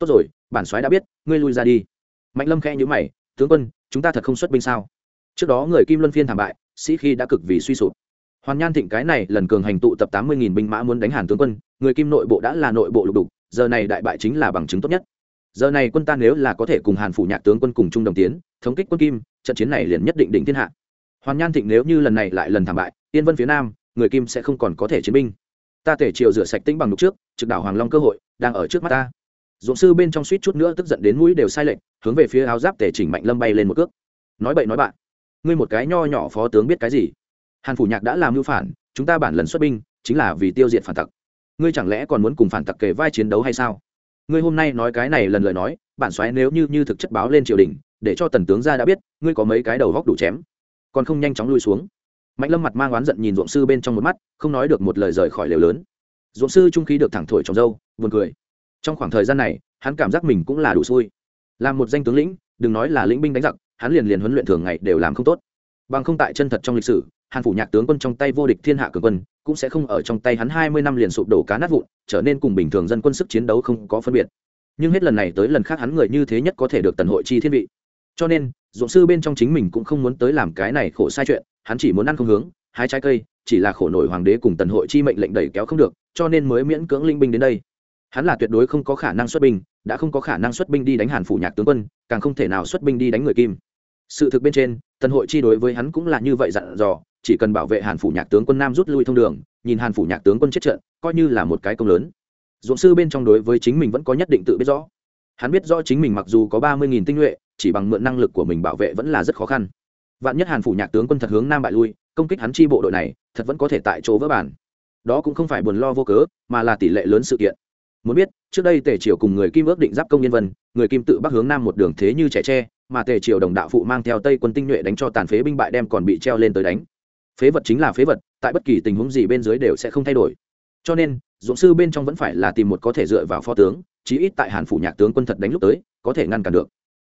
tốt rồi, bản soái đã biết, ngươi lui ra đi. Mạnh lâm khẽ nhữ mày, tướng quân, chúng ta thật không xuất binh sao? Trước đó người kim luân phiên thảm bại, sĩ khi đã cực vì suy sụp. Hoàn nhan thịnh cái này lần cường hành tụ tập tám mươi nghìn binh mã muốn đánh hàn tướng quân, người kim nội bộ đã là nội bộ lục đục, giờ này đại bại chính là bằng chứng tốt nhất. Giờ này quân ta nếu là có thể cùng hàn phủ nhạc tướng quân cùng chung đồng tiến, thống kích quân kim, trận chiến này liền nhất định định thiên hạ. Hoàn nhan thịnh nếu như lần này lại lần thảm bại, yên vân phía nam, người kim sẽ không còn có thể chiến binh. Ta thể chiều rửa sạch tĩnh bằng lục trước, trực đảo hoàng long cơ hội, đang ở trước mắt ta dũng sư bên trong suýt chút nữa tức giận đến mũi đều sai lệch, hướng về phía áo giáp tề chỉnh mạnh lâm bay lên một cước. Nói bậy nói bạn, ngươi một cái nho nhỏ phó tướng biết cái gì? Hàn phủ nhạc đã làm mưu phản, chúng ta bản lần xuất binh, chính là vì tiêu diệt phản tặc. Ngươi chẳng lẽ còn muốn cùng phản tặc kề vai chiến đấu hay sao? Ngươi hôm nay nói cái này lần lời nói, bản xoáy nếu như như thực chất báo lên triều đình, để cho tần tướng ra đã biết, ngươi có mấy cái đầu góc đủ chém, còn không nhanh chóng lui xuống. Mạnh lâm mặt mang oán giận nhìn ruộng sư bên trong một mắt, không nói được một lời rời khỏi lều lớn. Ruộng sư trung khí được thẳng thổi trong dâu, buồn cười trong khoảng thời gian này, hắn cảm giác mình cũng là đủ xui. Làm một danh tướng lĩnh, đừng nói là lĩnh binh đánh giặc, hắn liền liền huấn luyện thường ngày đều làm không tốt. Bằng không tại chân thật trong lịch sử, hàn phủ nhạc tướng quân trong tay vô địch thiên hạ cường quân, cũng sẽ không ở trong tay hắn hai mươi năm liền sụp đổ cá nát vụn, trở nên cùng bình thường dân quân sức chiến đấu không có phân biệt. Nhưng hết lần này tới lần khác hắn người như thế nhất có thể được tần hội chi thiên vị. Cho nên dụng sư bên trong chính mình cũng không muốn tới làm cái này khổ sai chuyện, hắn chỉ muốn ăn không hướng, hái trái cây, chỉ là khổ nổi hoàng đế cùng tần hội chi mệnh lệnh đẩy kéo không được, cho nên mới miễn cưỡng linh binh đến đây hắn là tuyệt đối không có khả năng xuất binh, đã không có khả năng xuất binh đi đánh hàn phủ nhạc tướng quân, càng không thể nào xuất binh đi đánh người kim. Sự thực bên trên, tần hội chi đối với hắn cũng là như vậy dặn dò, chỉ cần bảo vệ hàn phủ nhạc tướng quân nam rút lui thông đường, nhìn hàn phủ nhạc tướng quân chết trận, coi như là một cái công lớn. Dũng sư bên trong đối với chính mình vẫn có nhất định tự biết rõ. Hắn biết rõ chính mình mặc dù có ba mươi nghìn tinh nhuệ, chỉ bằng mượn năng lực của mình bảo vệ vẫn là rất khó khăn. Vạn nhất hàn phủ nhạc tướng quân thật hướng nam bại lui, công kích hắn chi bộ đội này, thật vẫn có thể tại chỗ vỡ bản. Đó cũng không phải buồn lo vô cớ, mà là tỷ lệ lớn sự kiện muốn biết, trước đây tề triều cùng người kim ước định giáp công nhân vân, người kim tự bắc hướng nam một đường thế như trẻ tre, mà tề triều đồng đạo phụ mang theo tây quân tinh nhuệ đánh cho tàn phế binh bại đem còn bị treo lên tới đánh. Phế vật chính là phế vật, tại bất kỳ tình huống gì bên dưới đều sẽ không thay đổi. Cho nên, dũng sư bên trong vẫn phải là tìm một có thể dựa vào phó tướng, chí ít tại hàn phủ nhạc tướng quân thật đánh lúc tới, có thể ngăn cản được.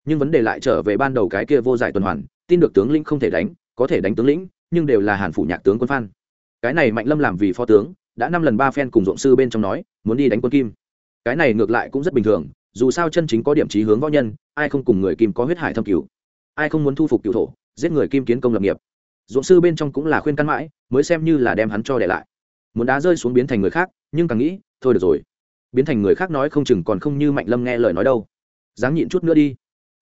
Nhưng vấn đề lại trở về ban đầu cái kia vô giải tuần hoàn, tin được tướng lĩnh không thể đánh, có thể đánh tướng lĩnh, nhưng đều là hàn phủ nhạc tướng quân phan. Cái này mạnh lâm làm vì phó tướng đã năm lần ba phen cùng dũng sư bên trong nói, muốn đi đánh quân kim. Cái này ngược lại cũng rất bình thường, dù sao chân chính có điểm trí hướng võ nhân, ai không cùng người kim có huyết hải thâm cứu ai không muốn thu phục cựu thổ, giết người kim kiến công lập nghiệp. Dũng sư bên trong cũng là khuyên căn mãi, mới xem như là đem hắn cho để lại. Muốn đá rơi xuống biến thành người khác, nhưng càng nghĩ, thôi được rồi. Biến thành người khác nói không chừng còn không như mạnh lâm nghe lời nói đâu. Dáng nhịn chút nữa đi.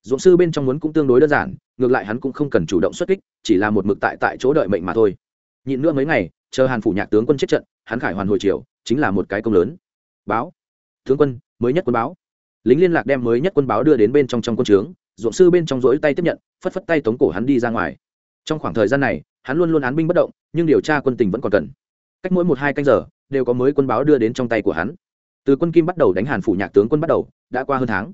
Dũng sư bên trong muốn cũng tương đối đơn giản, ngược lại hắn cũng không cần chủ động xuất kích, chỉ là một mực tại tại chỗ đợi mệnh mà thôi. Nhịn nữa mấy ngày chờ hàn phủ nhạc tướng quân chết trận hắn khải hoàn hồi triều, chính là một cái công lớn báo tướng quân mới nhất quân báo lính liên lạc đem mới nhất quân báo đưa đến bên trong trong quân trướng ruộng sư bên trong rỗi tay tiếp nhận phất phất tay tống cổ hắn đi ra ngoài trong khoảng thời gian này hắn luôn luôn án binh bất động nhưng điều tra quân tình vẫn còn cần cách mỗi một hai canh giờ đều có mới quân báo đưa đến trong tay của hắn từ quân kim bắt đầu đánh hàn phủ nhạc tướng quân bắt đầu đã qua hơn tháng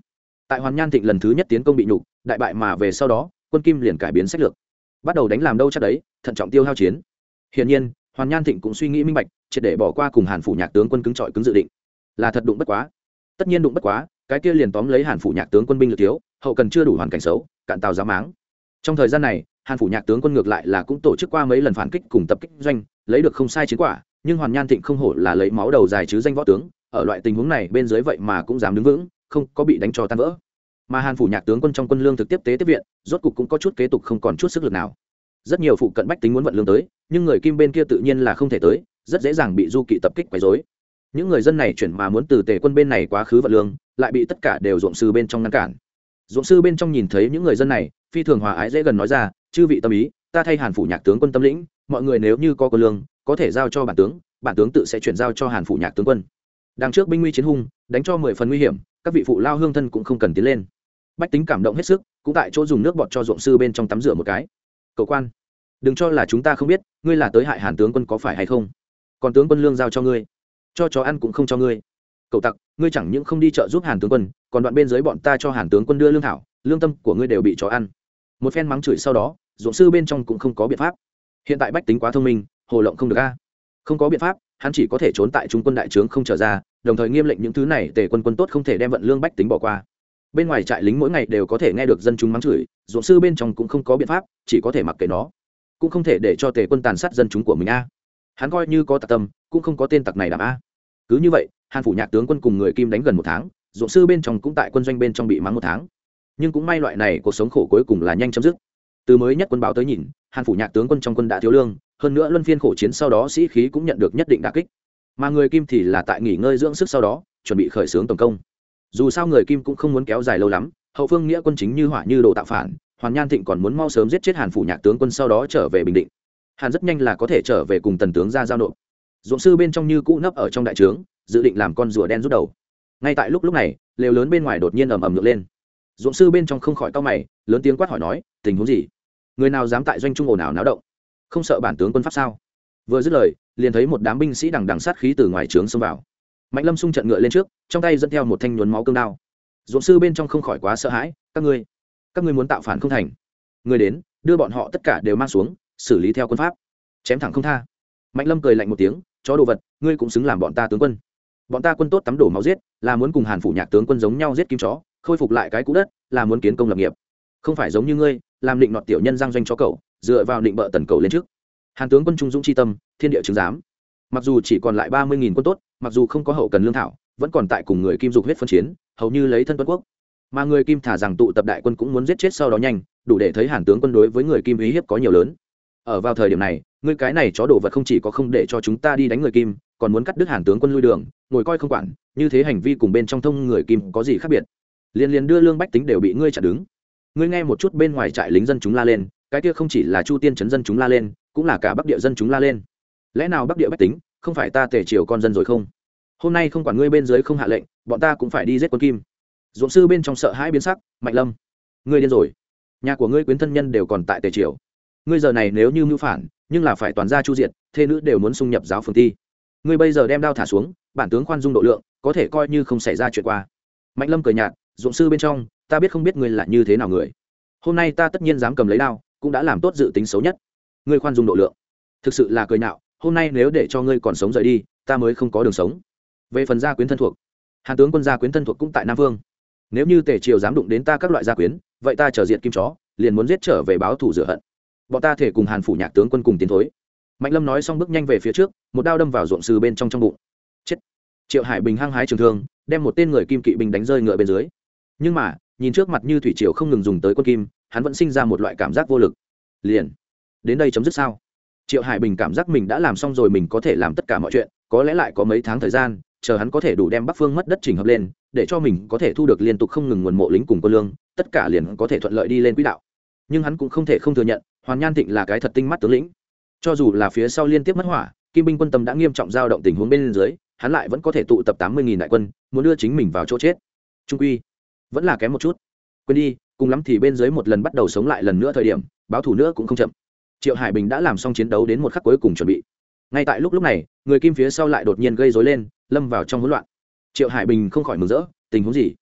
tại hoàn nhan thịnh lần thứ nhất tiến công bị nhục đại bại mà về sau đó quân kim liền cải biến sách lược bắt đầu đánh làm đâu chắc đấy thận trọng tiêu hao chiến hiển nhiên hoàn nhan thịnh cũng suy nghĩ minh bạch, triệt để bỏ qua cùng hàn phủ nhạc tướng quân cứng trọi cứng dự định. Là thật đụng bất quá. Tất nhiên đụng bất quá, cái kia liền tóm lấy hàn phủ nhạc tướng quân binh lực thiếu, hậu cần chưa đủ hoàn cảnh xấu, cạn tàu giá máng. Trong thời gian này, hàn phủ nhạc tướng quân ngược lại là cũng tổ chức qua mấy lần phản kích cùng tập kích doanh, lấy được không sai chiến quả, nhưng hoàn nhan thịnh không hổ là lấy máu đầu dài chứ danh võ tướng, ở loại tình huống này bên dưới vậy mà cũng dám đứng vững, không có bị đánh cho tan vỡ. Mà hàn phủ nhạc tướng quân trong quân lương thực tiếp tế tiếp viện, rốt cục cũng có chút kế tục không còn chút sức lực nào rất nhiều phụ cận bách tính muốn vận lương tới, nhưng người kim bên kia tự nhiên là không thể tới, rất dễ dàng bị du kỵ tập kích quấy dối những người dân này chuyển mà muốn từ tề quân bên này quá khứ vận lương, lại bị tất cả đều ruộng sư bên trong ngăn cản. Ruộng sư bên trong nhìn thấy những người dân này, phi thường hòa ái dễ gần nói ra, chư vị tâm ý, ta thay hàn phủ nhạc tướng quân tâm lĩnh, mọi người nếu như có quân lương, có thể giao cho bản tướng bản tướng tự sẽ chuyển giao cho hàn phủ nhạc tướng quân. Đằng trước binh nguy chiến hung, đánh cho mười phần nguy hiểm, các vị phụ lao hương thân cũng không cần tiến lên. Bách tính cảm động hết sức, cũng tại chỗ dùng nước bọt cho ruộng sư bên trong tắm rửa một cái cậu quan, đừng cho là chúng ta không biết, ngươi là tới hại hàn tướng quân có phải hay không? Còn tướng quân lương giao cho ngươi, cho chó ăn cũng không cho ngươi. Cậu tặc, ngươi chẳng những không đi chợ giúp hàn tướng quân, còn đoạn bên dưới bọn ta cho hàn tướng quân đưa lương thảo, lương tâm của ngươi đều bị chó ăn. Một phen mắng chửi sau đó dụng sư bên trong cũng không có biện pháp. Hiện tại bách tính quá thông minh, hồ lộng không được a. Không có biện pháp, hắn chỉ có thể trốn tại trung quân đại trướng không trở ra, đồng thời nghiêm lệnh những thứ này tề quân quân tốt không thể đem vận lương bách tính bỏ qua bên ngoài trại lính mỗi ngày đều có thể nghe được dân chúng mắng chửi, ruộng sư bên trong cũng không có biện pháp, chỉ có thể mặc kệ nó. Cũng không thể để cho tề quân tàn sát dân chúng của mình a. Hắn coi như có tạc tâm, cũng không có tên tặc này đảm a. Cứ như vậy, hàn phủ nhạc tướng quân cùng người kim đánh gần một tháng, ruộng sư bên trong cũng tại quân doanh bên trong bị mắng một tháng. Nhưng cũng may loại này cuộc sống khổ cuối cùng là nhanh chấm dứt. Từ mới nhất quân báo tới nhìn, hàn phủ nhạc tướng quân trong quân đã thiếu lương, hơn nữa luân phiên khổ chiến sau đó sĩ khí cũng nhận được nhất định đà kích. Mà người kim thì là tại nghỉ ngơi dưỡng sức sau đó, chuẩn bị khởi xướng tổng công dù sao người kim cũng không muốn kéo dài lâu lắm, hậu phương nghĩa quân chính như hỏa như đồ tạo phản, hoàn nhan thịnh còn muốn mau sớm giết chết hàn phủ nhạc tướng quân sau đó trở về bình định. Hàn rất nhanh là có thể trở về cùng tần tướng ra giao nộp. Dụng sư bên trong như cũ nấp ở trong đại trướng, dự định làm con rùa đen rút đầu. Ngay tại lúc lúc này, lều lớn bên ngoài đột nhiên ầm ầm ngược lên. Dụng sư bên trong không khỏi tao mày, lớn tiếng quát hỏi nói, tình huống gì? Người nào dám tại doanh trung ồn ào náo động? Không sợ bản tướng quân pháp sao? Vừa dứt lời, liền thấy một đám binh sĩ đằng đằng sát khí từ ngoài trướng xông vào mạnh lâm xung trận ngựa lên trước trong tay dẫn theo một thanh nhuốm máu cương đao. Dũng sư bên trong không khỏi quá sợ hãi các ngươi các ngươi muốn tạo phản không thành. Người đến đưa bọn họ tất cả đều mang xuống xử lý theo quân pháp. Chém thẳng không tha. Mạnh lâm cười lạnh một tiếng chó đồ vật ngươi cũng xứng làm bọn ta tướng quân. Bọn ta quân tốt tắm đổ máu giết là muốn cùng hàn phủ nhạc tướng quân giống nhau giết kim chó khôi phục lại cái cũ đất là muốn kiến công lập nghiệp. Không phải giống như ngươi làm định nọt tiểu nhân giang doanh cho cậu, dựa vào định bợ tần cầu lên trước. Hàn tướng quân trung dũng c tâm thiên địa chứng giám mặc dù chỉ còn lại ba mươi nghìn quân tốt, mặc dù không có hậu cần lương thảo, vẫn còn tại cùng người kim dục huyết phân chiến, hầu như lấy thân tuân quốc. Mà người kim thả rằng tụ tập đại quân cũng muốn giết chết sau đó nhanh, đủ để thấy hàn tướng quân đối với người kim uy hiếp có nhiều lớn. Ở vào thời điểm này ngươi cái này chó đồ vật không chỉ có không để cho chúng ta đi đánh người kim, còn muốn cắt đứt hàn tướng quân lui đường, ngồi coi không quản, như thế hành vi cùng bên trong thông người kim có gì khác biệt? Liền liền đưa lương bách tính đều bị ngươi chặn đứng. Ngươi nghe một chút bên ngoài trại lính dân chúng la lên, cái kia không chỉ là chu tiên chấn dân chúng la lên, cũng là cả bắc địa dân chúng la lên lẽ nào bắc địa bách tính không phải ta tề triều con dân rồi không? Hôm nay không quản ngươi bên dưới không hạ lệnh, bọn ta cũng phải đi giết quân kim. Dũng sư bên trong sợ hãi biến sắc, mạnh lâm, ngươi điên rồi. Nhà của ngươi quyến thân nhân đều còn tại tề triều. Ngươi giờ này nếu như mưu phản, nhưng là phải toàn gia chu diện thê nữ đều muốn xung nhập giáo phường thi ngươi bây giờ đem đao thả xuống, bản tướng khoan dung độ lượng, có thể coi như không xảy ra chuyện qua. Mạnh lâm cười nhạt dụng sư bên trong, ta biết không biết ngươi là như thế nào người. Hôm nay ta tất nhiên dám cầm lấy đao, cũng đã làm tốt dự tính xấu nhất. Ngươi khoan dung độ lượng. Thực sự là cười nhạo hôm nay nếu để cho ngươi còn sống rời đi, ta mới không có đường sống. Về phần gia quyến thân thuộc, hàn tướng quân gia quyến thân thuộc cũng tại nam vương. Nếu như tề triều dám đụng đến ta các loại gia quyến, vậy ta trở diện kim chó, liền muốn giết trở về báo thủ rửa hận. Bọn ta thể cùng hàn phủ nhạc tướng quân cùng tiến thối. Mạnh lâm nói xong bước nhanh về phía trước, một đao đâm vào ruộng sư bên trong trong bụng. Chết. Triệu hải bình hăng hái trường thương, đem một tên người kim kỵ binh đánh rơi ngựa bên dưới. Nhưng mà, nhìn trước mặt như thủy triều không ngừng dùng tới quân kim, hắn vẫn sinh ra một loại cảm giác vô lực. Liền. Đến đây chấm dứt sao? Triệu hải bình cảm giác mình đã làm xong rồi, mình có thể làm tất cả mọi chuyện, có lẽ lại có mấy tháng thời gian, chờ hắn có thể đủ đem bắc phương mất đất trình hợp lên, để cho mình có thể thu được liên tục không ngừng nguồn mộ lính cùng quân lương, tất cả liền có thể thuận lợi đi lên quỹ đạo. Nhưng hắn cũng không thể không thừa nhận, hoàn nhan thịnh là cái thật tinh mắt tướng lĩnh. Cho dù là phía sau liên tiếp mất hỏa, kim binh quân tâm đã nghiêm trọng giao động tình huống bên dưới, hắn lại vẫn có thể tụ tập tám mươi đại quân, muốn đưa chính mình vào chỗ chết. Trung quy, vẫn là kém một chút. Quên đi, cùng lắm thì bên dưới một lần bắt đầu sống lại lần nữa thời điểm, báo thủ nữa cũng không chậm triệu hải bình đã làm xong chiến đấu đến một khắc cuối cùng chuẩn bị ngay tại lúc lúc này người kim phía sau lại đột nhiên gây dối lên lâm vào trong hỗn loạn triệu hải bình không khỏi mừng rỡ tình huống gì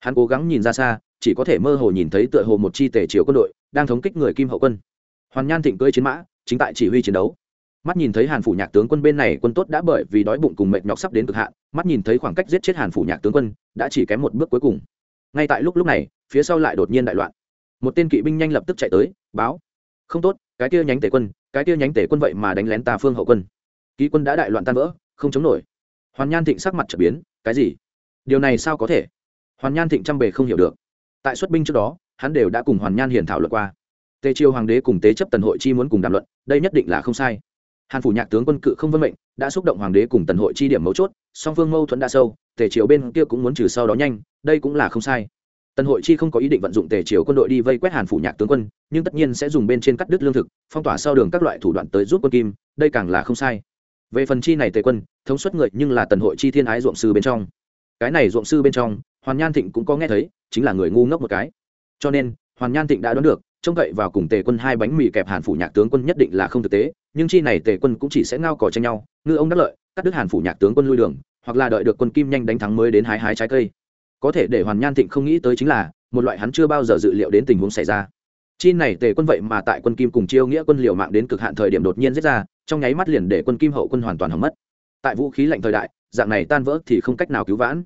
hắn cố gắng nhìn ra xa chỉ có thể mơ hồ nhìn thấy tựa hồ một chi tể triều quân đội đang thống kích người kim hậu quân hoàn nhan thịnh cưỡi chiến mã chính tại chỉ huy chiến đấu mắt nhìn thấy hàn phủ nhạc tướng quân bên này quân tốt đã bởi vì đói bụng cùng mệt nhọc sắp đến cực hạn mắt nhìn thấy khoảng cách giết chết hàn phủ nhạc tướng quân đã chỉ kém một bước cuối cùng ngay tại lúc lúc này phía sau lại đột nhiên đại loạn một tên kỵ binh nhanh lập tức chạy tới báo không tốt cái kia nhánh tể quân, cái kia nhánh tể quân vậy mà đánh lén ta phương hậu quân. Ký quân đã đại loạn tan vỡ, không chống nổi. Hoàn nhan thịnh sắc mặt trở biến, cái gì? Điều này sao có thể? Hoàn nhan thịnh trăm bề không hiểu được. Tại xuất binh trước đó, hắn đều đã cùng hoàn nhan hiền thảo luận qua. Tề triều hoàng đế cùng tế chấp tần hội chi muốn cùng đàm luận, đây nhất định là không sai. Hàn phủ nhạc tướng quân cự không vân mệnh, đã xúc động hoàng đế cùng tần hội chi điểm mấu chốt, song phương mâu thuẫn đã sâu, tề triều bên kia cũng muốn trừ sau đó nhanh, đây cũng là không sai tần hội chi không có ý định vận dụng tề triều quân đội đi vây quét hàn phủ nhạc tướng quân, nhưng tất nhiên sẽ dùng bên trên cắt đứt lương thực, phong tỏa sau đường các loại thủ đoạn tới giúp quân kim, đây càng là không sai. Về phần chi này tề quân, thống suất người nhưng là tần hội chi thiên ái ruộng sư bên trong. Cái này ruộng sư bên trong, hoàn nhan thịnh cũng có nghe thấy, chính là người ngu ngốc một cái. Cho nên, hoàn nhan thịnh đã đoán được, trông cậy vào cùng tề quân hai bánh mì kẹp hàn phủ nhạc tướng quân nhất định là không thực tế, nhưng chi này tề quân cũng chỉ sẽ ngao cỏ tranh nhau, ngư ông đắc lợi, cắt đứt hàn phủ nhạc tướng quân lui đường, hoặc là đợi được quân kim nhanh đánh thắng mới đến hái hái trái cây có thể để hoàn nhan thịnh không nghĩ tới chính là, một loại hắn chưa bao giờ dự liệu đến tình huống xảy ra. Chi này tề quân vậy mà tại quân kim cùng chiêu nghĩa quân liều mạng đến cực hạn thời điểm đột nhiên giết ra, trong nháy mắt liền để quân kim hậu quân hoàn toàn hỏng mất. Tại vũ khí lạnh thời đại, dạng này tan vỡ thì không cách nào cứu vãn.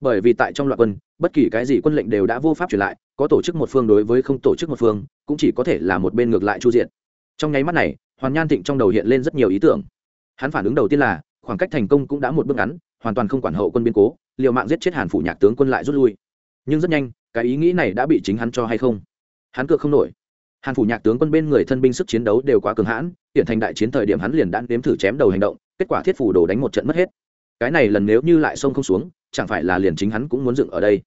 Bởi vì tại trong loại quân, bất kỳ cái gì quân lệnh đều đã vô pháp truyền lại, có tổ chức một phương đối với không tổ chức một phương, cũng chỉ có thể là một bên ngược lại chu diện. Trong nháy mắt này, hoàn nhan thịnh trong đầu hiện lên rất nhiều ý tưởng. Hắn phản ứng đầu tiên là khoảng cách thành công cũng đã một bước ngắn, hoàn toàn không quản hậu quân biên cố, liều mạng giết chết hàn phủ nhạc tướng quân lại rút lui. Nhưng rất nhanh, cái ý nghĩ này đã bị chính hắn cho hay không? Hắn cược không nổi. Hàn phủ nhạc tướng quân bên người thân binh sức chiến đấu đều quá cường hãn, hiện thành đại chiến thời điểm hắn liền đã nếm thử chém đầu hành động, kết quả thiết phủ đồ đánh một trận mất hết. Cái này lần nếu như lại xông không xuống, chẳng phải là liền chính hắn cũng muốn dựng ở đây.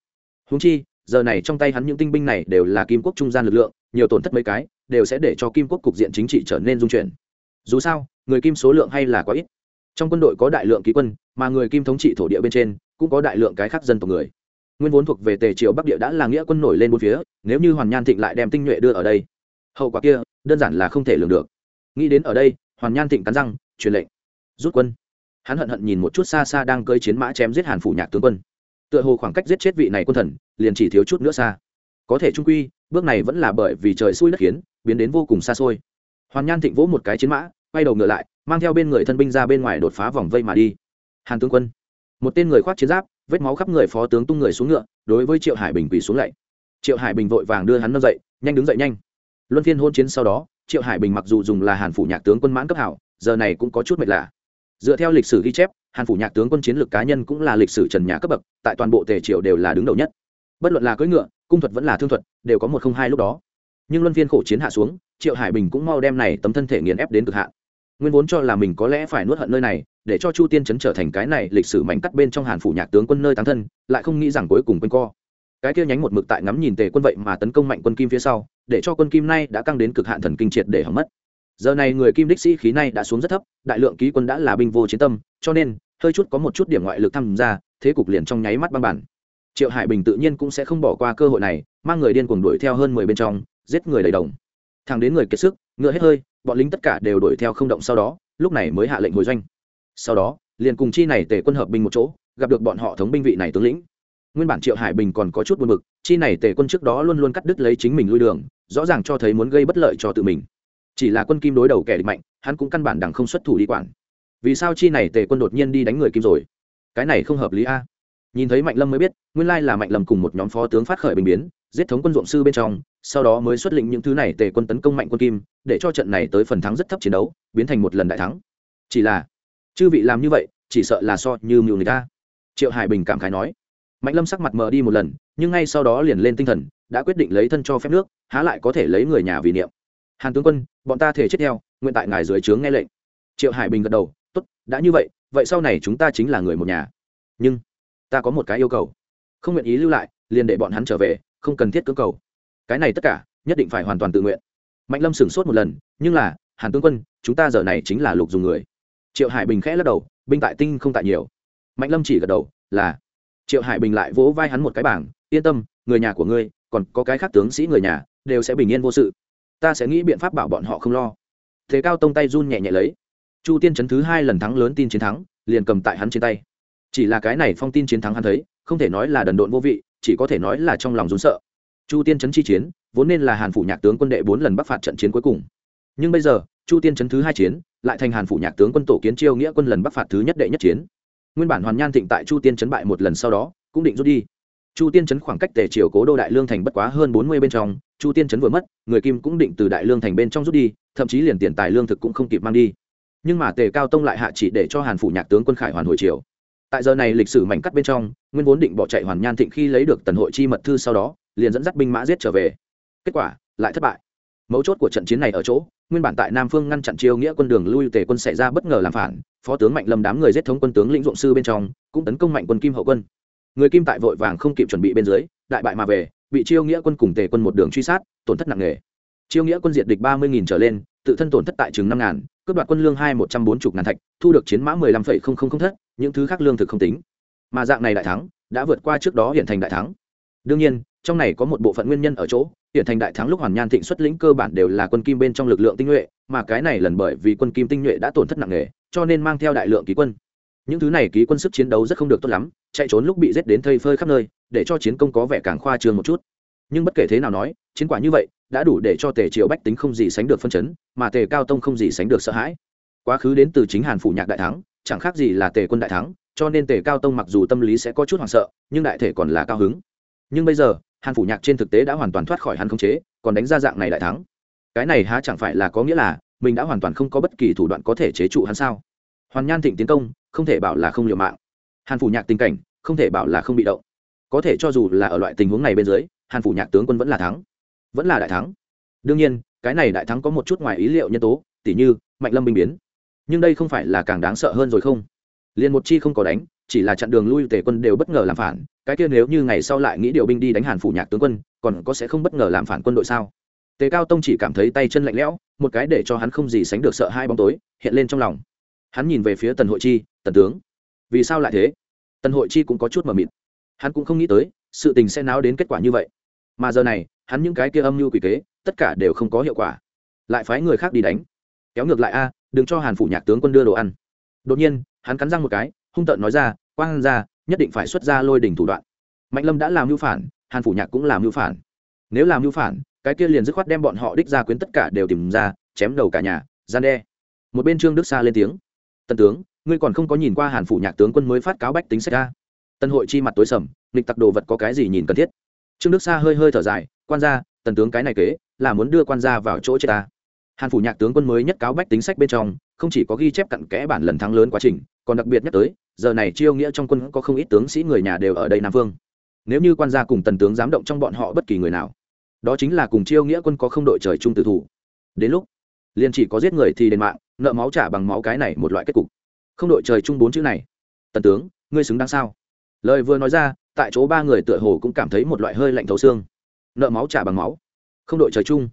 Húng chi, giờ này trong tay hắn những tinh binh này đều là kim quốc trung gian lực lượng, nhiều tổn thất mấy cái, đều sẽ để cho kim quốc cục diện chính trị trở nên dung chuyển. Dù sao, người kim số lượng hay là quá ít trong quân đội có đại lượng ký quân, mà người kim thống trị thổ địa bên trên cũng có đại lượng cái khác dân tộc người. Nguyên vốn thuộc về tề triều bắc địa đã là nghĩa quân nổi lên bốn phía, nếu như hoàn nhan thịnh lại đem tinh nhuệ đưa ở đây, hậu quả kia đơn giản là không thể lường được. Nghĩ đến ở đây, hoàn nhan thịnh cắn răng, truyền lệnh, rút quân. Hắn hận hận nhìn một chút xa xa đang cơi chiến mã chém giết hàn phủ nhạc tướng quân. Tựa hồ khoảng cách giết chết vị này quân thần, liền chỉ thiếu chút nữa xa. Có thể trung quy, bước này vẫn là bởi vì trời xui đất khiến, biến đến vô cùng xa xôi. Hoàn nhan thịnh vỗ một cái chiến mã, quay đầu ngựa lại mang theo bên người thân binh ra bên ngoài đột phá vòng vây mà đi. Hàn tướng quân. Một tên người khoác chiến giáp, vết máu khắp người phó tướng tung người xuống ngựa, đối với triệu hải bình quỳ xuống lạy. Triệu hải bình vội vàng đưa hắn nâng dậy, nhanh đứng dậy nhanh. Luân phiên hôn chiến sau đó, triệu hải bình mặc dù dùng là hàn phủ nhạc tướng quân mãn cấp hảo, giờ này cũng có chút mệt lạ. Dựa theo lịch sử ghi chép, hàn phủ nhạc tướng quân chiến lược cá nhân cũng là lịch sử trần nhà cấp bậc, tại toàn bộ tề triệu đều là đứng đầu nhất. Bất luận là cưỡi ngựa, cung thuật vẫn là thương thuật, đều có một không hai lúc đó. Nhưng luân phiên khổ chiến hạ xuống, triệu hải bình cũng mau đem này tấm thân thể nghiền ép đến cực hạn nguyên vốn cho là mình có lẽ phải nuốt hận nơi này, để cho chu tiên chấn trở thành cái này lịch sử mảnh cắt bên trong hàn phủ nhạc tướng quân nơi tán thân, lại không nghĩ rằng cuối cùng quanh co. Cái kia nhánh một mực tại ngắm nhìn tề quân vậy mà tấn công mạnh quân kim phía sau, để cho quân kim nay đã căng đến cực hạn thần kinh triệt để hỏng mất. Giờ này người kim đích sĩ khí này đã xuống rất thấp, đại lượng ký quân đã là binh vô chiến tâm, cho nên, hơi chút có một chút điểm ngoại lực tham gia, thế cục liền trong nháy mắt băng bản. Triệu hải bình tự nhiên cũng sẽ không bỏ qua cơ hội này, mang người điên cuồng đuổi theo hơn mười bên trong, giết người đầy đồng thằng đến người kiệt sức, ngựa hết hơi, bọn lính tất cả đều đuổi theo không động sau đó, lúc này mới hạ lệnh hồi doanh. Sau đó, liền cùng chi này tề quân hợp binh một chỗ, gặp được bọn họ thống binh vị này tướng lĩnh. Nguyên bản triệu hải bình còn có chút buồn bực, chi này tề quân trước đó luôn luôn cắt đứt lấy chính mình lui đường, rõ ràng cho thấy muốn gây bất lợi cho tự mình. Chỉ là quân kim đối đầu kẻ địch mạnh, hắn cũng căn bản đằng không xuất thủ đi quản. Vì sao chi này tề quân đột nhiên đi đánh người kim rồi? Cái này không hợp lý a. Nhìn thấy mạnh lâm mới biết, nguyên lai là mạnh lâm cùng một nhóm phó tướng phát khởi bình biến giết thống quân ruộng sư bên trong, sau đó mới xuất lĩnh những thứ này tề quân tấn công mạnh quân kim, để cho trận này tới phần thắng rất thấp chiến đấu, biến thành một lần đại thắng. Chỉ là, chư vị làm như vậy, chỉ sợ là so như mưu người ta triệu hải bình cảm khái nói. Mạnh lâm sắc mặt mờ đi một lần, nhưng ngay sau đó liền lên tinh thần, đã quyết định lấy thân cho phép nước, há lại có thể lấy người nhà vì niệm. Hàn tướng quân, bọn ta thể chết theo, nguyện tại ngài dưới trướng nghe lệnh. Triệu hải bình gật đầu, tốt, đã như vậy vậy sau này chúng ta chính là người một nhà. Nhưng, ta có một cái yêu cầu. Không nguyện ý lưu lại, liền để bọn hắn trở về không cần thiết cưỡng cầu. Cái này tất cả, nhất định phải hoàn toàn tự nguyện. Mạnh lâm sửng sốt một lần, nhưng là, hàn tướng quân, chúng ta giờ này chính là lục dùng người. Triệu hải bình khẽ lắc đầu, binh tại tinh không tại nhiều. Mạnh lâm chỉ gật đầu, là. Triệu hải bình lại vỗ vai hắn một cái bảng, yên tâm, người nhà của ngươi, còn có cái khác tướng sĩ người nhà, đều sẽ bình yên vô sự. Ta sẽ nghĩ biện pháp bảo bọn họ không lo. Thế cao tông tay run nhẹ nhẹ lấy. Chu tiên chấn thứ hai lần thắng lớn tin chiến thắng, liền cầm tại hắn trên tay. Chỉ là cái này phong tin chiến thắng hắn thấy, không thể nói là đần độn vô vị chỉ có thể nói là trong lòng rún sợ. Chu tiên Trấn chi chiến, vốn nên là hàn phủ nhạc tướng quân đệ bốn lần bắc phạt trận chiến cuối cùng. Nhưng bây giờ, chu tiên Trấn thứ hai chiến, lại thành hàn phủ nhạc tướng quân tổ kiến chiêu nghĩa quân lần bắc phạt thứ nhất đệ nhất chiến. Nguyên bản hoàn nhan thịnh tại chu tiên Trấn bại một lần sau đó, cũng định rút đi. Chu tiên Trấn khoảng cách tề triều cố đô đại lương thành bất quá hơn bốn mươi bên trong, chu tiên Trấn vừa mất, người kim cũng định từ đại lương thành bên trong rút đi, thậm chí liền tiền tài lương thực cũng không kịp mang đi. Nhưng mà tề cao tông lại hạ chỉ để cho hàn phủ nhạc tướng quân khải hoàn hồi triều tại giờ này lịch sử mảnh cắt bên trong, nguyên vốn định bỏ chạy hoàn nhan thịnh khi lấy được tần hội chi mật thư sau đó, liền dẫn dắt binh mã giết trở về. Kết quả, lại thất bại. Mấu chốt của trận chiến này ở chỗ, nguyên bản tại nam phương ngăn chặn chiêu nghĩa quân đường lui tề quân xảy ra bất ngờ làm phản, phó tướng mạnh lâm đám người giết thống quân tướng lĩnh dụng sư bên trong, cũng tấn công mạnh quân kim hậu quân. Người kim tại vội vàng không kịp chuẩn bị bên dưới, đại bại mà về, bị chiêu nghĩa quân cùng tề quân một đường truy sát, tổn thất nặng nề. Chiêu nghĩa quân diệt địch ba mươi trở lên, tự thân tổn thất tại chừng năm ngàn, cướp đoạt quân lương hai một trăm bốn mươi ngàn thạch, thu được chiến mã mười lăm phẩy không không không thất những thứ khác lương thực không tính. Mà dạng này đại thắng đã vượt qua trước đó hiện thành đại thắng. Đương nhiên, trong này có một bộ phận nguyên nhân ở chỗ, hiện thành đại thắng lúc hoàn nhan thịnh xuất lĩnh cơ bản đều là quân kim bên trong lực lượng tinh nhuệ, mà cái này lần bởi vì quân kim tinh nhuệ đã tổn thất nặng nề, cho nên mang theo đại lượng ký quân. Những thứ này ký quân sức chiến đấu rất không được tốt lắm, chạy trốn lúc bị giết đến thây phơi khắp nơi, để cho chiến công có vẻ càng khoa trương một chút. Nhưng bất kể thế nào nói, chiến quả như vậy đã đủ để cho tề triều bách tính không gì sánh được phân chấn, mà tề cao tông không gì sánh được sợ hãi. Quá khứ đến từ chính hàn phủ nhạc đại thắng chẳng khác gì là tề quân đại thắng, cho nên tề cao tông mặc dù tâm lý sẽ có chút hoảng sợ, nhưng đại thể còn là cao hứng. Nhưng bây giờ, hàn phủ nhạc trên thực tế đã hoàn toàn thoát khỏi hắn khống chế, còn đánh ra dạng này đại thắng. Cái này há chẳng phải là có nghĩa là mình đã hoàn toàn không có bất kỳ thủ đoạn có thể chế trụ hắn sao? Hoàn nhan thịnh tiến công, không thể bảo là không liều mạng. Hàn phủ nhạc tình cảnh, không thể bảo là không bị động. Có thể cho dù là ở loại tình huống này bên dưới, hàn phủ nhạc tướng quân vẫn là thắng. Vẫn là đại thắng. Đương nhiên, cái này đại thắng có một chút ngoài ý liệu nhân tố, tỉ như, mạnh lâm binh biến nhưng đây không phải là càng đáng sợ hơn rồi không? Liền một chi không có đánh, chỉ là chặn đường lui tề quân đều bất ngờ làm phản, cái kia nếu như ngày sau lại nghĩ điều binh đi đánh hàn phủ nhạc tướng quân, còn có sẽ không bất ngờ làm phản quân đội sao? Tề cao tông chỉ cảm thấy tay chân lạnh lẽo, một cái để cho hắn không gì sánh được sợ hai bóng tối, hiện lên trong lòng. Hắn nhìn về phía tần hội chi, tần tướng, vì sao lại thế? Tần hội chi cũng có chút mờ mịt. Hắn cũng không nghĩ tới, sự tình sẽ náo đến kết quả như vậy. Mà giờ này, hắn những cái kia âm mưu quỷ kế, tất cả đều không có hiệu quả. Lại phái người khác đi đánh. Kéo ngược lại a đừng cho hàn phủ nhạc tướng quân đưa đồ ăn. Đột nhiên, hắn cắn răng một cái, hung tợn nói ra, quang ra nhất định phải xuất ra lôi đỉnh thủ đoạn. Mạnh lâm đã làm mưu phản, hàn phủ nhạc cũng làm mưu phản. Nếu làm mưu phản, cái kia liền dứt khoát đem bọn họ đích ra quyến tất cả đều tìm ra, chém đầu cả nhà, gian đe. Một bên trương đức xa lên tiếng, tần tướng, ngươi còn không có nhìn qua hàn phủ nhạc tướng quân mới phát cáo bách tính sách ra tân hội chi mặt tối sầm, nghịch tặc đồ vật có cái gì nhìn cần thiết? Trương đức xa hơi hơi thở dài, quan gia, tần tướng cái này kế, là muốn đưa quan gia vào chỗ chết ta hàn phủ nhạc tướng quân mới nhất cáo bách tính sách bên trong, không chỉ có ghi chép cặn kẽ bản lần thắng lớn quá trình, còn đặc biệt nhắc tới, giờ này chiêu nghĩa trong quân có không ít tướng sĩ người nhà đều ở đây nam vương. Nếu như quan gia cùng tần tướng dám động trong bọn họ bất kỳ người nào, đó chính là cùng chiêu nghĩa quân có không đội trời chung tử thủ. Đến lúc, liền chỉ có giết người thì đền mạng, nợ máu trả bằng máu cái này một loại kết cục. Không đội trời chung bốn chữ này. Tần tướng, ngươi xứng đáng sao? Lời vừa nói ra, tại chỗ ba người tựa hồ cũng cảm thấy một loại hơi lạnh thấu xương. Nợ máu trả bằng máu. Không đội trời chung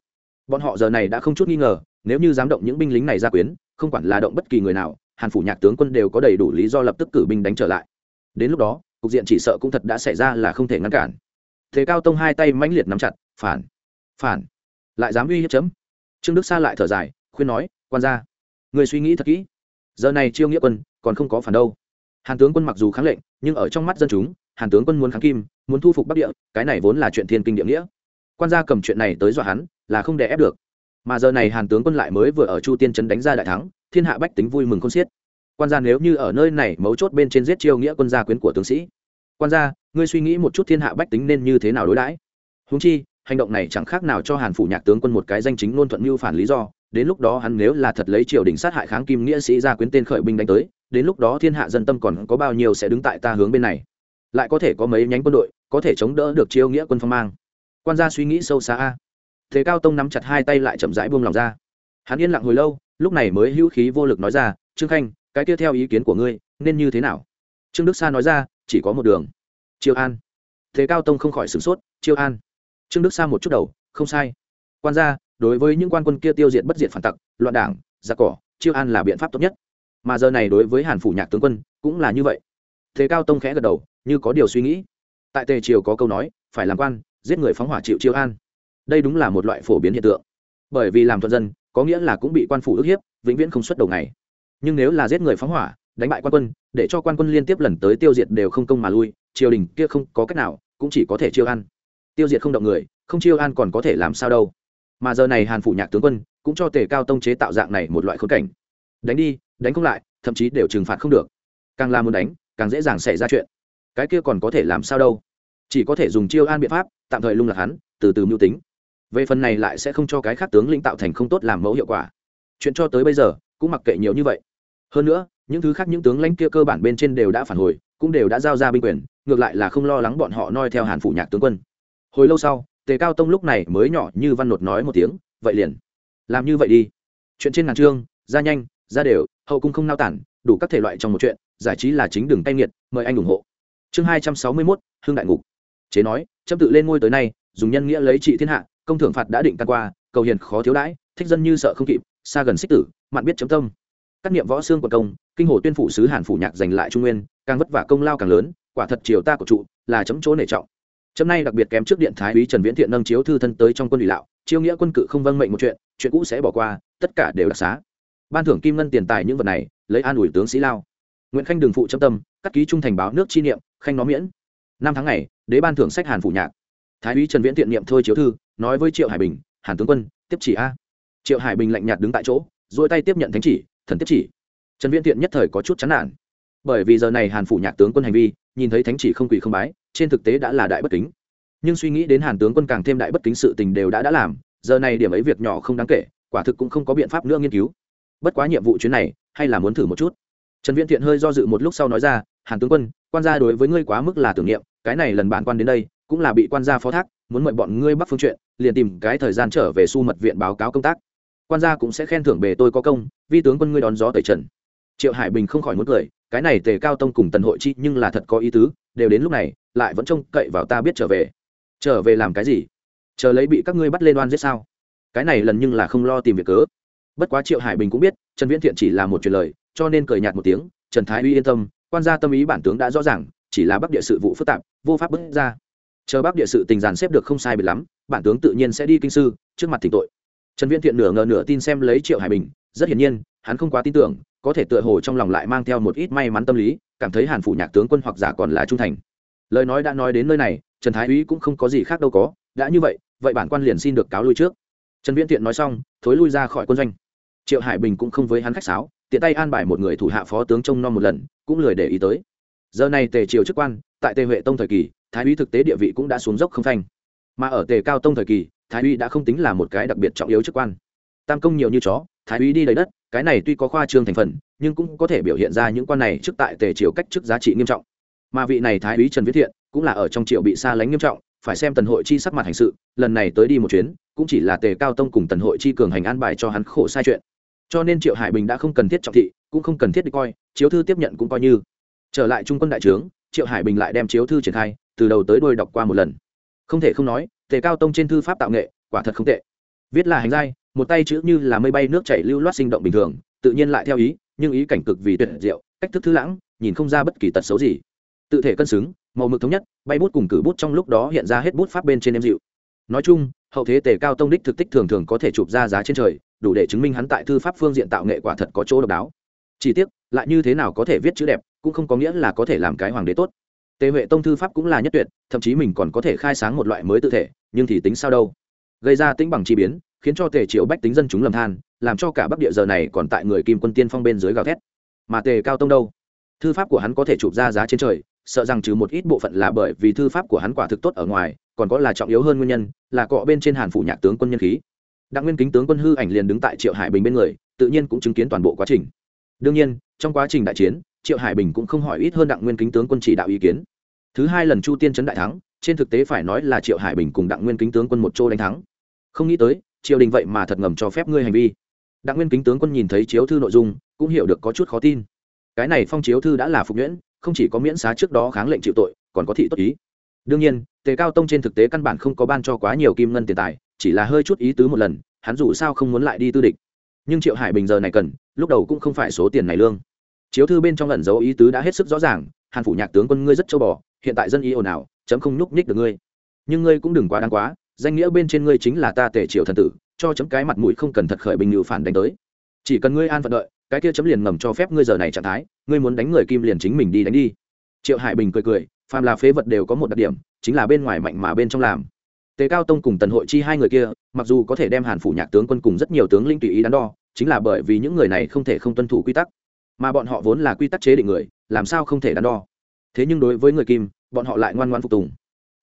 bọn họ giờ này đã không chút nghi ngờ, nếu như dám động những binh lính này ra quyến, không quản là động bất kỳ người nào, hàn phủ nhạc tướng quân đều có đầy đủ lý do lập tức cử binh đánh trở lại. Đến lúc đó, cục diện chỉ sợ cũng thật đã xảy ra là không thể ngăn cản. Thế cao tông hai tay mãnh liệt nắm chặt, phản phản. Lại dám uy hiếp chấm. Trương đức sa lại thở dài, khuyên nói, quan ra người suy nghĩ thật kỹ. Giờ này chiêu nghĩa quân còn không có phản đâu. Hàn tướng quân mặc dù kháng lệnh, nhưng ở trong mắt dân chúng, hàn tướng quân muốn kháng kim, muốn thu phục bắc địa, cái này vốn là chuyện thiên kinh địa nghĩa. Quan gia cầm chuyện này tới dọa hắn là không để ép được. Mà giờ này hàn tướng quân lại mới vừa ở chu tiên trấn đánh ra đại thắng, thiên hạ bách tính vui mừng không xiết. Quan gia nếu như ở nơi này mấu chốt bên trên giết chiêu nghĩa quân gia quyến của tướng sĩ. Quan gia, ngươi suy nghĩ một chút thiên hạ bách tính nên như thế nào đối đãi? Húng chi, hành động này chẳng khác nào cho hàn phủ nhạc tướng quân một cái danh chính ngôn thuận mưu phản lý do, đến lúc đó hắn nếu là thật lấy triều đình sát hại kháng kim nghĩa sĩ gia quyến tên khởi binh đánh tới, đến lúc đó thiên hạ dân tâm còn có bao nhiêu sẽ đứng tại ta hướng bên này? Lại có thể có mấy nhánh quân đội có thể chống đỡ được chiêu nghĩa quân phong mang. Quan gia suy nghĩ sâu xa a thế cao tông nắm chặt hai tay lại chậm rãi buông lòng ra. Hắn yên lặng hồi lâu, lúc này mới hữu khí vô lực nói ra, trương khanh, cái tiếp theo ý kiến của ngươi, nên như thế nào? Trương đức sa nói ra, chỉ có một đường. Chiêu an. Thế cao tông không khỏi sửng sốt chiêu an. Trương đức sa một chút đầu, không sai. Quan gia, đối với những quan quân kia tiêu diệt bất diệt phản tặc, loạn đảng, giặc cỏ chiêu an là biện pháp tốt nhất. Mà giờ này đối với hàn phủ nhạc tướng quân, cũng là như vậy. Thế cao tông khẽ gật đầu, như có điều suy nghĩ. Tại tề triều có câu nói, phải làm quan, giết người phóng hỏa chịu chiêu an đây đúng là một loại phổ biến hiện tượng. Bởi vì làm thuận dân, có nghĩa là cũng bị quan phủ ức hiếp, vĩnh viễn không xuất đầu ngày. Nhưng nếu là giết người phóng hỏa, đánh bại quan quân, để cho quan quân liên tiếp lần tới tiêu diệt đều không công mà lui, triều đình kia không có cách nào, cũng chỉ có thể chiêu an. Tiêu diệt không động người, không chiêu an còn có thể làm sao đâu. Mà giờ này hàn phủ nhạc tướng quân cũng cho tề cao tông chế tạo dạng này một loại khốn cảnh. Đánh đi, đánh không lại, thậm chí đều trừng phạt không được. Càng là muốn đánh, càng dễ dàng xảy ra chuyện. Cái kia còn có thể làm sao đâu. Chỉ có thể dùng chiêu an biện pháp, tạm thời lung lạc hắn, từ từ mưu tính về phần này lại sẽ không cho cái khác tướng lĩnh tạo thành không tốt làm mẫu hiệu quả. Chuyện cho tới bây giờ, cũng mặc kệ nhiều như vậy. Hơn nữa, những thứ khác những tướng lãnh kia cơ bản bên trên đều đã phản hồi, cũng đều đã giao ra binh quyền, ngược lại là không lo lắng bọn họ noi theo hàn phủ nhạc tướng quân. Hồi lâu sau, tề cao tông lúc này mới nhỏ như văn nột nói một tiếng, vậy liền, làm như vậy đi. Chuyện trên ngàn trương ra nhanh, ra đều, hậu cung không nao tản, đủ các thể loại trong một chuyện, giải trí là chính đường tay nghiệt, mời anh ủng hộ. Chương hai trăm sáu mươi mốt hương đại ngục. Chế nói, chấm tự lên ngôi tới nay, dùng nhân nghĩa lấy trị thiên hạ công thưởng phạt đã định căn qua, cầu hiền khó thiếu đãi, thích dân như sợ không kịp, xa gần xích tử, mạn biết chấm tâm. Các niệm võ xương quận công, kinh hồ tuyên phủ sứ hàn phủ nhạc giành lại trung nguyên, càng vất vả công lao càng lớn, quả thật triều ta của trụ, là chấm chỗ nể trọng. Chấm nay đặc biệt kém trước điện thái úy trần viễn thiện nâng chiếu thư thân tới trong quân ủy lạo, chiêu nghĩa quân cự không vâng mệnh một chuyện chuyện cũ sẽ bỏ qua, tất cả đều đặc xá. Ban thưởng kim ngân tiền tài những vật này, lấy an ủi tướng sĩ lao. Nguyễn khanh đường phụ chấm tâm, cắt ký trung thành báo nước chi niệm, khanh nó miễn. Năm tháng này đế ban thưởng sách hàn phủ nhạc. Thái úy trần viễn thiện niệm thôi chiếu thư nói với triệu hải bình, hàn tướng quân, tiếp chỉ a. Triệu hải bình lạnh nhạt đứng tại chỗ dỗi tay tiếp nhận thánh chỉ, thần tiếp chỉ. Trần viễn thiện nhất thời có chút chán nản. Bởi vì giờ này hàn phủ nhạc tướng quân hành vi, nhìn thấy thánh chỉ không quỳ không bái, trên thực tế đã là đại bất kính. Nhưng suy nghĩ đến hàn tướng quân càng thêm đại bất kính sự tình đều đã đã làm, giờ này điểm ấy việc nhỏ không đáng kể, quả thực cũng không có biện pháp nữa nghiên cứu. Bất quá nhiệm vụ chuyến này, hay là muốn thử một chút. Trần viễn thiện hơi do dự một lúc sau nói ra, hàn tướng quân, quan gia đối với ngươi quá mức là tưởng niệm, cái này lần bản quan đến đây, cũng là bị quan gia phó thác muốn mời bọn ngươi bắc phương chuyện, liền tìm cái thời gian trở về su mật viện báo cáo công tác. Quan gia cũng sẽ khen thưởng bề tôi có công, vi tướng quân ngươi đón gió tẩy trần. Triệu hải bình không khỏi muốn cười, cái này tề cao tông cùng tần hội chi nhưng là thật có ý tứ, đều đến lúc này, lại vẫn trông cậy vào ta biết trở về. Trở về làm cái gì? Chờ lấy bị các ngươi bắt lên oan giết sao? Cái này lần nhưng là không lo tìm việc cớ. Bất quá triệu hải bình cũng biết, trần viễn thiện chỉ là một truyền lời, cho nên cười nhạt một tiếng, trần thái uy yên tâm, quan gia tâm ý bản tướng đã rõ ràng, chỉ là bắc địa sự vụ phức tạp, vô pháp bước ra chờ bác địa sự tình giàn xếp được không sai biệt lắm, bản tướng tự nhiên sẽ đi kinh sư, trước mặt thỉnh tội. Trần viễn thiện nửa ngờ nửa tin xem lấy triệu hải bình, rất hiển nhiên, hắn không quá tin tưởng, có thể tựa hồ trong lòng lại mang theo một ít may mắn tâm lý, cảm thấy hàn phủ nhạc tướng quân hoặc giả còn là trung thành. Lời nói đã nói đến nơi này, trần thái úy cũng không có gì khác đâu có, đã như vậy vậy bản quan liền xin được cáo lui trước. Trần viễn thiện nói xong, thối lui ra khỏi quân doanh. Triệu hải bình cũng không với hắn khách sáo, tiện tay an bài một người thủ hạ phó tướng trông nom một lần, cũng lười để ý tới. Giờ này tề triều chức quan, tại tề huệ tông thời kỳ thái úy thực tế địa vị cũng đã xuống dốc không phanh. Mà ở tề cao tông thời kỳ, thái úy đã không tính là một cái đặc biệt trọng yếu chức quan. Tam công nhiều như chó, thái úy đi đầy đất, cái này tuy có khoa trương thành phần, nhưng cũng có thể biểu hiện ra những quan này trước tại tề triều cách chức giá trị nghiêm trọng. Mà vị này thái úy trần viết thiện, cũng là ở trong triều bị xa lánh nghiêm trọng, phải xem tần hội chi sắc mặt hành sự, lần này tới đi một chuyến, cũng chỉ là tề cao tông cùng tần hội chi cường hành an bài cho hắn khổ sai chuyện. Cho nên triệu hải bình đã không cần thiết trọng thị, cũng không cần thiết đi coi, chiếu thư tiếp nhận cũng coi như. Trở lại trung quân đại trướng, triệu hải bình lại đem chiếu thư triển khai từ đầu tới đôi đọc qua một lần. Không thể không nói, tề cao tông trên thư pháp tạo nghệ, quả thật không tệ. Viết là hành giai, một tay chữ như là mây bay nước chảy lưu loát sinh động bình thường, tự nhiên lại theo ý, nhưng ý cảnh cực vì tuyệt diệu, cách thức thư lãng, nhìn không ra bất kỳ tật xấu gì. Tự thể cân xứng, màu mực thống nhất, bay bút cùng cử bút trong lúc đó hiện ra hết bút pháp bên trên em dịu. Nói chung, hậu thế tề cao tông đích thực tích thường thường có thể chụp ra giá trên trời, đủ để chứng minh hắn tại thư pháp phương diện tạo nghệ quả thật có chỗ độc đáo. Chỉ tiếc, lại như thế nào có thể viết chữ đẹp, cũng không có nghĩa là có thể làm cái hoàng đế tốt tề huệ tông thư pháp cũng là nhất tuyệt, thậm chí mình còn có thể khai sáng một loại mới tự thể, nhưng thì tính sao đâu? Gây ra tính bằng chi biến, khiến cho tề triệu bách tính dân chúng lầm than, làm cho cả bắc địa giờ này còn tại người kim quân tiên phong bên dưới gào thét. Mà tề cao tông đâu? Thư pháp của hắn có thể chụp ra giá trên trời, sợ rằng trừ một ít bộ phận là bởi vì thư pháp của hắn quả thực tốt ở ngoài, còn có là trọng yếu hơn nguyên nhân, là cọ bên trên hàn phủ nhạc tướng quân nhân khí. Đặng nguyên kính tướng quân hư ảnh liền đứng tại triệu hải bình bên người, tự nhiên cũng chứng kiến toàn bộ quá trình. Đương nhiên, trong quá trình đại chiến triệu hải bình cũng không hỏi ít hơn đặng nguyên kính tướng quân chỉ đạo ý kiến. Thứ hai lần chu tiên trấn đại thắng, trên thực tế phải nói là triệu hải bình cùng đặng nguyên kính tướng quân một chỗ đánh thắng. Không nghĩ tới, triều đình vậy mà thật ngầm cho phép ngươi hành vi. Đặng nguyên kính tướng quân nhìn thấy chiếu thư nội dung, cũng hiểu được có chút khó tin. Cái này phong chiếu thư đã là phục nhuyễn, không chỉ có miễn xá trước đó kháng lệnh chịu tội, còn có thị tốt ý. Đương nhiên, tề cao tông trên thực tế căn bản không có ban cho quá nhiều kim ngân tiền tài, chỉ là hơi chút ý tứ một lần, hắn dù sao không muốn lại đi tư địch. Nhưng triệu hải bình giờ này cần, lúc đầu cũng không phải số tiền này lương chiếu thư bên trong lần dấu ý tứ đã hết sức rõ ràng, hàn phủ nhạc tướng quân ngươi rất châu bò, hiện tại dân ý ồn ào, chấm không nhúc nhích được ngươi. Nhưng ngươi cũng đừng quá đáng quá, danh nghĩa bên trên ngươi chính là ta tể triều thần tử, cho chấm cái mặt mũi không cần thật khởi bình ngự phản đánh tới. Chỉ cần ngươi an phận đợi, cái kia chấm liền ngầm cho phép ngươi giờ này trạng thái, ngươi muốn đánh người kim liền chính mình đi đánh đi. Triệu hải bình cười cười, phàm là phế vật đều có một đặc điểm, chính là bên ngoài mạnh mà bên trong làm. Tề cao tông cùng tần hội chi hai người kia, mặc dù có thể đem hàn phủ nhạc tướng quân cùng rất nhiều tướng linh tùy ý đắn đo, chính là bởi vì những người này không thể không tuân thủ quy tắc mà bọn họ vốn là quy tắc chế định người, làm sao không thể đắn đo? Thế nhưng đối với người kim, bọn họ lại ngoan ngoan phục tùng.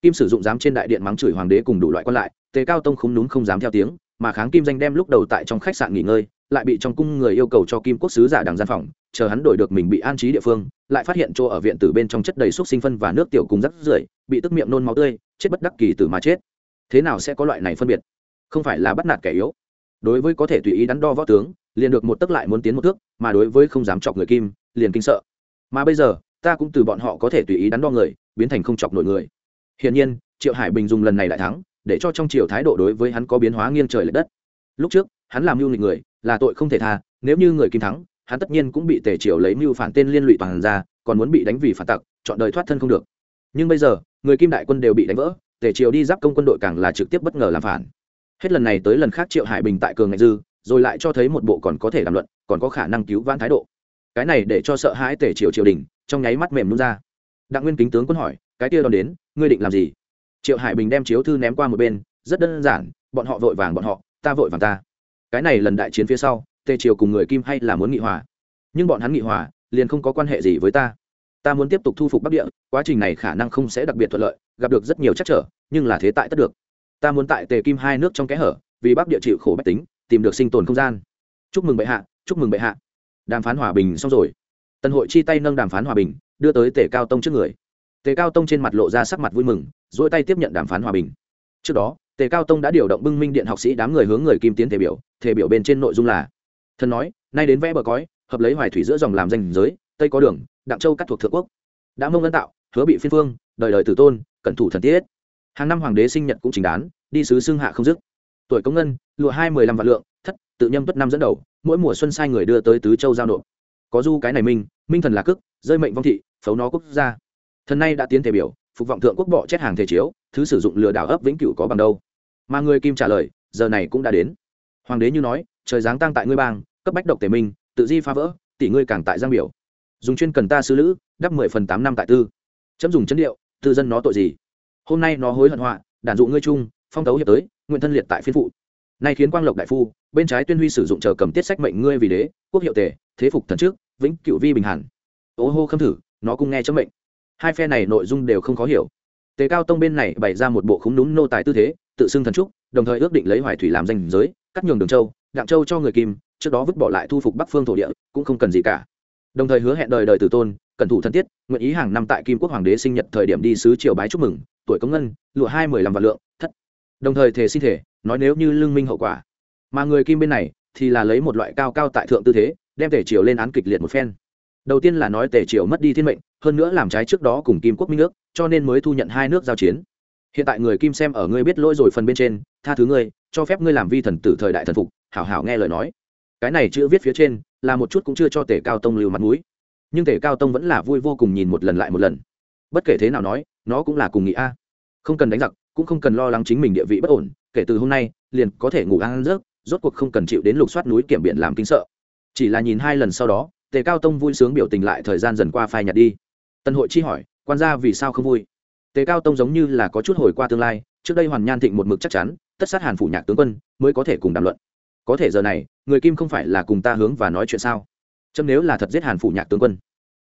Kim sử dụng dám trên đại điện mắng chửi hoàng đế cùng đủ loại quan lại, tề cao tông không đúng không dám theo tiếng, mà kháng kim danh đem lúc đầu tại trong khách sạn nghỉ ngơi, lại bị trong cung người yêu cầu cho kim quốc sứ giả đằng gian phòng, chờ hắn đổi được mình bị an trí địa phương, lại phát hiện chỗ ở viện tử bên trong chất đầy xúc sinh phân và nước tiểu cùng rắc rưởi, bị tức miệng nôn máu tươi, chết bất đắc kỳ tử mà chết. Thế nào sẽ có loại này phân biệt? Không phải là bắt nạt kẻ yếu. Đối với có thể tùy ý đắn đo võ tướng liền được một tấc lại muốn tiến một thước, mà đối với không dám chọc người kim, liền kinh sợ. Mà bây giờ, ta cũng từ bọn họ có thể tùy ý đắn đo người, biến thành không chọc nổi người. Hiển nhiên, triệu hải bình dùng lần này đại thắng, để cho trong triều thái độ đối với hắn có biến hóa nghiêng trời l ệ đất. Lúc trước, hắn làm mưu nghịch người, là tội không thể tha, nếu như người kim thắng, hắn tất nhiên cũng bị tề triều lấy mưu phản tên liên lụy toàn ra, còn muốn bị đánh vì phản tặc, chọn đời thoát thân không được. Nhưng bây giờ, người kim đại quân đều bị đánh vỡ, tề triều đi giáp công quân đội càng là trực tiếp bất ngờ làm phản. Hết lần này tới lần khác triệu hải bình tại cường ngạch dư rồi lại cho thấy một bộ còn có thể làm luận, còn có khả năng cứu vãn thái độ. Cái này để cho sợ hãi tề triều triều đình, trong nháy mắt mềm luôn ra. Đặng nguyên kính tướng quân hỏi, cái kia đón đến, ngươi định làm gì? Triệu hải bình đem chiếu thư ném qua một bên, rất đơn giản, bọn họ vội vàng bọn họ, ta vội vàng ta. Cái này lần đại chiến phía sau, tề triều cùng người kim hay là muốn nghị hòa. Nhưng bọn hắn nghị hòa, liền không có quan hệ gì với ta. Ta muốn tiếp tục thu phục bắc địa, quá trình này khả năng không sẽ đặc biệt thuận lợi, gặp được rất nhiều chắc trở, nhưng là thế tại tất được. Ta muốn tại tề kim hai nước trong kẽ hở, vì bắc địa chịu khổ bách tính tìm được sinh tồn không gian. Chúc mừng bệ hạ, chúc mừng bệ hạ. Đàm phán hòa bình xong rồi. Tần hội chi tay nâng đàm phán hòa bình, đưa tới tề cao tông trước người. Tề cao tông trên mặt lộ ra sắc mặt vui mừng dỗi tay tiếp nhận đàm phán hòa bình. Trước đó, tề cao tông đã điều động bưng minh điện học sĩ đám người hướng người kim tiến thể biểu thể biểu bên trên nội dung là, thần nói, nay đến vẽ bờ cõi, hợp lấy hoài thủy giữa dòng làm danh giới, tây có đường, đặng châu cắt thuộc thượng quốc. Đã mông ân tạo, hứa bị phiên phương, đời đời tử tôn, cẩn thủ thần tiết. Hàng năm hoàng đế sinh nhật cũng chính đán, đi sứ xưng hạ không dứt tuổi công ngân, lụa hai mười lăm vạn lượng, thất, tự nhâm tuất năm dẫn đầu, mỗi mùa xuân sai người đưa tới tứ châu giao nộp. Có du cái này minh minh thần là cức rơi mệnh vong thị, phấu nó quốc gia. Thần nay đã tiến thể biểu, phục vọng thượng quốc bọ chết hàng thể chiếu, thứ sử dụng lừa đảo ấp vĩnh cửu có bằng đâu. Mà người kim trả lời, giờ này cũng đã đến. Hoàng đế như nói, trời giáng tăng tại ngươi bang, cấp bách độc tề minh, tự di phá vỡ, tỷ ngươi càng tại giang biểu. Dùng chuyên cần ta sư lữ, đắp mười phần tám năm tại tư. Chấm dùng chân điệu, tư dân nó tội gì? Hôm nay nó hối hận họa, đản dụ ngươi chung, phong tấu hiệp tới nguyện thân liệt tại phiên phụ. Nay khiến quang lộc đại phu, bên trái tuyên huy sử dụng chờ cầm tiết sách mệnh ngươi vì đế, quốc hiệu tề, thế phục thần trước, vĩnh cựu vi bình hàn. Ô hô khâm thử, nó cũng nghe chấm mệnh. Hai phe này nội dung đều không khó hiểu. Tề cao tông bên này bày ra một bộ khúng núm nô tài tư thế, tự xưng thần trúc, đồng thời ước định lấy hoài thủy làm danh giới, cắt nhường đường châu, đặng châu cho người kim, trước đó vứt bỏ lại thu phục bắc phương thổ địa, cũng không cần gì cả. Đồng thời hứa hẹn đời đời tử tôn, cẩn thủ thân tiết, nguyện ý hàng năm tại kim quốc hoàng đế sinh nhật thời điểm đi sứ triều bái chúc mừng, tuổi công ngân, lụa hai mười lăm vạn lượng, thất đồng thời thể xin thể, nói nếu như lương minh hậu quả. Mà người kim bên này thì là lấy một loại cao cao tại thượng tư thế, đem tể triều lên án kịch liệt một phen. Đầu tiên là nói tể triều mất đi thiên mệnh, hơn nữa làm trái trước đó cùng kim quốc minh nước, cho nên mới thu nhận hai nước giao chiến. Hiện tại người kim xem ở ngươi biết lỗi rồi phần bên trên, tha thứ ngươi, cho phép ngươi làm vi thần tử thời đại thần phục, hảo hảo nghe lời nói. Cái này chữ viết phía trên là một chút cũng chưa cho tể cao tông lưu mặt mũi. Nhưng tể cao tông vẫn là vui vô cùng nhìn một lần lại một lần. Bất kể thế nào nói, nó cũng là cùng nghị a. Không cần đánh giặc cũng không cần lo lắng chính mình địa vị bất ổn, kể từ hôm nay, liền có thể ngủ ăn rớt rốt cuộc không cần chịu đến lục soát núi kiểm biển làm kinh sợ. Chỉ là nhìn hai lần sau đó, tề cao tông vui sướng biểu tình lại thời gian dần qua phai nhạt đi. Tân hội chi hỏi, quan gia vì sao không vui? Tề cao tông giống như là có chút hồi qua tương lai, trước đây hoàn nhan thịnh một mực chắc chắn, tất sát hàn phủ nhạc tướng quân mới có thể cùng đàm luận. Có thể giờ này, người kim không phải là cùng ta hướng và nói chuyện sao? Chấm nếu là thật giết hàn phủ nhạc tướng quân,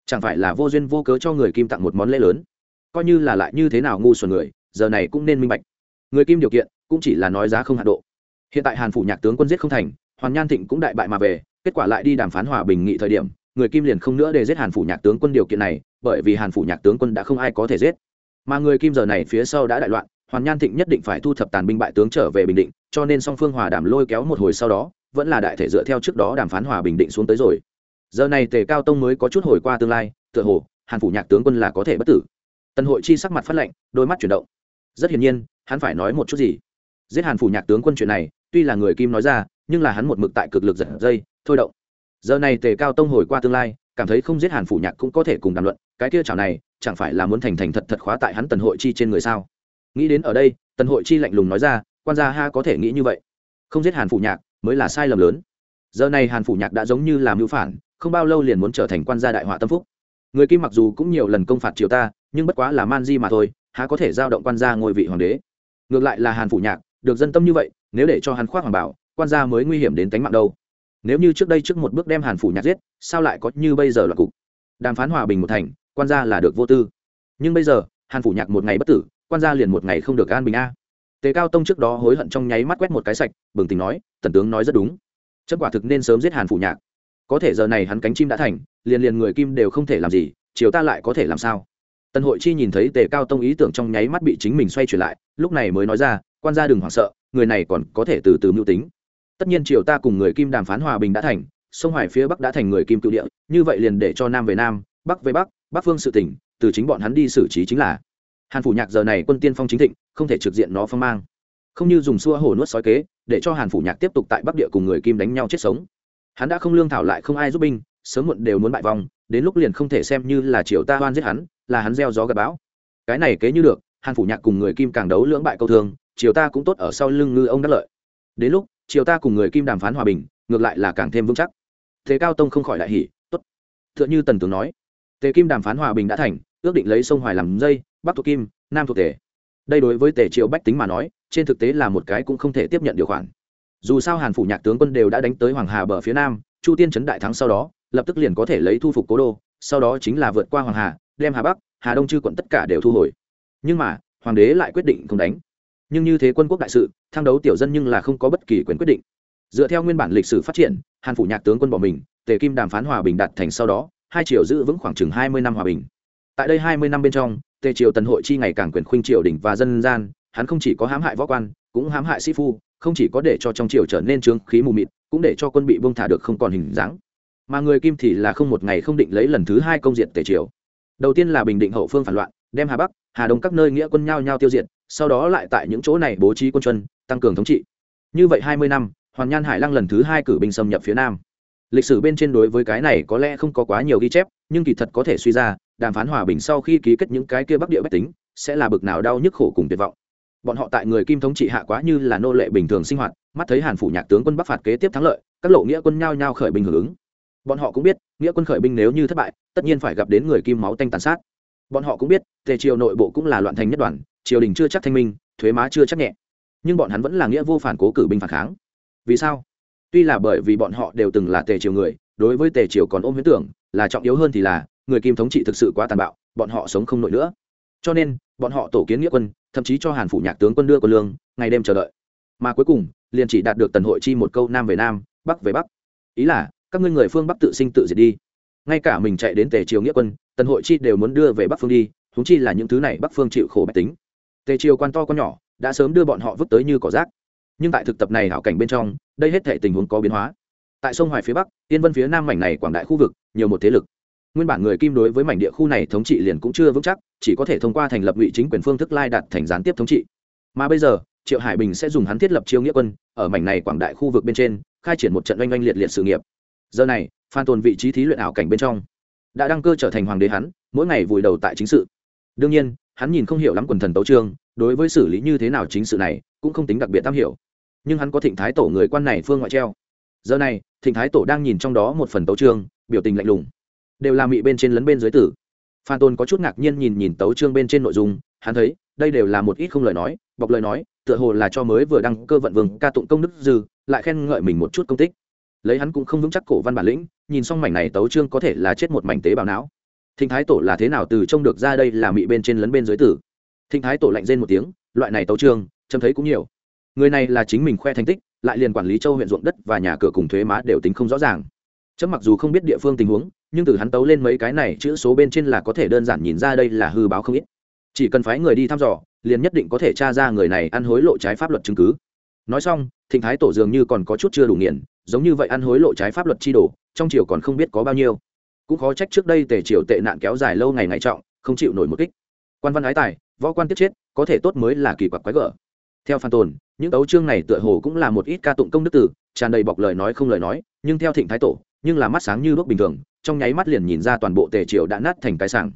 chẳng phải là vô duyên vô cớ cho người kim tặng một món lễ lớn? Coi như là lại như thế nào ngu xuẩn người giờ này cũng nên minh bạch. Người kim điều kiện cũng chỉ là nói giá không hạ độ. Hiện tại hàn phủ nhạc tướng quân giết không thành, hoàn nhan thịnh cũng đại bại mà về, kết quả lại đi đàm phán hòa bình nghị thời điểm, người kim liền không nữa để giết hàn phủ nhạc tướng quân điều kiện này, bởi vì hàn phủ nhạc tướng quân đã không ai có thể giết. Mà người kim giờ này phía sau đã đại loạn, hoàn nhan thịnh nhất định phải thu thập tàn binh bại tướng trở về bình định, cho nên song phương hòa đàm lôi kéo một hồi sau đó, vẫn là đại thể dựa theo trước đó đàm phán hòa bình định xuống tới rồi. Giờ này tề cao tông mới có chút hồi qua tương lai, tựa hồ hàn phủ nhạc tướng quân là có thể bất tử. Tần hội chi sắc mặt phát lệnh, đôi mắt chuyển động rất hiển nhiên, hắn phải nói một chút gì. Giết hàn phủ nhạc tướng quân chuyện này, tuy là người kim nói ra, nhưng là hắn một mực tại cực lực giật dây, thôi động. Giờ này tề cao tông hồi qua tương lai, cảm thấy không giết hàn phủ nhạc cũng có thể cùng đàm luận, cái kia chảo này, chẳng phải là muốn thành thành thật thật khóa tại hắn tần hội chi trên người sao? Nghĩ đến ở đây, tần hội chi lạnh lùng nói ra, quan gia ha có thể nghĩ như vậy. Không giết hàn phủ nhạc, mới là sai lầm lớn. Giờ này hàn phủ nhạc đã giống như làm mưu phản, không bao lâu liền muốn trở thành quan gia đại họa tâm phúc. Người kim mặc dù cũng nhiều lần công phạt triều ta, nhưng bất quá là man di mà thôi há có thể giao động quan gia ngôi vị hoàng đế. Ngược lại là hàn phủ nhạc, được dân tâm như vậy, nếu để cho hắn khoác hoàng bảo, quan gia mới nguy hiểm đến tính mạng đâu. Nếu như trước đây trước một bước đem hàn phủ nhạc giết, sao lại có như bây giờ là cục? Đàm phán hòa bình một thành, quan gia là được vô tư. Nhưng bây giờ, hàn phủ nhạc một ngày bất tử, quan gia liền một ngày không được an bình a. Tề cao tông trước đó hối hận trong nháy mắt quét một cái sạch, bừng tỉnh nói, tần tướng nói rất đúng. Chất quả thực nên sớm giết hàn phủ nhạc. Có thể giờ này hắn cánh chim đã thành, liền liền người kim đều không thể làm gì, chiều ta lại có thể làm sao? Tần hội chi nhìn thấy tề cao tông ý tưởng trong nháy mắt bị chính mình xoay chuyển lại, lúc này mới nói ra, quan gia đừng hoảng sợ, người này còn có thể từ từ mưu tính. Tất nhiên triều ta cùng người kim đàm phán hòa bình đã thành, sông hoài phía bắc đã thành người kim cựu địa, như vậy liền để cho nam về nam, bắc về bắc bắc phương sự tỉnh, từ chính bọn hắn đi xử trí chính là. Hàn phủ nhạc giờ này quân tiên phong chính thịnh, không thể trực diện nó phong mang. Không như dùng xua hổ nuốt sói kế, để cho hàn phủ nhạc tiếp tục tại bắc địa cùng người kim đánh nhau chết sống. Hắn đã không lương thảo lại không ai giúp binh, sớm muộn đều muốn bại vong đến lúc liền không thể xem như là triều ta hoan giết hắn, là hắn gieo gió gặp bão. Cái này kế như được, hàn phủ nhạc cùng người kim càng đấu lưỡng bại câu thương, triều ta cũng tốt ở sau lưng ngư ông đắc lợi. Đến lúc, triều ta cùng người kim đàm phán hòa bình, ngược lại là càng thêm vững chắc. Thế cao tông không khỏi đại hỉ, tốt. Tựa như tần tướng nói, tề kim đàm phán hòa bình đã thành, ước định lấy sông hoài làm dây, bắc thuộc kim, nam thuộc tề. Đây đối với tề triều bách tính mà nói, trên thực tế là một cái cũng không thể tiếp nhận điều khoản. Dù sao hàn phủ nhạc tướng quân đều đã đánh tới hoàng hà bờ phía nam, chu tiên trấn đại thắng sau đó lập tức liền có thể lấy thu phục cố đô, sau đó chính là vượt qua hoàng hà, đem hà bắc, hà đông chư quận tất cả đều thu hồi. Nhưng mà, hoàng đế lại quyết định không đánh. Nhưng như thế quân quốc đại sự, thang đấu tiểu dân nhưng là không có bất kỳ quyền quyết định. Dựa theo nguyên bản lịch sử phát triển, hàn phủ nhạc tướng quân bỏ mình, tề kim đàm phán hòa bình đạt thành sau đó, hai triều giữ vững khoảng chừng hai mươi năm hòa bình. Tại đây hai mươi năm bên trong, tề triều tần hội chi ngày càng quyền khuynh triều đình và dân gian, hắn không chỉ có hãm hại võ quan, cũng hãm hại sĩ phu, không chỉ có để cho trong triều trở nên trướng khí mù mịt, cũng để cho quân bị bông thả được không còn hình dáng mà người kim thì là không một ngày không định lấy lần thứ hai công diện tề triều. Đầu tiên là bình định hậu phương phản loạn, đem hà bắc, hà đông các nơi nghĩa quân nhao nhao tiêu diệt, sau đó lại tại những chỗ này bố trí quân chuân tăng cường thống trị. Như vậy hai mươi năm hoàn nhan hải lăng lần thứ hai cử binh xâm nhập phía nam. Lịch sử bên trên đối với cái này có lẽ không có quá nhiều ghi chép, nhưng kỳ thật có thể suy ra, đàm phán hòa bình sau khi ký kết những cái kia bắc địa bách tính, sẽ là bực nào đau nhức khổ cùng tuyệt vọng. Bọn họ tại người kim thống trị hạ quá như là nô lệ bình thường sinh hoạt, mắt thấy hàn phủ nhạc tướng quân bắc phạt kế tiếp thắng lợi, các lộ nghĩa quân nhao nhao khởi binh hưởng ứng bọn họ cũng biết, nghĩa quân khởi binh nếu như thất bại, tất nhiên phải gặp đến người kim máu tanh tàn sát. Bọn họ cũng biết, tề triều nội bộ cũng là loạn thành nhất đoàn, triều đình chưa chắc thanh minh, thuế má chưa chắc nhẹ. Nhưng bọn hắn vẫn là nghĩa vô phản cố cử binh phản kháng. Vì sao? Tuy là bởi vì bọn họ đều từng là tề triều người, đối với tề triều còn ôm huyễn tưởng, là trọng yếu hơn thì là, người kim thống trị thực sự quá tàn bạo, bọn họ sống không nổi nữa. Cho nên, bọn họ tổ kiến nghĩa quân, thậm chí cho hàn phủ nhạc tướng quân đưa quân lương, ngày đêm chờ đợi. Mà cuối cùng, liền chỉ đạt được tần hội chi một câu nam về nam, bắc về bắc. Ý là các ngươi người phương bắc tự sinh tự diệt đi. Ngay cả mình chạy đến tề triều nghĩa quân, tần hội chi đều muốn đưa về bắc phương đi thúng chi là những thứ này bắc phương chịu khổ bách tính. Tề triều quan to con nhỏ, đã sớm đưa bọn họ vứt tới như cỏ rác. Nhưng tại thực tập này hảo cảnh bên trong, đây hết thể tình huống có biến hóa. Tại sông hoài phía bắc, yên vân phía nam mảnh này quảng đại khu vực, nhiều một thế lực. Nguyên bản người kim đối với mảnh địa khu này thống trị liền cũng chưa vững chắc, chỉ có thể thông qua thành lập ngụy chính quyền phương thức lai đặt thành gián tiếp thống trị. Mà bây giờ, triệu hải bình sẽ dùng hắn thiết lập chiêu nghĩa quân, ở mảnh này quảng đại khu vực bên trên, khai triển một trận oanh oanh liệt liệt sự nghiệp giờ này, phan tồn vị trí thí luyện ảo cảnh bên trong đã đăng cơ trở thành hoàng đế hắn, mỗi ngày vùi đầu tại chính sự. Đương nhiên, hắn nhìn không hiểu lắm quần thần tấu trương, đối với xử lý như thế nào chính sự này cũng không tính đặc biệt tam hiểu. Nhưng hắn có thịnh thái tổ người quan này phương ngoại treo. Giờ này, thịnh thái tổ đang nhìn trong đó một phần tấu trương, biểu tình lạnh lùng. Đều là mị bên trên lấn bên dưới tử. Phan tôn có chút ngạc nhiên nhìn nhìn tấu trương bên trên nội dung, hắn thấy, đây đều là một ít không lời nói bọc lời nói, tựa hồ là cho mới vừa đăng cơ vận vương ca tụng công đức dư, lại khen ngợi mình một chút công tích lấy hắn cũng không vững chắc cổ văn bản lĩnh, nhìn xong mảnh này tấu trương có thể là chết một mảnh tế bào não. Thịnh thái tổ là thế nào từ trông được ra đây là mị bên trên lấn bên dưới tử. Thịnh thái tổ lạnh rên một tiếng, loại này tấu trương chấm thấy cũng nhiều. Người này là chính mình khoe thành tích, lại liền quản lý châu huyện ruộng đất và nhà cửa cùng thuế má đều tính không rõ ràng. Chấm mặc dù không biết địa phương tình huống, nhưng từ hắn tấu lên mấy cái này chữ số bên trên là có thể đơn giản nhìn ra đây là hư báo không ít. Chỉ cần phái người đi thăm dò, liền nhất định có thể tra ra người này ăn hối lộ trái pháp luật chứng cứ. Nói xong, thịnh thái tổ dường như còn có chút chưa đủ nghiền giống như vậy ăn hối lộ trái pháp luật chi đổ trong triều còn không biết có bao nhiêu. Cũng khó trách trước đây tề triều tệ nạn kéo dài lâu ngày ngày trọng, không chịu nổi một kích. Quan văn ái tài, võ quan tiết chết, có thể tốt mới là kỳ quặc quái gở. Theo phan tồn, những tấu chương này tựa hồ cũng là một ít ca tụng công đức tử tràn đầy bọc lời nói không lời nói, nhưng theo thịnh thái tổ, nhưng là mắt sáng như đuốc bình thường, trong nháy mắt liền nhìn ra toàn bộ tề triều đã nát thành cái sảng.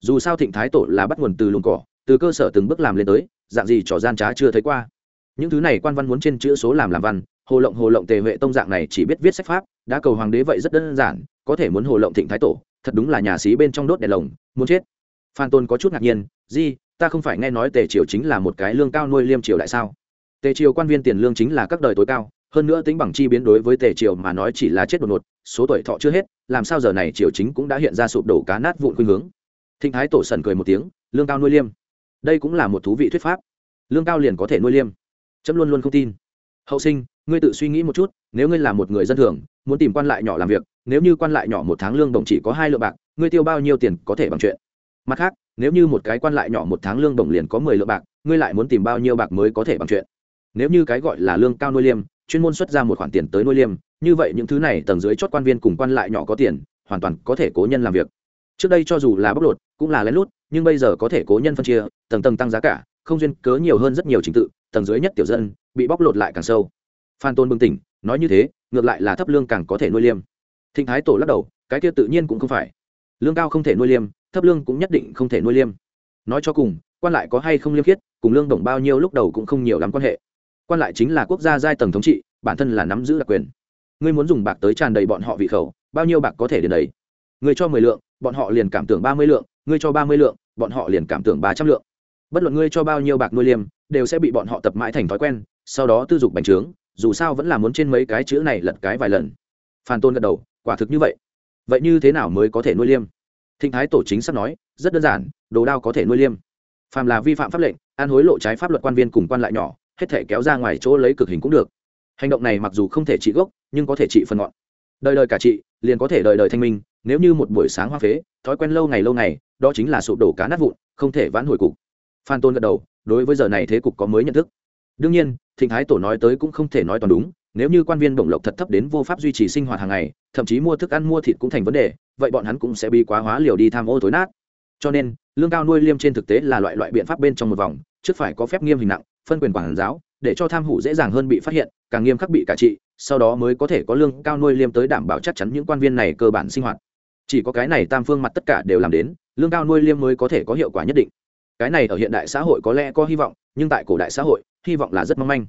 Dù sao thịnh thái tổ là bắt nguồn từ lùng cỏ, từ cơ sở từng bước làm lên tới, dạng gì trò gian trá chưa thấy qua. Những thứ này quan văn muốn trên chữ số làm làm văn hồ lộng hồ lộng tề huệ tông dạng này chỉ biết viết sách pháp, đã cầu hoàng đế vậy rất đơn giản, có thể muốn hồ lộng thịnh thái tổ, thật đúng là nhà sĩ bên trong đốt đèn lồng, muốn chết. Phan tôn có chút ngạc nhiên, di, ta không phải nghe nói tề triều chính là một cái lương cao nuôi liêm triều đại sao? Tề triều quan viên tiền lương chính là các đời tối cao, hơn nữa tính bằng chi biến đối với tề triều mà nói chỉ là chết đột ngột, số tuổi thọ chưa hết, làm sao giờ này triều chính cũng đã hiện ra sụp đổ cá nát vụn khuynh hướng. Thịnh thái tổ sần cười một tiếng, lương cao nuôi liêm, đây cũng là một thú vị thuyết pháp. Lương cao liền có thể nuôi liêm. Chấm luôn luôn không tin hậu sinh, ngươi tự suy nghĩ một chút, nếu ngươi là một người dân thường, muốn tìm quan lại nhỏ làm việc, nếu như quan lại nhỏ một tháng lương đồng chỉ có hai lượng bạc, ngươi tiêu bao nhiêu tiền có thể bằng chuyện? Mặt khác, nếu như một cái quan lại nhỏ một tháng lương đồng liền có mười lượng bạc, ngươi lại muốn tìm bao nhiêu bạc mới có thể bằng chuyện? Nếu như cái gọi là lương cao nuôi liêm, chuyên môn xuất ra một khoản tiền tới nuôi liêm, như vậy những thứ này tầng dưới chót quan viên cùng quan lại nhỏ có tiền, hoàn toàn có thể cố nhân làm việc. Trước đây cho dù là bóc lột, cũng là lén lút, nhưng bây giờ có thể cố nhân phân chia, tầng tầng tăng giá cả, không duyên cớ nhiều hơn rất nhiều trình tự, tầng dưới nhất tiểu dân bị bóc lột lại càng sâu. Phan tôn bừng tỉnh, nói như thế, ngược lại là thấp lương càng có thể nuôi liêm. Thịnh thái tổ lắc đầu, cái kia tự nhiên cũng không phải. Lương cao không thể nuôi liêm, thấp lương cũng nhất định không thể nuôi liêm. Nói cho cùng, quan lại có hay không liêm khiết, cùng lương đồng bao nhiêu lúc đầu cũng không nhiều lắm quan hệ. Quan lại chính là quốc gia giai tầng thống trị, bản thân là nắm giữ đặc quyền. Ngươi muốn dùng bạc tới tràn đầy bọn họ vị khẩu, bao nhiêu bạc có thể đến đấy? Ngươi cho mười lượng, bọn họ liền cảm tưởng ba mươi lượng, ngươi cho ba mươi lượng, bọn họ liền cảm tưởng ba trăm lượng. Bất luận ngươi cho bao nhiêu bạc nuôi liêm, đều sẽ bị bọn họ tập mãi thành thói quen sau đó tư dục bành trướng, dù sao vẫn là muốn trên mấy cái chữ này lật cái vài lần. Phan tôn gật đầu, quả thực như vậy. Vậy như thế nào mới có thể nuôi liêm? Thịnh thái tổ chính sắp nói, rất đơn giản, đồ đao có thể nuôi liêm. Phàm là vi phạm pháp lệnh, an hối lộ trái pháp luật quan viên cùng quan lại nhỏ, hết thể kéo ra ngoài chỗ lấy cực hình cũng được. Hành động này mặc dù không thể trị gốc, nhưng có thể trị phần ngọn. Đời đời cả chị liền có thể đời đời thanh minh, nếu như một buổi sáng hoa phế, thói quen lâu ngày lâu ngày, đó chính là sụp đổ cá nát vụn, không thể vãn hồi cục. Phan tôn gật đầu, đối với giờ này thế cục có mới nhận thức đương nhiên, thịnh thái tổ nói tới cũng không thể nói toàn đúng, nếu như quan viên bổng lộc thật thấp đến vô pháp duy trì sinh hoạt hàng ngày, thậm chí mua thức ăn mua thịt cũng thành vấn đề, vậy bọn hắn cũng sẽ bị quá hóa liều đi tham ô tối nát. Cho nên, lương cao nuôi liêm trên thực tế là loại loại biện pháp bên trong một vòng, trước phải có phép nghiêm hình nặng, phân quyền quản giáo, để cho tham hủ dễ dàng hơn bị phát hiện, càng nghiêm khắc bị cả trị, sau đó mới có thể có lương cao nuôi liêm tới đảm bảo chắc chắn những quan viên này cơ bản sinh hoạt. Chỉ có cái này tam phương mặt tất cả đều làm đến, lương cao nuôi liêm mới có thể có hiệu quả nhất định cái này ở hiện đại xã hội có lẽ có hy vọng, nhưng tại cổ đại xã hội, hy vọng là rất mong manh.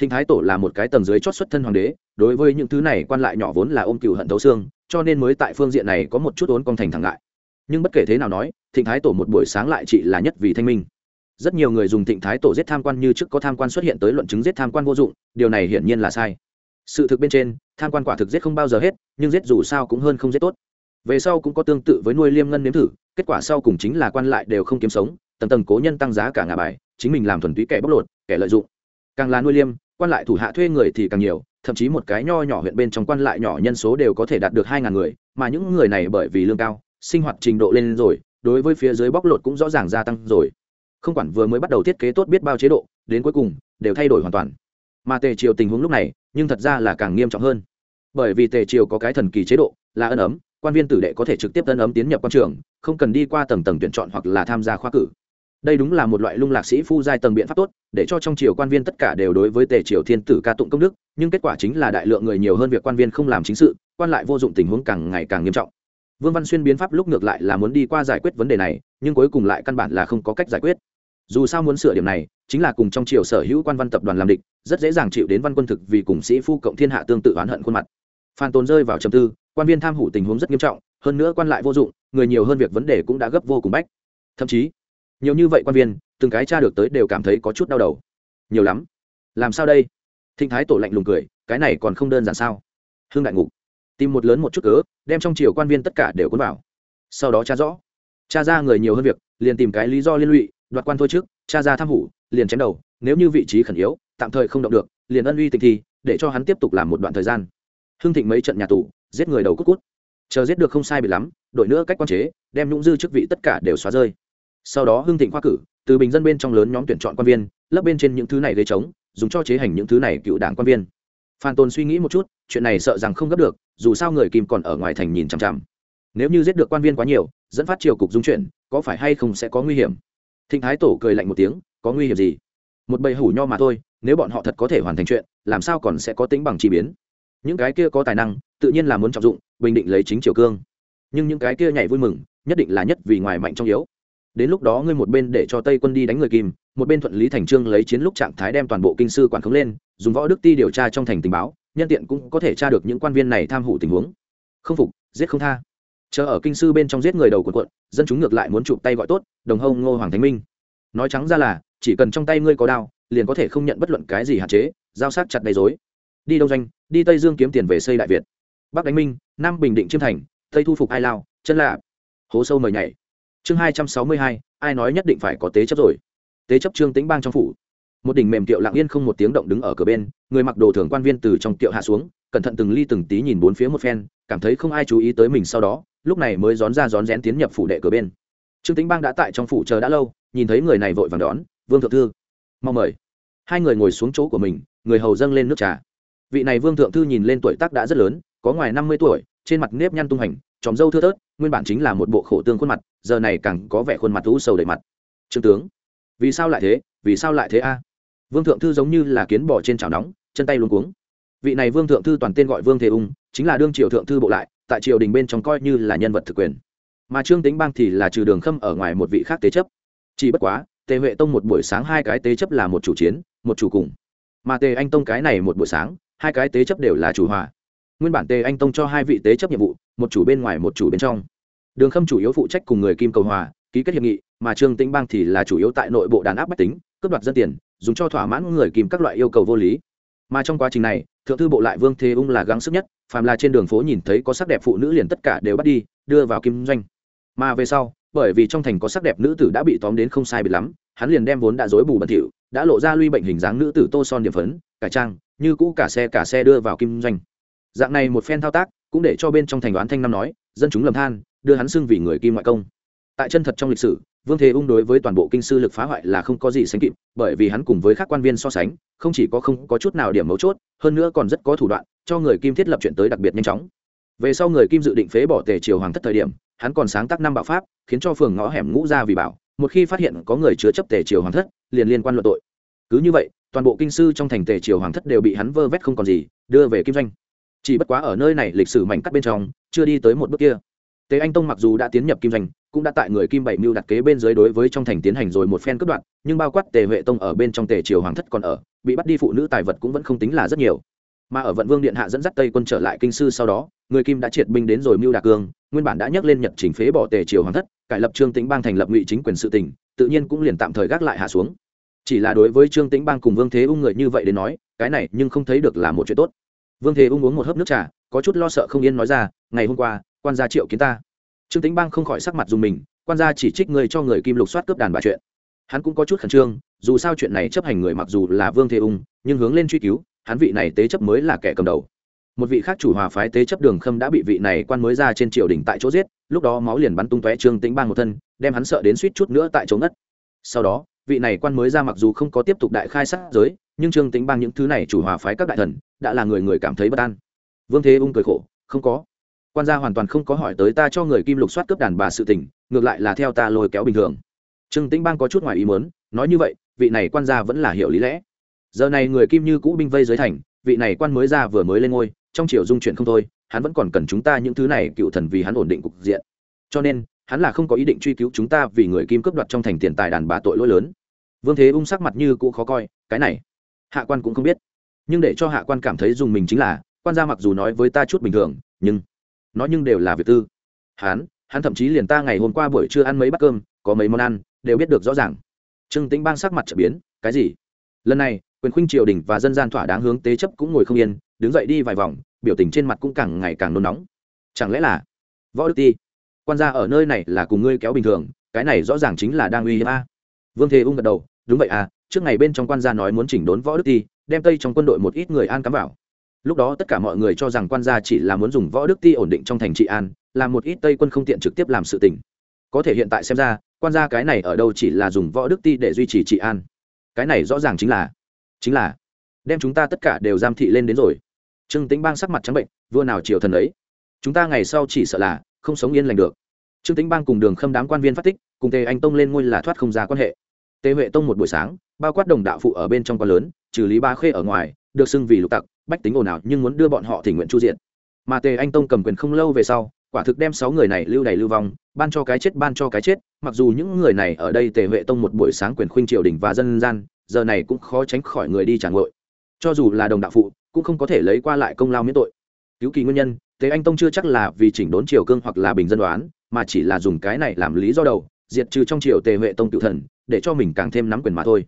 Thịnh thái tổ là một cái tầng dưới chót xuất thân hoàng đế, đối với những thứ này quan lại nhỏ vốn là ôm cựu hận thấu xương, cho nên mới tại phương diện này có một chút ốn công thành thẳng lại. Nhưng bất kể thế nào nói, thịnh thái tổ một buổi sáng lại chỉ là nhất vì thanh minh. Rất nhiều người dùng thịnh thái tổ giết tham quan như trước có tham quan xuất hiện tới luận chứng giết tham quan vô dụng, điều này hiển nhiên là sai. Sự thực bên trên, tham quan quả thực giết không bao giờ hết, nhưng giết dù sao cũng hơn không giết tốt. Về sau cũng có tương tự với nuôi liêm ngân nếm thử, kết quả sau cùng chính là quan lại đều không kiếm sống tầng tầng cố nhân tăng giá cả ngà bài, chính mình làm thuần túy kẻ bóc lột, kẻ lợi dụng. Càng là nuôi liêm, quan lại thủ hạ thuê người thì càng nhiều, thậm chí một cái nho nhỏ huyện bên trong quan lại nhỏ nhân số đều có thể đạt được hai ngàn người, mà những người này bởi vì lương cao, sinh hoạt trình độ lên rồi, đối với phía dưới bóc lột cũng rõ ràng gia tăng rồi. Không quản vừa mới bắt đầu thiết kế tốt biết bao chế độ, đến cuối cùng, đều thay đổi hoàn toàn. Mà tề triều tình huống lúc này, nhưng thật ra là càng nghiêm trọng hơn. Bởi vì tề triều có cái thần kỳ chế độ, là ân ấm, quan viên tử đệ có thể trực tiếp ân ấm tiến nhập quan trường, không cần đi qua tầng tầng tuyển chọn hoặc là tham gia khoa cử đây đúng là một loại lung lạc sĩ phu giai tầng biện pháp tốt, để cho trong triều quan viên tất cả đều đối với tề triều thiên tử ca tụng công đức, nhưng kết quả chính là đại lượng người nhiều hơn việc quan viên không làm chính sự, quan lại vô dụng tình huống càng ngày càng nghiêm trọng. Vương văn xuyên biến pháp lúc ngược lại là muốn đi qua giải quyết vấn đề này, nhưng cuối cùng lại căn bản là không có cách giải quyết. Dù sao muốn sửa điểm này, chính là cùng trong triều sở hữu quan văn tập đoàn làm địch, rất dễ dàng chịu đến văn quân thực vì cùng sĩ phu cộng thiên hạ tương tự oán hận khuôn mặt. Phan tồn rơi vào trầm tư, quan viên tham hủ tình huống rất nghiêm trọng, hơn nữa quan lại vô dụng, người nhiều hơn việc vấn đề cũng đã gấp vô cùng bách. Thậm chí nhiều như vậy quan viên, từng cái cha được tới đều cảm thấy có chút đau đầu. Nhiều lắm. Làm sao đây? Thịnh thái tổ lạnh lùng cười, cái này còn không đơn giản sao? Hương đại ngục. Tìm một lớn một chút cớ, đem trong triều quan viên tất cả đều cuốn vào. Sau đó cha rõ. Cha ra người nhiều hơn việc, liền tìm cái lý do liên lụy, đoạt quan thôi trước cha ra tham hủ, liền chém đầu, nếu như vị trí khẩn yếu, tạm thời không động được, liền ân uy tình thi, để cho hắn tiếp tục làm một đoạn thời gian. Hưng thịnh mấy trận nhà tù, giết người đầu cút cút. Chờ giết được không sai bị lắm, đội nữa cách quan chế, đem nhũng dư chức vị tất cả đều xóa rơi sau đó hưng thịnh khoa cử, từ bình dân bên trong lớn nhóm tuyển chọn quan viên lấp bên trên những thứ này gây trống, dùng cho chế hành những thứ này cựu đảng quan viên. Phan tôn suy nghĩ một chút, chuyện này sợ rằng không gấp được, dù sao người kim còn ở ngoài thành nhìn chằm chằm. Nếu như giết được quan viên quá nhiều, dẫn phát triều cục dung chuyển, có phải hay không sẽ có nguy hiểm? Thịnh thái tổ cười lạnh một tiếng, có nguy hiểm gì? Một bầy hủ nho mà thôi, nếu bọn họ thật có thể hoàn thành chuyện, làm sao còn sẽ có tính bằng chi biến? Những cái kia có tài năng, tự nhiên là muốn trọng dụng, bình định lấy chính triều cương. Nhưng những cái kia nhảy vui mừng, nhất định là nhất vì ngoài mạnh trong yếu đến lúc đó ngươi một bên để cho tây quân đi đánh người kim, một bên thuận lý thành trương lấy chiến lúc trạng thái đem toàn bộ kinh sư quản khống lên, dùng võ đức ti điều tra trong thành tình báo, nhân tiện cũng có thể tra được những quan viên này tham hủ tình huống. Không phục, giết không tha. Chờ ở kinh sư bên trong giết người đầu quần quận dân chúng ngược lại muốn chụp tay gọi tốt, đồng hông ngô hoàng thánh minh. Nói trắng ra là, chỉ cần trong tay ngươi có đao, liền có thể không nhận bất luận cái gì hạn chế, giao sát chặt đầy dối đi đông doanh, đi tây dương kiếm tiền về xây đại việt. Bắc đánh minh, nam bình định chiêm thành, tây thu phục ai lao, chân lạ hố sâu mời nhảy chương hai trăm sáu mươi hai, ai nói nhất định phải có tế chấp rồi? Tế chấp trương tính bang trong phủ. Một đỉnh mềm kiệu lặng yên không một tiếng động đứng ở cửa bên, người mặc đồ thường quan viên từ trong kiệu hạ xuống, cẩn thận từng ly từng tí nhìn bốn phía một phen, cảm thấy không ai chú ý tới mình sau đó, lúc này mới rón ra rón rén tiến nhập phủ đệ cửa bên. Trương tính bang đã tại trong phủ chờ đã lâu, nhìn thấy người này vội vàng đón, vương thượng thư mong mời. Hai người ngồi xuống chỗ của mình, người hầu dâng lên nước trà. Vị này vương thượng thư nhìn lên tuổi tác đã rất lớn, có ngoài năm mươi tuổi, trên mặt nếp nhăn tung hành tròm dâu thưa thớt, nguyên bản chính là một bộ khổ tương khuôn mặt giờ này càng có vẻ khuôn mặt thú sầu đầy mặt. Trương tướng, vì sao lại thế? Vì sao lại thế a? Vương thượng thư giống như là kiến bò trên chảo nóng, chân tay luôn cuống. Vị này vương thượng thư toàn tên gọi vương thế ung, chính là đương triều thượng thư bộ lại, tại triều đình bên trong coi như là nhân vật thực quyền. Mà trương tính bang thì là trừ đường khâm ở ngoài một vị khác tế chấp. Chỉ bất quá, tề huệ tông một buổi sáng hai cái tế chấp là một chủ chiến, một chủ cùng. Mà tề anh tông cái này một buổi sáng, hai cái tế chấp đều là chủ hòa. Nguyên bản tề anh tông cho hai vị tế chấp nhiệm vụ, một chủ bên ngoài, một chủ bên trong đường khâm chủ yếu phụ trách cùng người kim cầu hòa, ký kết hiệp nghị, mà trương tĩnh bang thì là chủ yếu tại nội bộ đàn áp bách tính, cướp đoạt dân tiền, dùng cho thỏa mãn người kim các loại yêu cầu vô lý. Mà trong quá trình này, thượng thư bộ lại vương thế ung là gắng sức nhất, phàm là trên đường phố nhìn thấy có sắc đẹp phụ nữ liền tất cả đều bắt đi, đưa vào kim doanh. Mà về sau, bởi vì trong thành có sắc đẹp nữ tử đã bị tóm đến không sai bị lắm, hắn liền đem vốn đã dối bù bẩn thỉu, đã lộ ra luy bệnh hình dáng nữ tử tô son điểm phấn, cải trang, như cũ cả xe cả xe đưa vào kim doanh. Dạng này một phen thao tác, cũng để cho bên trong thành đoán thanh năm nói dân chúng lầm than, đưa hắn xưng vì người kim ngoại công. Tại chân thật trong lịch sử, vương thế ung đối với toàn bộ kinh sư lực phá hoại là không có gì sánh kịp, bởi vì hắn cùng với các quan viên so sánh, không chỉ có không có chút nào điểm mấu chốt, hơn nữa còn rất có thủ đoạn, cho người kim thiết lập chuyện tới đặc biệt nhanh chóng. Về sau người kim dự định phế bỏ tề triều hoàng thất thời điểm, hắn còn sáng tác năm bạo pháp, khiến cho phường ngõ hẻm ngũ ra vì bảo, một khi phát hiện có người chứa chấp tề triều hoàng thất, liền liên quan luận tội. Cứ như vậy, toàn bộ kinh sư trong thành tề triều hoàng thất đều bị hắn vơ vét không còn gì, đưa về kim doanh chỉ bất quá ở nơi này lịch sử mảnh cắt bên trong, chưa đi tới một bước kia. Tề anh tông mặc dù đã tiến nhập kim doanh, cũng đã tại người kim bảy mưu đặt kế bên dưới đối với trong thành tiến hành rồi một phen cướp đoạn nhưng bao quát tề huệ tông ở bên trong tề triều hoàng thất còn ở, bị bắt đi phụ nữ tài vật cũng vẫn không tính là rất nhiều. Mà ở vận vương điện hạ dẫn dắt tây quân trở lại kinh sư sau đó, người kim đã triệt binh đến rồi mưu đạc cương, nguyên bản đã nhắc lên nhật chỉnh phế bỏ tề triều hoàng thất, cải lập trương tĩnh bang thành lập ngụy chính quyền sự tỉnh, tự nhiên cũng liền tạm thời gác lại hạ xuống. Chỉ là đối với trương tĩnh bang cùng vương thế ung người như vậy đến nói, cái này nhưng không thấy được là một chuyện tốt vương thế ung uống một hớp nước trà, có chút lo sợ không yên nói ra, ngày hôm qua, quan gia triệu kiến ta. Trương tĩnh bang không khỏi sắc mặt dùng mình, quan gia chỉ trích người cho người kim lục soát cướp đàn bà chuyện. Hắn cũng có chút khẩn trương, dù sao chuyện này chấp hành người mặc dù là vương thế ung, nhưng hướng lên truy cứu, hắn vị này tế chấp mới là kẻ cầm đầu. Một vị khác chủ hòa phái tế chấp đường khâm đã bị vị này quan mới ra trên triều đình tại chỗ giết, lúc đó máu liền bắn tung tóe trương tĩnh bang một thân, đem hắn sợ đến suýt chút nữa tại chỗ ngất. Sau đó vị này quan mới ra mặc dù không có tiếp tục đại khai sát giới, nhưng trương tĩnh bang những thứ này chủ hòa phái các đại thần, đã là người người cảm thấy bất an. Vương thế ung cười khổ, không có. Quan gia hoàn toàn không có hỏi tới ta cho người kim lục soát cướp đàn bà sự tình, ngược lại là theo ta lôi kéo bình thường. Trương tĩnh bang có chút ngoài ý muốn, nói như vậy, vị này quan gia vẫn là hiểu lý lẽ. Giờ này người kim như cũ binh vây dưới thành, vị này quan mới ra vừa mới lên ngôi, trong triều dung chuyện không thôi, hắn vẫn còn cần chúng ta những thứ này cựu thần vì hắn ổn định cục diện. Cho nên hắn là không có ý định truy cứu chúng ta vì người kim cướp đoạt trong thành tiền tài đàn bà tội lỗi lớn. Vương thế ung sắc mặt như cũ khó coi, cái này, hạ quan cũng không biết. Nhưng để cho hạ quan cảm thấy dùng mình chính là, quan gia mặc dù nói với ta chút bình thường, nhưng nói nhưng đều là việc tư. Hắn hắn thậm chí liền ta ngày hôm qua buổi trưa ăn mấy bát cơm, có mấy món ăn, đều biết được rõ ràng. Trương tĩnh bang sắc mặt trở biến, cái gì? Lần này, quyền khuynh triều đình và dân gian thỏa đáng hướng tế chấp cũng ngồi không yên, đứng dậy đi vài vòng, biểu tình trên mặt cũng càng ngày càng nôn nóng. Chẳng lẽ là võ đức ti? Quan gia ở nơi này là cùng ngươi kéo bình thường, cái này rõ ràng chính là đang uy hiếp a. Vương thế ung gật đầu, đúng vậy à trước ngày bên trong quan gia nói muốn chỉnh đốn võ đức ti, đem tây trong quân đội một ít người an cắm vào. Lúc đó tất cả mọi người cho rằng quan gia chỉ là muốn dùng võ đức ti ổn định trong thành trị an, làm một ít tây quân không tiện trực tiếp làm sự tình. Có thể hiện tại xem ra, quan gia cái này ở đâu chỉ là dùng võ đức ti để duy trì trị an. Cái này rõ ràng chính là chính là, đem chúng ta tất cả đều giam thị lên đến rồi. Trương tĩnh bang sắc mặt trắng bệnh, vua nào triều thần ấy? Chúng ta ngày sau chỉ sợ là không sống yên lành được. Trương tĩnh bang cùng đường khâm đám quan viên phát tích, cùng tề anh tông lên ngôi là thoát không ra quan hệ. Tề huệ tông một buổi sáng, bao quát đồng đạo phụ ở bên trong quá lớn, trừ lý ba khê ở ngoài, được xưng vì lục tặc, bách tính ồn ào nhưng muốn đưa bọn họ thỉnh nguyện chu diện. Mà tề anh tông cầm quyền không lâu về sau, quả thực đem sáu người này lưu đầy lưu vong, ban cho cái chết ban cho cái chết, mặc dù những người này ở đây tề huệ tông một buổi sáng quyền khuynh triều đình và dân gian, giờ này cũng khó tránh khỏi người đi trả ngội. Cho dù là đồng đạo phụ, cũng không có thể lấy qua lại công lao miễn tội. Cứu kỳ nguyên nhân Tế anh tông chưa chắc là vì chỉnh đốn triều cương hoặc là bình dân đoán, mà chỉ là dùng cái này làm lý do đầu, diệt trừ trong triều tề huệ tông tiểu thần, để cho mình càng thêm nắm quyền mà thôi.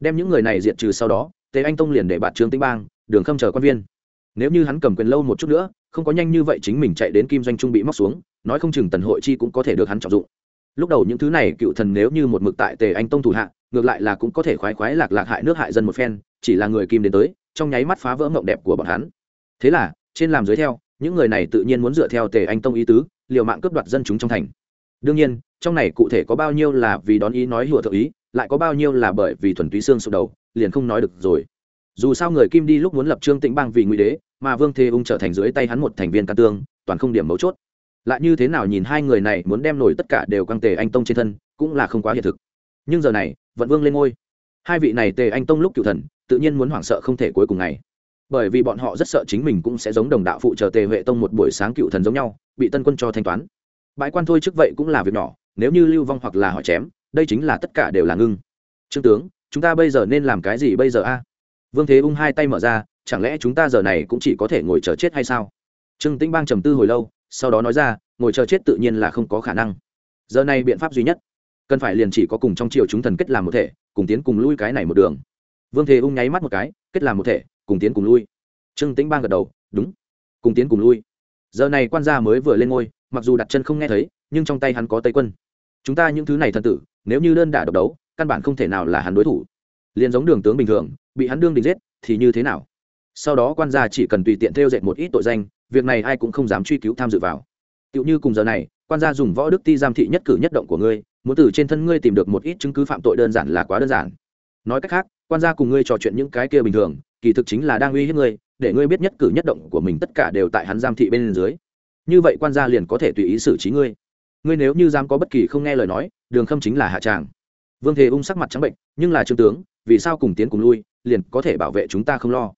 Đem những người này diệt trừ sau đó, tề anh tông liền để bạt trương tĩnh bang, đường khâm chờ quan viên. Nếu như hắn cầm quyền lâu một chút nữa, không có nhanh như vậy chính mình chạy đến kim doanh trung bị móc xuống, nói không chừng tần hội chi cũng có thể được hắn trọng dụng. Lúc đầu những thứ này cựu thần nếu như một mực tại tề anh tông thủ hạ, ngược lại là cũng có thể khoái khoái lạc lạc hại nước hại dân một phen, chỉ là người kim đến tới, trong nháy mắt phá vỡ mộng đẹp của bọn hắn. Thế là, trên làm dưới theo những người này tự nhiên muốn dựa theo tề anh tông ý tứ, liều mạng cướp đoạt dân chúng trong thành. Đương nhiên, trong này cụ thể có bao nhiêu là vì đón ý nói hùa thượng ý, lại có bao nhiêu là bởi vì thuần túy xương sụp đầu, liền không nói được rồi. Dù sao người kim đi lúc muốn lập trương tĩnh bang vì ngụy đế, mà vương thế ung trở thành dưới tay hắn một thành viên can tương, toàn không điểm mấu chốt. Lại như thế nào nhìn hai người này muốn đem nổi tất cả đều căng tề anh tông trên thân, cũng là không quá hiện thực. Nhưng giờ này, vận vương lên ngôi. Hai vị này tề anh tông lúc cựu thần, tự nhiên muốn hoảng sợ không thể cuối cùng ngày bởi vì bọn họ rất sợ chính mình cũng sẽ giống đồng đạo phụ trợ tề huệ tông một buổi sáng cựu thần giống nhau, bị tân quân cho thanh toán. Bãi quan thôi trước vậy cũng là việc nhỏ, nếu như lưu vong hoặc là họ chém, đây chính là tất cả đều là ngưng. Trương tướng, chúng ta bây giờ nên làm cái gì bây giờ a? Vương thế ung hai tay mở ra, chẳng lẽ chúng ta giờ này cũng chỉ có thể ngồi chờ chết hay sao? Trương tĩnh bang trầm tư hồi lâu, sau đó nói ra, ngồi chờ chết tự nhiên là không có khả năng. Giờ này biện pháp duy nhất, cần phải liền chỉ có cùng trong triều chúng thần kết làm một thể, cùng tiến cùng lui cái này một đường. Vương thế ung nháy mắt một cái, kết làm một thể cùng tiến cùng lui. Trương tĩnh bang gật đầu, đúng, cùng tiến cùng lui. Giờ này quan gia mới vừa lên ngôi, mặc dù đặt chân không nghe thấy, nhưng trong tay hắn có tây quân. Chúng ta những thứ này thần tử, nếu như đơn đả độc đấu, căn bản không thể nào là hắn đối thủ. Liền giống đường tướng bình thường, bị hắn đương đình giết, thì như thế nào? Sau đó quan gia chỉ cần tùy tiện theo dệt một ít tội danh, việc này ai cũng không dám truy cứu tham dự vào. Tựu như cùng giờ này, quan gia dùng võ đức ti giam thị nhất cử nhất động của ngươi, muốn từ trên thân ngươi tìm được một ít chứng cứ phạm tội đơn giản là quá đơn giản. Nói cách khác, quan gia cùng ngươi trò chuyện những cái kia bình thường kỳ thực chính là đang uy hiếp ngươi, để ngươi biết nhất cử nhất động của mình tất cả đều tại hắn giam thị bên dưới. Như vậy quan gia liền có thể tùy ý xử trí ngươi. Ngươi nếu như dám có bất kỳ không nghe lời nói, đường khâm chính là hạ tràng. Vương thế ung sắc mặt trắng bệnh, nhưng là trương tướng, vì sao cùng tiến cùng lui, liền có thể bảo vệ chúng ta không lo.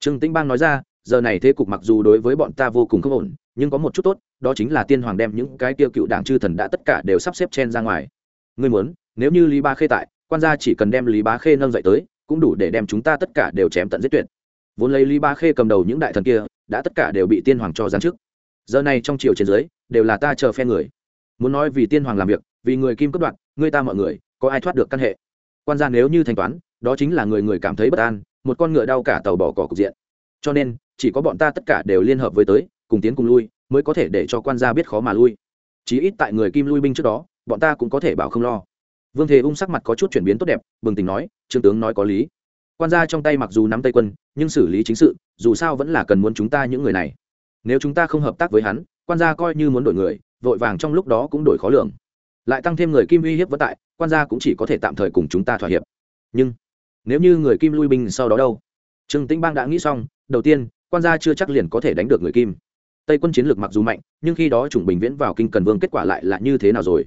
Trương tĩnh bang nói ra, giờ này thế cục mặc dù đối với bọn ta vô cùng không ổn, nhưng có một chút tốt, đó chính là tiên hoàng đem những cái tiêu cựu đảng chư thần đã tất cả đều sắp xếp chen ra ngoài. Ngươi muốn, nếu như lý ba khê tại, quan gia chỉ cần đem lý bá khê nâng dậy tới cũng đủ để đem chúng ta tất cả đều chém tận giết tuyệt. Vốn lấy lý ba khê cầm đầu những đại thần kia, đã tất cả đều bị tiên hoàng cho giáng chức. Giờ này trong triều trên dưới, đều là ta chờ phe người. Muốn nói vì tiên hoàng làm việc, vì người kim cất đoạn người ta mọi người, có ai thoát được căn hệ? Quan gia nếu như thanh toán, đó chính là người người cảm thấy bất an, một con ngựa đau cả tàu bỏ cỏ cục diện. Cho nên, chỉ có bọn ta tất cả đều liên hợp với tới, cùng tiến cùng lui, mới có thể để cho quan gia biết khó mà lui. Chí ít tại người kim lui binh trước đó, bọn ta cũng có thể bảo không lo vương thế ung sắc mặt có chút chuyển biến tốt đẹp, bừng tỉnh nói, trương tướng nói có lý. Quan gia trong tay mặc dù nắm tây quân, nhưng xử lý chính sự, dù sao vẫn là cần muốn chúng ta những người này. Nếu chúng ta không hợp tác với hắn, quan gia coi như muốn đổi người, vội vàng trong lúc đó cũng đổi khó lường. Lại tăng thêm người kim uy hiếp vất tại, quan gia cũng chỉ có thể tạm thời cùng chúng ta thỏa hiệp. Nhưng, nếu như người kim lui binh sau đó đâu? Trương tĩnh bang đã nghĩ xong, đầu tiên, quan gia chưa chắc liền có thể đánh được người kim. Tây quân chiến lược mặc dù mạnh, nhưng khi đó chủng bình viễn vào kinh cần vương kết quả lại là như thế nào rồi?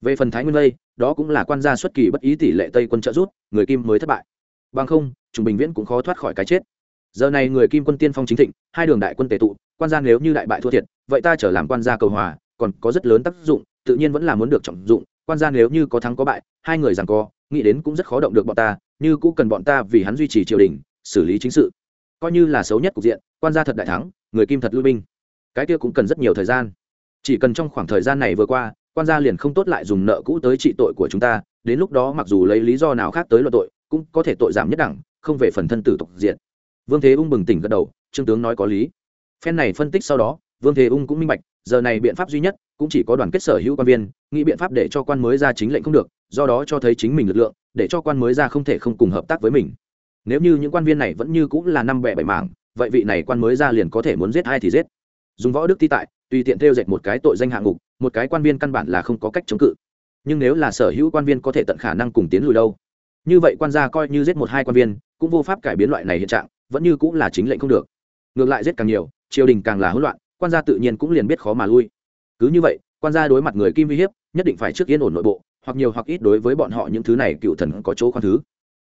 Về phần thái nguyên vây đó cũng là quan gia xuất kỳ bất ý tỷ lệ tây quân trợ rút người kim mới thất bại. Bằng không trung bình viễn cũng khó thoát khỏi cái chết. Giờ này người kim quân tiên phong chính thịnh, hai đường đại quân tề tụ, quan gia nếu như đại bại thua thiệt, vậy ta trở làm quan gia cầu hòa, còn có rất lớn tác dụng, tự nhiên vẫn là muốn được trọng dụng, quan gia nếu như có thắng có bại, hai người rằng co, nghĩ đến cũng rất khó động được bọn ta, như cũng cần bọn ta vì hắn duy trì triều đình, xử lý chính sự. Coi như là xấu nhất cục diện, quan gia thật đại thắng, người kim thật lui binh. Cái kia cũng cần rất nhiều thời gian. Chỉ cần trong khoảng thời gian này vừa qua quan gia liền không tốt lại dùng nợ cũ tới trị tội của chúng ta, đến lúc đó mặc dù lấy lý do nào khác tới luận tội, cũng có thể tội giảm nhất đẳng, không về phần thân tử tục diện vương thế ung bừng tỉnh gật đầu, trương tướng nói có lý. Phen này phân tích sau đó, vương thế ung cũng minh bạch, giờ này biện pháp duy nhất cũng chỉ có đoàn kết sở hữu quan viên, nghĩ biện pháp để cho quan mới ra chính lệnh không được, do đó cho thấy chính mình lực lượng, để cho quan mới ra không thể không cùng hợp tác với mình. Nếu như những quan viên này vẫn như cũng là năm bẻ bảy mảng, vậy vị này quan mới ra liền có thể muốn giết ai thì giết. Dùng võ đức thi tại, tùy tiện theo dệt một cái tội danh hạng ngục một cái quan viên căn bản là không có cách chống cự. Nhưng nếu là sở hữu quan viên có thể tận khả năng cùng tiến lùi đâu? Như vậy quan gia coi như giết một hai quan viên, cũng vô pháp cải biến loại này hiện trạng, vẫn như cũng là chính lệnh không được. Ngược lại giết càng nhiều, triều đình càng là hỗn loạn, quan gia tự nhiên cũng liền biết khó mà lui. Cứ như vậy, quan gia đối mặt người kim uy hiếp, nhất định phải trước yên ổn nội bộ, hoặc nhiều hoặc ít đối với bọn họ những thứ này cựu thần có chỗ khoan thứ.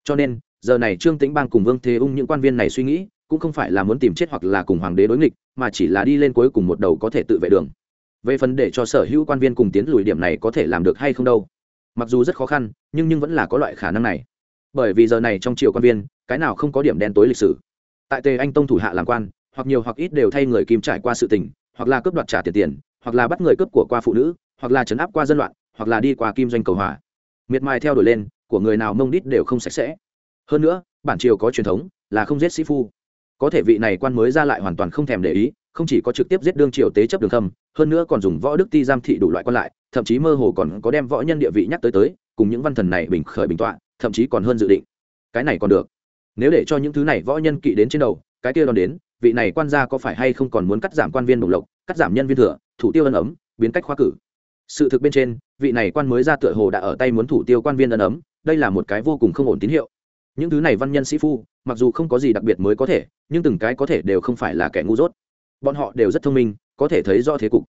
Cho nên, giờ này trương tĩnh bang cùng vương thế ung những quan viên này suy nghĩ, cũng không phải là muốn tìm chết hoặc là cùng hoàng đế đối nghịch, mà chỉ là đi lên cuối cùng một đầu có thể tự vệ đường về phần để cho sở hữu quan viên cùng tiến lùi điểm này có thể làm được hay không đâu. Mặc dù rất khó khăn, nhưng nhưng vẫn là có loại khả năng này. Bởi vì giờ này trong triều quan viên, cái nào không có điểm đen tối lịch sử. Tại tề anh tông thủ hạ làm quan, hoặc nhiều hoặc ít đều thay người kim trải qua sự tình, hoặc là cướp đoạt trả tiền tiền, hoặc là bắt người cướp của qua phụ nữ, hoặc là chấn áp qua dân loạn, hoặc là đi qua kim doanh cầu hòa. Miệt mài theo đuổi lên, của người nào mông đít đều không sạch sẽ. Hơn nữa, bản triều có truyền thống, là không giết sĩ phu. Có thể vị này quan mới ra lại hoàn toàn không thèm để ý không chỉ có trực tiếp giết đương triều tế chấp đường khâm hơn nữa còn dùng võ đức ti giam thị đủ loại quan lại, thậm chí mơ hồ còn có đem võ nhân địa vị nhắc tới tới, cùng những văn thần này bình khởi bình tọa, thậm chí còn hơn dự định. Cái này còn được. Nếu để cho những thứ này võ nhân kỵ đến trên đầu, cái kia đón đến, vị này quan gia có phải hay không còn muốn cắt giảm quan viên đồng lộc, cắt giảm nhân viên thừa, thủ tiêu ân ấm, biến cách khoa cử? Sự thực bên trên, vị này quan mới ra tựa hồ đã ở tay muốn thủ tiêu quan viên ân ấm, đây là một cái vô cùng không ổn tín hiệu. Những thứ này văn nhân sĩ phu, mặc dù không có gì đặc biệt mới có thể, nhưng từng cái có thể đều không phải là kẻ ngu dốt bọn họ đều rất thông minh, có thể thấy rõ thế cục.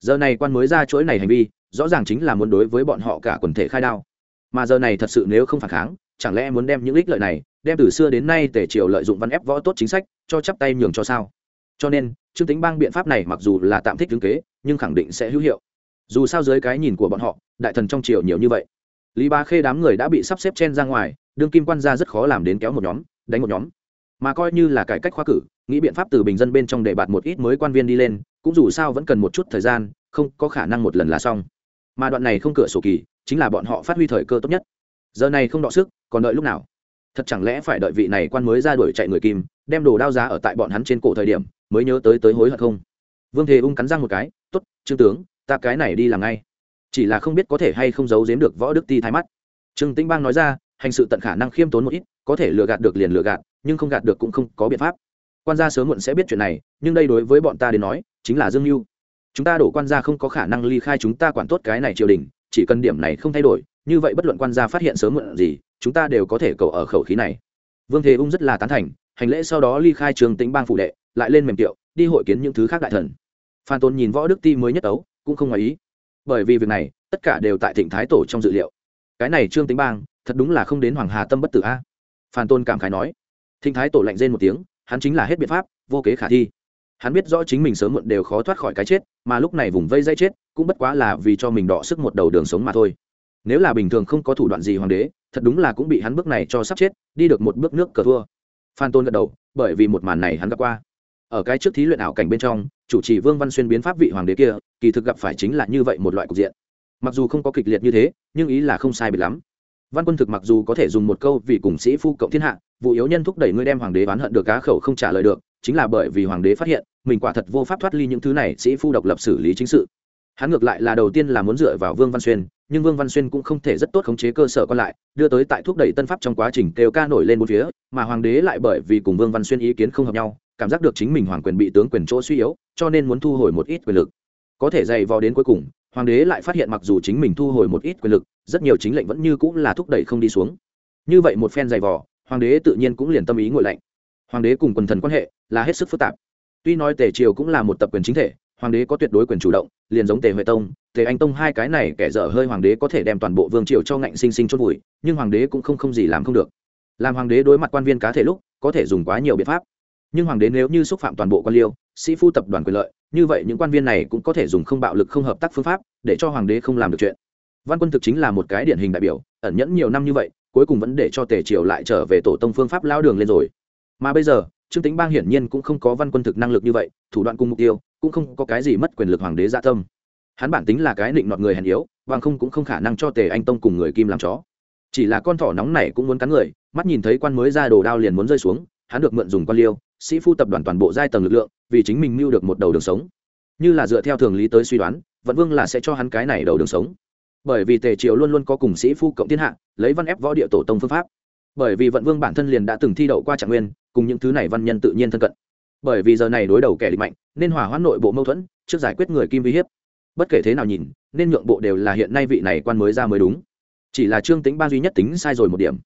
Giờ này quan mới ra chuỗi này hành vi, rõ ràng chính là muốn đối với bọn họ cả quần thể khai đao. Mà giờ này thật sự nếu không phản kháng, chẳng lẽ muốn đem những ích lợi này, đem từ xưa đến nay tể triều lợi dụng văn ép võ tốt chính sách, cho chắp tay nhường cho sao? Cho nên, trương tính bang biện pháp này mặc dù là tạm thích đứng kế, nhưng khẳng định sẽ hữu hiệu. Dù sao dưới cái nhìn của bọn họ, đại thần trong triều nhiều như vậy. Lý ba khê đám người đã bị sắp xếp chen ra ngoài, đương kim quan gia rất khó làm đến kéo một nhóm, đánh một nhóm mà coi như là cải cách khoa cử, nghĩ biện pháp từ bình dân bên trong để bạt một ít mới quan viên đi lên, cũng dù sao vẫn cần một chút thời gian, không có khả năng một lần là xong. Mà đoạn này không cửa sổ kỳ, chính là bọn họ phát huy thời cơ tốt nhất. Giờ này không đọ sức, còn đợi lúc nào? Thật chẳng lẽ phải đợi vị này quan mới ra đuổi chạy người kim, đem đồ đao giá ở tại bọn hắn trên cổ thời điểm, mới nhớ tới tới hối hận không? Vương thế ung cắn răng một cái t ố t trương tướng, ta cái này đi làm ngay. Chỉ là không biết có thể hay không giấu giếm được võ đức ti thái mắt. Trương tĩnh bang nói ra, hành sự tận khả năng khiêm tốn một ít, có thể lừa gạt được liền lừa gạt nhưng không gạt được cũng không có biện pháp. Quan gia sớm muộn sẽ biết chuyện này, nhưng đây đối với bọn ta đến nói, chính là dương mưu. Chúng ta đổ quan gia không có khả năng ly khai chúng ta quản tốt cái này triều đình, chỉ cần điểm này không thay đổi, như vậy bất luận quan gia phát hiện sớm muộn gì, chúng ta đều có thể cầu ở khẩu khí này. Vương thế ung rất là tán thành, hành lễ sau đó ly khai trường tính bang phụ đệ, lại lên mềm tiệu, đi hội kiến những thứ khác đại thần. Phan tôn nhìn võ đức ti mới nhất ấu cũng không ngoài ý. Bởi vì việc này, tất cả đều tại thịnh thái tổ trong dự liệu. Cái này trương tính bang, thật đúng là không đến hoàng hà tâm bất tử a. Phan tôn cảm khái nói thịnh thái tổ lạnh rên một tiếng, hắn chính là hết biện pháp, vô kế khả thi. Hắn biết rõ chính mình sớm muộn đều khó thoát khỏi cái chết, mà lúc này vùng vây dây chết, cũng bất quá là vì cho mình đọ sức một đầu đường sống mà thôi. Nếu là bình thường không có thủ đoạn gì hoàng đế, thật đúng là cũng bị hắn bước này cho sắp chết, đi được một bước nước cờ thua. Phan tôn gật đầu, bởi vì một màn này hắn gặp qua. Ở cái trước thí luyện ảo cảnh bên trong, chủ trì vương văn xuyên biến pháp vị hoàng đế kia, kỳ thực gặp phải chính là như vậy một loại cục diện. Mặc dù không có kịch liệt như thế, nhưng ý là không sai biệt lắm. Văn quân thực mặc dù có thể dùng một câu vì cùng sĩ phu cộng thiên hạ vụ yếu nhân thúc đẩy ngươi đem hoàng đế oán hận được cá khẩu không trả lời được, chính là bởi vì hoàng đế phát hiện, mình quả thật vô pháp thoát ly những thứ này, sĩ phu độc lập xử lý chính sự. Hắn ngược lại là đầu tiên là muốn dựa vào vương văn xuyên, nhưng vương văn xuyên cũng không thể rất tốt khống chế cơ sở còn lại, đưa tới tại thúc đẩy tân pháp trong quá trình kêu ca nổi lên một phía, mà hoàng đế lại bởi vì cùng vương văn xuyên ý kiến không hợp nhau, cảm giác được chính mình hoàng quyền bị tướng quyền chỗ suy yếu, cho nên muốn thu hồi một ít quyền lực. Có thể dày vò đến cuối cùng, hoàng đế lại phát hiện mặc dù chính mình thu hồi một ít quyền lực, rất nhiều chính lệnh vẫn như cũng là thúc đẩy không đi xuống. Như vậy một phen dày vò hoàng đế tự nhiên cũng liền tâm ý ngội lạnh. Hoàng đế cùng quần thần quan hệ là hết sức phức tạp. Tuy nói tề triều cũng là một tập quyền chính thể, hoàng đế có tuyệt đối quyền chủ động, liền giống tề huệ tông, tề anh tông hai cái này kẻ dở hơi hoàng đế có thể đem toàn bộ vương triều cho ngạnh sinh sinh chôn vùi, nhưng hoàng đế cũng không không gì làm không được. Làm hoàng đế đối mặt quan viên cá thể lúc, có thể dùng quá nhiều biện pháp. Nhưng hoàng đế nếu như xúc phạm toàn bộ quan liêu, sĩ phu tập đoàn quyền lợi, như vậy những quan viên này cũng có thể dùng không bạo lực không hợp tác phương pháp để cho hoàng đế không làm được chuyện. Văn quân thực chính là một cái điển hình đại biểu, ẩn nhẫn nhiều năm như vậy cuối cùng vẫn để cho tề triều lại trở về tổ tông phương pháp lao đường lên rồi. Mà bây giờ, trương tính bang hiển nhiên cũng không có văn quân thực năng lực như vậy, thủ đoạn cùng mục tiêu, cũng không có cái gì mất quyền lực hoàng đế dạ tâm. Hắn bản tính là cái định nọt người hèn yếu, bằng không cũng không khả năng cho tề anh tông cùng người kim làm chó. Chỉ là con thỏ nóng này cũng muốn cắn người, mắt nhìn thấy quan mới ra đồ đao liền muốn rơi xuống, hắn được mượn dùng quan liêu, sĩ phu tập đoàn toàn bộ giai tầng lực lượng, vì chính mình mưu được một đầu đường sống. Như là dựa theo thường lý tới suy đoán, vận vương là sẽ cho hắn cái này đầu đường sống bởi vì tề triều luôn luôn có cùng sĩ phu cộng thiên hạ, lấy văn ép võ địa tổ tông phương pháp. Bởi vì vận vương bản thân liền đã từng thi đậu qua trạng nguyên, cùng những thứ này văn nhân tự nhiên thân cận. Bởi vì giờ này đối đầu kẻ địch mạnh, nên hòa hoãn nội bộ mâu thuẫn, trước giải quyết người kim vi hiếp. Bất kể thế nào nhìn, nên nhượng bộ đều là hiện nay vị này quan mới ra mới đúng. Chỉ là trương tính ba duy nhất tính sai rồi một điểm.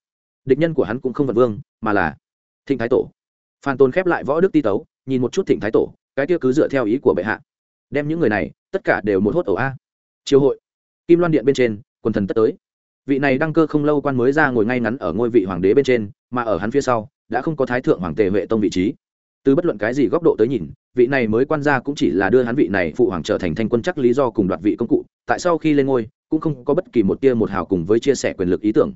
Địch nhân của hắn cũng không vận vương, mà là thịnh thái tổ. Phan tôn khép lại võ đức ti tấu, nhìn một chút thịnh thái tổ, cái kia cứ dựa theo ý của bệ hạ. Đem những người này, tất cả đều một hốt ẩu a. Chiều hội kim loan điện bên trên, quần thần tất tới. Vị này đăng cơ không lâu quan mới ra ngồi ngay ngắn ở ngôi vị hoàng đế bên trên, mà ở hắn phía sau, đã không có thái thượng hoàng tề huệ tông vị trí. Từ bất luận cái gì góc độ tới nhìn, vị này mới quan gia cũng chỉ là đưa hắn vị này phụ hoàng trở thành thanh quân chắc lý do cùng đoạt vị công cụ, tại sau khi lên ngôi, cũng không có bất kỳ một tia một hào cùng với chia sẻ quyền lực ý tưởng.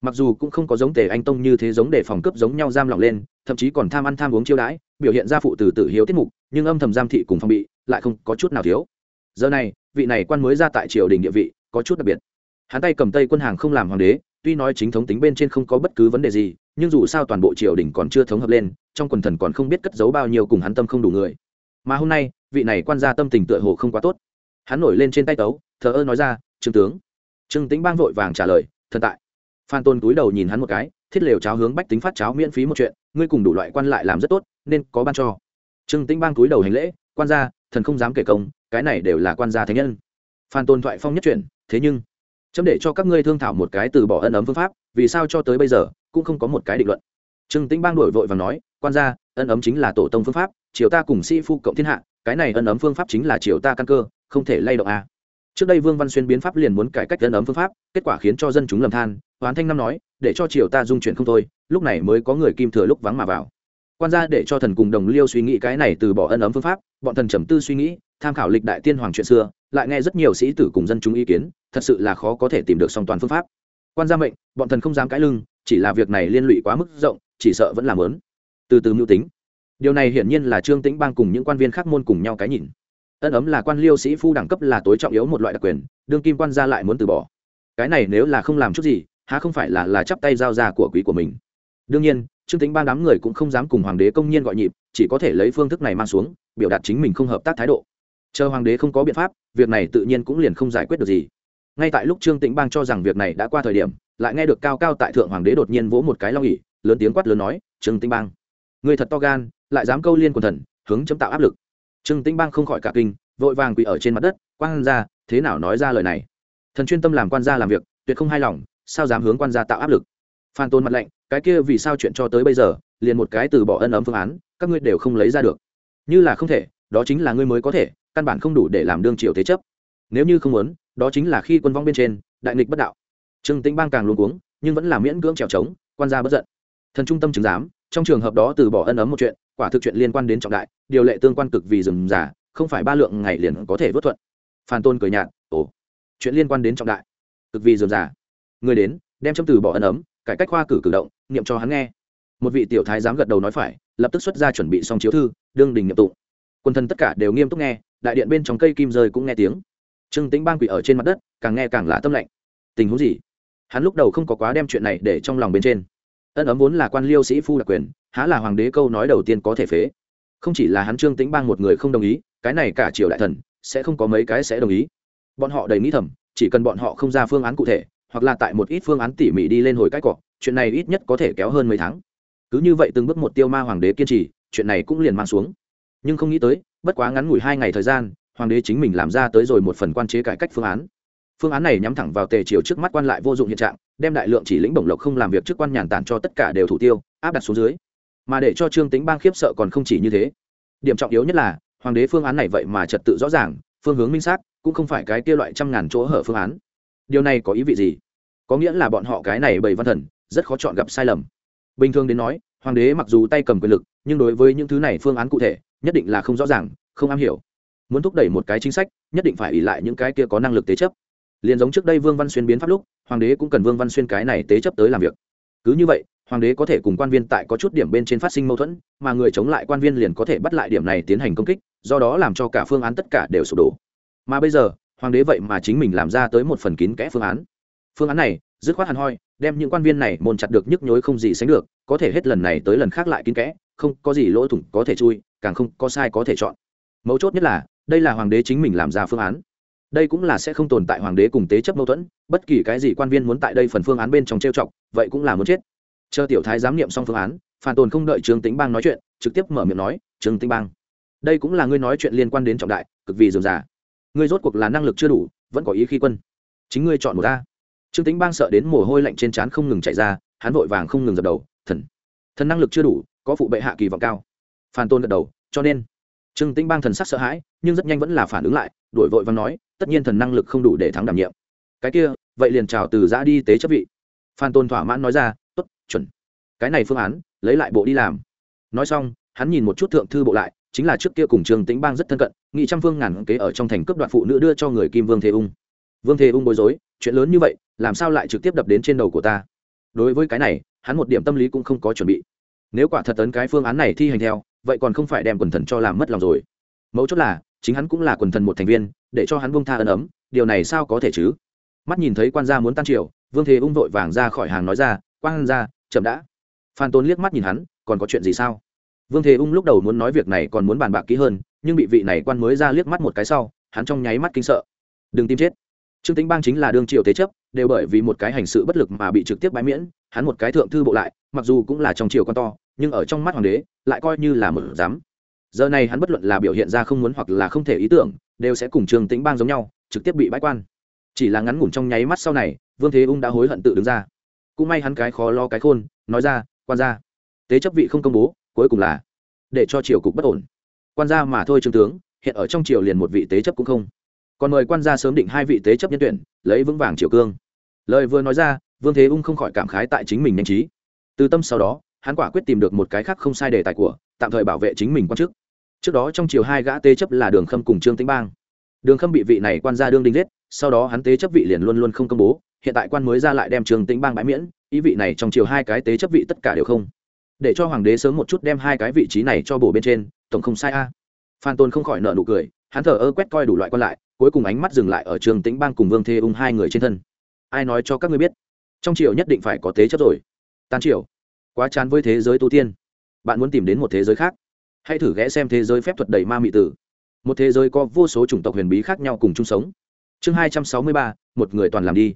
Mặc dù cũng không có giống tề anh tông như thế giống để phòng cướp giống nhau giam lỏng lên, thậm chí còn tham ăn tham uống chiêu đãi, biểu hiện ra phụ từ tự hiếu tiết mục, nhưng âm thầm giam thị cùng phòng bị, lại không có chút nào thiếu. Giờ này vị này quan mới ra tại triều đình địa vị, có chút đặc biệt. Hắn tay cầm tây quân hàng không làm hoàng đế, tuy nói chính thống tính bên trên không có bất cứ vấn đề gì, nhưng dù sao toàn bộ triều đình còn chưa thống hợp lên, trong quần thần còn không biết cất giấu bao nhiêu cùng hắn tâm không đủ người. Mà hôm nay, vị này quan gia tâm tình tựa hồ không quá tốt. Hắn nổi lên trên tay tấu, thờ ơ nói ra, trương tướng. Trương tính bang vội vàng trả lời, thần tại. Phan tôn túi đầu nhìn hắn một cái, thiết lều cháo hướng bách tính phát cháo miễn phí một chuyện, ngươi cùng đủ loại quan lại làm rất tốt, nên có ban cho. Trương tĩnh bang túi đầu hành lễ, quan gia, thần không dám kể công cái này đều là quan gia thánh nhân. Phan tôn thoại phong nhất chuyển, thế nhưng, chấm để cho các ngươi thương thảo một cái từ bỏ ân ấm phương pháp, vì sao cho tới bây giờ, cũng không có một cái định luận. Trương tĩnh bang đổi vội và nói, quan gia, ân ấm chính là tổ tông phương pháp, triều ta cùng sĩ phu cộng thiên hạ, cái này ân ấm phương pháp chính là triều ta căn cơ, không thể lay động a trước đây vương văn xuyên biến pháp liền muốn cải cách ân ấm phương pháp, kết quả khiến cho dân chúng lầm than, hoán thanh năm nói, để cho triều ta dung chuyển không thôi, lúc này mới có người kim thừa lúc vắng mà vào. Quan gia để cho thần cùng đồng liêu suy nghĩ cái này từ bỏ ân ấm phương pháp, bọn thần trầm tư suy nghĩ tham khảo lịch đại tiên hoàng chuyện xưa, lại nghe rất nhiều sĩ tử cùng dân chúng ý kiến, thật sự là khó có thể tìm được song toàn phương pháp. Quan gia mệnh, bọn thần không dám cãi lưng, chỉ là việc này liên lụy quá mức rộng, chỉ sợ vẫn làm lớn. Từ từ mưu tính. Điều này hiển nhiên là trương tĩnh bang cùng những quan viên khác môn cùng nhau cái nhìn. Ân ấm là quan liêu sĩ phu đẳng cấp là tối trọng yếu một loại đặc quyền, đương kim quan gia lại muốn từ bỏ. Cái này nếu là không làm chút gì, há không phải là là chắp tay giao ra của quý của mình. Đương nhiên, trương tính ba đám người cũng không dám cùng hoàng đế công nhiên gọi nhịp, chỉ có thể lấy phương thức này mang xuống, biểu đạt chính mình không hợp tác thái độ chờ hoàng đế không có biện pháp việc này tự nhiên cũng liền không giải quyết được gì. Ngay tại lúc trương tĩnh bang cho rằng việc này đã qua thời điểm lại nghe được cao cao tại thượng hoàng đế đột nhiên vỗ một cái long ỉ lớn tiếng quát lớn nói trương tĩnh bang người thật to gan lại dám câu liên quần thần hướng chấm tạo áp lực. Trương tĩnh bang không khỏi cả kinh vội vàng quỳ ở trên mặt đất quan ra thế nào nói ra lời này? Thần chuyên tâm làm quan gia làm việc tuyệt không hài lòng sao dám hướng quan gia tạo áp lực? Phan tôn mặt lạnh, cái kia vì sao chuyện cho tới bây giờ liền một cái từ bỏ ân ấm phương án các ngươi đều không lấy ra được. Như là không thể đó chính là ngươi mới có thể căn bản không đủ để làm đương triều thế chấp. Nếu như không muốn, đó chính là khi quân vong bên trên, đại nghịch bất đạo. Trương tĩnh bang càng luôn cuống, nhưng vẫn là miễn cưỡng trèo trống, quan gia bất giận. Thần trung tâm chứng giám, trong trường hợp đó từ bỏ ân ấm một chuyện, quả thực chuyện liên quan đến trọng đại, điều lệ tương quan cực vì rừng giả không phải ba lượng ngày liền có thể vớt thuận. Phan tôn cười nhạt, ồ, chuyện liên quan đến trọng đại, cực vì rừng giả người đến, đem châm từ bỏ ân ấm, cải cách khoa cử cử động, niệm cho hắn nghe. Một vị tiểu thái dám gật đầu nói phải, lập tức xuất ra chuẩn bị xong chiếu thư, đương đình nghiệm tụng quân thần tất cả đều nghiêm túc nghe, đại điện bên trong cây kim rơi cũng nghe tiếng. Trương tĩnh bang quỷ ở trên mặt đất, càng nghe càng lạ tâm lạnh. Tình huống gì? Hắn lúc đầu không có quá đem chuyện này để trong lòng bên trên. Ân ấm vốn là quan liêu sĩ phu đặc quyền, há là hoàng đế câu nói đầu tiên có thể phế. Không chỉ là hắn trương tĩnh bang một người không đồng ý, cái này cả triều đại thần sẽ không có mấy cái sẽ đồng ý. Bọn họ đầy nghĩ thầm, chỉ cần bọn họ không ra phương án cụ thể, hoặc là tại một ít phương án tỉ mỉ đi lên hồi cái cọ, chuyện này ít nhất có thể kéo hơn mấy tháng. Cứ như vậy từng bước một tiêu ma hoàng đế kiên trì, chuyện này cũng liền mang xuống nhưng không nghĩ tới, bất quá ngắn ngủi hai ngày thời gian, hoàng đế chính mình làm ra tới rồi một phần quan chế cải cách phương án. Phương án này nhắm thẳng vào tề triều trước mắt quan lại vô dụng hiện trạng, đem đại lượng chỉ lĩnh bổng lộc không làm việc trước quan nhàn tản cho tất cả đều thủ tiêu, áp đặt xuống dưới. Mà để cho trương tính bang khiếp sợ còn không chỉ như thế. Điểm trọng yếu nhất là, hoàng đế phương án này vậy mà trật tự rõ ràng, phương hướng minh xác, cũng không phải cái kia loại trăm ngàn chỗ hở phương án. Điều này có ý vị gì? Có nghĩa là bọn họ cái này bầy văn thần, rất khó chọn gặp sai lầm. Bình thường đến nói, hoàng đế mặc dù tay cầm quyền lực, nhưng đối với những thứ này phương án cụ thể nhất định là không rõ ràng, không am hiểu. Muốn thúc đẩy một cái chính sách, nhất định phải ỉ lại những cái kia có năng lực tế chấp. Liền giống trước đây vương văn xuyên biến pháp lúc, hoàng đế cũng cần vương văn xuyên cái này tế chấp tới làm việc. Cứ như vậy, hoàng đế có thể cùng quan viên tại có chút điểm bên trên phát sinh mâu thuẫn, mà người chống lại quan viên liền có thể bắt lại điểm này tiến hành công kích, do đó làm cho cả phương án tất cả đều sụp đổ. Mà bây giờ, hoàng đế vậy mà chính mình làm ra tới một phần kín kẽ phương án. Phương án này, dứt khoát hẳn hoi, đem những quan viên này môn chặt được nhức nhối không gì sánh được, có thể hết lần này tới lần khác lại kín kẽ, không có gì lỗ thủng có thể chui càng không có sai có thể chọn. Mấu chốt nhất là, đây là hoàng đế chính mình làm ra phương án. Đây cũng là sẽ không tồn tại hoàng đế cùng tế chấp mâu thuẫn, bất kỳ cái gì quan viên muốn tại đây phần phương án bên trong trêu chọc, vậy cũng là muốn chết. Chờ tiểu thái giám nghiệm xong phương án phản tồn không đợi trương tĩnh bang nói chuyện, trực tiếp mở miệng nói, trương tĩnh bang, đây cũng là ngươi nói chuyện liên quan đến trọng đại, cực vì dườm già. Ngươi rốt cuộc là năng lực chưa đủ, vẫn có ý khi quân. Chính ngươi chọn một ta trương tĩnh bang sợ đến mồ hôi lạnh trên trán không ngừng chạy ra, hắn vội vàng không ngừng dập đầu, thần thần năng lực chưa đủ, có phụ bệ hạ kỳ vọng cao phan tôn gật đầu, cho nên. Trương tĩnh bang thần sắc sợ hãi, nhưng rất nhanh vẫn là phản ứng lại, đổi vội và nói, tất nhiên thần năng lực không đủ để thắng đảm nhiệm. Cái kia, vậy liền chào từ giã đi tế chấp vị. Phan tôn thỏa mãn nói ra t ố t chuẩn. Cái này phương án, lấy lại bộ đi làm. Nói xong, hắn nhìn một chút thượng thư bộ lại, chính là trước kia cùng trương tĩnh bang rất thân cận, nghị trăm phương ngàn kế ở trong thành cấp đoạn phụ nữ đưa cho người kim vương thế ung. Vương thế ung bối rối, chuyện lớn như vậy, làm sao lại trực tiếp đập đến trên đầu của ta? Đối với cái này, hắn một điểm tâm lý cũng không có chuẩn bị. Nếu quả thật tấn cái phương án này thi hành theo vậy còn không phải đem quần thần cho làm mất lòng rồi. Mấu chốt là, chính hắn cũng là quần thần một thành viên, để cho hắn bông tha ân ấm, điều này sao có thể chứ? Mắt nhìn thấy quan gia muốn tan triều, vương thế ung vội vàng ra khỏi hàng nói ra, quan gia, chậm đã. Phan tôn liếc mắt nhìn hắn, còn có chuyện gì sao? Vương thế ung lúc đầu muốn nói việc này còn muốn bàn bạc kỹ hơn, nhưng bị vị này quan mới ra liếc mắt một cái sau, hắn trong nháy mắt kinh sợ. Đừng tìm chết. Trương tính bang chính là đương triều thế chấp, đều bởi vì một cái hành sự bất lực mà bị trực tiếp bãi miễn, hắn một cái thượng thư bộ lại, mặc dù cũng là trong triều con to nhưng ở trong mắt hoàng đế lại coi như là một dám giờ này hắn bất luận là biểu hiện ra không muốn hoặc là không thể ý tưởng, đều sẽ cùng trương tĩnh bang giống nhau, trực tiếp bị bãi quan. Chỉ là ngắn ngủn trong nháy mắt sau này, vương thế ung đã hối hận tự đứng ra. Cũng may hắn cái khó lo cái khôn, nói ra, quan ra tế chấp vị không công bố, cuối cùng là để cho triều cục bất ổn. Quan gia mà thôi trương tướng, hiện ở trong triều liền một vị tế chấp cũng không. Còn mời quan gia sớm định hai vị tế chấp nhân tuyển, lấy vững vàng triều cương. Lời vừa nói ra, vương thế ung không khỏi cảm khái tại chính mình nhanh trí. Từ tâm sau đó hắn quả quyết tìm được một cái khác không sai đề tài của, tạm thời bảo vệ chính mình quan chức. Trước đó trong chiều hai gã tế chấp là đường khâm cùng trương tĩnh bang. Đường khâm bị vị này quan gia đương đinh giết, sau đó hắn tế chấp vị liền luôn luôn không công bố, hiện tại quan mới ra lại đem trương tĩnh bang bãi miễn, ý vị này trong chiều hai cái tế chấp vị tất cả đều không. Để cho hoàng đế sớm một chút đem hai cái vị trí này cho bổ bên trên, tổng không sai a. Phan tôn không khỏi nợ nụ cười, hắn thở ơ quét coi đủ loại quan lại, cuối cùng ánh mắt dừng lại ở trường tĩnh bang cùng vương thê ung hai người trên thân. Ai nói cho các ngươi biết? Trong triều nhất định phải có tế chấp rồi. Tan triều quá chán với thế giới tu tiên. Bạn muốn tìm đến một thế giới khác? Hãy thử ghé xem thế giới phép thuật đầy ma mị tử. Một thế giới có vô số chủng tộc huyền bí khác nhau cùng chung sống. Chương hai trăm sáu mươi ba, một người toàn làm đi.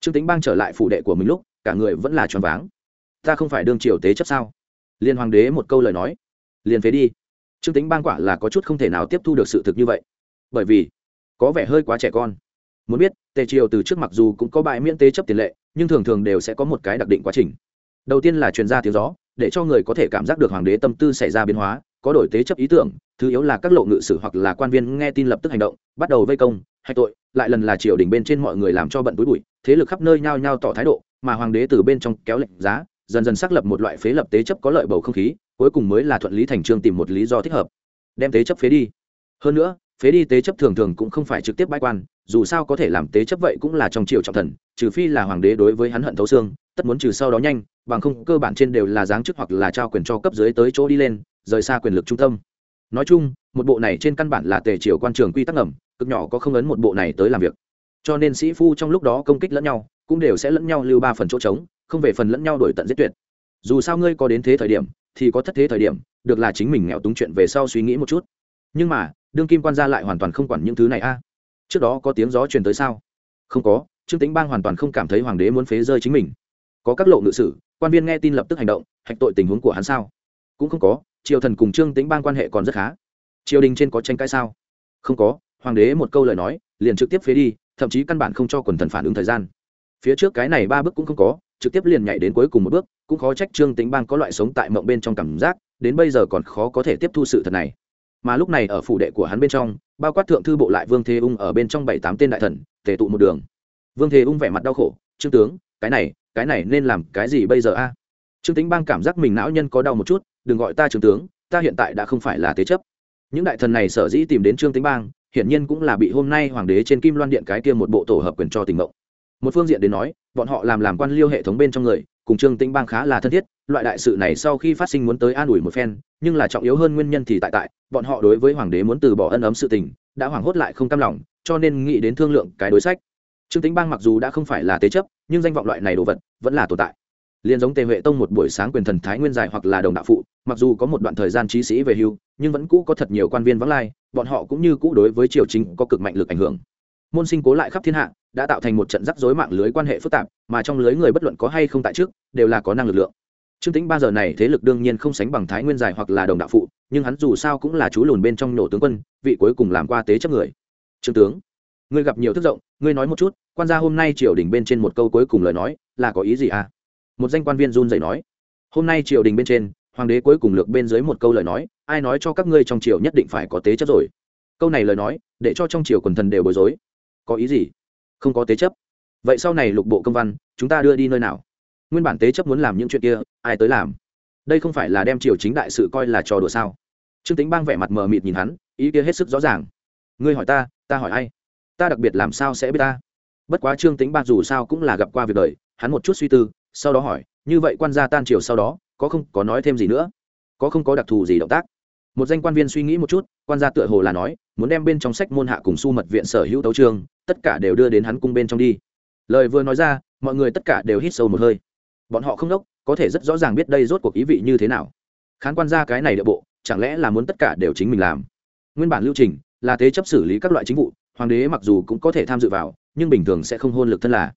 Trương tính bang trở lại phụ đệ của mình lúc, cả người vẫn là choáng váng. Ta không phải đương triều tế chấp sao? Liên hoàng đế một câu lời nói. Liền phế đi. Trương tính bang quả là có chút không thể nào tiếp thu được sự thực như vậy. Bởi vì, có vẻ hơi quá trẻ con. Muốn biết, tề triều từ trước mặc dù cũng có bài miễn tế chấp tiền lệ, nhưng thường thường đều sẽ có một cái đặc định quá trình đầu tiên là truyền ra tiếng gió, để cho người có thể cảm giác được hoàng đế tâm tư xảy ra biến hóa, có đổi tế chấp ý tưởng, thứ yếu là các lộ ngự sử hoặc là quan viên nghe tin lập tức hành động, bắt đầu vây công, hay tội, lại lần là triều đình bên trên mọi người làm cho bận túi bụi, thế lực khắp nơi nhao nhao tỏ thái độ, mà hoàng đế từ bên trong kéo lệnh giá, dần dần xác lập một loại phế lập tế chấp có lợi bầu không khí, cuối cùng mới là thuận lý thành trương tìm một lý do thích hợp. Đem tế chấp phế đi. Hơn nữa, phế đi tế chấp thường thường cũng không phải trực tiếp bãi quan dù sao có thể làm tế chấp vậy cũng là trong triều trọng thần, trừ phi là hoàng đế đối với hắn hận thấu xương, tất muốn trừ sau đó nhanh, bằng không cơ bản trên đều là giáng chức hoặc là trao quyền cho cấp dưới tới chỗ đi lên, rời xa quyền lực trung tâm. Nói chung, một bộ này trên căn bản là tề triều quan trường quy tắc ngầm, cực nhỏ có không ấn một bộ này tới làm việc. Cho nên sĩ phu trong lúc đó công kích lẫn nhau, cũng đều sẽ lẫn nhau lưu ba phần chỗ trống, không về phần lẫn nhau đổi tận giết tuyệt. Dù sao ngươi có đến thế thời điểm, thì có thất thế thời điểm, được là chính mình nghèo túng chuyện về sau suy nghĩ một chút. Nhưng mà, đương kim quan gia lại hoàn toàn không quản những thứ này a trước đó có tiếng gió truyền tới sao? Không có, trương tính bang hoàn toàn không cảm thấy hoàng đế muốn phế rơi chính mình. Có các lộ ngự sử, quan viên nghe tin lập tức hành động, hạch tội tình huống của hắn sao? Cũng không có, triều thần cùng trương tính bang quan hệ còn rất khá. Triều đình trên có tranh cãi sao? Không có, hoàng đế một câu lời nói, liền trực tiếp phế đi, thậm chí căn bản không cho quần thần phản ứng thời gian. Phía trước cái này ba bước cũng không có, trực tiếp liền nhảy đến cuối cùng một bước, cũng khó trách trương tính bang có loại sống tại mộng bên trong cảm giác, đến bây giờ còn khó có thể tiếp thu sự thật này mà lúc này ở phủ đệ của hắn bên trong, bao quát thượng thư bộ lại vương thế ung ở bên trong bảy tám tên đại thần, tề tụ một đường. Vương thế ung vẻ mặt đau khổ, trương tướng, cái này cái này nên làm cái gì bây giờ a? Trương tính bang cảm giác mình não nhân có đau một chút, đừng gọi ta trương tướng, ta hiện tại đã không phải là thế chấp. Những đại thần này sở dĩ tìm đến trương tính bang, hiển nhiên cũng là bị hôm nay hoàng đế trên kim loan điện cái kia một bộ tổ hợp quyền cho tình mộng một phương diện đến nói, bọn họ làm làm quan liêu hệ thống bên trong người cùng trương tĩnh bang khá là thân thiết, loại đại sự này sau khi phát sinh muốn tới an ủi một phen, nhưng là trọng yếu hơn nguyên nhân thì tại tại, bọn họ đối với hoàng đế muốn từ bỏ ân ấm sự tình, đã hoảng hốt lại không cam lòng, cho nên nghĩ đến thương lượng cái đối sách. Trương tĩnh bang mặc dù đã không phải là tế chấp, nhưng danh vọng loại này đồ vật vẫn là tồn tại. Liền giống tề huệ tông một buổi sáng quyền thần thái nguyên dài hoặc là đồng đạo phụ, mặc dù có một đoạn thời gian trí sĩ về hưu, nhưng vẫn cũ có thật nhiều quan viên vắng lai, bọn họ cũng như cũ đối với triều chính có cực mạnh lực ảnh hưởng môn sinh cố lại khắp thiên hạ, đã tạo thành một trận rắc rối mạng lưới quan hệ phức tạp, mà trong lưới người bất luận có hay không tại trước, đều là có năng lực lượng. Trương tính ba giờ này thế lực đương nhiên không sánh bằng thái nguyên dài hoặc là đồng đạo phụ, nhưng hắn dù sao cũng là chú lùn bên trong nổ tướng quân, vị cuối cùng làm qua tế chấp người. Trương tướng, ngươi gặp nhiều thức rộng, ngươi nói một chút, quan gia hôm nay triều đình bên trên một câu cuối cùng lời nói, là có ý gì à? Một danh quan viên run rẩy nói. Hôm nay triều đình bên trên, hoàng đế cuối cùng lược bên dưới một câu lời nói, ai nói cho các ngươi trong triều nhất định phải có tế chấp rồi? Câu này lời nói, để cho trong triều quần thần đều bối rối có ý gì? Không có tế chấp. Vậy sau này lục bộ công văn, chúng ta đưa đi nơi nào? Nguyên bản tế chấp muốn làm những chuyện kia, ai tới làm? Đây không phải là đem triều chính đại sự coi là trò đùa sao? Trương tính bang vẻ mặt mờ mịt nhìn hắn, ý kia hết sức rõ ràng. Ngươi hỏi ta ta hỏi ai? Ta đặc biệt làm sao sẽ biết ta? Bất quá trương tính bang dù sao cũng là gặp qua việc đời, hắn một chút suy tư, sau đó hỏi, như vậy quan gia tan triều sau đó, có không có nói thêm gì nữa? Có không có đặc thù gì động tác? Một danh quan viên suy nghĩ một chút, quan gia tựa hồ là nói, muốn đem bên trong sách môn hạ cùng su mật viện sở hữu tấu trường, tất cả đều đưa đến hắn cung bên trong đi. Lời vừa nói ra, mọi người tất cả đều hít sâu một hơi. Bọn họ không đốc, có thể rất rõ ràng biết đây rốt cuộc ý vị như thế nào. Khán quan gia cái này địa bộ, chẳng lẽ là muốn tất cả đều chính mình làm? Nguyên bản lưu trình là thế chấp xử lý các loại chính vụ, hoàng đế mặc dù cũng có thể tham dự vào, nhưng bình thường sẽ không hôn lực thân là.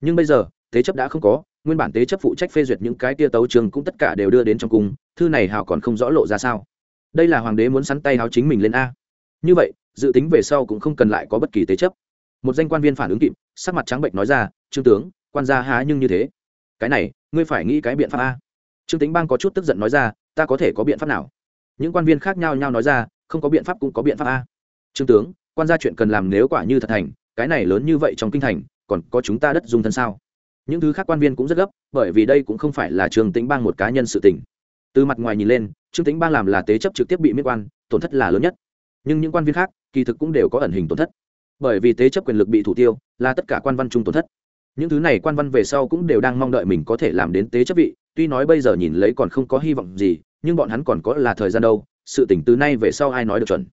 Nhưng bây giờ, thế chấp đã không có, nguyên bản tế chấp phụ trách phê duyệt những cái tia tấu trường cũng tất cả đều đưa đến trong cung, thư này hào còn không rõ lộ ra sao đây là hoàng đế muốn sắn tay háo chính mình lên a. Như vậy, dự tính về sau cũng không cần lại có bất kỳ tế chấp. Một danh quan viên phản ứng kịp, sắc mặt trắng bệnh nói ra, trương tướng, quan gia há nhưng như thế? Cái này, ngươi phải nghĩ cái biện pháp a. Trương tính bang có chút tức giận nói ra, ta có thể có biện pháp nào? Những quan viên khác nhau nhau nói ra, không có biện pháp cũng có biện pháp a. Trương tướng, quan gia chuyện cần làm nếu quả như thật thành, cái này lớn như vậy trong kinh thành, còn có chúng ta đất dung thân sao? Những thứ khác quan viên cũng rất gấp, bởi vì đây cũng không phải là trương tính bang một cá nhân sự tình từ mặt ngoài nhìn lên, trương tính bang làm là tế chấp trực tiếp bị miết quan, tổn thất là lớn nhất. Nhưng những quan viên khác, kỳ thực cũng đều có ẩn hình tổn thất. Bởi vì tế chấp quyền lực bị thủ tiêu, là tất cả quan văn chung tổn thất. Những thứ này quan văn về sau cũng đều đang mong đợi mình có thể làm đến tế chấp vị, tuy nói bây giờ nhìn lấy còn không có hy vọng gì, nhưng bọn hắn còn có là thời gian đâu, sự tỉnh từ nay về sau ai nói được chuẩn.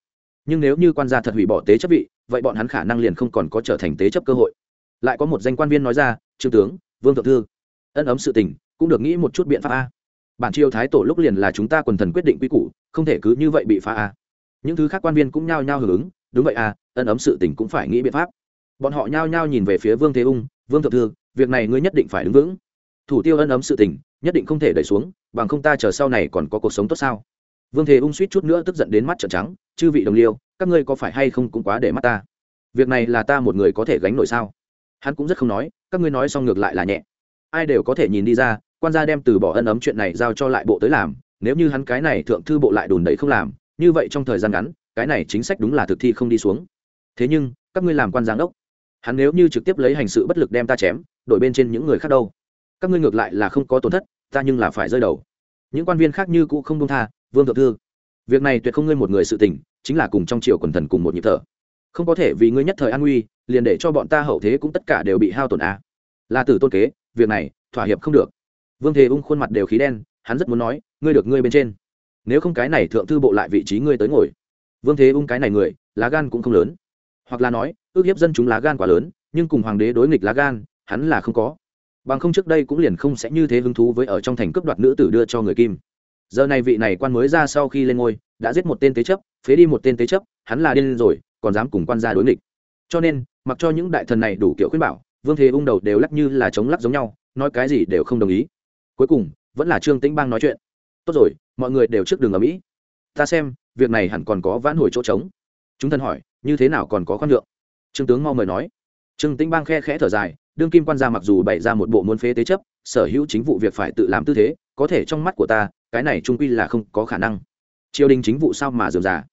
Nhưng nếu như quan gia thật hủy bỏ tế chấp vị, vậy bọn hắn khả năng liền không còn có trở thành tế chấp cơ hội. Lại có một danh quan viên nói ra, trương tướng, vương thượng thư, ân ấm sự tình, cũng được nghĩ một chút biện pháp a bản triều thái tổ lúc liền là chúng ta quần thần quyết định quy củ, không thể cứ như vậy bị phá a những thứ khác quan viên cũng nhao nhao hưởng ứng, đúng vậy à ân ấm sự tình cũng phải nghĩ biện pháp. Bọn họ nhao nhao nhìn về phía vương thế ung, vương thượng thư, việc này ngươi nhất định phải đứng vững. Thủ tiêu ân ấm sự tình, nhất định không thể đẩy xuống, bằng không ta chờ sau này còn có cuộc sống tốt sao? Vương thế ung suýt chút nữa tức giận đến mắt trợn trắng, chư vị đồng liêu, các ngươi có phải hay không cũng quá để mắt ta? Việc này là ta một người có thể gánh nổi sao? Hắn cũng rất không nói, các ngươi nói xong ngược lại là nhẹ. Ai đều có thể nhìn đi ra quan gia đem từ bỏ ân ấm chuyện này giao cho lại bộ tới làm, nếu như hắn cái này thượng thư bộ lại đùn đấy không làm, như vậy trong thời gian ngắn, cái này chính sách đúng là thực thi không đi xuống. Thế nhưng, các ngươi làm quan giám đốc, hắn nếu như trực tiếp lấy hành sự bất lực đem ta chém, đổi bên trên những người khác đâu? Các ngươi ngược lại là không có tổn thất, ta nhưng là phải rơi đầu. Những quan viên khác như cũ không công tha, vương thượng thư, việc này tuyệt không ngươi một người sự tình, chính là cùng trong triều quần thần cùng một nhịp thở. Không có thể vì ngươi nhất thời an nguy liền để cho bọn ta hậu thế cũng tất cả đều bị hao tổn á là tử tôn kế, việc này, thỏa hiệp không được vương thế ung khuôn mặt đều khí đen, hắn rất muốn nói, ngươi được ngươi bên trên. Nếu không cái này thượng thư bộ lại vị trí ngươi tới ngồi. Vương thế ung cái này người, lá gan cũng không lớn. Hoặc là nói, ước hiếp dân chúng lá gan quá lớn, nhưng cùng hoàng đế đối nghịch lá gan, hắn là không có. Bằng không trước đây cũng liền không sẽ như thế hứng thú với ở trong thành cướp đoạt nữ tử đưa cho người kim. Giờ này vị này quan mới ra sau khi lên ngôi, đã giết một tên tế chấp, phế đi một tên tế chấp, hắn là điên rồi, còn dám cùng quan gia đối nghịch. Cho nên, mặc cho những đại thần này đủ kiểu khuyên bảo, vương thế ung đầu đều lắc như là chống lắc giống nhau, nói cái gì đều không đồng ý cuối cùng, vẫn là trương tĩnh bang nói chuyện. Tốt rồi, mọi người đều trước đường ở mỹ. Ta xem, việc này hẳn còn có vãn hồi chỗ trống. Chúng thần hỏi, như thế nào còn có khoan lượng trương tướng mau mời nói. Trương tĩnh bang khe khẽ thở dài, đương kim quan gia mặc dù bày ra một bộ muốn phế tế chấp, sở hữu chính vụ việc phải tự làm tư thế, có thể trong mắt của ta, cái này trung quy là không có khả năng. Triều đình chính vụ sao mà dườm già?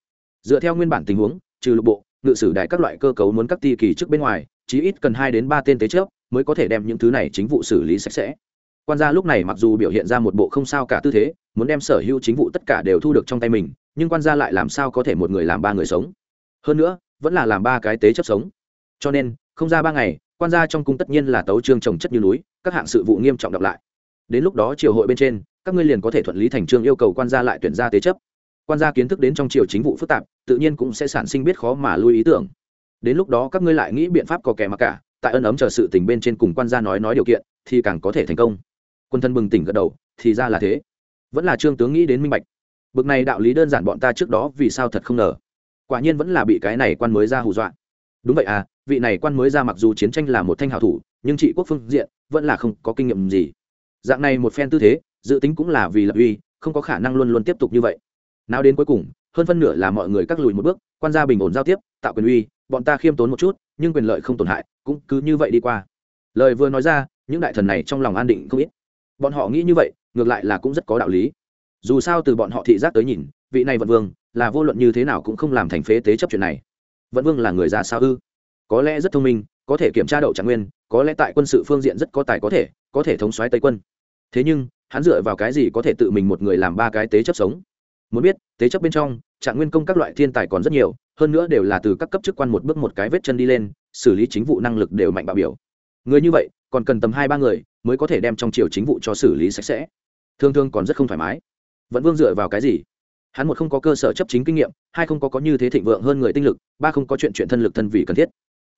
Dựa theo nguyên bản tình huống, trừ lục bộ, ngự sử đại các loại cơ cấu muốn các ti kỳ trước bên ngoài, chí ít cần hai đến ba tên tế chấp mới có thể đem những thứ này chính vụ xử lý sạch sẽ quan gia lúc này mặc dù biểu hiện ra một bộ không sao cả tư thế, muốn đem sở hữu chính vụ tất cả đều thu được trong tay mình, nhưng quan gia lại làm sao có thể một người làm ba người sống? Hơn nữa, vẫn là làm ba cái tế chấp sống. Cho nên, không ra ba ngày, quan gia trong cung tất nhiên là tấu trương trồng chất như núi, các hạng sự vụ nghiêm trọng đọc lại. Đến lúc đó triều hội bên trên, các ngươi liền có thể thuận lý thành trương yêu cầu quan gia lại tuyển ra tế chấp. Quan gia kiến thức đến trong triều chính vụ phức tạp, tự nhiên cũng sẽ sản sinh biết khó mà lui ý tưởng. Đến lúc đó các ngươi lại nghĩ biện pháp có kẻ mặc cả, tại ân ấm chờ sự tình bên trên cùng quan gia nói nói điều kiện, thì càng có thể thành công quân thân bừng tỉnh gật đầu, thì ra là thế. Vẫn là trương tướng nghĩ đến minh bạch. Bực này đạo lý đơn giản bọn ta trước đó vì sao thật không ngờ. Quả nhiên vẫn là bị cái này quan mới ra hù dọa. Đúng vậy à vị này quan mới ra mặc dù chiến tranh là một thanh hào thủ, nhưng trị quốc phương diện vẫn là không có kinh nghiệm gì. Dạng này một phen tư thế, dự tính cũng là vì lập uy, không có khả năng luôn luôn tiếp tục như vậy. Nào đến cuối cùng, hơn phân nửa là mọi người cắt lùi một bước, quan gia bình ổn giao tiếp, tạo quyền uy, bọn ta khiêm tốn một chút, nhưng quyền lợi không tổn hại, cũng cứ như vậy đi qua. Lời vừa nói ra, những đại thần này trong lòng an định không ít bọn họ nghĩ như vậy, ngược lại là cũng rất có đạo lý. Dù sao từ bọn họ thị giác tới nhìn, vị này vận vương, là vô luận như thế nào cũng không làm thành phế tế chấp chuyện này. Vận vương là người già sao ư? Có lẽ rất thông minh, có thể kiểm tra đậu trạng nguyên, có lẽ tại quân sự phương diện rất có tài có thể có thể thống soái tây quân. Thế nhưng, hắn dựa vào cái gì có thể tự mình một người làm ba cái tế chấp sống? Muốn biết, tế chấp bên trong, trạng nguyên công các loại thiên tài còn rất nhiều, hơn nữa đều là từ các cấp chức quan một bước một cái vết chân đi lên, xử lý chính vụ năng lực đều mạnh bạo biểu. Người như vậy, còn cần tầm hai ba người mới có thể đem trong triều chính vụ cho xử lý sạch sẽ. Thương thương còn rất không thoải mái. Vẫn vương dựa vào cái gì? Hắn một không có cơ sở chấp chính kinh nghiệm hai không có có như thế thịnh vượng hơn người tinh lực ba không có chuyện chuyện thân lực thân vì cần thiết.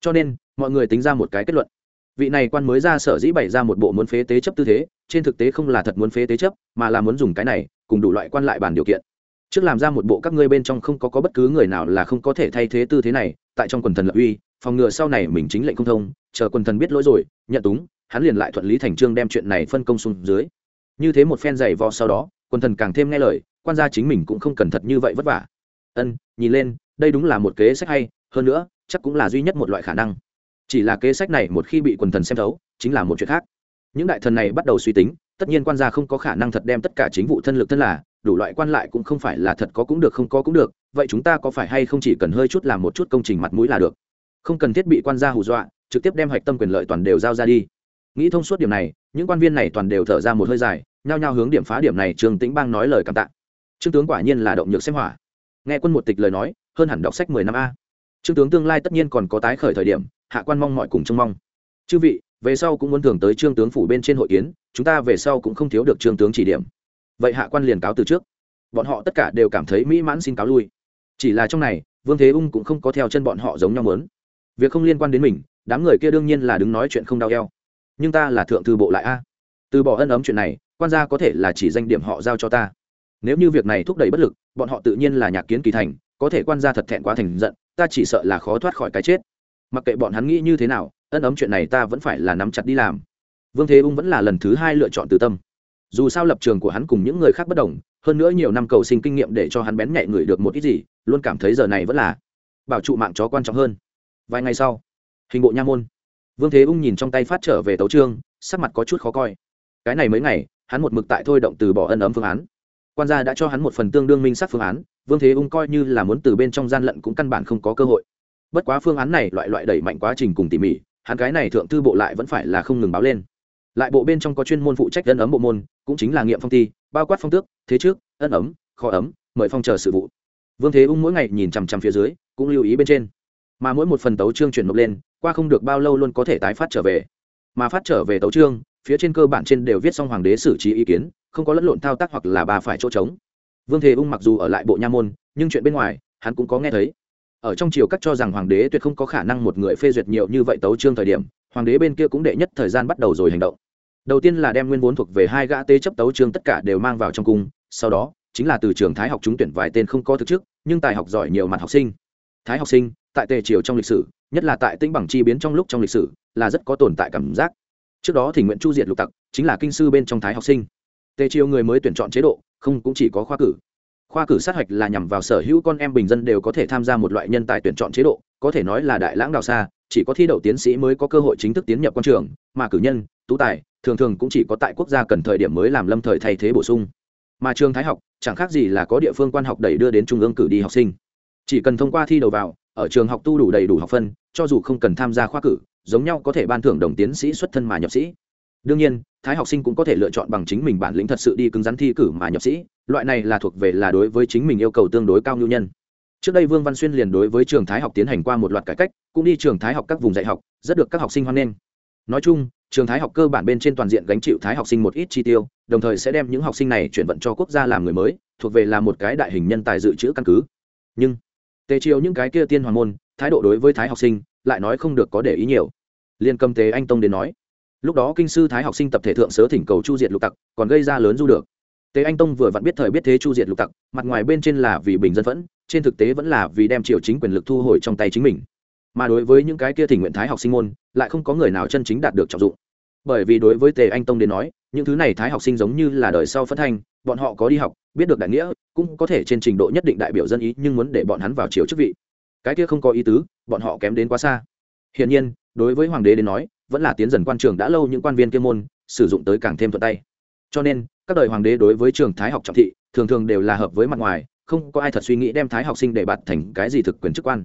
Cho nên mọi người tính ra một cái kết luận. Vị này quan mới ra sở dĩ bày ra một bộ muốn phế tế chấp tư thế trên thực tế không là thật muốn phế tế chấp mà là muốn dùng cái này cùng đủ loại quan lại bàn điều kiện. Trước làm ra một bộ các ngươi bên trong không có, có bất cứ người nào là không có thể thay thế tư thế này tại trong quần thần lập uy phòng ngừa sau này mình chính lệnh không thông chờ quần thần biết lỗi rồi nhận túng hắn liền lại thuận lý thành trương đem chuyện này phân công xuống dưới. Như thế một phen giày vò sau đó quần thần càng thêm nghe lời, quan gia chính mình cũng không cần thật như vậy vất vả. Ân, nhìn lên, đây đúng là một kế sách hay, hơn nữa, chắc cũng là duy nhất một loại khả năng. Chỉ là kế sách này một khi bị quần thần xem thấu, chính là một chuyện khác. Những đại thần này bắt đầu suy tính, tất nhiên quan gia không có khả năng thật đem tất cả chính vụ thân lực thân là, đủ loại quan lại cũng không phải là thật có cũng được, không có cũng được, vậy chúng ta có phải hay không chỉ cần hơi chút làm một chút công trình mặt mũi là được? Không cần thiết bị quan gia hù dọa, trực tiếp đem hạch tâm quyền lợi toàn đều giao ra đi nghĩ thông suốt điểm này, những quan viên này toàn đều thở ra một hơi dài, nhao nhao hướng điểm phá điểm này trương tĩnh bang nói lời cảm tạ. Trương tướng quả nhiên là động nhược xem hỏa. Nghe quân một tịch lời nói, hơn hẳn đọc sách mười năm a. Trương tướng tương lai tất nhiên còn có tái khởi thời điểm, hạ quan mong mọi cùng trông mong. Chư vị, về sau cũng muốn thường tới trương tướng phủ bên trên hội kiến, chúng ta về sau cũng không thiếu được trương tướng chỉ điểm. Vậy hạ quan liền cáo từ trước. Bọn họ tất cả đều cảm thấy mỹ mãn xin cáo lui. Chỉ là trong này, vương thế ung cũng không có theo chân bọn họ giống nhau mớn việc không liên quan đến mình, đám người kia đương nhiên là đứng nói chuyện không đau eo nhưng ta là thượng thư bộ lại a. Từ bỏ ân ấm chuyện này, quan gia có thể là chỉ danh điểm họ giao cho ta. Nếu như việc này thúc đẩy bất lực, bọn họ tự nhiên là nhạc kiến kỳ thành, có thể quan gia thật thẹn quá thành giận, ta chỉ sợ là khó thoát khỏi cái chết. Mặc kệ bọn hắn nghĩ như thế nào, ân ấm chuyện này ta vẫn phải là nắm chặt đi làm. Vương thế ung vẫn là lần thứ hai lựa chọn từ tâm. Dù sao lập trường của hắn cùng những người khác bất đồng, hơn nữa nhiều năm cầu sinh kinh nghiệm để cho hắn bén nhạy người được một ít gì, luôn cảm thấy giờ này vẫn là bảo trụ mạng chó quan trọng hơn. Vài ngày sau, hình bộ nha môn vương thế ung nhìn trong tay phát trở về tấu trương sắc mặt có chút khó coi. Cái này mấy ngày, hắn một mực tại thôi động từ bỏ ân ấm phương án. Quan gia đã cho hắn một phần tương đương minh sắc phương án, vương thế ung coi như là muốn từ bên trong gian lận cũng căn bản không có cơ hội. Bất quá phương án này loại loại đẩy mạnh quá trình cùng tỉ mỉ, hắn cái này thượng thư bộ lại vẫn phải là không ngừng báo lên. Lại bộ bên trong có chuyên môn phụ trách ân ấm bộ môn, cũng chính là nghiệm phong thi bao quát phong tước, thế trước, ân ấm, kho ấm, mời phong chờ sự vụ. Vương thế ung mỗi ngày nhìn chằm chằm phía dưới, cũng lưu ý bên trên. Mà mỗi một phần tấu trương chuyển nộp lên qua không được bao lâu luôn có thể tái phát trở về. Mà phát trở về tấu trương phía trên cơ bản trên đều viết xong hoàng đế xử trí ý kiến, không có lẫn lộn thao tác hoặc là bà phải chỗ trống. Vương thế ung mặc dù ở lại bộ nha môn, nhưng chuyện bên ngoài, hắn cũng có nghe thấy. Ở trong triều các cho rằng hoàng đế tuyệt không có khả năng một người phê duyệt nhiều như vậy tấu trương thời điểm, hoàng đế bên kia cũng đệ nhất thời gian bắt đầu rồi hành động. Đầu tiên là đem nguyên vốn thuộc về hai gã tế chấp tấu trương tất cả đều mang vào trong cung, sau đó, chính là từ trường thái học trúng tuyển vài tên không có thực chức, nhưng tài học giỏi nhiều mặt học sinh. Thái học sinh, tại tề triều trong lịch sử nhất là tại tĩnh bằng chi biến trong lúc trong lịch sử, là rất có tồn tại cảm giác. Trước đó thì nguyện chu diệt lục tặc, chính là kinh sư bên trong thái học sinh. Tề chiêu người mới tuyển chọn chế độ, không cũng chỉ có khoa cử. Khoa cử sát hạch là nhằm vào sở hữu con em bình dân đều có thể tham gia một loại nhân tài tuyển chọn chế độ, có thể nói là đại lãng đào xa, chỉ có thi đậu tiến sĩ mới có cơ hội chính thức tiến nhập quan trường, mà cử nhân, tú tài, thường thường cũng chỉ có tại quốc gia cần thời điểm mới làm lâm thời thay thế bổ sung. Mà trường thái học, chẳng khác gì là có địa phương quan học đẩy đưa đến trung ương cử đi học sinh. Chỉ cần thông qua thi đầu vào ở trường học tu đủ đầy đủ học phân, cho dù không cần tham gia khoa cử, giống nhau có thể ban thưởng đồng tiến sĩ xuất thân mà nhập sĩ. Đương nhiên, thái học sinh cũng có thể lựa chọn bằng chính mình bản lĩnh thật sự đi cứng rắn thi cử mà nhập sĩ, loại này là thuộc về là đối với chính mình yêu cầu tương đối cao nhu nhân. Trước đây vương văn xuyên liền đối với trường thái học tiến hành qua một loạt cải cách, cũng đi trường thái học các vùng dạy học, rất được các học sinh hoan nghênh. Nói chung, trường thái học cơ bản bên trên toàn diện gánh chịu thái học sinh một ít chi tiêu, đồng thời sẽ đem những học sinh này chuyển vận cho quốc gia làm người mới, thuộc về là một cái đại hình nhân tài dự trữ căn cứ. Nhưng tề triều những cái kia tiên hoàng môn, thái độ đối với thái học sinh lại nói không được có để ý nhiều. Liên cầm tề anh tông đến nói, lúc đó kinh sư thái học sinh tập thể thượng sớ thỉnh cầu chu diệt lục tặc, còn gây ra lớn du được. Tề anh tông vừa vặn biết thời biết thế chu diệt lục tặc, mặt ngoài bên trên là vì bình dân vẫn trên thực tế vẫn là vì đem triều chính quyền lực thu hồi trong tay chính mình. Mà đối với những cái kia thỉnh nguyện thái học sinh môn, lại không có người nào chân chính đạt được trọng dụng. Bởi vì đối với tề anh tông đến nói, những thứ này thái học sinh giống như là đời sau phân thanh, bọn họ có đi học, biết được đại nghĩa cũng có thể trên trình độ nhất định đại biểu dân ý, nhưng muốn để bọn hắn vào chiều chức vị. Cái kia không có ý tứ, bọn họ kém đến quá xa. Hiển nhiên, đối với hoàng đế đến nói, vẫn là tiến dần quan trường đã lâu những quan viên kia môn, sử dụng tới càng thêm thuận tay. Cho nên, các đời hoàng đế đối với trường thái học trọng thị, thường thường đều là hợp với mặt ngoài, không có ai thật suy nghĩ đem thái học sinh để bạt thành cái gì thực quyền chức quan.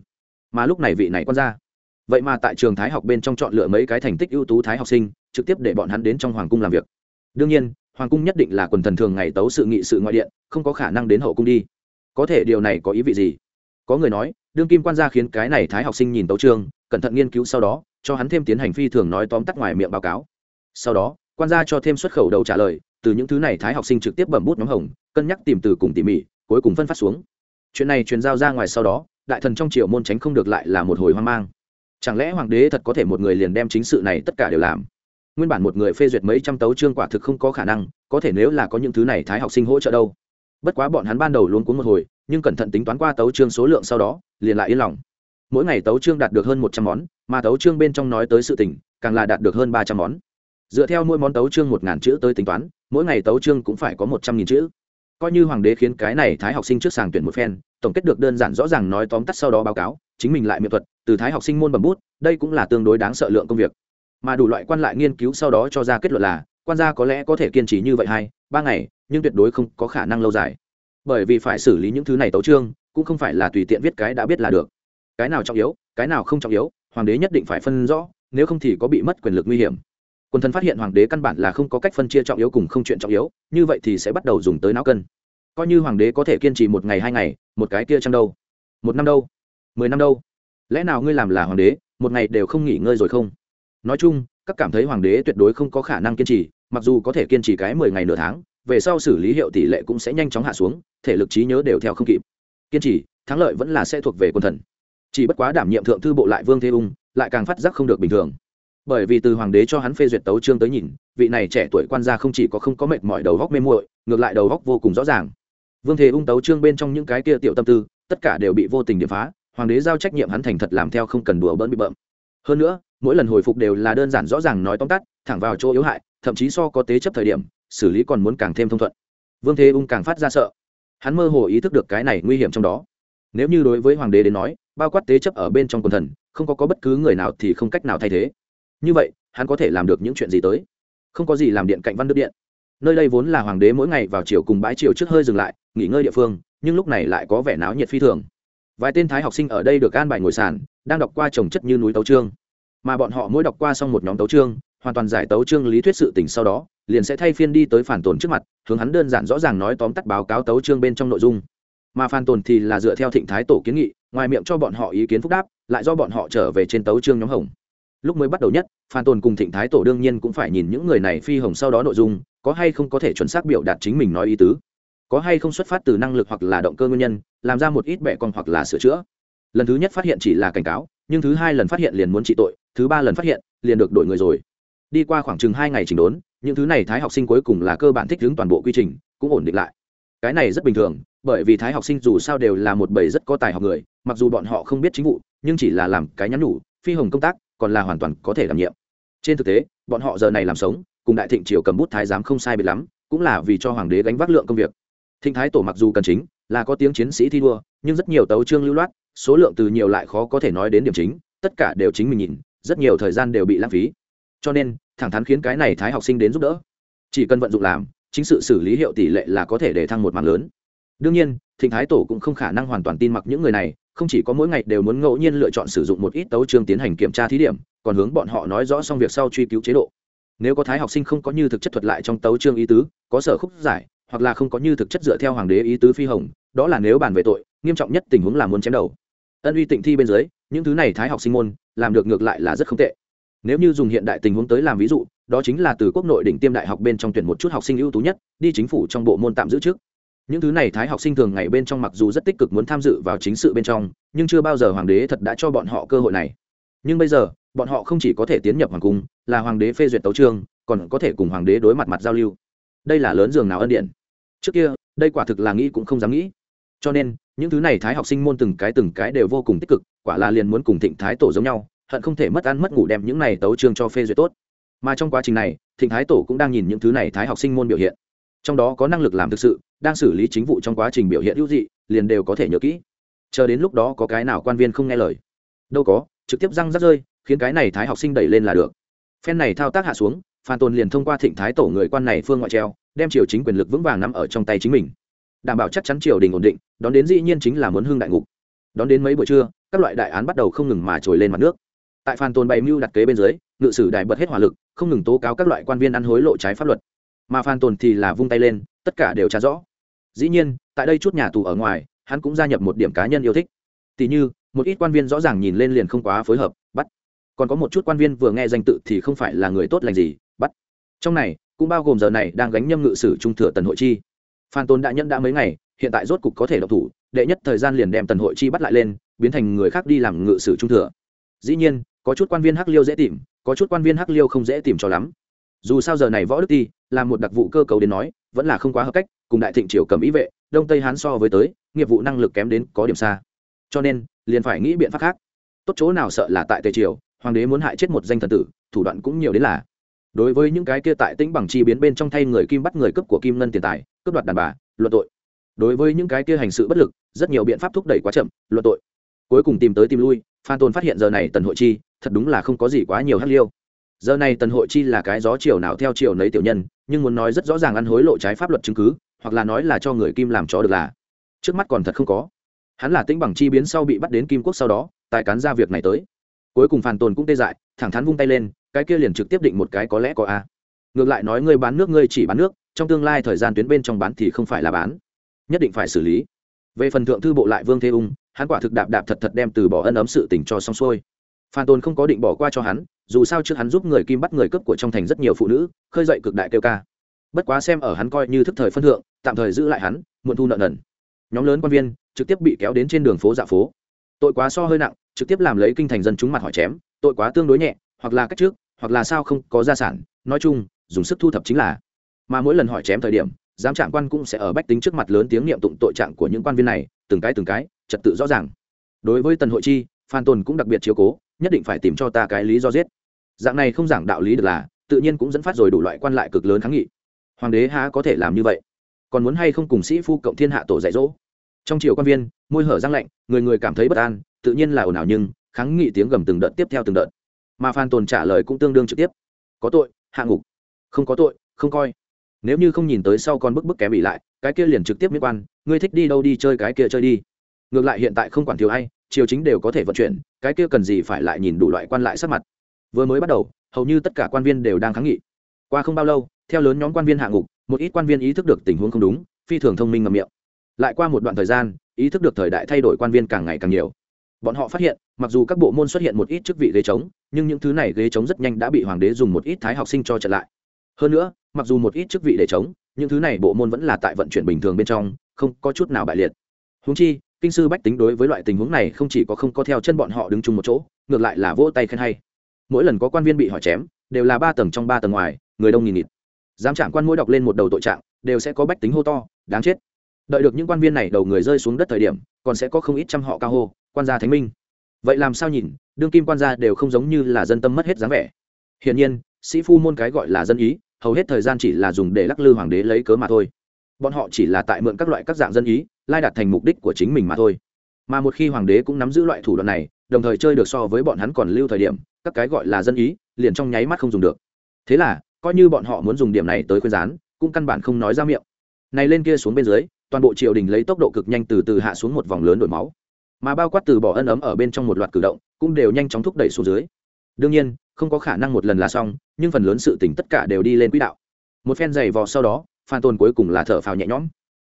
Mà lúc này vị này quan ra vậy mà tại trường thái học bên trong chọn lựa mấy cái thành tích ưu tú thái học sinh, trực tiếp để bọn hắn đến trong hoàng cung làm việc. Đương nhiên hoàng cung nhất định là quần thần thường ngày tấu sự nghị sự ngoại điện, không có khả năng đến hậu cung đi. Có thể điều này có ý vị gì? Có người nói, đương kim quan gia khiến cái này thái học sinh nhìn tấu trương cẩn thận nghiên cứu sau đó, cho hắn thêm tiến hành phi thường nói tóm tắt ngoài miệng báo cáo. Sau đó, quan gia cho thêm xuất khẩu đầu trả lời, từ những thứ này thái học sinh trực tiếp bẩm bút nhóm hồng, cân nhắc tìm từ cùng tỉ mỉ, cuối cùng phân phát xuống. Chuyện này truyền giao ra ngoài sau đó, đại thần trong triều môn tránh không được lại là một hồi hoang mang. Chẳng lẽ hoàng đế thật có thể một người liền đem chính sự này tất cả đều làm? Nguyên bản một người phê duyệt mấy trăm tấu chương quả thực không có khả năng, có thể nếu là có những thứ này thái học sinh hỗ trợ đâu. Bất quá bọn hắn ban đầu luôn cuốn một hồi, nhưng cẩn thận tính toán qua tấu chương số lượng sau đó, liền lại yên lòng. Mỗi ngày tấu chương đạt được hơn một trăm món, mà tấu chương bên trong nói tới sự tình, càng là đạt được hơn ba trăm món. Dựa theo mỗi món tấu chương một ngàn chữ tới tính toán, mỗi ngày tấu chương cũng phải có một trăm nghìn chữ. Coi như hoàng đế khiến cái này thái học sinh trước sàng tuyển một phen, tổng kết được đơn giản rõ ràng nói tóm tắt sau đó báo cáo, chính mình lại miệng thuật, từ thái học sinh môn bầm bút, đây cũng là tương đối đáng sợ lượng công việc mà đủ loại quan lại nghiên cứu sau đó cho ra kết luận là, quan gia có lẽ có thể kiên trì như vậy hai, ba ngày, nhưng tuyệt đối không có khả năng lâu dài. Bởi vì phải xử lý những thứ này tấu trương, cũng không phải là tùy tiện viết cái đã biết là được. Cái nào trọng yếu, cái nào không trọng yếu, hoàng đế nhất định phải phân rõ, nếu không thì có bị mất quyền lực nguy hiểm. Quân thân phát hiện hoàng đế căn bản là không có cách phân chia trọng yếu cùng không chuyện trọng yếu, như vậy thì sẽ bắt đầu dùng tới não cân. Coi như hoàng đế có thể kiên trì một ngày hai ngày, một cái kia chăng đâu? Một năm đâu? Mười năm đâu? Lẽ nào ngươi làm là hoàng đế, một ngày đều không nghỉ ngơi rồi không? Nói chung, các cảm thấy hoàng đế tuyệt đối không có khả năng kiên trì, mặc dù có thể kiên trì cái mười ngày nửa tháng, về sau xử lý hiệu tỷ lệ cũng sẽ nhanh chóng hạ xuống, thể lực trí nhớ đều theo không kịp. Kiên trì, thắng lợi vẫn là sẽ thuộc về quân thần. Chỉ bất quá đảm nhiệm thượng thư bộ lại vương thế ung, lại càng phát giác không được bình thường. Bởi vì từ hoàng đế cho hắn phê duyệt tấu trương tới nhìn, vị này trẻ tuổi quan gia không chỉ có không có mệt mỏi đầu góc mê muội, ngược lại đầu góc vô cùng rõ ràng. Vương thế ung tấu trương bên trong những cái kia tiểu tâm tư, tất cả đều bị vô tình điệp phá, hoàng đế giao trách nhiệm hắn thành thật làm theo không cần đùa bỡn bị bợm. Hơn nữa mỗi lần hồi phục đều là đơn giản rõ ràng nói tóm tắt thẳng vào chỗ yếu hại thậm chí so có tế chấp thời điểm xử lý còn muốn càng thêm thông thuận. Vương thế ung càng phát ra sợ. Hắn mơ hồ ý thức được cái này nguy hiểm trong đó. Nếu như đối với hoàng đế đến nói bao quát tế chấp ở bên trong quần thần không có, có bất cứ người nào thì không cách nào thay thế. Như vậy hắn có thể làm được những chuyện gì tới? Không có gì làm điện cạnh văn đức điện. Nơi đây vốn là hoàng đế mỗi ngày vào chiều cùng bãi chiều trước hơi dừng lại nghỉ ngơi địa phương nhưng lúc này lại có vẻ náo nhiệt phi thường. Vài tên thái học sinh ở đây được an bài ngồi sàn đang đọc qua trồng chất như núi tấu trương mà bọn họ mỗi đọc qua xong một nhóm tấu chương, hoàn toàn giải tấu chương lý thuyết sự tình sau đó liền sẽ thay phiên đi tới phản tồn trước mặt hướng hắn đơn giản rõ ràng nói tóm tắt báo cáo tấu chương bên trong nội dung. Mà phản tồn thì là dựa theo thịnh thái tổ kiến nghị ngoài miệng cho bọn họ ý kiến phúc đáp lại do bọn họ trở về trên tấu chương nhóm hồng. Lúc mới bắt đầu nhất phản tồn cùng thịnh thái tổ đương nhiên cũng phải nhìn những người này phi hồng sau đó nội dung có hay không có thể chuẩn xác biểu đạt chính mình nói ý tứ có hay không xuất phát từ năng lực hoặc là động cơ nguyên nhân làm ra một ít bẻ con hoặc là sửa chữa. Lần thứ nhất phát hiện chỉ là cảnh cáo nhưng thứ hai lần phát hiện liền muốn trị tội, thứ ba lần phát hiện, liền được đổi người rồi. Đi qua khoảng chừng hai ngày chỉnh đốn, những thứ này thái học sinh cuối cùng là cơ bản thích ứng toàn bộ quy trình, cũng ổn định lại. Cái này rất bình thường, bởi vì thái học sinh dù sao đều là một bầy rất có tài học người, mặc dù bọn họ không biết chính vụ, nhưng chỉ là làm cái nhắn nhủ, phi hồng công tác, còn là hoàn toàn có thể đảm nhiệm. Trên thực tế, bọn họ giờ này làm sống, cùng đại thịnh triều cầm bút thái giám không sai biệt lắm, cũng là vì cho hoàng đế gánh vác lượng công việc. Thịnh thái tổ mặc dù cần chính, là có tiếng chiến sĩ thi đua, nhưng rất nhiều tấu trương lưu loát số lượng từ nhiều lại khó có thể nói đến điểm chính, tất cả đều chính mình nhìn, rất nhiều thời gian đều bị lãng phí. Cho nên, thẳng thắn khiến cái này thái học sinh đến giúp đỡ. Chỉ cần vận dụng làm, chính sự xử lý hiệu tỷ lệ là có thể để thăng một mạng lớn. Đương nhiên, thịnh thái tổ cũng không khả năng hoàn toàn tin mặc những người này, không chỉ có mỗi ngày đều muốn ngẫu nhiên lựa chọn sử dụng một ít tấu chương tiến hành kiểm tra thí điểm, còn hướng bọn họ nói rõ xong việc sau truy cứu chế độ. Nếu có thái học sinh không có như thực chất thuật lại trong tấu chương ý tứ, có sở khúc giải, hoặc là không có như thực chất dựa theo hoàng đế ý tứ phi hồng, đó là nếu bàn về tội, nghiêm trọng nhất tình huống là muốn chém đầu ân uy tịnh thi bên dưới, những thứ này thái học sinh môn, làm được ngược lại là rất không tệ. Nếu như dùng hiện đại tình huống tới làm ví dụ, đó chính là từ quốc nội đỉnh tiêm đại học bên trong tuyển một chút học sinh ưu tú nhất, đi chính phủ trong bộ môn tạm giữ trước. Những thứ này thái học sinh thường ngày bên trong mặc dù rất tích cực muốn tham dự vào chính sự bên trong, nhưng chưa bao giờ hoàng đế thật đã cho bọn họ cơ hội này. Nhưng bây giờ, bọn họ không chỉ có thể tiến nhập hoàng cung, là hoàng đế phê duyệt tấu trương còn có thể cùng hoàng đế đối mặt mặt giao lưu. Đây là lớn giường nào ân điện? Trước kia, đây quả thực là nghĩ cũng không dám nghĩ. Cho nên những thứ này thái học sinh môn từng cái từng cái đều vô cùng tích cực, quả là liền muốn cùng thịnh thái tổ giống nhau, hận không thể mất ăn mất ngủ đem những này tấu trương cho phê duyệt tốt. Mà trong quá trình này, thịnh thái tổ cũng đang nhìn những thứ này thái học sinh môn biểu hiện. Trong đó có năng lực làm thực sự, đang xử lý chính vụ trong quá trình biểu hiện hữu dị, liền đều có thể nhớ kỹ. Chờ đến lúc đó có cái nào quan viên không nghe lời? Đâu có, trực tiếp răng rắc rơi, khiến cái này thái học sinh đẩy lên là được. Phen này thao tác hạ xuống, phan tôn liền thông qua thịnh thái tổ người quan này phương ngoại treo, đem triều chính quyền lực vững vàng nắm ở trong tay chính mình đảm bảo chắc chắn triều đình ổn định, đón đến dĩ nhiên chính là muốn hưng đại ngục. Đón đến mấy buổi trưa, các loại đại án bắt đầu không ngừng mà trồi lên mặt nước. Tại phan tôn bày mưu đặt kế bên dưới, ngự sử đại bật hết hỏa lực, không ngừng tố cáo các loại quan viên ăn hối lộ trái pháp luật. Mà phan tồn thì là vung tay lên, tất cả đều trả rõ. Dĩ nhiên, tại đây chút nhà tù ở ngoài, hắn cũng gia nhập một điểm cá nhân yêu thích. Tỉ như, một ít quan viên rõ ràng nhìn lên liền không quá phối hợp, bắt. Còn có một chút quan viên vừa nghe danh tự thì không phải là người tốt lành gì, bắt. Trong này, cũng bao gồm giờ này đang gánh nhâm ngự sử trung thừa tần hội chi phan tôn đã nhẫn đã mấy ngày, hiện tại rốt cục có thể độc thủ, đệ nhất thời gian liền đem tần hội chi bắt lại lên, biến thành người khác đi làm ngự sử trung thừa. Dĩ nhiên, có chút quan viên hắc liêu dễ tìm, có chút quan viên hắc liêu không dễ tìm cho lắm. Dù sao giờ này võ đức ti, là một đặc vụ cơ cấu đến nói, vẫn là không quá hợp cách, cùng đại thịnh triều cầm ý vệ, đông tây hán so với tới, nghiệp vụ năng lực kém đến có điểm xa. Cho nên, liền phải nghĩ biện pháp khác. Tốt chỗ nào sợ là tại tây triều, hoàng đế muốn hại chết một danh thần tử, thủ đoạn cũng nhiều đến là đối với những cái kia tại tĩnh bằng chi biến bên trong thay người kim bắt người cấp của kim ngân tiền tài, cướp đoạt đàn bà, luận tội. Đối với những cái kia hành sự bất lực, rất nhiều biện pháp thúc đẩy quá chậm, luận tội. Cuối cùng tìm tới tìm lui, phan tôn phát hiện giờ này tần hội chi, thật đúng là không có gì quá nhiều hắc liêu. Giờ này tần hội chi là cái gió chiều nào theo chiều nấy tiểu nhân, nhưng muốn nói rất rõ ràng ăn hối lộ trái pháp luật chứng cứ, hoặc là nói là cho người kim làm chó được là. Trước mắt còn thật không có. Hắn là tĩnh bằng chi biến sau bị bắt đến kim quốc sau đó tại cán ra việc này tới cuối cùng phàn tồn cũng tê dại, thẳng thắn vung tay lên, cái kia liền trực tiếp định một cái có lẽ có a. Ngược lại nói ngươi bán nước, ngươi chỉ bán nước, trong tương lai thời gian tuyến bên trong bán thì không phải là bán. Nhất định phải xử lý. Về phần thượng thư bộ lại vương thế ung, hắn quả thực đạp đạp thật thật đem từ bỏ ân ấm sự tình cho xong xuôi. Phan tôn không có định bỏ qua cho hắn, dù sao trước hắn giúp người kim bắt người cướp của trong thành rất nhiều phụ nữ, khơi dậy cực đại kêu ca. Bất quá xem ở hắn coi như thức thời phân thượng, tạm thời giữ lại hắn, muộn thu nợ nần. Nhóm lớn quan viên trực tiếp bị kéo đến trên đường phố dạ phố tội quá so hơi nặng, trực tiếp làm lấy kinh thành dân chúng mặt hỏi chém, tội quá tương đối nhẹ, hoặc là cách trước, hoặc là sao không có gia sản. Nói chung, dùng sức thu thập chính là. Mà mỗi lần hỏi chém thời điểm, giám trạng quan cũng sẽ ở bách tính trước mặt lớn tiếng niệm tụng tội trạng của những quan viên này, từng cái từng cái, trật tự rõ ràng. Đối với tần hội chi, phan tồn cũng đặc biệt chiếu cố, nhất định phải tìm cho ta cái lý do giết. Dạng này không giảng đạo lý được là, tự nhiên cũng dẫn phát rồi đủ loại quan lại cực lớn kháng nghị. Hoàng đế há có thể làm như vậy? Còn muốn hay không cùng sĩ phu cộng thiên hạ tổ dạy dỗ? Trong triều quan viên, môi hở răng lạnh, người người cảm thấy bất an, tự nhiên là ồn ào nhưng, kháng nghị tiếng gầm từng đợt tiếp theo từng đợt. Mà phan tồn trả lời cũng tương đương trực tiếp. Có tội, hạ ngục. Không có tội, không coi. Nếu như không nhìn tới sau con bức bức kém bị lại, cái kia liền trực tiếp miết quan, ngươi thích đi đâu đi chơi cái kia chơi đi. Ngược lại hiện tại không quản thiếu ai, triều chính đều có thể vận chuyển, cái kia cần gì phải lại nhìn đủ loại quan lại sắc mặt. Vừa mới bắt đầu, hầu như tất cả quan viên đều đang kháng nghị. Qua không bao lâu, theo lớn nhóm quan viên hạ ngục, một ít quan viên ý thức được tình huống không đúng, phi thường thông minh ngầm miệng lại qua một đoạn thời gian, ý thức được thời đại thay đổi quan viên càng ngày càng nhiều. Bọn họ phát hiện, mặc dù các bộ môn xuất hiện một ít chức vị ghế trống, nhưng những thứ này ghế trống rất nhanh đã bị hoàng đế dùng một ít thái học sinh cho trận lại. Hơn nữa, mặc dù một ít chức vị để trống, những thứ này bộ môn vẫn là tại vận chuyển bình thường bên trong, không có chút nào bại liệt. Húng chi, kinh sư bách tính đối với loại tình huống này không chỉ có không có theo chân bọn họ đứng chung một chỗ, ngược lại là vỗ tay khen hay. Mỗi lần có quan viên bị hỏi chém, đều là ba tầng trong ba tầng ngoài, người đông nghìn nghịt. Giám trạng quan mỗi đọc lên một đầu tội trạng, đều sẽ có bách tính hô to, đáng chết đợi được những quan viên này đầu người rơi xuống đất thời điểm, còn sẽ có không ít trăm họ cao hô, quan gia thánh minh. Vậy làm sao nhìn, đương kim quan gia đều không giống như là dân tâm mất hết dáng vẻ. Hiển nhiên, sĩ phu môn cái gọi là dân ý, hầu hết thời gian chỉ là dùng để lắc lư hoàng đế lấy cớ mà thôi. Bọn họ chỉ là tại mượn các loại các dạng dân ý, lai đạt thành mục đích của chính mình mà thôi. Mà một khi hoàng đế cũng nắm giữ loại thủ đoạn này, đồng thời chơi được so với bọn hắn còn lưu thời điểm, các cái gọi là dân ý, liền trong nháy mắt không dùng được. Thế là, coi như bọn họ muốn dùng điểm này tới khuyên gián, cũng căn bản không nói ra miệng. Này lên kia xuống bên dưới toàn bộ triều đình lấy tốc độ cực nhanh từ từ hạ xuống một vòng lớn đổi máu. Mà bao quát từ bỏ ân ấm ở bên trong một loạt cử động, cũng đều nhanh chóng thúc đẩy xuống dưới. Đương nhiên, không có khả năng một lần là xong, nhưng phần lớn sự tỉnh tất cả đều đi lên quỹ đạo. Một phen giày vò sau đó, phan tôn cuối cùng là thở phào nhẹ nhõm.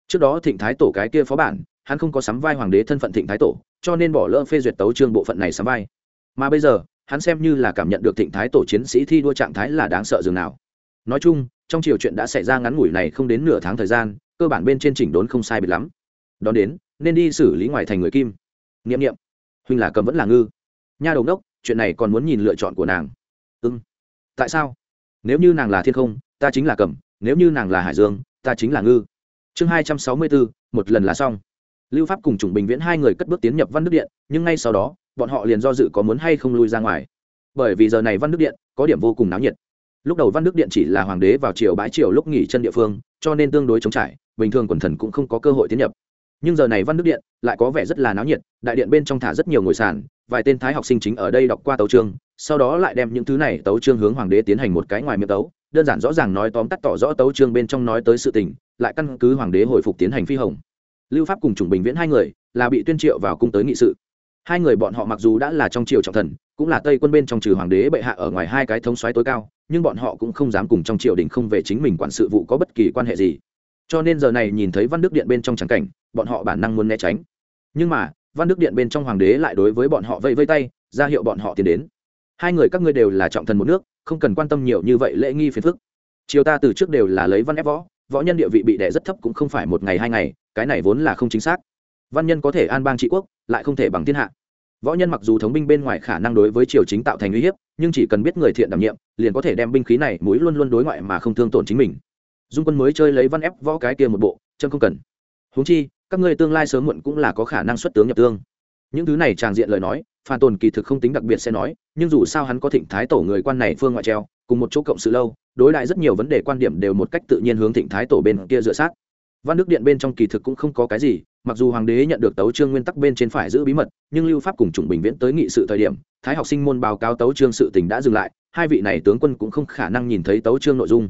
Trước đó thịnh thái tổ cái kia phó bản, hắn không có sắm vai hoàng đế thân phận thịnh thái tổ, cho nên bỏ lỡ phê duyệt tấu trương bộ phận này sắm vai. Mà bây giờ, hắn xem như là cảm nhận được thịnh thái tổ chiến sĩ thi đua trạng thái là đáng sợ dường nào. Nói chung, trong chiều chuyện đã xảy ra ngắn ngủi này không đến nửa tháng thời gian cơ bản bên trên chỉnh đốn không sai biệt lắm. Đón đến, nên đi xử lý ngoài thành người kim. N i ệ m n i ệ m huynh là cầm vẫn là ngư. Nha đầu đốc, chuyện này còn muốn nhìn lựa chọn của nàng. Ư ừ. tại sao? Nếu như nàng là thiên không, ta chính là cầm, nếu như nàng là hải dương, ta chính là ngư. Chương hai trăm sáu mươi bốn một lần là xong. Lưu pháp cùng chủng bình viễn hai người cất bước tiến nhập văn đức điện, nhưng ngay sau đó, bọn họ liền do dự có muốn hay không lui ra ngoài. Bởi vì giờ này văn đức điện có điểm vô cùng náo nhiệt. Lúc đầu văn đức điện chỉ là hoàng đế vào triều bãi triều lúc nghỉ chân địa phương, cho nên tương đối chống trải bình thường quần thần cũng không có cơ hội tiến nhập. Nhưng giờ này văn đức điện lại có vẻ rất là náo nhiệt, đại điện bên trong thả rất nhiều ngồi sàn, vài tên thái học sinh chính ở đây đọc qua tấu chương, sau đó lại đem những thứ này tấu chương hướng hoàng đế tiến hành một cái ngoài miệng tấu, đơn giản rõ ràng nói tóm tắt tỏ rõ tấu chương bên trong nói tới sự tình, lại căn cứ hoàng đế hồi phục tiến hành phi hồng. Lưu pháp cùng chủng bình viễn hai người là bị tuyên triệu vào cung tới nghị sự. Hai người bọn họ mặc dù đã là trong triều trọng thần, cũng là tây quân bên trong trừ hoàng đế bệ hạ ở ngoài hai cái thống soái tối cao, nhưng bọn họ cũng không dám cùng trong triều đình không về chính mình quản sự vụ có bất kỳ quan hệ gì cho nên giờ này nhìn thấy văn đức điện bên trong trắng cảnh, bọn họ bản năng muốn né tránh. Nhưng mà, văn đức điện bên trong hoàng đế lại đối với bọn họ vây vây tay, ra hiệu bọn họ tiến đến. Hai người các ngươi đều là trọng thần một nước, không cần quan tâm nhiều như vậy lễ nghi phiền phức. Triều ta từ trước đều là lấy văn ép võ võ nhân địa vị bị đẻ rất thấp cũng không phải một ngày hai ngày, cái này vốn là không chính xác. Văn nhân có thể an bang trị quốc, lại không thể bằng thiên hạ. Võ nhân mặc dù thống binh bên ngoài khả năng đối với triều chính tạo thành uy hiếp, nhưng chỉ cần biết người thiện đảm nhiệm, liền có thể đem binh khí này mũi luôn luôn đối ngoại mà không thương tổn chính mình dung quân mới chơi lấy văn ép võ cái kia một bộ chân không cần. Huống chi, các ngươi tương lai sớm muộn cũng là có khả năng xuất tướng nhập tương. Những thứ này tràng diện lời nói, phan tồn kỳ thực không tính đặc biệt sẽ nói, nhưng dù sao hắn có thịnh thái tổ người quan này phương ngoại treo, cùng một chỗ cộng sự lâu, đối lại rất nhiều vấn đề quan điểm đều một cách tự nhiên hướng thịnh thái tổ bên kia dựa sát. Văn đức điện bên trong kỳ thực cũng không có cái gì, mặc dù hoàng đế nhận được tấu trương nguyên tắc bên trên phải giữ bí mật, nhưng lưu pháp cùng chủng bình viễn tới nghị sự thời điểm, thái học sinh môn báo cáo tấu trương sự tình đã dừng lại, hai vị này tướng quân cũng không khả năng nhìn thấy tấu trương nội dung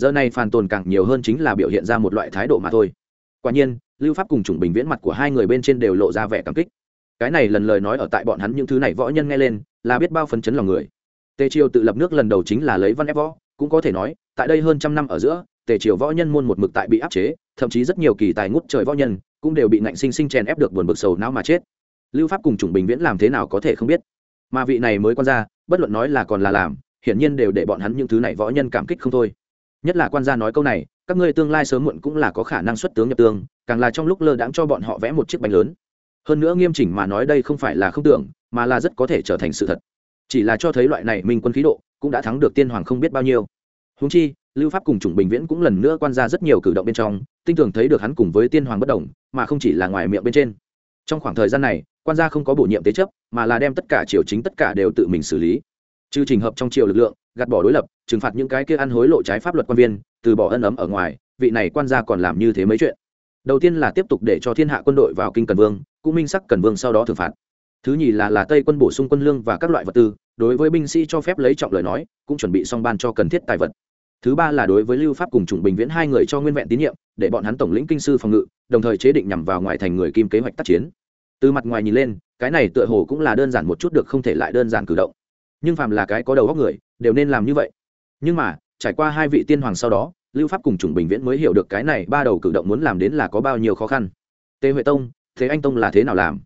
giờ này phàn tồn càng nhiều hơn chính là biểu hiện ra một loại thái độ mà thôi. Quả nhiên, lưu pháp cùng chủng bình viễn mặt của hai người bên trên đều lộ ra vẻ cảm kích. Cái này lần lời nói ở tại bọn hắn những thứ này võ nhân nghe lên, là biết bao phấn chấn lòng người. Tề triều tự lập nước lần đầu chính là lấy văn ép võ, cũng có thể nói, tại đây hơn trăm năm ở giữa, tề triều võ nhân môn một mực tại bị áp chế, thậm chí rất nhiều kỳ tài ngút trời võ nhân, cũng đều bị ngạnh sinh sinh chèn ép được buồn bực sầu não mà chết. Lưu pháp cùng chủng bình viễn làm thế nào có thể không biết. Mà vị này mới quan ra, bất luận nói là còn là làm, hiển nhiên đều để bọn hắn những thứ này võ nhân cảm kích không thôi nhất là quan gia nói câu này, các ngươi tương lai sớm muộn cũng là có khả năng xuất tướng nhập tương, càng là trong lúc lơ đãng cho bọn họ vẽ một chiếc bánh lớn. Hơn nữa nghiêm chỉnh mà nói đây không phải là không tưởng, mà là rất có thể trở thành sự thật. Chỉ là cho thấy loại này minh quân khí độ, cũng đã thắng được tiên hoàng không biết bao nhiêu. Húng chi, lưu pháp cùng chủng bình viễn cũng lần nữa quan ra rất nhiều cử động bên trong, tinh tưởng thấy được hắn cùng với tiên hoàng bất đồng, mà không chỉ là ngoài miệng bên trên. Trong khoảng thời gian này, quan gia không có bổ nhiệm tế chấp, mà là đem tất cả triều chính tất cả đều tự mình xử lý. Trừ trình hợp trong triều lực lượng gạt bỏ đối lập, trừng phạt những cái kia ăn hối lộ trái pháp luật quan viên, từ bỏ ân ấm ở ngoài, vị này quan gia còn làm như thế mấy chuyện. Đầu tiên là tiếp tục để cho thiên hạ quân đội vào kinh cần vương, cũng minh sắc cần vương sau đó thưởng phạt. Thứ nhì là là tây quân bổ sung quân lương và các loại vật tư, đối với binh sĩ cho phép lấy trọng lời nói, cũng chuẩn bị xong ban cho cần thiết tài vật. Thứ ba là đối với lưu pháp cùng chủng bình viễn hai người cho nguyên vẹn tín nhiệm, để bọn hắn tổng lĩnh kinh sư phòng ngự, đồng thời chế định nhằm vào ngoài thành người kim kế hoạch tác chiến. Từ mặt ngoài nhìn lên, cái này tựa hồ cũng là đơn giản một chút được không thể lại đơn giản cử động. Nhưng phàm là cái có đầu góc người đều nên làm như vậy. Nhưng mà, trải qua hai vị tiên hoàng sau đó, lưu pháp cùng chủng bình viễn mới hiểu được cái này ba đầu cử động muốn làm đến là có bao nhiêu khó khăn. Tề huệ tông, thế anh tông là thế nào làm?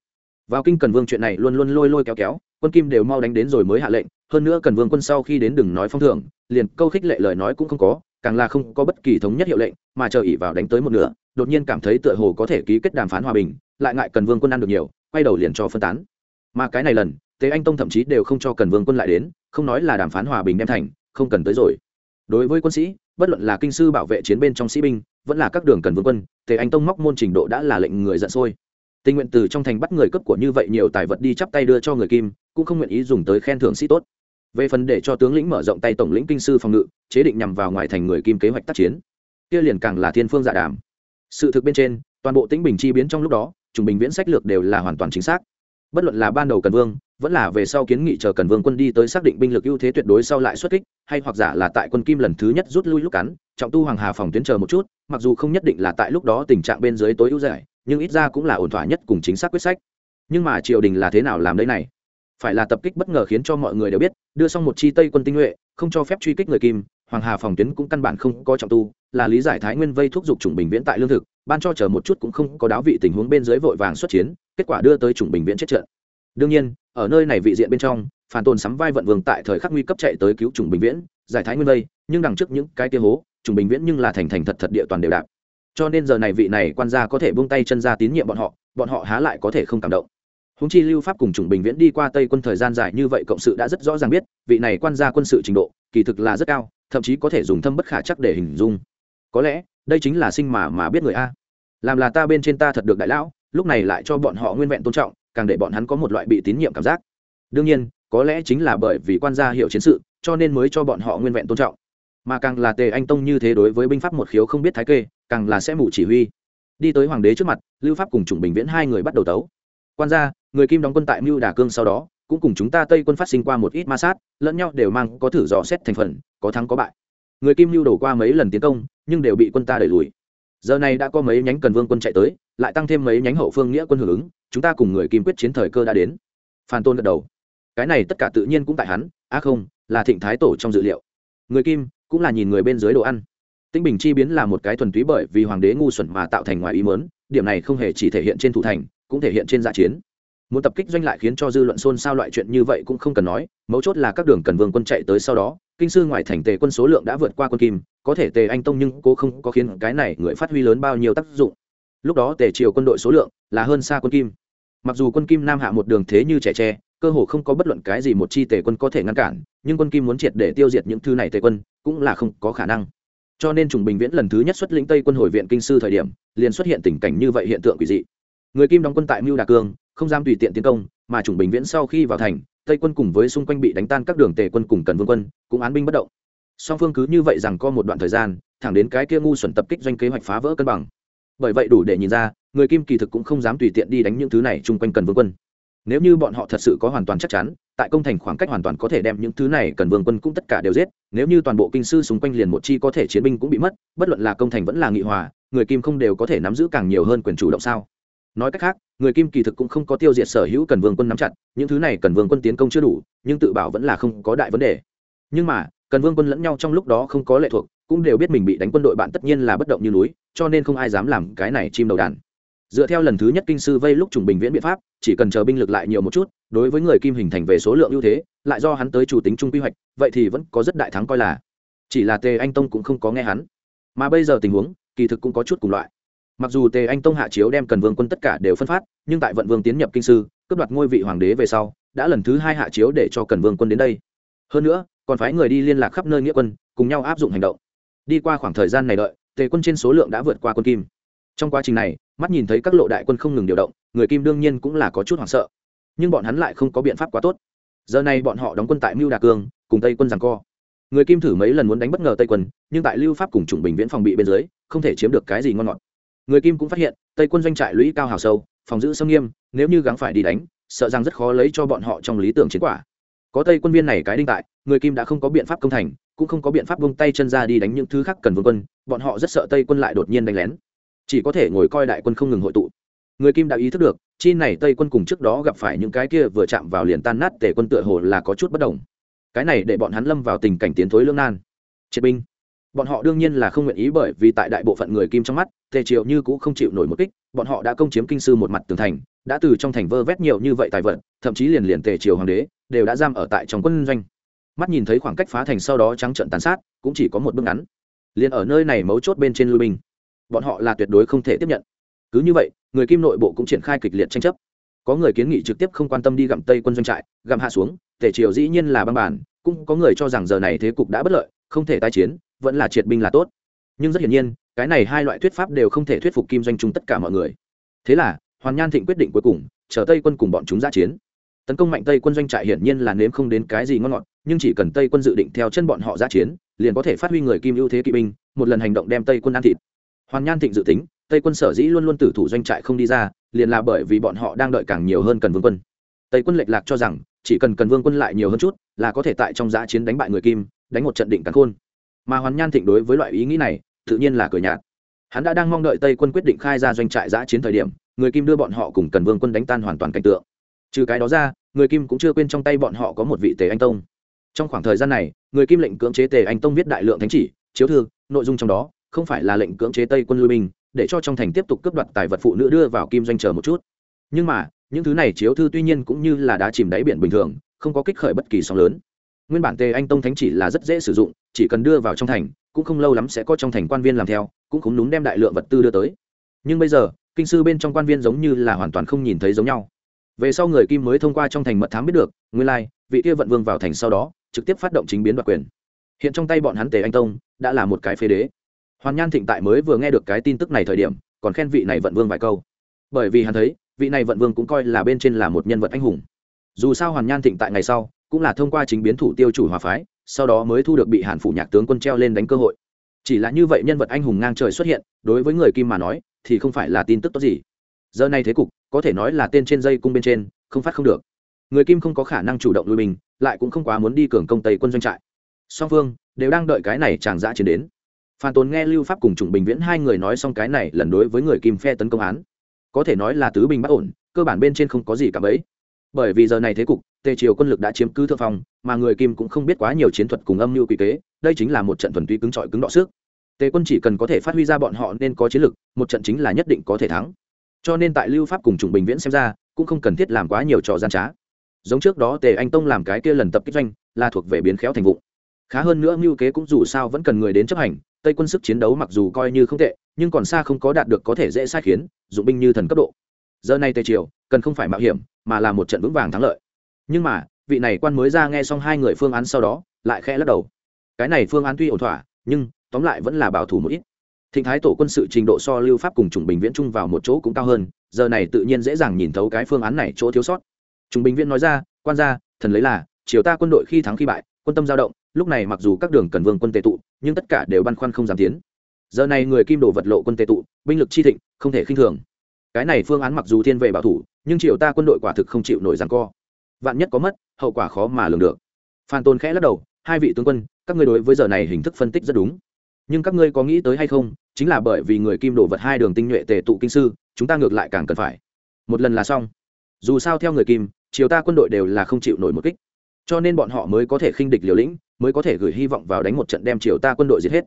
Vào kinh cần vương chuyện này luôn luôn lôi lôi kéo kéo, quân kim đều mau đánh đến rồi mới hạ lệnh, hơn nữa cần vương quân sau khi đến đừng nói phong thưởng, liền câu khích lệ lời nói cũng không có, càng là không có bất kỳ thống nhất hiệu lệnh, mà chờ ỉ vào đánh tới một nửa, đột nhiên cảm thấy tựa hồ có thể ký kết đàm phán hòa bình, lại ngại cần vương quân ăn được nhiều, quay đầu liền cho phân tán. Mà cái này lần tế anh tông thậm chí đều không cho cần vương quân lại đến, không nói là đàm phán hòa bình đem thành, không cần tới rồi. Đối với quân sĩ, bất luận là kinh sư bảo vệ chiến bên trong sĩ binh, vẫn là các đường cần vương quân, tế anh tông móc môn trình độ đã là lệnh người giận sôi. Tình nguyện từ trong thành bắt người cấp của như vậy nhiều tài vật đi chắp tay đưa cho người kim, cũng không nguyện ý dùng tới khen thưởng sĩ tốt. Về phần để cho tướng lĩnh mở rộng tay tổng lĩnh kinh sư phòng ngự, chế định nhằm vào ngoài thành người kim kế hoạch tác chiến. Kia liền càng là thiên phương dạ đàm. Sự thực bên trên, toàn bộ tĩnh bình chi biến trong lúc đó trùng bình viễn sách lược đều là hoàn toàn chính xác. Bất luận là ban đầu cần vương vẫn là về sau kiến nghị chờ cần vương quân đi tới xác định binh lực ưu thế tuyệt đối sau lại xuất kích, hay hoặc giả là tại quân kim lần thứ nhất rút lui lúc cắn, trọng tu hoàng hà phòng tuyến chờ một chút, mặc dù không nhất định là tại lúc đó tình trạng bên dưới tối ưu giải, nhưng ít ra cũng là ổn thỏa nhất cùng chính xác quyết sách. Nhưng mà triều đình là thế nào làm đây này? Phải là tập kích bất ngờ khiến cho mọi người đều biết, đưa xong một chi tây quân tinh nhuệ, không cho phép truy kích người kim, hoàng hà phòng tuyến cũng căn bản không có trọng tu, là lý giải thái nguyên vây thúc giục chủng bình viễn tại lương thực, ban cho chờ một chút cũng không có đáo vị tình huống bên dưới vội vàng xuất chiến, kết quả đưa tới chủng bình viễn chết trận. Đương nhiên ở nơi này vị diện bên trong, phản tồn sắm vai vận vương tại thời khắc nguy cấp chạy tới cứu trùng bình viễn, giải thái nguyên vây, nhưng đằng trước những cái tia hố, trùng bình viễn nhưng là thành thành thật thật địa toàn đều đạp. Cho nên giờ này vị này quan gia có thể buông tay chân ra tín nhiệm bọn họ bọn họ há lại có thể không cảm động. Húng chi lưu pháp cùng chủng bình viễn đi qua tây quân thời gian dài như vậy cộng sự đã rất rõ ràng biết, vị này quan gia quân sự trình độ, kỳ thực là rất cao, thậm chí có thể dùng thâm bất khả chắc để hình dung. Có lẽ, đây chính là sinh mà mà biết người a. Làm là ta bên trên ta thật được đại lão, lúc này lại cho bọn họ nguyên vẹn tôn trọng càng để bọn hắn có một loại bị tín nhiệm cảm giác. Đương nhiên, có lẽ chính là bởi vì quan gia hiểu chiến sự, cho nên mới cho bọn họ nguyên vẹn tôn trọng. Mà càng là tề anh tông như thế đối với binh pháp một khiếu không biết thái kê, càng là sẽ mù chỉ huy. Đi tới hoàng đế trước mặt, lưu pháp cùng chủng bình viễn hai người bắt đầu tấu. Quan gia, người kim đóng quân tại mưu đà cương sau đó, cũng cùng chúng ta tây quân phát sinh qua một ít ma sát, lẫn nhau đều mang có thử dò xét thành phần, có thắng có bại. Người kim lưu đổ qua mấy lần tiến công, nhưng đều bị quân ta đẩy lùi. Giờ này đã có mấy nhánh cần vương quân chạy tới lại tăng thêm mấy nhánh hậu phương nghĩa quân hưởng ứng, chúng ta cùng người kim quyết chiến thời cơ đã đến. Phan tôn gật đầu. Cái này tất cả tự nhiên cũng tại hắn, á không, là thịnh thái tổ trong dự liệu. Người kim cũng là nhìn người bên dưới đồ ăn. Tinh bình chi biến là một cái thuần túy bởi vì hoàng đế ngu xuẩn mà tạo thành ngoài ý mớn điểm này không hề chỉ thể hiện trên thủ thành, cũng thể hiện trên dạ chiến. Muốn tập kích doanh lại khiến cho dư luận xôn xao loại chuyện như vậy cũng không cần nói, mấu chốt là các đường cần vương quân chạy tới sau đó, kinh sư ngoài thành tề quân số lượng đã vượt qua quân kim, có thể tề anh tông nhưng cô không có khiến cái này người phát huy lớn bao nhiêu tác dụng lúc đó tề triều quân đội số lượng là hơn xa quân kim. Mặc dù quân kim nam hạ một đường thế như trẻ tre, cơ hồ không có bất luận cái gì một chi tề quân có thể ngăn cản, nhưng quân kim muốn triệt để tiêu diệt những thứ này tề quân cũng là không có khả năng. Cho nên trùng bình viễn lần thứ nhất xuất lĩnh tây quân hồi viện kinh sư thời điểm, liền xuất hiện tình cảnh như vậy hiện tượng quỷ dị. Người kim đóng quân tại mưu đà cương, không dám tùy tiện tiến công, mà trùng bình viễn sau khi vào thành, tây quân cùng với xung quanh bị đánh tan các đường tề quân cùng cần vương quân cũng án binh bất động. Song phương cứ như vậy rằng có một đoạn thời gian, thẳng đến cái kia ngu xuẩn tập kích doanh kế hoạch phá vỡ cân bằng bởi vậy đủ để nhìn ra, người kim kỳ thực cũng không dám tùy tiện đi đánh những thứ này chung quanh cần vương quân. Nếu như bọn họ thật sự có hoàn toàn chắc chắn, tại công thành khoảng cách hoàn toàn có thể đem những thứ này cần vương quân cũng tất cả đều giết, nếu như toàn bộ kinh sư xung quanh liền một chi có thể chiến binh cũng bị mất, bất luận là công thành vẫn là nghị hòa, người kim không đều có thể nắm giữ càng nhiều hơn quyền chủ động sao? Nói cách khác, người kim kỳ thực cũng không có tiêu diệt sở hữu cần vương quân nắm chặt, những thứ này cần vương quân tiến công chưa đủ, nhưng tự bảo vẫn là không có đại vấn đề. Nhưng mà, cần vương quân lẫn nhau trong lúc đó không có lệ thuộc cũng đều biết mình bị đánh quân đội bạn tất nhiên là bất động như núi, cho nên không ai dám làm cái này chim đầu đàn. Dựa theo lần thứ nhất kinh sư vây lúc trùng bình viễn biện pháp, chỉ cần chờ binh lực lại nhiều một chút, đối với người kim hình thành về số lượng ưu thế, lại do hắn tới chủ tính trung quy hoạch, vậy thì vẫn có rất đại thắng coi là. Chỉ là tề anh tông cũng không có nghe hắn. Mà bây giờ tình huống, kỳ thực cũng có chút cùng loại. Mặc dù tề anh tông hạ chiếu đem cần vương quân tất cả đều phân phát, nhưng tại vận vương tiến nhập kinh sư, cướp đoạt ngôi vị hoàng đế về sau, đã lần thứ hai hạ chiếu để cho cần vương quân đến đây. Hơn nữa, còn phái người đi liên lạc khắp nơi nghĩa quân, cùng nhau áp dụng hành động đi qua khoảng thời gian này đợi, tề quân trên số lượng đã vượt qua quân kim. Trong quá trình này, mắt nhìn thấy các lộ đại quân không ngừng điều động, người kim đương nhiên cũng là có chút hoảng sợ. Nhưng bọn hắn lại không có biện pháp quá tốt. Giờ này bọn họ đóng quân tại mưu đà cương, cùng tây quân giằng co. Người kim thử mấy lần muốn đánh bất ngờ tây quân, nhưng tại lưu pháp cùng chủng bình viễn phòng bị bên dưới, không thể chiếm được cái gì ngon ngọt. Người kim cũng phát hiện, tây quân doanh trại lũy cao hào sâu, phòng giữ sâm nghiêm, nếu như gắng phải đi đánh, sợ rằng rất khó lấy cho bọn họ trong lý tưởng chiến quả có tây quân viên này cái đinh tại, người kim đã không có biện pháp công thành, cũng không có biện pháp bông tay chân ra đi đánh những thứ khác cần vương quân, bọn họ rất sợ tây quân lại đột nhiên đánh lén. Chỉ có thể ngồi coi đại quân không ngừng hội tụ. Người kim đã ý thức được, chi này tây quân cùng trước đó gặp phải những cái kia vừa chạm vào liền tan nát tề quân tựa hồ là có chút bất đồng. Cái này để bọn hắn lâm vào tình cảnh tiến thối lương nan. Triệt binh. Bọn họ đương nhiên là không nguyện ý bởi vì tại đại bộ phận người kim trong mắt, tề triều như cũng không chịu nổi một kích, bọn họ đã công chiếm kinh sư một mặt tường thành, đã từ trong thành vơ vét nhiều như vậy tài vật, thậm chí liền liền tề triều hoàng đế đều đã giam ở tại trong quân doanh. Mắt nhìn thấy khoảng cách phá thành sau đó trắng trận tàn sát, cũng chỉ có một bước ngắn. Liền ở nơi này mấu chốt bên trên lui binh. Bọn họ là tuyệt đối không thể tiếp nhận. Cứ như vậy, người kim nội bộ cũng triển khai kịch liệt tranh chấp. Có người kiến nghị trực tiếp không quan tâm đi gặm tây quân doanh trại, gặm hạ xuống, tề triều dĩ nhiên là băng bản, cũng có người cho rằng giờ này thế cục đã bất lợi, không thể tái chiến, vẫn là triệt binh là tốt. Nhưng rất hiển nhiên, cái này hai loại thuyết pháp đều không thể thuyết phục kim doanh chung tất cả mọi người. Thế là, hoàn nhan thịnh quyết định cuối cùng, chờ tây quân cùng bọn chúng ra chiến tấn công mạnh tây quân doanh trại hiển nhiên là nếm không đến cái gì ngon ngọt, nhưng chỉ cần tây quân dự định theo chân bọn họ ra chiến, liền có thể phát huy người kim ưu thế kỵ binh, một lần hành động đem tây quân ăn thịt. Hoàn nhan thịnh dự tính, tây quân sở dĩ luôn luôn tử thủ doanh trại không đi ra, liền là bởi vì bọn họ đang đợi càng nhiều hơn cần vương quân. Tây quân lệch lạc cho rằng, chỉ cần cần vương quân lại nhiều hơn chút, là có thể tại trong giã chiến đánh bại người kim, đánh một trận định cắn khôn. Mà hoàn nhan thịnh đối với loại ý nghĩ này, tự nhiên là cười nhạt. Hắn đã đang mong đợi tây quân quyết định khai ra doanh trại giã chiến thời điểm, người kim đưa bọn họ cùng cần vương quân đánh tan hoàn toàn cảnh tượng trừ cái đó ra, người kim cũng chưa quên trong tay bọn họ có một vị tề anh tông. Trong khoảng thời gian này, người kim lệnh cưỡng chế tề anh tông viết đại lượng thánh chỉ, chiếu thư, nội dung trong đó, không phải là lệnh cưỡng chế tây quân lui binh, để cho trong thành tiếp tục cướp đoạt tài vật phụ nữ đưa vào kim doanh chờ một chút. Nhưng mà, những thứ này chiếu thư tuy nhiên cũng như là đá chìm đáy biển bình thường, không có kích khởi bất kỳ sóng lớn. Nguyên bản tề anh tông thánh chỉ là rất dễ sử dụng, chỉ cần đưa vào trong thành, cũng không lâu lắm sẽ có trong thành quan viên làm theo, cũng không đúng đem đại lượng vật tư đưa tới. Nhưng bây giờ, kinh sư bên trong quan viên giống như là hoàn toàn không nhìn thấy giống nhau về sau người kim mới thông qua trong thành mật thám biết được, nguyên lai, vị kia vận vương vào thành sau đó, trực tiếp phát động chính biến đoạt quyền. Hiện trong tay bọn hắn tề anh tông, đã là một cái phế đế. Hoàn nhan thịnh tại mới vừa nghe được cái tin tức này thời điểm, còn khen vị này vận vương vài câu. Bởi vì hắn thấy, vị này vận vương cũng coi là bên trên là một nhân vật anh hùng. Dù sao hoàn nhan thịnh tại ngày sau, cũng là thông qua chính biến thủ tiêu chủ hòa phái, sau đó mới thu được bị hàn phủ nhạc tướng quân treo lên đánh cơ hội. Chỉ là như vậy nhân vật anh hùng ngang trời xuất hiện, đối với người kim mà nói, thì không phải là tin tức tốt gì. Giờ này thế cục có thể nói là tên trên dây cung bên trên, không phát không được. Người kim không có khả năng chủ động lui mình, lại cũng không quá muốn đi cường công tây quân doanh trại. Song phương đều đang đợi cái này chàng dã chiến đến. Phan tồn nghe lưu pháp cùng chủng bình viễn hai người nói xong cái này, lần đối với người kim phe tấn công án. Có thể nói là tứ bình bất ổn, cơ bản bên trên không có gì cả bấy. Bởi vì giờ này thế cục, tề triều quân lực đã chiếm cứ thượng phong, mà người kim cũng không biết quá nhiều chiến thuật cùng âm mưu quy kế, đây chính là một trận thuần túy cứng trọi cứng đọ sức tề quân chỉ cần có thể phát huy ra bọn họ nên có chiến lực, một trận chính là nhất định có thể thắng cho nên tại lưu pháp cùng chủng bình viễn xem ra, cũng không cần thiết làm quá nhiều trò gian trá. Giống trước đó tề anh tông làm cái kia lần tập kích doanh, là thuộc về biến khéo thành vụ. Khá hơn nữa mưu kế cũng dù sao vẫn cần người đến chấp hành, tây quân sức chiến đấu mặc dù coi như không tệ, nhưng còn xa không có đạt được có thể dễ sai khiến, dụng binh như thần cấp độ. Giờ này tề triều, cần không phải mạo hiểm, mà là một trận vững vàng thắng lợi. Nhưng mà, vị này quan mới ra nghe xong hai người phương án sau đó, lại khẽ lắc đầu. Cái này phương án tuy ổn thỏa, nhưng, tóm lại vẫn là bảo thủ một ít thịnh thái tổ quân sự trình độ so lưu pháp cùng chủng bình viễn chung vào một chỗ cũng cao hơn, giờ này tự nhiên dễ dàng nhìn thấu cái phương án này chỗ thiếu sót. Chủng bình viễn nói ra, quan gia, thần lấy là chiều ta quân đội khi thắng khi bại, quân tâm dao động, lúc này mặc dù các đường cần vương quân tệ tụ, nhưng tất cả đều băn khoăn không dám tiến. Giờ này người kim đổ vật lộ quân tệ tụ, binh lực chi thịnh, không thể khinh thường. Cái này phương án mặc dù thiên vệ bảo thủ, nhưng triều ta quân đội quả thực không chịu nổi rằng co. Vạn nhất có mất, hậu quả khó mà lường được. Phan tôn khẽ lắc đầu, hai vị tướng quân, các ngươi đối với giờ này hình thức phân tích rất đúng nhưng các ngươi có nghĩ tới hay không, chính là bởi vì người kim đổ vật hai đường tinh nhuệ tề tụ kinh sư, chúng ta ngược lại càng cần phải. Một lần là xong. Dù sao theo người kim, triều ta quân đội đều là không chịu nổi một kích. Cho nên bọn họ mới có thể khinh địch liều lĩnh, mới có thể gửi hy vọng vào đánh một trận đem triều ta quân đội giết hết.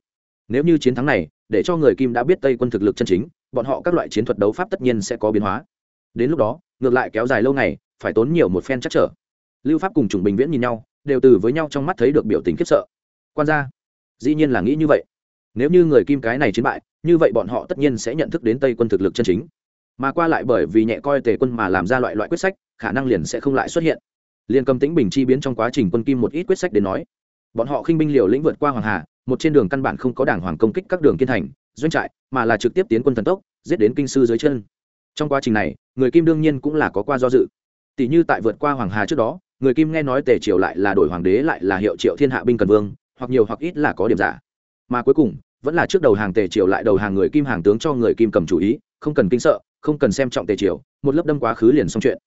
Nếu như chiến thắng này, để cho người kim đã biết tây quân thực lực chân chính, bọn họ các loại chiến thuật đấu pháp tất nhiên sẽ có biến hóa. Đến lúc đó, ngược lại kéo dài lâu ngày, phải tốn nhiều một phen chắc trở. Lưu pháp cùng chủng bình viễn nhìn nhau, đều từ với nhau trong mắt thấy được biểu tình khiếp sợ. Quan gia, dĩ nhiên là nghĩ như vậy nếu như người kim cái này chiến bại, như vậy bọn họ tất nhiên sẽ nhận thức đến tây quân thực lực chân chính. Mà qua lại bởi vì nhẹ coi tề quân mà làm ra loại loại quyết sách, khả năng liền sẽ không lại xuất hiện. Liền cầm tĩnh bình chi biến trong quá trình quân kim một ít quyết sách đến nói, bọn họ khinh binh liều lĩnh vượt qua hoàng hà, một trên đường căn bản không có đảng hoàng công kích các đường kiên thành, doanh trại, mà là trực tiếp tiến quân thần tốc, giết đến kinh sư dưới chân. Trong quá trình này, người kim đương nhiên cũng là có qua do dự. Tỷ như tại vượt qua hoàng hà trước đó, người kim nghe nói tề triều lại là đổi hoàng đế lại là hiệu triệu thiên hạ binh cần vương, hoặc nhiều hoặc ít là có điểm giả. Mà cuối cùng vẫn là trước đầu hàng tề triều lại đầu hàng người kim hàng tướng cho người kim cầm chủ ý, không cần kinh sợ, không cần xem trọng tề triều, một lớp đâm quá khứ liền xong chuyện.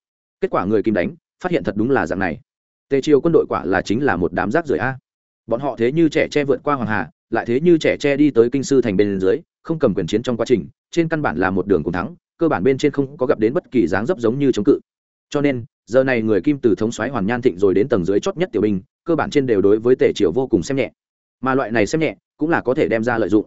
Kết quả người kim đánh, phát hiện thật đúng là dạng này. Tề triều quân đội quả là chính là một đám rác rưởi a. Bọn họ thế như trẻ che vượt qua hoàng hà, lại thế như trẻ che đi tới kinh sư thành bên dưới, không cầm quyền chiến trong quá trình, trên căn bản là một đường cùng thắng, cơ bản bên trên không có gặp đến bất kỳ dáng dấp giống như chống cự. Cho nên, giờ này người kim từ thống xoáy hoàn nhan thịnh rồi đến tầng dưới chót nhất tiểu binh, cơ bản trên đều đối với tề triều vô cùng xem nhẹ. Mà loại này xem nhẹ cũng là có thể đem ra lợi dụng.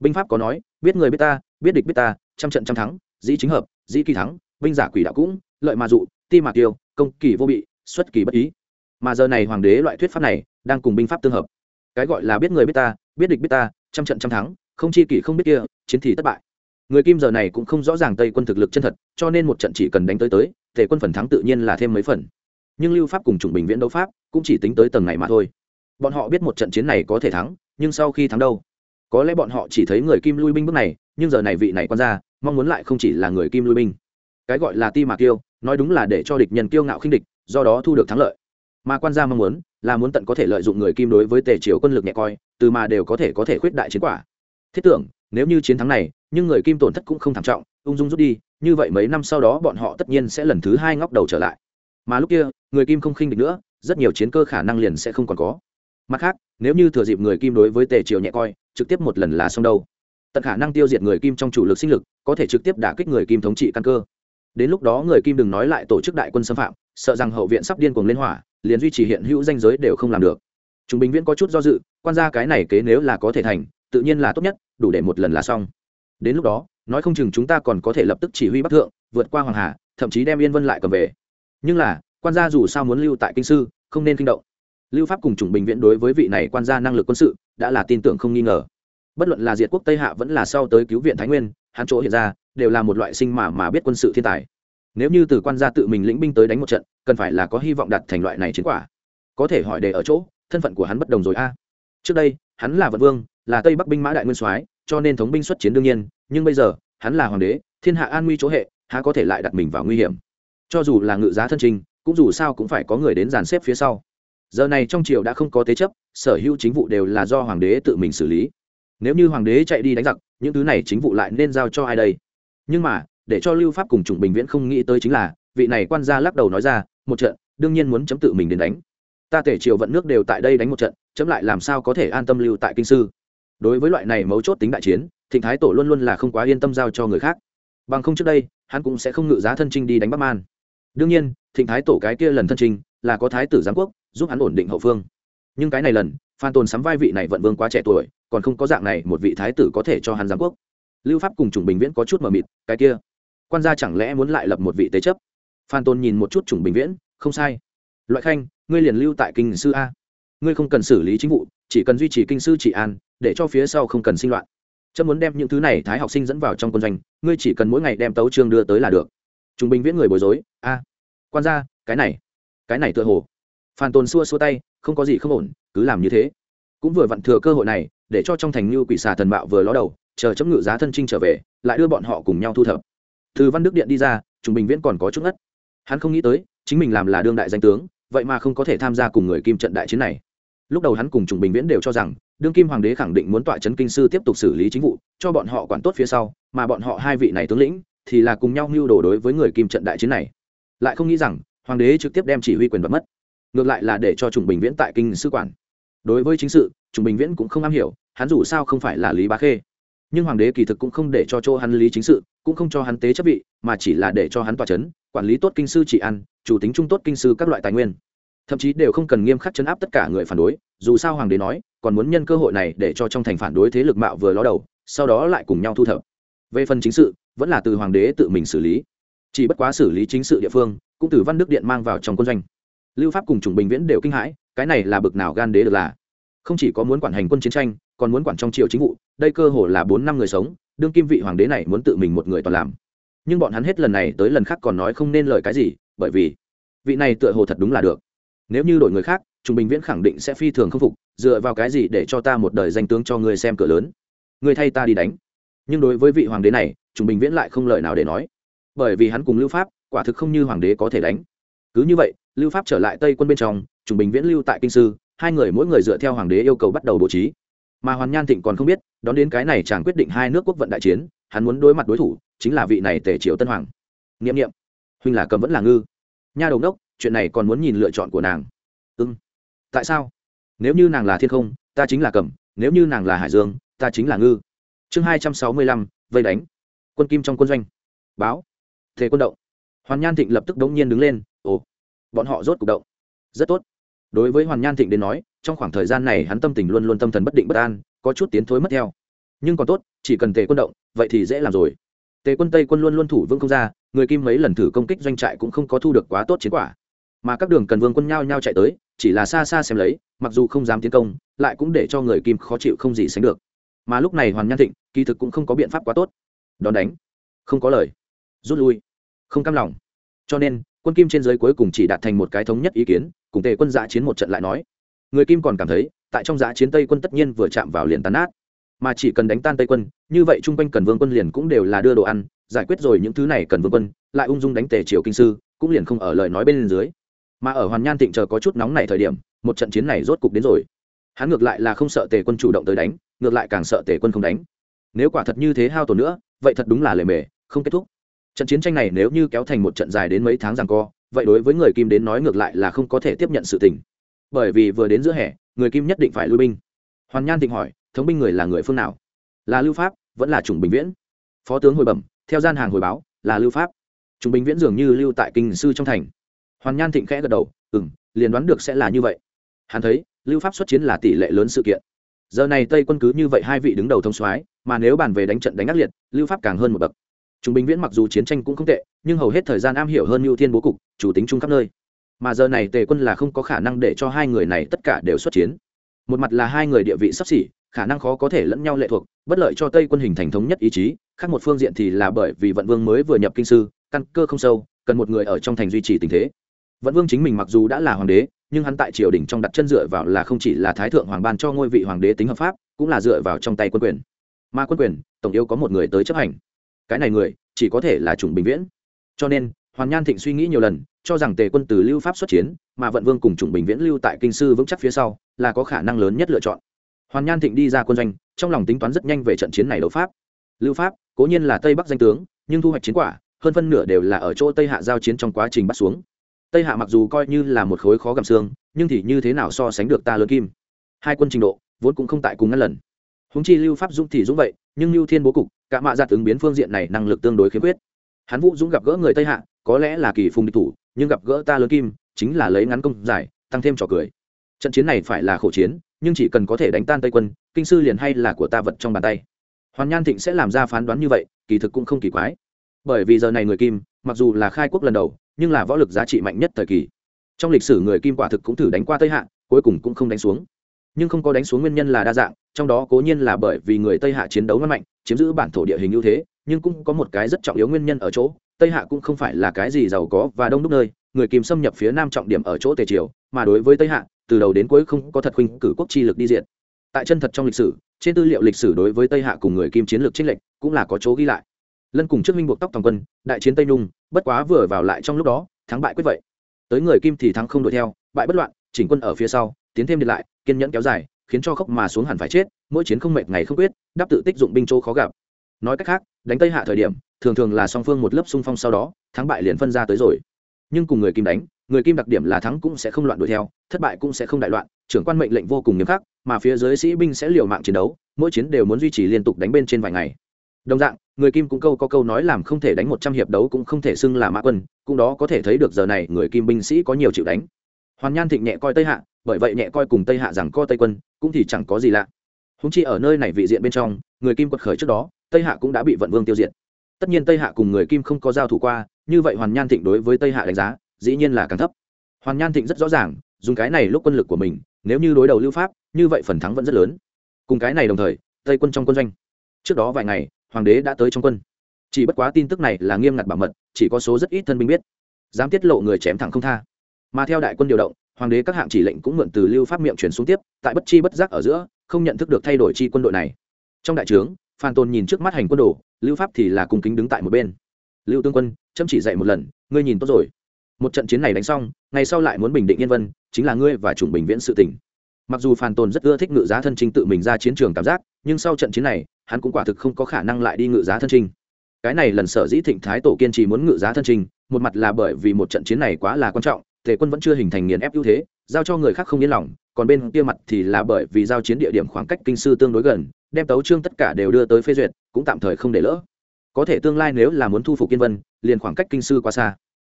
Binh pháp có nói, biết người biết ta, biết địch biết ta, trăm trận trăm thắng, dĩ chính hợp, dĩ kỳ thắng, binh giả quỷ đạo cũng, lợi mà dụ, ti mà tiêu công kỳ vô bị, xuất kỳ bất ý. Mà giờ này hoàng đế loại thuyết pháp này, đang cùng binh pháp tương hợp. Cái gọi là biết người biết ta, biết địch biết ta, trăm trận trăm thắng, không chi kỷ không biết kia, chiến thì thất bại. Người kim giờ này cũng không rõ ràng tây quân thực lực chân thật, cho nên một trận chỉ cần đánh tới tới, tề quân phần thắng tự nhiên là thêm mấy phần. Nhưng lưu pháp cùng chủng bình viễn đấu pháp, cũng chỉ tính tới tầng này mà thôi. Bọn họ biết một trận chiến này có thể thắng nhưng sau khi thắng đâu? Có lẽ bọn họ chỉ thấy người kim lui binh bước này, nhưng giờ này vị này quan ra mong muốn lại không chỉ là người kim lui binh. Cái gọi là ti mà kiêu, nói đúng là để cho địch nhân kiêu ngạo khinh địch, do đó thu được thắng lợi. Mà quan gia mong muốn, là muốn tận có thể lợi dụng người kim đối với tề triều quân lực nhẹ coi, từ mà đều có thể có thể khuyết đại chiến quả. Thiết tưởng, nếu như chiến thắng này, nhưng người kim tổn thất cũng không thảm trọng, ung dung rút đi, như vậy mấy năm sau đó bọn họ tất nhiên sẽ lần thứ hai ngóc đầu trở lại. Mà lúc kia, người kim không khinh địch nữa, rất nhiều chiến cơ khả năng liền sẽ không còn có mặt khác, nếu như thừa dịp người kim đối với tề triều nhẹ coi, trực tiếp một lần là xong đâu. Tận khả năng tiêu diệt người kim trong chủ lực sinh lực, có thể trực tiếp đả kích người kim thống trị căn cơ. Đến lúc đó người kim đừng nói lại tổ chức đại quân xâm phạm, sợ rằng hậu viện sắp điên cuồng lên hỏa, liền duy trì hiện hữu danh giới đều không làm được. Chúng bình viễn có chút do dự, quan gia cái này kế nếu là có thể thành, tự nhiên là tốt nhất, đủ để một lần là xong. Đến lúc đó, nói không chừng chúng ta còn có thể lập tức chỉ huy bắc thượng, vượt qua hoàng hà, thậm chí đem yên vân lại cầm về. Nhưng là, quan gia dù sao muốn lưu tại kinh sư, không nên kinh động lưu pháp cùng chủng bình viễn đối với vị này quan gia năng lực quân sự, đã là tin tưởng không nghi ngờ. Bất luận là diệt quốc tây hạ vẫn là sau tới cứu viện thái nguyên, hắn chỗ hiện ra, đều là một loại sinh mà mà biết quân sự thiên tài. Nếu như từ quan gia tự mình lĩnh binh tới đánh một trận, cần phải là có hy vọng đạt thành loại này chiến quả. Có thể hỏi đề ở chỗ, thân phận của hắn bất đồng rồi a. À. Trước đây, hắn là vận vương, là tây bắc binh mã đại nguyên soái, cho nên thống binh xuất chiến đương nhiên, nhưng bây giờ, hắn là hoàng đế, thiên hạ an nguy chỗ hệ, há có thể lại đặt mình vào nguy hiểm. Cho dù là ngự giá thân trình, cũng dù sao cũng phải có người đến dàn xếp phía sau giờ này trong triều đã không có thế chấp, sở hữu chính vụ đều là do hoàng đế tự mình xử lý. Nếu như hoàng đế chạy đi đánh giặc, những thứ này chính vụ lại nên giao cho ai đây? Nhưng mà, để cho lưu pháp cùng chủng bình viễn không nghĩ tới chính là, vị này quan gia lắc đầu nói ra, một trận, đương nhiên muốn chấm tự mình đến đánh. Ta thể triều vận nước đều tại đây đánh một trận, chấm lại làm sao có thể an tâm lưu tại kinh sư? Đối với loại này mấu chốt tính đại chiến, thịnh thái tổ luôn luôn là không quá yên tâm giao cho người khác. Bằng không trước đây, hắn cũng sẽ không ngự giá thân trinh đi đánh bắc man. Đương nhiên, thịnh thái tổ cái kia lần thân trinh, là có thái tử giám quốc giúp hắn ổn định hậu phương. Nhưng cái này lần, phan tồn sắm vai vị này vận vương quá trẻ tuổi, còn không có dạng này, một vị thái tử có thể cho hắn giám quốc. Lưu pháp cùng chủng bình viễn có chút mờ mịt, cái kia, quan gia chẳng lẽ muốn lại lập một vị tế chấp? Phan tôn nhìn một chút chủng bình viễn, không sai. Loại khanh, ngươi liền lưu tại kinh sư a. Ngươi không cần xử lý chính vụ, chỉ cần duy trì kinh sư trị an, để cho phía sau không cần sinh loạn. Trâm muốn đem những thứ này thái học sinh dẫn vào trong quân doanh, ngươi chỉ cần mỗi ngày đem tấu trương đưa tới là được. Trung bình viễn người bối rối, a, quan gia, cái này cái này tựa hồ phan tôn xua xua tay, không có gì không ổn, cứ làm như thế. Cũng vừa vặn thừa cơ hội này, để cho trong thành như quỷ xà thần bạo vừa ló đầu, chờ chấm ngự giá thân trinh trở về, lại đưa bọn họ cùng nhau thu thập. Từ văn đức điện đi ra trung bình viễn còn có chút ngất. Hắn không nghĩ tới, chính mình làm là đương đại danh tướng, vậy mà không có thể tham gia cùng người kim trận đại chiến này. Lúc đầu hắn cùng trùng bình viễn đều cho rằng, đương kim hoàng đế khẳng định muốn tọa trấn kinh sư tiếp tục xử lý chính vụ, cho bọn họ quản tốt phía sau, mà bọn họ hai vị này tướng lĩnh, thì là cùng nhau mưu đồ đối với người kim trận đại chiến này. Lại không nghĩ rằng, hoàng đế trực tiếp đem chỉ huy quyền vật mất ngược lại là để cho trùng bình viễn tại kinh sư quản. Đối với chính sự, trùng bình viễn cũng không am hiểu, hắn dù sao không phải là lý bá khê. Nhưng hoàng đế kỳ thực cũng không để cho chỗ hắn lý chính sự, cũng không cho hắn tế chấp vị, mà chỉ là để cho hắn tọa chấn, quản lý tốt kinh sư trị ăn chủ tính trung tốt kinh sư các loại tài nguyên. Thậm chí đều không cần nghiêm khắc chấn áp tất cả người phản đối, dù sao hoàng đế nói, còn muốn nhân cơ hội này để cho trong thành phản đối thế lực mạo vừa ló đầu, sau đó lại cùng nhau thu thập. Về phần chính sự, vẫn là từ hoàng đế tự mình xử lý. Chỉ bất quá xử lý chính sự địa phương, cũng từ văn đức điện mang vào trong quân doanh lưu pháp cùng chủng bình viễn đều kinh hãi, cái này là bực nào gan đế được là. Không chỉ có muốn quản hành quân chiến tranh, còn muốn quản trong triều chính vụ, đây cơ hồ là bốn năm người sống, đương kim vị hoàng đế này muốn tự mình một người toàn làm. Nhưng bọn hắn hết lần này tới lần khác còn nói không nên lời cái gì, bởi vì vị này tựa hồ thật đúng là được. Nếu như đổi người khác trung bình viễn khẳng định sẽ phi thường k phục, dựa vào cái gì để cho ta một đời danh tướng cho người xem cửa lớn? Người thay ta đi đánh. Nhưng đối với vị hoàng đế này trung bình viễn lại không lời nào để nói. Bởi vì hắn cùng lưu pháp, quả thực không như hoàng đế có thể đánh. Cứ như vậy lưu pháp trở lại tây quân bên trong trung bình viễn lưu tại kinh sư, hai người mỗi người dựa theo hoàng đế yêu cầu bắt đầu bố trí. Mà hoàn nhan thịnh còn không biết, đón đến cái này chàng quyết định hai nước quốc vận đại chiến, hắn muốn đối mặt đối thủ, chính là vị này tề triều tân hoàng. N i ệ m n i ệ m huynh là cầm vẫn là ngư. Nha đầu đốc, chuyện này còn muốn nhìn lựa chọn của nàng. Ưng tại sao? Nếu như nàng là thiên không, ta chính là cầm, nếu như nàng là hải dương, ta chính là ngư. Chương hai trăm sáu mươi lăm, vây đánh. Quân kim trong quân doanh. Báo. Thế quân động. Hoàn nhan thịnh lập tức đống nhiên đứng lên. Ồ bọn họ rốt cục động. Rất tốt. Đối với hoàn nhan thịnh đến nói, trong khoảng thời gian này hắn tâm tình luôn luôn tâm thần bất định bất an, có chút tiến thối mất theo. Nhưng còn tốt, chỉ cần tề quân động, vậy thì dễ làm rồi. Tề quân tây quân luôn luôn thủ vững không ra, người kim mấy lần thử công kích doanh trại cũng không có thu được quá tốt chiến quả. Mà các đường cần vương quân nhao nhao chạy tới, chỉ là xa xa xem lấy, mặc dù không dám tiến công, lại cũng để cho người kim khó chịu không gì sánh được. Mà lúc này hoàn nhan thịnh, kỳ thực cũng không có biện pháp quá tốt. Đón đánh. Không có lời. Rút lui. Không cam lòng. Cho nên quân kim trên giới cuối cùng chỉ đạt thành một cái thống nhất ý kiến, cùng tề quân giã chiến một trận lại nói. Người kim còn cảm thấy, tại trong giã chiến tây quân tất nhiên vừa chạm vào liền tàn át mà chỉ cần đánh tan tây quân, như vậy chung quanh cần vương quân liền cũng đều là đưa đồ ăn, giải quyết rồi những thứ này cần vương quân, lại ung dung đánh tề triều kinh sư, cũng liền không ở lời nói bên dưới. Mà ở hoàn nhan thịnh chờ có chút nóng này thời điểm, một trận chiến này rốt cục đến rồi. Hắn ngược lại là không sợ tề quân chủ động tới đánh, ngược lại càng sợ tề quân không đánh. Nếu quả thật như thế hao tổn nữa, vậy thật đúng là lề mề, không kết thúc trận chiến tranh này nếu như kéo thành một trận dài đến mấy tháng rằng co, vậy đối với người kim đến nói ngược lại là không có thể tiếp nhận sự tình. Bởi vì vừa đến giữa hè, người kim nhất định phải lui binh. Hoàn nhan thịnh hỏi, thống binh người là người phương nào? Là lưu pháp, vẫn là chủng bình viễn? Phó tướng hồi bẩm, theo gian hàng hồi báo, là lưu pháp. Chủng bình viễn dường như lưu tại kinh sư trong thành. Hoàn nhan thịnh khẽ gật đầu ừ m liền đoán được sẽ là như vậy. Hắn thấy, lưu pháp xuất chiến là tỷ lệ lớn sự kiện. Giờ này tây quân cứ như vậy hai vị đứng đầu thông soái, mà nếu bàn về đánh trận đánh ác liệt, lưu pháp càng hơn một bậc. Trung binh viễn mặc dù chiến tranh cũng không tệ, nhưng hầu hết thời gian am hiểu hơn Nưu Thiên bố cục, chủ tính chung khắp nơi. Mà giờ này Tề Quân là không có khả năng để cho hai người này tất cả đều xuất chiến. Một mặt là hai người địa vị sắp xỉ, khả năng khó có thể lẫn nhau lệ thuộc, bất lợi cho Tây Quân hình thành thống nhất ý chí, khác một phương diện thì là bởi vì Vận Vương mới vừa nhập kinh sư, căn cơ không sâu, cần một người ở trong thành duy trì tình thế. Vận Vương chính mình mặc dù đã là hoàng đế, nhưng hắn tại triều đình trong đặt chân dựa vào là không chỉ là thái thượng hoàng ban cho ngôi vị hoàng đế tính hợp pháp, cũng là dựa vào trong tay quân quyền. Mà quân quyền, tổng yếu có một người tới chấp hành cái này người chỉ có thể là chủng bình viễn. Cho nên, hoàn nhan thịnh suy nghĩ nhiều lần, cho rằng tề quân từ lưu pháp xuất chiến, mà vận vương cùng chủng bình viễn lưu tại kinh sư vững chắc phía sau, là có khả năng lớn nhất lựa chọn. Hoàn nhan thịnh đi ra quân doanh, trong lòng tính toán rất nhanh về trận chiến này đấu pháp. Lưu pháp, cố nhiên là tây bắc danh tướng, nhưng thu hoạch chiến quả, hơn phân nửa đều là ở chỗ tây hạ giao chiến trong quá trình bắt xuống. Tây hạ mặc dù coi như là một khối khó gặm xương, nhưng thì như thế nào so sánh được ta lớn kim? Hai quân trình độ, vốn cũng không tại cùng ngăn lần. Húng chi lưu pháp dũng thì dũng vậy, nhưng lưu thiên bố cục cả mạ giặt ứng biến phương diện này năng lực tương đối khiếm khuyết. Hắn vũ dũng gặp gỡ người tây hạ, có lẽ là kỳ phùng địch thủ, nhưng gặp gỡ ta lớn kim, chính là lấy ngắn công giải, tăng thêm trò cười. Trận chiến này phải là khổ chiến, nhưng chỉ cần có thể đánh tan tây quân, kinh sư liền hay là của ta vật trong bàn tay. Hoàn nhan thịnh sẽ làm ra phán đoán như vậy, kỳ thực cũng không kỳ quái. Bởi vì giờ này người kim, mặc dù là khai quốc lần đầu, nhưng là võ lực giá trị mạnh nhất thời kỳ. Trong lịch sử người kim quả thực cũng thử đánh qua tây hạ, cuối cùng cũng không đánh xuống nhưng không có đánh xuống nguyên nhân là đa dạng, trong đó cố nhiên là bởi vì người tây hạ chiến đấu mạnh, chiếm giữ bản thổ địa hình ưu thế, nhưng cũng có một cái rất trọng yếu nguyên nhân ở chỗ, tây hạ cũng không phải là cái gì giàu có và đông đúc nơi, người kim xâm nhập phía nam trọng điểm ở chỗ tề triều, mà đối với tây hạ, từ đầu đến cuối không có thật huynh cử quốc chi lực đi diện. Tại chân thật trong lịch sử, trên tư liệu lịch sử đối với tây hạ cùng người kim chiến lược trinh lệnh cũng là có chỗ ghi lại. Lân cùng trước minh buộc tóc toàn quân, đại chiến tây nhung, bất quá vừa vào lại trong lúc đó, thắng bại quyết vậy. Tới người kim thì thắng không đuổi theo, bại bất loạn, chỉnh quân ở phía sau tiến thêm đi lại, kiên nhẫn kéo dài, khiến cho khốc mà xuống hẳn phải chết, mỗi chiến không mệt ngày không quyết đáp tự tích dụng binh chỗ khó gặp. Nói cách khác, đánh tây hạ thời điểm, thường thường là song phương một lớp xung phong sau đó, thắng bại liền phân ra tới rồi. Nhưng cùng người kim đánh, người kim đặc điểm là thắng cũng sẽ không loạn đuổi theo, thất bại cũng sẽ không đại loạn, trưởng quan mệnh lệnh vô cùng nghiêm khắc, mà phía dưới sĩ binh sẽ liều mạng chiến đấu, mỗi chiến đều muốn duy trì liên tục đánh bên trên vài ngày. Đồng dạng, người kim cũng câu có câu nói làm không thể đánh một trăm hiệp đấu cũng không thể xưng là mã quân, cũng đó có thể thấy được giờ này người kim binh sĩ có nhiều chịu đánh hoàn nhan thịnh nhẹ coi tây hạ, bởi vậy nhẹ coi cùng tây hạ rằng co tây quân, cũng thì chẳng có gì lạ. Húng chi ở nơi này vị diện bên trong, người kim quật khởi trước đó, tây hạ cũng đã bị vận vương tiêu diệt. Tất nhiên tây hạ cùng người kim không có giao thủ qua, như vậy hoàn nhan thịnh đối với tây hạ đánh giá, dĩ nhiên là càng thấp. Hoàn nhan thịnh rất rõ ràng, dùng cái này lúc quân lực của mình, nếu như đối đầu lưu pháp, như vậy phần thắng vẫn rất lớn. Cùng cái này đồng thời, tây quân trong quân doanh. Trước đó vài ngày, hoàng đế đã tới trong quân. Chỉ bất quá tin tức này là nghiêm ngặt bảo mật, chỉ có số rất ít thân binh biết. Dám tiết lộ người chém thẳng không tha mà theo đại quân điều động, hoàng đế các hạng chỉ lệnh cũng mượn từ lưu pháp miệng chuyển xuống tiếp, tại bất chi bất giác ở giữa, không nhận thức được thay đổi chi quân đội này. Trong đại trướng, phan tôn nhìn trước mắt hành quân đồ, lưu pháp thì là cùng kính đứng tại một bên. Lưu tương quân chăm chỉ dạy một lần, ngươi nhìn tốt rồi. Một trận chiến này đánh xong, ngày sau lại muốn bình định yên vân, chính là ngươi và chủng bình viễn sự tỉnh mặc dù Phan Tôn rất ưa thích ngự giá thân trinh tự mình ra chiến trường cảm giác, nhưng sau trận chiến này, hắn cũng quả thực không có khả năng lại đi ngự giá thân trinh. Cái này lần sở dĩ thịnh thái tổ kiên trì muốn ngự giá thân trinh, một mặt là bởi vì một trận chiến này quá là quan trọng tề quân vẫn chưa hình thành nghiền ép ưu thế, giao cho người khác không yên lòng, còn bên kia mặt thì là bởi vì giao chiến địa điểm khoảng cách kinh sư tương đối gần, đem tấu trương tất cả đều đưa tới phê duyệt, cũng tạm thời không để lỡ. Có thể tương lai nếu là muốn thu phục kiên vân, liền khoảng cách kinh sư quá xa.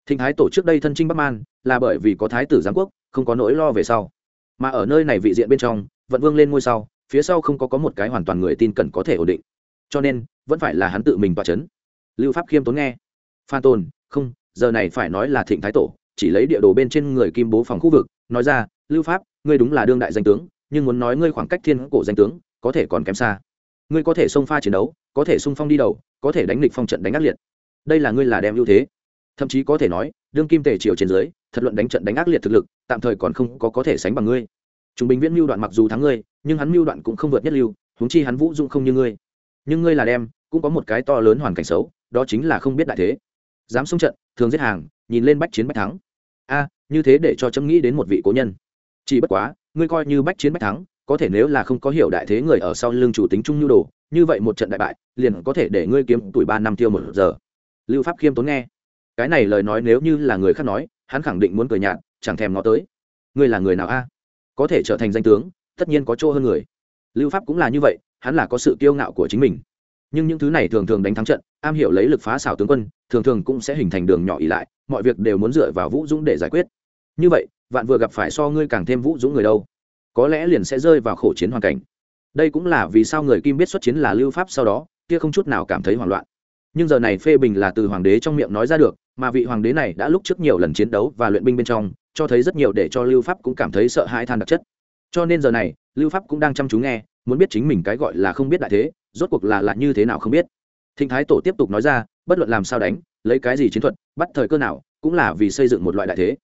Thịnh thái tổ trước đây thân trinh bắc man, là bởi vì có thái tử giám quốc, không có nỗi lo về sau. Mà ở nơi này vị diện bên trong, vận vương lên ngôi sau, phía sau không có có một cái hoàn toàn người tin cẩn có thể ổn định. Cho nên, vẫn phải là hắn tự mình tỏa chấn. Lưu pháp khiêm tốn nghe. Phan tôn, không, giờ này phải nói là thịnh thái tổ chỉ lấy địa đồ bên trên người kim bố phòng khu vực, nói ra, lưu pháp, ngươi đúng là đương đại danh tướng, nhưng muốn nói ngươi khoảng cách thiên cổ danh tướng, có thể còn kém xa. Ngươi có thể xông pha chiến đấu, có thể xung phong đi đầu, có thể đánh địch phong trận đánh ác liệt. Đây là ngươi là đem ưu thế. Thậm chí có thể nói, đương kim tề triều trên dưới, thật luận đánh trận đánh ác liệt thực lực, tạm thời còn không có có thể sánh bằng ngươi. Chúng bình viễn mưu đoạn mặc dù thắng ngươi, nhưng hắn mưu đoạn cũng không vượt nhất lưu, huống chi hắn vũ dụng không như ngươi. Nhưng ngươi là đem, cũng có một cái to lớn hoàn cảnh xấu, đó chính là không biết đại thế. Dám xông trận, thường giết hàng nhìn lên bách chiến bách thắng. A, như thế để cho chấm nghĩ đến một vị cố nhân. Chỉ bất quá, ngươi coi như bách chiến bách thắng, có thể nếu là không có hiểu đại thế người ở sau lưng chủ tính trung nhu đồ, như vậy một trận đại bại, liền có thể để ngươi kiếm tuổi ba năm tiêu một giờ. Lưu pháp khiêm tốn nghe. Cái này lời nói nếu như là người khác nói, hắn khẳng định muốn cười nhạt, chẳng thèm ngó tới. Ngươi là người nào a? Có thể trở thành danh tướng, tất nhiên có chỗ hơn người. Lưu pháp cũng là như vậy, hắn là có sự kiêu ngạo của chính mình. Nhưng những thứ này thường thường đánh thắng trận, am hiểu lấy lực phá xảo tướng quân, thường thường cũng sẽ hình thành đường nhỏ ỉ lại mọi việc đều muốn dựa vào vũ dũng để giải quyết. Như vậy, vạn vừa gặp phải so ngươi càng thêm vũ dũng người đâu. Có lẽ liền sẽ rơi vào khổ chiến hoàn cảnh. Đây cũng là vì sao người kim biết xuất chiến là lưu pháp sau đó, kia không chút nào cảm thấy hoảng loạn. Nhưng giờ này phê bình là từ hoàng đế trong miệng nói ra được, mà vị hoàng đế này đã lúc trước nhiều lần chiến đấu và luyện binh bên trong, cho thấy rất nhiều để cho lưu pháp cũng cảm thấy sợ hãi than đặc chất. Cho nên giờ này, lưu pháp cũng đang chăm chú nghe, muốn biết chính mình cái gọi là không biết đại thế, rốt cuộc là là như thế nào không biết. Thịnh thái tổ tiếp tục nói ra, bất luận làm sao đánh, lấy cái gì chiến thuật bắt thời cơ nào, cũng là vì xây dựng một loại đại thế.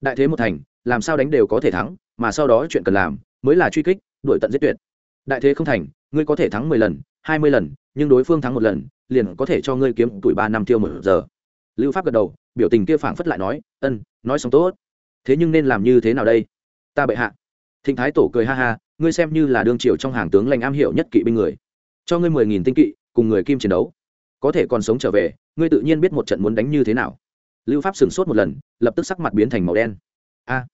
Đại thế một thành, làm sao đánh đều có thể thắng, mà sau đó chuyện cần làm, mới là truy kích, đuổi tận giết tuyệt. Đại thế không thành, ngươi có thể thắng mười lần, hai mươi lần, nhưng đối phương thắng một lần, liền có thể cho ngươi kiếm tuổi ba năm tiêu một giờ. Lưu pháp gật đầu, biểu tình kia phảng phất lại nói, ân, nói xong tốt. Thế nhưng nên làm như thế nào đây? Ta bệ hạ. Thịnh thái tổ cười ha ha, ngươi xem như là đương triều trong hàng tướng lành am hiểu nhất kỵ binh người. Cho ngươi mười nghìn tinh kỵ, cùng người kim chiến đấu. Có thể còn sống trở về ngươi tự nhiên biết một trận muốn đánh như thế nào. Lưu pháp sửng sốt một lần, lập tức sắc mặt biến thành màu đen. A,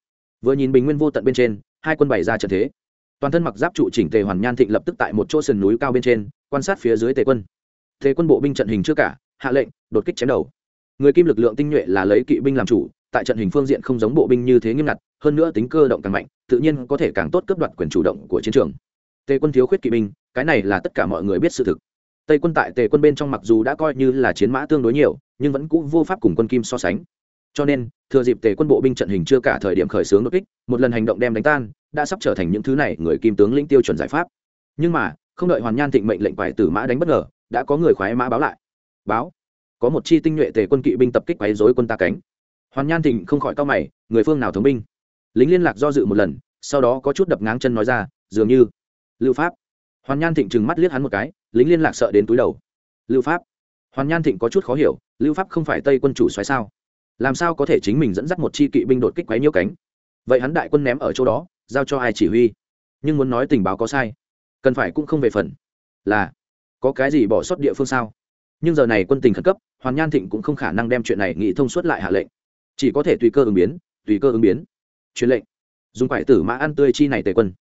vừa nhìn bình nguyên vô tận bên trên, hai quân bày ra trận thế. Toàn thân mặc giáp trụ chỉnh tề hoàn nhan thịnh lập tức tại một chỗ sườn núi cao bên trên, quan sát phía dưới tề quân. Tề quân bộ binh trận hình chưa cả, hạ lệnh, đột kích chém đầu. Người kim lực lượng tinh nhuệ là lấy kỵ binh làm chủ, tại trận hình phương diện không giống bộ binh như thế nghiêm ngặt, hơn nữa tính cơ động càng mạnh, tự nhiên có thể càng tốt cấp đoạt quyền chủ động của chiến trường. Tề quân thiếu khuyết kỵ binh, cái này là tất cả mọi người biết sự thực tây quân tại tề quân bên trong mặc dù đã coi như là chiến mã tương đối nhiều, nhưng vẫn cũ vô pháp cùng quân kim so sánh. Cho nên, thừa dịp tề quân bộ binh trận hình chưa cả thời điểm khởi xướng đột kích, một lần hành động đem đánh tan, đã sắp trở thành những thứ này người kim tướng lĩnh tiêu chuẩn giải pháp. Nhưng mà, không đợi hoàn nhan thịnh mệnh lệnh quải tử mã đánh bất ngờ, đã có người khoái mã báo lại. Báo, có một chi tinh nhuệ tề quân kỵ binh tập kích quấy dối quân ta cánh. Hoàn nhan thịnh không khỏi cao mày, người phương nào thống binh? Lính liên lạc do dự một lần, sau đó có chút đập ngáng chân nói ra, dường như, lưu pháp. Hoàn nhan thịnh trừng mắt liếc hắn một cái lính liên lạc sợ đến túi đầu. Lưu pháp. Hoàn nhan thịnh có chút khó hiểu, lưu pháp không phải tây quân chủ xoáy sao? Làm sao có thể chính mình dẫn dắt một chi kỵ binh đột kích quấy nhiễu cánh? Vậy hắn đại quân ném ở chỗ đó, giao cho ai chỉ huy? Nhưng muốn nói tình báo có sai, cần phải cũng không về phần. Là, có cái gì bỏ sót địa phương sao? Nhưng giờ này quân tình khẩn cấp, hoàn nhan thịnh cũng không khả năng đem chuyện này nghĩ thông suốt lại hạ lệnh. Chỉ có thể tùy cơ ứng biến, tùy cơ ứng biến. Truyền lệnh. Dùng quải tử mã ăn tươi chi này tề quân.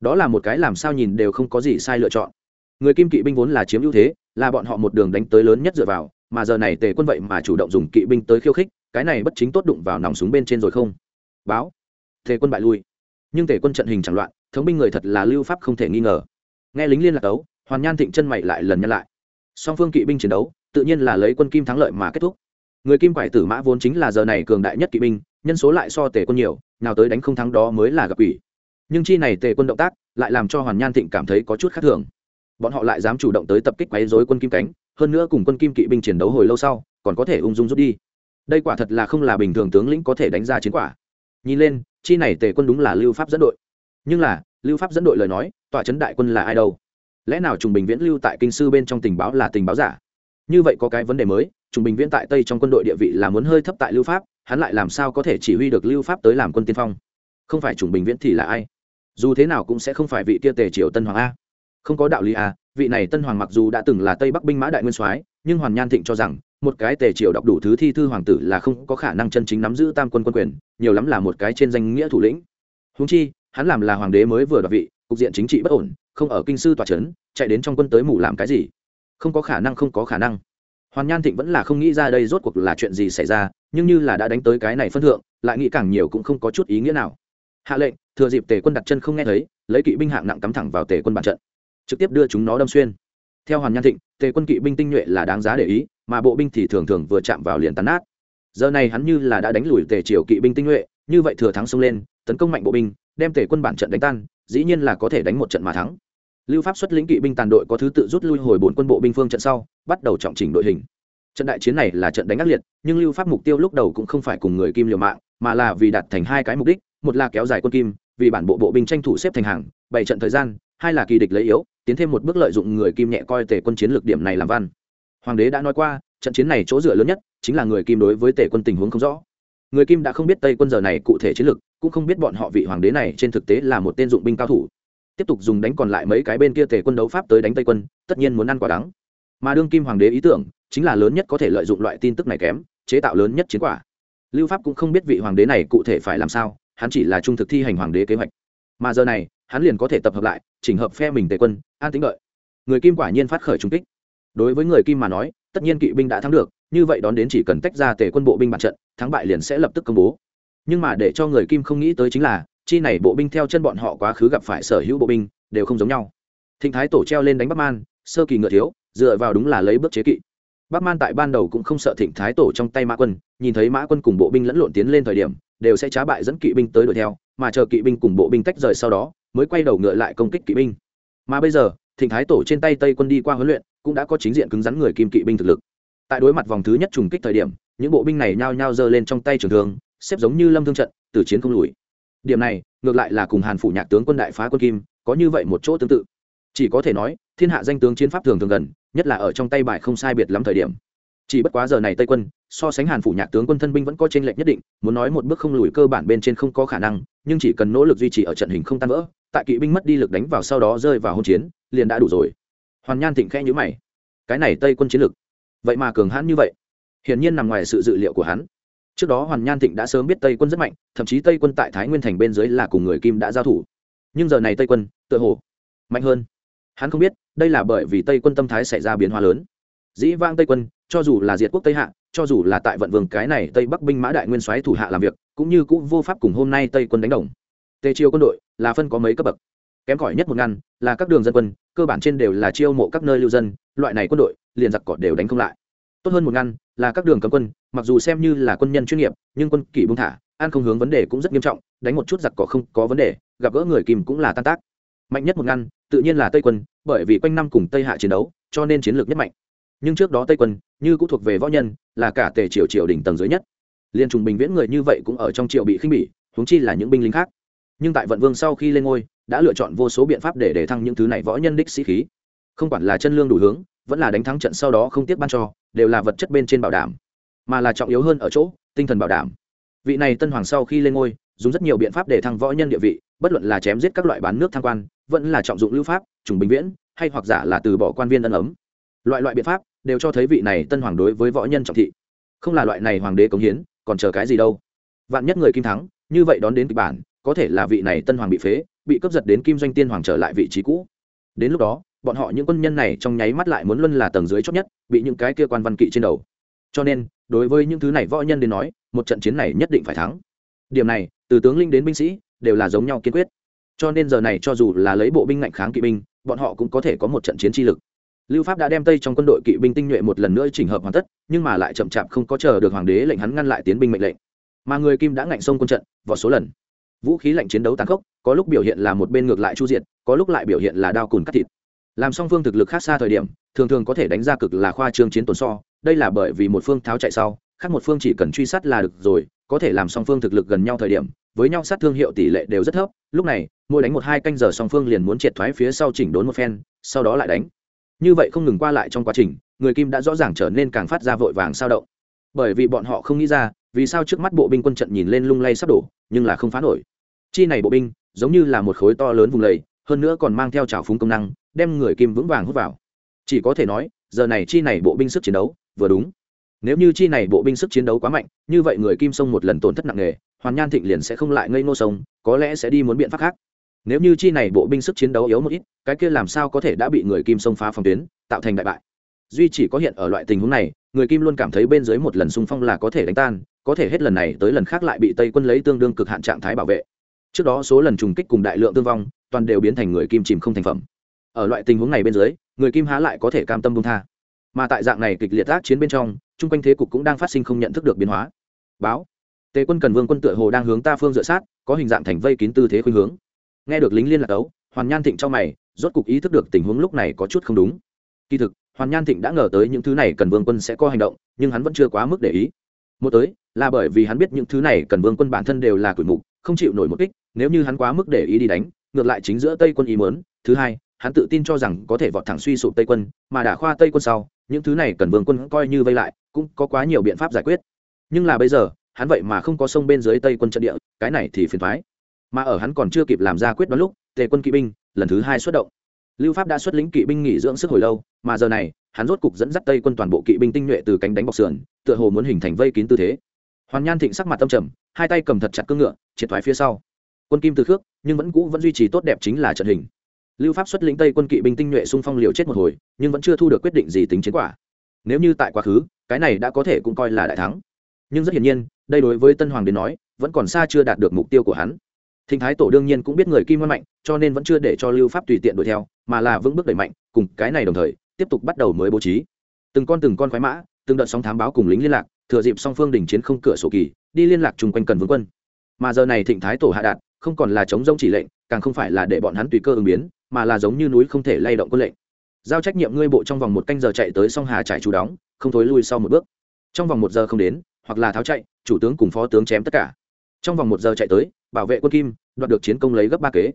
Đó là một cái làm sao nhìn đều không có gì sai lựa chọn người kim kỵ binh vốn là chiếm ưu thế, là bọn họ một đường đánh tới lớn nhất dựa vào, mà giờ này tề quân vậy mà chủ động dùng kỵ binh tới khiêu khích, cái này bất chính tốt đụng vào nòng súng bên trên rồi không? Báo. Tề quân bại lui. Nhưng tề quân trận hình chẳng loạn, thống binh người thật là lưu pháp không thể nghi ngờ. Nghe lính liên lạc đấu hoàn nhan thịnh chân mày lại lần nhân lại. Song phương kỵ binh chiến đấu, tự nhiên là lấy quân kim thắng lợi mà kết thúc. Người kim quải tử mã vốn chính là giờ này cường đại nhất kỵ binh, nhân số lại so tề quân nhiều, nào tới đánh không thắng đó mới là gặp ủy. Nhưng chi này tề quân động tác, lại làm cho hoàn nhan thịnh cảm thấy có chút khác thường bọn họ lại dám chủ động tới tập kích quấy rối quân kim cánh, hơn nữa cùng quân kim kỵ binh chiến đấu hồi lâu sau, còn có thể ung dung rút đi. Đây quả thật là không là bình thường tướng lĩnh có thể đánh ra chiến quả. Nhìn lên, chi này tề quân đúng là lưu pháp dẫn đội. Nhưng là, lưu pháp dẫn đội lời nói tọa trấn đại quân là ai đâu? Lẽ nào trùng bình viễn lưu tại kinh sư bên trong tình báo là tình báo giả? Như vậy có cái vấn đề mới, trùng bình viễn tại tây trong quân đội địa vị là muốn hơi thấp tại lưu pháp, hắn lại làm sao có thể chỉ huy được lưu pháp tới làm quân tiên phong? Không phải trùng bình viễn thì là ai? Dù thế nào cũng sẽ không phải vị kia tề triều tân hoàng a không có đạo lý à vị này tân hoàng mặc dù đã từng là tây bắc binh mã đại nguyên soái, nhưng hoàn nhan thịnh cho rằng, một cái tề triều đọc đủ thứ thi thư hoàng tử là không có khả năng chân chính nắm giữ tam quân quân quyền, nhiều lắm là một cái trên danh nghĩa thủ lĩnh. Húng chi, hắn làm là hoàng đế mới vừa đoạt vị, cục diện chính trị bất ổn, không ở kinh sư tòa trấn, chạy đến trong quân tới mù làm cái gì? Không có khả năng, không có khả năng. Hoàn nhan thịnh vẫn là không nghĩ ra đây rốt cuộc là chuyện gì xảy ra, nhưng như là đã đánh tới cái này phân thượng, lại nghĩ càng nhiều cũng không có chút ý nghĩa nào. Hạ lệnh, thừa dịp tề quân đặt chân không nghe thấy, lấy kỵ binh hạng nặng cắm thẳng vào tề quân bàn trận trực tiếp đưa chúng nó đâm xuyên. Theo hoàn nhan thịnh, tề quân kỵ binh tinh nhuệ là đáng giá để ý, mà bộ binh thì thường thường vừa chạm vào liền tàn nát. Giờ này hắn như là đã đánh lùi tề triều kỵ binh tinh nhuệ, như vậy thừa thắng xông lên, tấn công mạnh bộ binh, đem tề quân bản trận đánh tan, dĩ nhiên là có thể đánh một trận mà thắng. Lưu pháp xuất lĩnh kỵ binh tàn đội có thứ tự rút lui hồi bổn quân bộ binh phương trận sau, bắt đầu trọng chỉnh đội hình. Trận đại chiến này là trận đánh ác liệt, nhưng lưu pháp mục tiêu lúc đầu cũng không phải cùng người kim liều mạng, mà là vì đạt thành hai cái mục đích, một là kéo dài quân kim, vì bản bộ bộ binh tranh thủ xếp thành hàng, bảy trận thời gian hai là kỳ địch lấy yếu, tiến thêm một bước lợi dụng người kim nhẹ coi tề quân chiến lược điểm này làm văn. Hoàng đế đã nói qua, trận chiến này chỗ dựa lớn nhất chính là người kim đối với tề quân tình huống không rõ. Người kim đã không biết tây quân giờ này cụ thể chiến lược, cũng không biết bọn họ vị hoàng đế này trên thực tế là một tên dụng binh cao thủ. Tiếp tục dùng đánh còn lại mấy cái bên kia tề quân đấu pháp tới đánh tây quân, tất nhiên muốn ăn quả đắng. Mà đương kim hoàng đế ý tưởng chính là lớn nhất có thể lợi dụng loại tin tức này kém, chế tạo lớn nhất chiến quả. Lưu pháp cũng không biết vị hoàng đế này cụ thể phải làm sao, hắn chỉ là trung thực thi hành hoàng đế kế hoạch. Mà giờ này hắn liền có thể tập hợp lại, chỉnh hợp phe mình tề quân, an tính đợi. Người kim quả nhiên phát khởi trung kích. Đối với người kim mà nói, tất nhiên kỵ binh đã thắng được, như vậy đón đến chỉ cần tách ra tề quân bộ binh mặt trận, thắng bại liền sẽ lập tức công bố. Nhưng mà để cho người kim không nghĩ tới chính là, chi này bộ binh theo chân bọn họ quá khứ gặp phải sở hữu bộ binh, đều không giống nhau. Thịnh thái tổ treo lên đánh bắc man, sơ kỳ ngựa thiếu, dựa vào đúng là lấy bước chế kỵ. Bắc man tại ban đầu cũng không sợ thịnh thái tổ trong tay mã quân, nhìn thấy mã quân cùng bộ binh lẫn lộn tiến lên thời điểm, đều sẽ trá bại dẫn kỵ binh tới đuổi theo, mà chờ kỵ binh cùng bộ binh tách rời sau đó mới quay đầu ngựa lại công kích kỵ binh. Mà bây giờ, thịnh thái tổ trên tay tây quân đi qua huấn luyện, cũng đã có chính diện cứng rắn người kim kỵ binh thực lực. Tại đối mặt vòng thứ nhất trùng kích thời điểm, những bộ binh này nhao nhao giơ lên trong tay trường thương, xếp giống như lâm thương trận từ chiến không lùi. Điểm này, ngược lại là cùng hàn phủ nhạc tướng quân đại phá quân kim, có như vậy một chỗ tương tự. Chỉ có thể nói, thiên hạ danh tướng chiến pháp thường thường gần, nhất là ở trong tay bài không sai biệt lắm thời điểm. Chỉ bất quá giờ này tây quân so sánh hàn phủ nhạc tướng quân thân binh vẫn có tranh lệch nhất định, muốn nói một bước không lùi cơ bản bên trên không có khả năng, nhưng chỉ cần nỗ lực duy trì ở trận hình không tan vỡ, tại kỵ binh mất đi lực đánh vào sau đó rơi vào hôn chiến, liền đã đủ rồi. Hoàn nhan thịnh khẽ nhữ mày. Cái này tây quân chiến lực, vậy mà cường hãn như vậy. Hiển nhiên nằm ngoài sự dự liệu của hắn. Trước đó hoàn nhan thịnh đã sớm biết tây quân rất mạnh, thậm chí tây quân tại thái nguyên thành bên dưới là cùng người kim đã giao thủ. Nhưng giờ này tây quân, tựa hồ, mạnh hơn. Hắn không biết, đây là bởi vì tây quân tâm thái xảy ra biến hóa lớn. Dĩ vang tây quân cho dù là diệt quốc tây hạ, cho dù là tại vận vương cái này tây bắc binh mã đại nguyên soái thủ hạ làm việc, cũng như cũng vô pháp cùng hôm nay tây quân đánh đồng. Tây chiêu quân đội là phân có mấy cấp bậc. Kém cỏi nhất một ngăn là các đường dân quân, cơ bản trên đều là chiêu mộ các nơi lưu dân, loại này quân đội, liền giặc cỏ đều đánh không lại. Tốt hơn một ngăn là các đường cấm quân, mặc dù xem như là quân nhân chuyên nghiệp, nhưng quân kỷ bung thả an không hướng vấn đề cũng rất nghiêm trọng, đánh một chút giặc cỏ không có vấn đề, gặp gỡ người kìm cũng là tan tác. Mạnh nhất một ngăn, tự nhiên là tây quân, bởi vì quanh năm cùng tây hạ chiến đấu, cho nên chiến lược nhất mạnh nhưng trước đó tây quân, như cũng thuộc về võ nhân, là cả tề triều triều đỉnh tầng dưới nhất. Liên trùng bình viễn người như vậy cũng ở trong triều bị khinh bỉ, huống chi là những binh lính khác. Nhưng tại vận vương sau khi lên ngôi, đã lựa chọn vô số biện pháp để để thăng những thứ này võ nhân đích sĩ khí. Không quản là chân lương đủ hướng, vẫn là đánh thắng trận sau đó không tiếc ban cho, đều là vật chất bên trên bảo đảm. Mà là trọng yếu hơn ở chỗ, tinh thần bảo đảm. Vị này tân hoàng sau khi lên ngôi, dùng rất nhiều biện pháp để thăng võ nhân địa vị, bất luận là chém giết các loại bán nước tham quan, vẫn là trọng dụng lưu pháp, trùng bình viễn, hay hoặc giả là từ bỏ quan viên ân ấm. Loại loại biện pháp đều cho thấy vị này tân hoàng đối với võ nhân trọng thị. Không là loại này hoàng đế cống hiến, còn chờ cái gì đâu. Vạn nhất người kim thắng, như vậy đón đến kịch bản, có thể là vị này tân hoàng bị phế, bị cướp giật đến kim doanh tiên hoàng trở lại vị trí cũ. Đến lúc đó, bọn họ những quân nhân này trong nháy mắt lại muốn luân là tầng dưới chót nhất, bị những cái kia quan văn kỵ trên đầu. Cho nên, đối với những thứ này võ nhân đến nói, một trận chiến này nhất định phải thắng. Điểm này, từ tướng linh đến binh sĩ, đều là giống nhau kiên quyết. Cho nên giờ này cho dù là lấy bộ binh ngạnh kháng kỵ binh, bọn họ cũng có thể có một trận chiến chi lực lưu pháp đã đem tây trong quân đội kỵ binh tinh nhuệ một lần nữa chỉnh hợp hoàn tất, nhưng mà lại chậm chạp không có chờ được hoàng đế lệnh hắn ngăn lại tiến binh mệnh lệnh. Mà người kim đã ngạnh sông quân trận vào số lần. Vũ khí lạnh chiến đấu tàn khốc, có lúc biểu hiện là một bên ngược lại chu diệt, có lúc lại biểu hiện là đao cùn cắt thịt. Làm song phương thực lực khác xa thời điểm, thường thường có thể đánh ra cực là khoa trương chiến tồn so, đây là bởi vì một phương tháo chạy sau, khác một phương chỉ cần truy sát là được rồi, có thể làm song phương thực lực gần nhau thời điểm, với nhau sát thương hiệu tỷ lệ đều rất thấp, lúc này, mỗi đánh một hai canh giờ song phương liền muốn triệt thoái phía sau chỉnh đốn một phen, sau đó lại đánh như vậy không ngừng qua lại trong quá trình, người kim đã rõ ràng trở nên càng phát ra vội vàng sao động. Bởi vì bọn họ không nghĩ ra, vì sao trước mắt bộ binh quân trận nhìn lên lung lay sắp đổ, nhưng là không phá nổi. Chi này bộ binh, giống như là một khối to lớn vùng lầy, hơn nữa còn mang theo trào phúng công năng, đem người kim vững vàng hút vào. Chỉ có thể nói, giờ này chi này bộ binh sức chiến đấu, vừa đúng. Nếu như chi này bộ binh sức chiến đấu quá mạnh, như vậy người kim sông một lần tổn thất nặng nề, hoàn nhan thịnh liền sẽ không lại ngây ngô sông, có lẽ sẽ đi muốn biện pháp khác nếu như chi này bộ binh sức chiến đấu yếu một ít, cái kia làm sao có thể đã bị người kim xông phá phòng tuyến, tạo thành đại bại? Duy chỉ có hiện ở loại tình huống này, người kim luôn cảm thấy bên dưới một lần xung phong là có thể đánh tan, có thể hết lần này tới lần khác lại bị tây quân lấy tương đương cực hạn trạng thái bảo vệ. Trước đó số lần trùng kích cùng đại lượng thương vong, toàn đều biến thành người kim chìm không thành phẩm. Ở loại tình huống này bên dưới, người kim há lại có thể cam tâm bông tha. Mà tại dạng này kịch liệt tác chiến bên trong, chung quanh thế cục cũng đang phát sinh không nhận thức được biến hóa. Báo, tề quân cần vương quân tựa hồ đang hướng ta phương dựa sát, có hình dạng thành vây kín tư thế khuynh hướng nghe được lính liên lạc đấu hoàn nhan thịnh trong mày, rốt cục ý thức được tình huống lúc này có chút không đúng. Kỳ thực, hoàn nhan thịnh đã ngờ tới những thứ này cần vương quân sẽ có hành động, nhưng hắn vẫn chưa quá mức để ý. Một tới, là bởi vì hắn biết những thứ này cần vương quân bản thân đều là cửi mục, không chịu nổi một kích, nếu như hắn quá mức để ý đi đánh, ngược lại chính giữa tây quân ý mớn thứ hai, hắn tự tin cho rằng có thể vọt thẳng suy sụp tây quân, mà đả khoa tây quân sau, những thứ này cần vương quân coi như vây lại, cũng có quá nhiều biện pháp giải quyết. Nhưng là bây giờ, hắn vậy mà không có sông bên dưới tây quân trận địa, cái này thì phiền thoái mà ở hắn còn chưa kịp làm ra quyết đoán lúc, tề quân kỵ binh lần thứ hai xuất động. Lưu pháp đã xuất lĩnh kỵ binh nghỉ dưỡng sức hồi lâu, mà giờ này, hắn rốt cục dẫn dắt tây quân toàn bộ kỵ binh tinh nhuệ từ cánh đánh bọc sườn, tựa hồ muốn hình thành vây kín tư thế. Hoàn nhan thịnh sắc mặt tâm trầm, hai tay cầm thật chặt cương ngựa, triệt thoái phía sau. Quân kim từ khước, nhưng vẫn cũ vẫn duy trì tốt đẹp chính là trận hình. Lưu pháp xuất lĩnh tây quân kỵ binh tinh nhuệ xung phong liều chết một hồi, nhưng vẫn chưa thu được quyết định gì tính chiến quả. Nếu như tại quá khứ, cái này đã có thể cũng coi là đại thắng. Nhưng rất hiển nhiên, đây đối với tân hoàng đến nói, vẫn còn xa chưa đạt được mục tiêu của hắn thịnh thái tổ đương nhiên cũng biết người kim ngoan mạnh, cho nên vẫn chưa để cho lưu pháp tùy tiện đuổi theo, mà là vững bước đẩy mạnh, cùng cái này đồng thời, tiếp tục bắt đầu mới bố trí. Từng con từng con khoái mã, từng đợt sóng thám báo cùng lính liên lạc, thừa dịp song phương đình chiến không cửa sổ kỳ, đi liên lạc chung quanh cần vương quân. Mà giờ này thịnh thái tổ hạ đạt, không còn là chống giống chỉ lệnh, càng không phải là để bọn hắn tùy cơ ứng biến, mà là giống như núi không thể lay động quân lệnh. Giao trách nhiệm ngươi bộ trong vòng một canh giờ chạy tới song hà trải chủ đóng, không thối lui sau một bước. Trong vòng một giờ không đến, hoặc là tháo chạy, chủ tướng cùng phó tướng chém tất cả. Trong vòng một giờ chạy tới bảo vệ quân kim, đoạt được chiến công lấy gấp ba kế.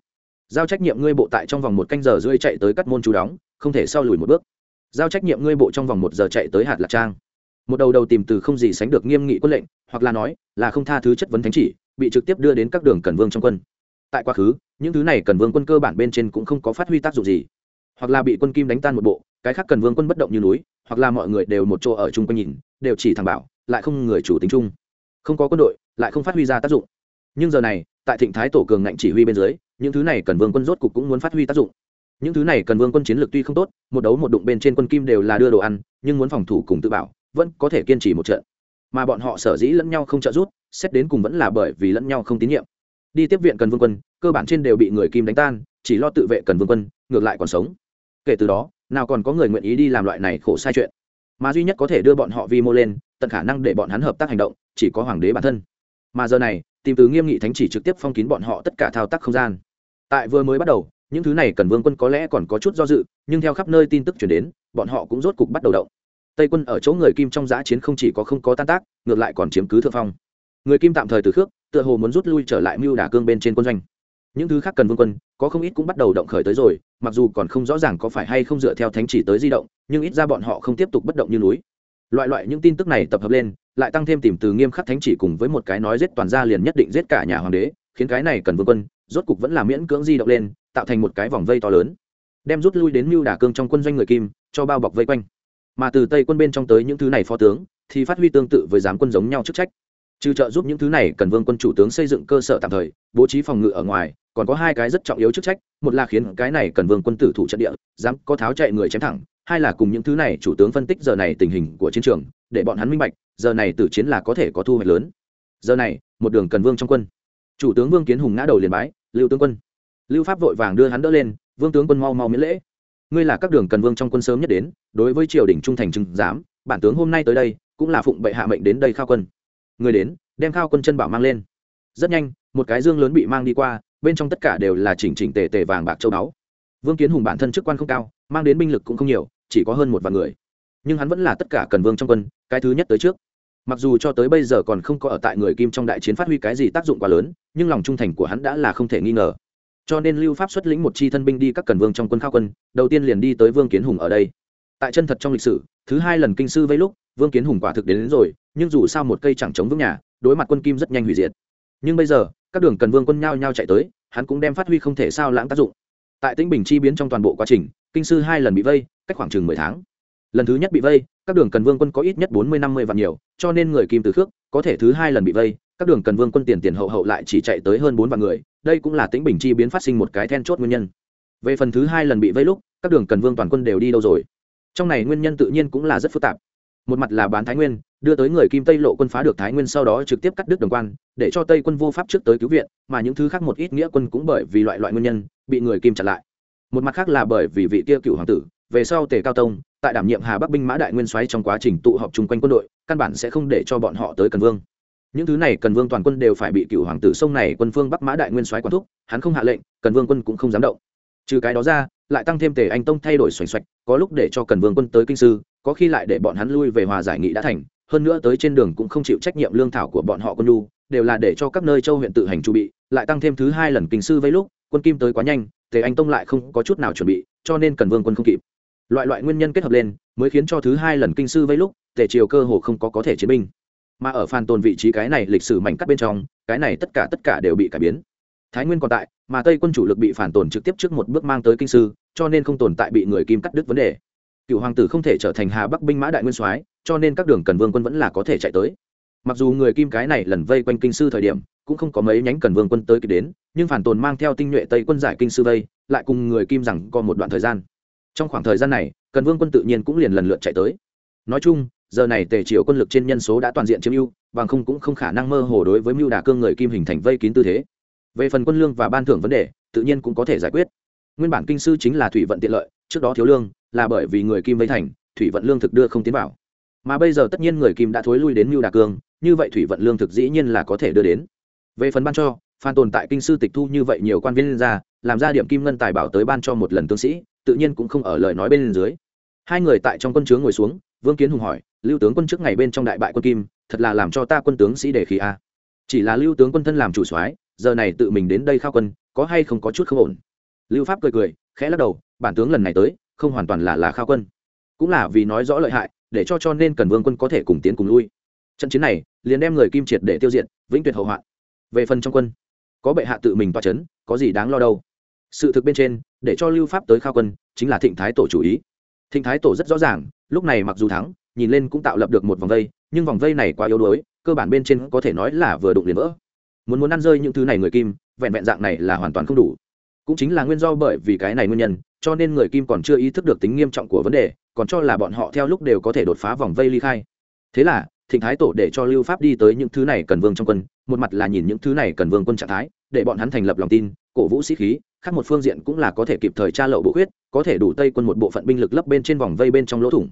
Giao trách nhiệm ngươi bộ tại trong vòng một canh giờ rơi chạy tới cắt môn chú đóng, không thể sau lùi một bước. Giao trách nhiệm ngươi bộ trong vòng một giờ chạy tới hạt lạc trang. Một đầu đầu tìm từ không gì sánh được nghiêm nghị quân lệnh, hoặc là nói, là không tha thứ chất vấn thánh chỉ, bị trực tiếp đưa đến các đường cần vương trong quân. Tại quá khứ, những thứ này cần vương quân cơ bản bên trên cũng không có phát huy tác dụng gì. Hoặc là bị quân kim đánh tan một bộ, cái khác cần vương quân bất động như núi, hoặc là mọi người đều một chỗ ở chung quanh nhìn, đều chỉ thẳng bảo, lại không người chủ tính chung. Không có quân đội, lại không phát huy ra tác dụng nhưng giờ này, tại thịnh thái tổ cường ngạnh chỉ huy bên dưới, những thứ này cần vương quân rốt cục cũng muốn phát huy tác dụng. Những thứ này cần vương quân chiến lược tuy không tốt, một đấu một đụng bên trên quân kim đều là đưa đồ ăn, nhưng muốn phòng thủ cùng tự bảo, vẫn có thể kiên trì một trận. Mà bọn họ sở dĩ lẫn nhau không trợ giúp, xét đến cùng vẫn là bởi vì lẫn nhau không tín nhiệm. Đi tiếp viện cần vương quân, cơ bản trên đều bị người kim đánh tan, chỉ lo tự vệ cần vương quân, ngược lại còn sống. Kể từ đó, nào còn có người nguyện ý đi làm loại này khổ sai chuyện. Mà duy nhất có thể đưa bọn họ vi mô lên, tận khả năng để bọn hắn hợp tác hành động, chỉ có hoàng đế bản thân. Mà giờ này tìm từ nghiêm nghị thánh chỉ trực tiếp phong kín bọn họ tất cả thao tác không gian. Tại vừa mới bắt đầu, những thứ này cần vương quân có lẽ còn có chút do dự, nhưng theo khắp nơi tin tức chuyển đến, bọn họ cũng rốt cục bắt đầu động. Tây quân ở chỗ người kim trong giã chiến không chỉ có không có tan tác, ngược lại còn chiếm cứ thượng phong. Người kim tạm thời từ khước, tựa hồ muốn rút lui trở lại mưu đả cương bên trên quân doanh. Những thứ khác cần vương quân, có không ít cũng bắt đầu động khởi tới rồi, mặc dù còn không rõ ràng có phải hay không dựa theo thánh chỉ tới di động, nhưng ít ra bọn họ không tiếp tục bất động như núi. Loại loại những tin tức này tập hợp lên lại tăng thêm tìm từ nghiêm khắc thánh chỉ cùng với một cái nói giết toàn gia liền nhất định giết cả nhà hoàng đế, khiến cái này cần vương quân, rốt cục vẫn là miễn cưỡng di động lên, tạo thành một cái vòng vây to lớn. Đem rút lui đến mưu đả cương trong quân doanh người kim, cho bao bọc vây quanh. Mà từ tây quân bên trong tới những thứ này phó tướng, thì phát huy tương tự với giám quân giống nhau chức trách. Trừ trợ giúp những thứ này, cần vương quân chủ tướng xây dựng cơ sở tạm thời, bố trí phòng ngự ở ngoài, còn có hai cái rất trọng yếu chức trách, một là khiến cái này cần vương quân tử thủ trận địa, dám có tháo chạy người chém thẳng, hai là cùng những thứ này chủ tướng phân tích giờ này tình hình của chiến trường, để bọn hắn minh bạch giờ này tử chiến là có thể có thu hoạch lớn. Giờ này, một đường cần vương trong quân. Chủ tướng vương kiến hùng ngã đầu liền bái, lưu tướng quân. Lưu pháp vội vàng đưa hắn đỡ lên, vương tướng quân mau mau miễn lễ. Ngươi là các đường cần vương trong quân sớm nhất đến, đối với triều đình trung thành trừng giám, bản tướng hôm nay tới đây, cũng là phụng bệ hạ mệnh đến đây khao quân. Người đến, đem khao quân chân bảo mang lên. Rất nhanh, một cái dương lớn bị mang đi qua, bên trong tất cả đều là chỉnh chỉnh tề tề vàng bạc châu báu. Vương kiến hùng bản thân chức quan không cao, mang đến binh lực cũng không nhiều, chỉ có hơn một vạn người. Nhưng hắn vẫn là tất cả cần vương trong quân, cái thứ nhất tới trước mặc dù cho tới bây giờ còn không có ở tại người kim trong đại chiến phát huy cái gì tác dụng quá lớn nhưng lòng trung thành của hắn đã là không thể nghi ngờ. Cho nên lưu pháp xuất lĩnh một chi thân binh đi các cần vương trong quân khao quân đầu tiên liền đi tới vương kiến hùng ở đây. Tại chân thật trong lịch sử thứ hai lần kinh sư vây lúc vương kiến hùng quả thực đến, đến rồi nhưng dù sao một cây chẳng chống vững nhà đối mặt quân kim rất nhanh hủy diệt. Nhưng bây giờ các đường cần vương quân nhao nhao chạy tới hắn cũng đem phát huy không thể sao lãng tác dụng. Tại tĩnh bình chi biến trong toàn bộ quá trình kinh sư hai lần bị vây cách khoảng chừng mười tháng lần thứ nhất bị vây, các đường cần vương quân có ít nhất bốn mươi năm mươi vạn nhiều, cho nên người kim từ khước, có thể thứ hai lần bị vây, các đường cần vương quân tiền tiền hậu hậu lại chỉ chạy tới hơn bốn vạn người, đây cũng là tĩnh bình chi biến phát sinh một cái then chốt nguyên nhân. Về phần thứ hai lần bị vây lúc, các đường cần vương toàn quân đều đi đâu rồi? Trong này nguyên nhân tự nhiên cũng là rất phức tạp. Một mặt là bán thái nguyên, đưa tới người kim tây lộ quân phá được thái nguyên sau đó trực tiếp cắt đứt đồng quan, để cho tây quân vô pháp trước tới cứu viện, mà những thứ khác một ít nghĩa quân cũng bởi vì loại loại nguyên nhân, bị người kim chặn lại. Một mặt khác là bởi vì vị kia cựu hoàng tử về sau tề cao tông, tại đảm nhiệm hà bắc binh mã đại nguyên xoáy trong quá trình tụ họp chung quanh quân đội, căn bản sẽ không để cho bọn họ tới cần vương. Những thứ này cần vương toàn quân đều phải bị cựu hoàng tử sông này quân phương bắc mã đại nguyên soái quản thúc, hắn không hạ lệnh, cần vương quân cũng không dám động. Trừ cái đó ra, lại tăng thêm tề anh tông thay đổi xoành xoạch, có lúc để cho cần vương quân tới kinh sư, có khi lại để bọn hắn lui về hòa giải nghị đã thành, hơn nữa tới trên đường cũng không chịu trách nhiệm lương thảo của bọn họ quân lu đều là để cho các nơi châu huyện tự hành chu bị, lại tăng thêm thứ hai lần kinh sư vây lúc, quân kim tới quá nhanh, tề anh tông lại không có chút nào chuẩn bị, cho nên cần vương quân không kịp loại loại nguyên nhân kết hợp lên, mới khiến cho thứ hai lần kinh sư vây lúc, tề triều cơ hồ không có có thể chiến binh. Mà ở phàn tồn vị trí cái này lịch sử mảnh cắt bên trong, cái này tất cả tất cả đều bị cải biến. Thái nguyên còn tại, mà tây quân chủ lực bị phản tồn trực tiếp trước một bước mang tới kinh sư, cho nên không tồn tại bị người kim cắt đứt vấn đề. Cựu hoàng tử không thể trở thành hà bắc binh mã đại nguyên soái, cho nên các đường cần vương quân vẫn là có thể chạy tới. Mặc dù người kim cái này lần vây quanh kinh sư thời điểm, cũng không có mấy nhánh cần vương quân tới kịp đến, nhưng phản tồn mang theo tinh nhuệ tây quân giải kinh sư vây, lại cùng người kim rằng có một đoạn thời gian trong khoảng thời gian này, cần vương quân tự nhiên cũng liền lần lượt chạy tới. Nói chung, giờ này tề triều quân lực trên nhân số đã toàn diện chiếm ưu, bằng không cũng không khả năng mơ hồ đối với mưu đà cương người kim hình thành vây kín tư thế. Về phần quân lương và ban thưởng vấn đề, tự nhiên cũng có thể giải quyết. Nguyên bản kinh sư chính là thủy vận tiện lợi, trước đó thiếu lương, là bởi vì người kim vây thành, thủy vận lương thực đưa không tiến vào. Mà bây giờ tất nhiên người kim đã thối lui đến mưu đà cương, như vậy thủy vận lương thực dĩ nhiên là có thể đưa đến. Về phần ban cho, phan tồn tại kinh sư tịch thu như vậy nhiều quan viên ra, làm ra điểm kim ngân tài bảo tới ban cho một lần tướng sĩ tự nhiên cũng không ở lời nói bên dưới. Hai người tại trong quân trướng ngồi xuống, vương kiến hùng hỏi, lưu tướng quân trước ngày bên trong đại bại quân kim, thật là làm cho ta quân tướng sĩ đề khí a? Chỉ là lưu tướng quân thân làm chủ soái, giờ này tự mình đến đây khao quân, có hay không có chút không ổn? Lưu pháp cười cười, khẽ lắc đầu, bản tướng lần này tới, không hoàn toàn là là khao quân. Cũng là vì nói rõ lợi hại, để cho cho nên cần vương quân có thể cùng tiến cùng lui. Trận chiến này, liền đem người kim triệt để tiêu diệt, vĩnh tuyệt hậu hoạn. Về phần trong quân, có bệ hạ tự mình toa c h ấ n có gì đáng lo đâu? Sự thực bên trên, để cho lưu pháp tới khao quân, chính là thịnh thái tổ chủ ý. Thịnh thái tổ rất rõ ràng, lúc này mặc dù thắng, nhìn lên cũng tạo lập được một vòng vây, nhưng vòng vây này quá yếu đuối, cơ bản bên trên có thể nói là vừa đụng liền vỡ. Muốn muốn ăn rơi những thứ này người kim, vẹn vẹn dạng này là hoàn toàn không đủ. Cũng chính là nguyên do bởi vì cái này nguyên nhân, cho nên người kim còn chưa ý thức được tính nghiêm trọng của vấn đề, còn cho là bọn họ theo lúc đều có thể đột phá vòng vây ly khai. Thế là, thịnh thái tổ để cho lưu pháp đi tới những thứ này cần vương trong quân, một mặt là nhìn những thứ này cần vương quân trạng thái để bọn hắn thành lập lòng tin, cổ vũ sĩ khí, khác một phương diện cũng là có thể kịp thời tra lậu bộ khuyết, có thể đủ tây quân một bộ phận binh lực lấp bên trên vòng vây bên trong lỗ thủng.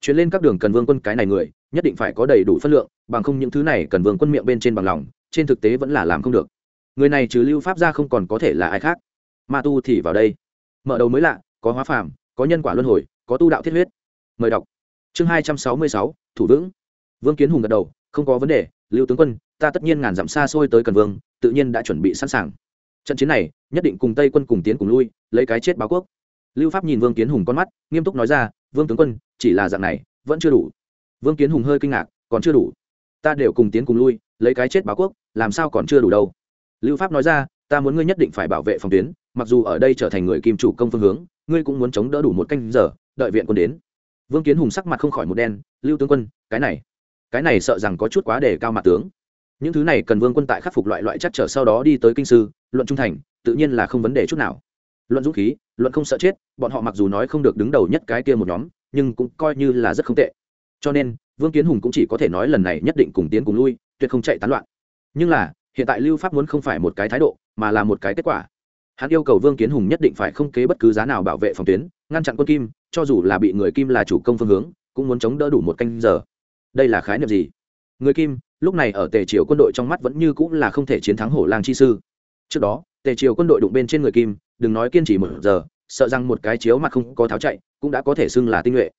Chuyển lên các đường cần vương quân cái này người, nhất định phải có đầy đủ phân lượng, bằng không những thứ này cần vương quân miệng bên trên bằng lòng, trên thực tế vẫn là làm không được. Người này trừ lưu pháp ra không còn có thể là ai khác. Ma tu thì vào đây. Mở đầu mới lạ, có hóa phàm, có nhân quả luân hồi, có tu đạo thiết huyết. Mời đọc. Chương hai trăm sáu mươi sáu, thủ vững. Vương kiến hùng gật đầu, không có vấn đề lưu tướng quân, ta tất nhiên ngàn dặm xa xôi tới cần vương, tự nhiên đã chuẩn bị sẵn sàng. Trận chiến này, nhất định cùng tây quân cùng tiến cùng lui, lấy cái chết báo quốc. Lưu pháp nhìn vương kiến hùng con mắt, nghiêm túc nói ra, vương tướng quân, chỉ là dạng này, vẫn chưa đủ. Vương kiến hùng hơi kinh ngạc, còn chưa đủ? Ta đều cùng tiến cùng lui, lấy cái chết báo quốc, làm sao còn chưa đủ đâu? Lưu pháp nói ra, ta muốn ngươi nhất định phải bảo vệ phòng tuyến, mặc dù ở đây trở thành người kim chủ công phương hướng, ngươi cũng muốn chống đỡ đủ một canh giờ, đợi viện quân đến. Vương kiến hùng sắc mặt không khỏi một đen, lưu tướng quân, cái này cái này sợ rằng có chút quá đề cao mặt tướng. Những thứ này cần vương quân tại khắc phục loại loại chắc trở sau đó đi tới kinh sư, luận trung thành, tự nhiên là không vấn đề chút nào. Luận dũng khí, luận không sợ chết, bọn họ mặc dù nói không được đứng đầu nhất cái kia một nhóm, nhưng cũng coi như là rất không tệ. Cho nên, vương kiến hùng cũng chỉ có thể nói lần này nhất định cùng tiến cùng lui, tuyệt không chạy tán loạn. Nhưng là, hiện tại lưu pháp muốn không phải một cái thái độ, mà là một cái kết quả. Hắn yêu cầu vương kiến hùng nhất định phải không kế bất cứ giá nào bảo vệ phòng tuyến, ngăn chặn quân kim, cho dù là bị người kim là chủ công phương hướng, cũng muốn chống đỡ đủ một canh giờ đây là khái niệm gì? Người kim, lúc này ở tề triều quân đội trong mắt vẫn như cũng là không thể chiến thắng hổ lang chi sư. Trước đó, tề triều quân đội đụng bên trên người kim, đừng nói kiên trì một giờ, sợ rằng một cái chiếu mặt không có tháo chạy, cũng đã có thể xưng là tinh nhuệ.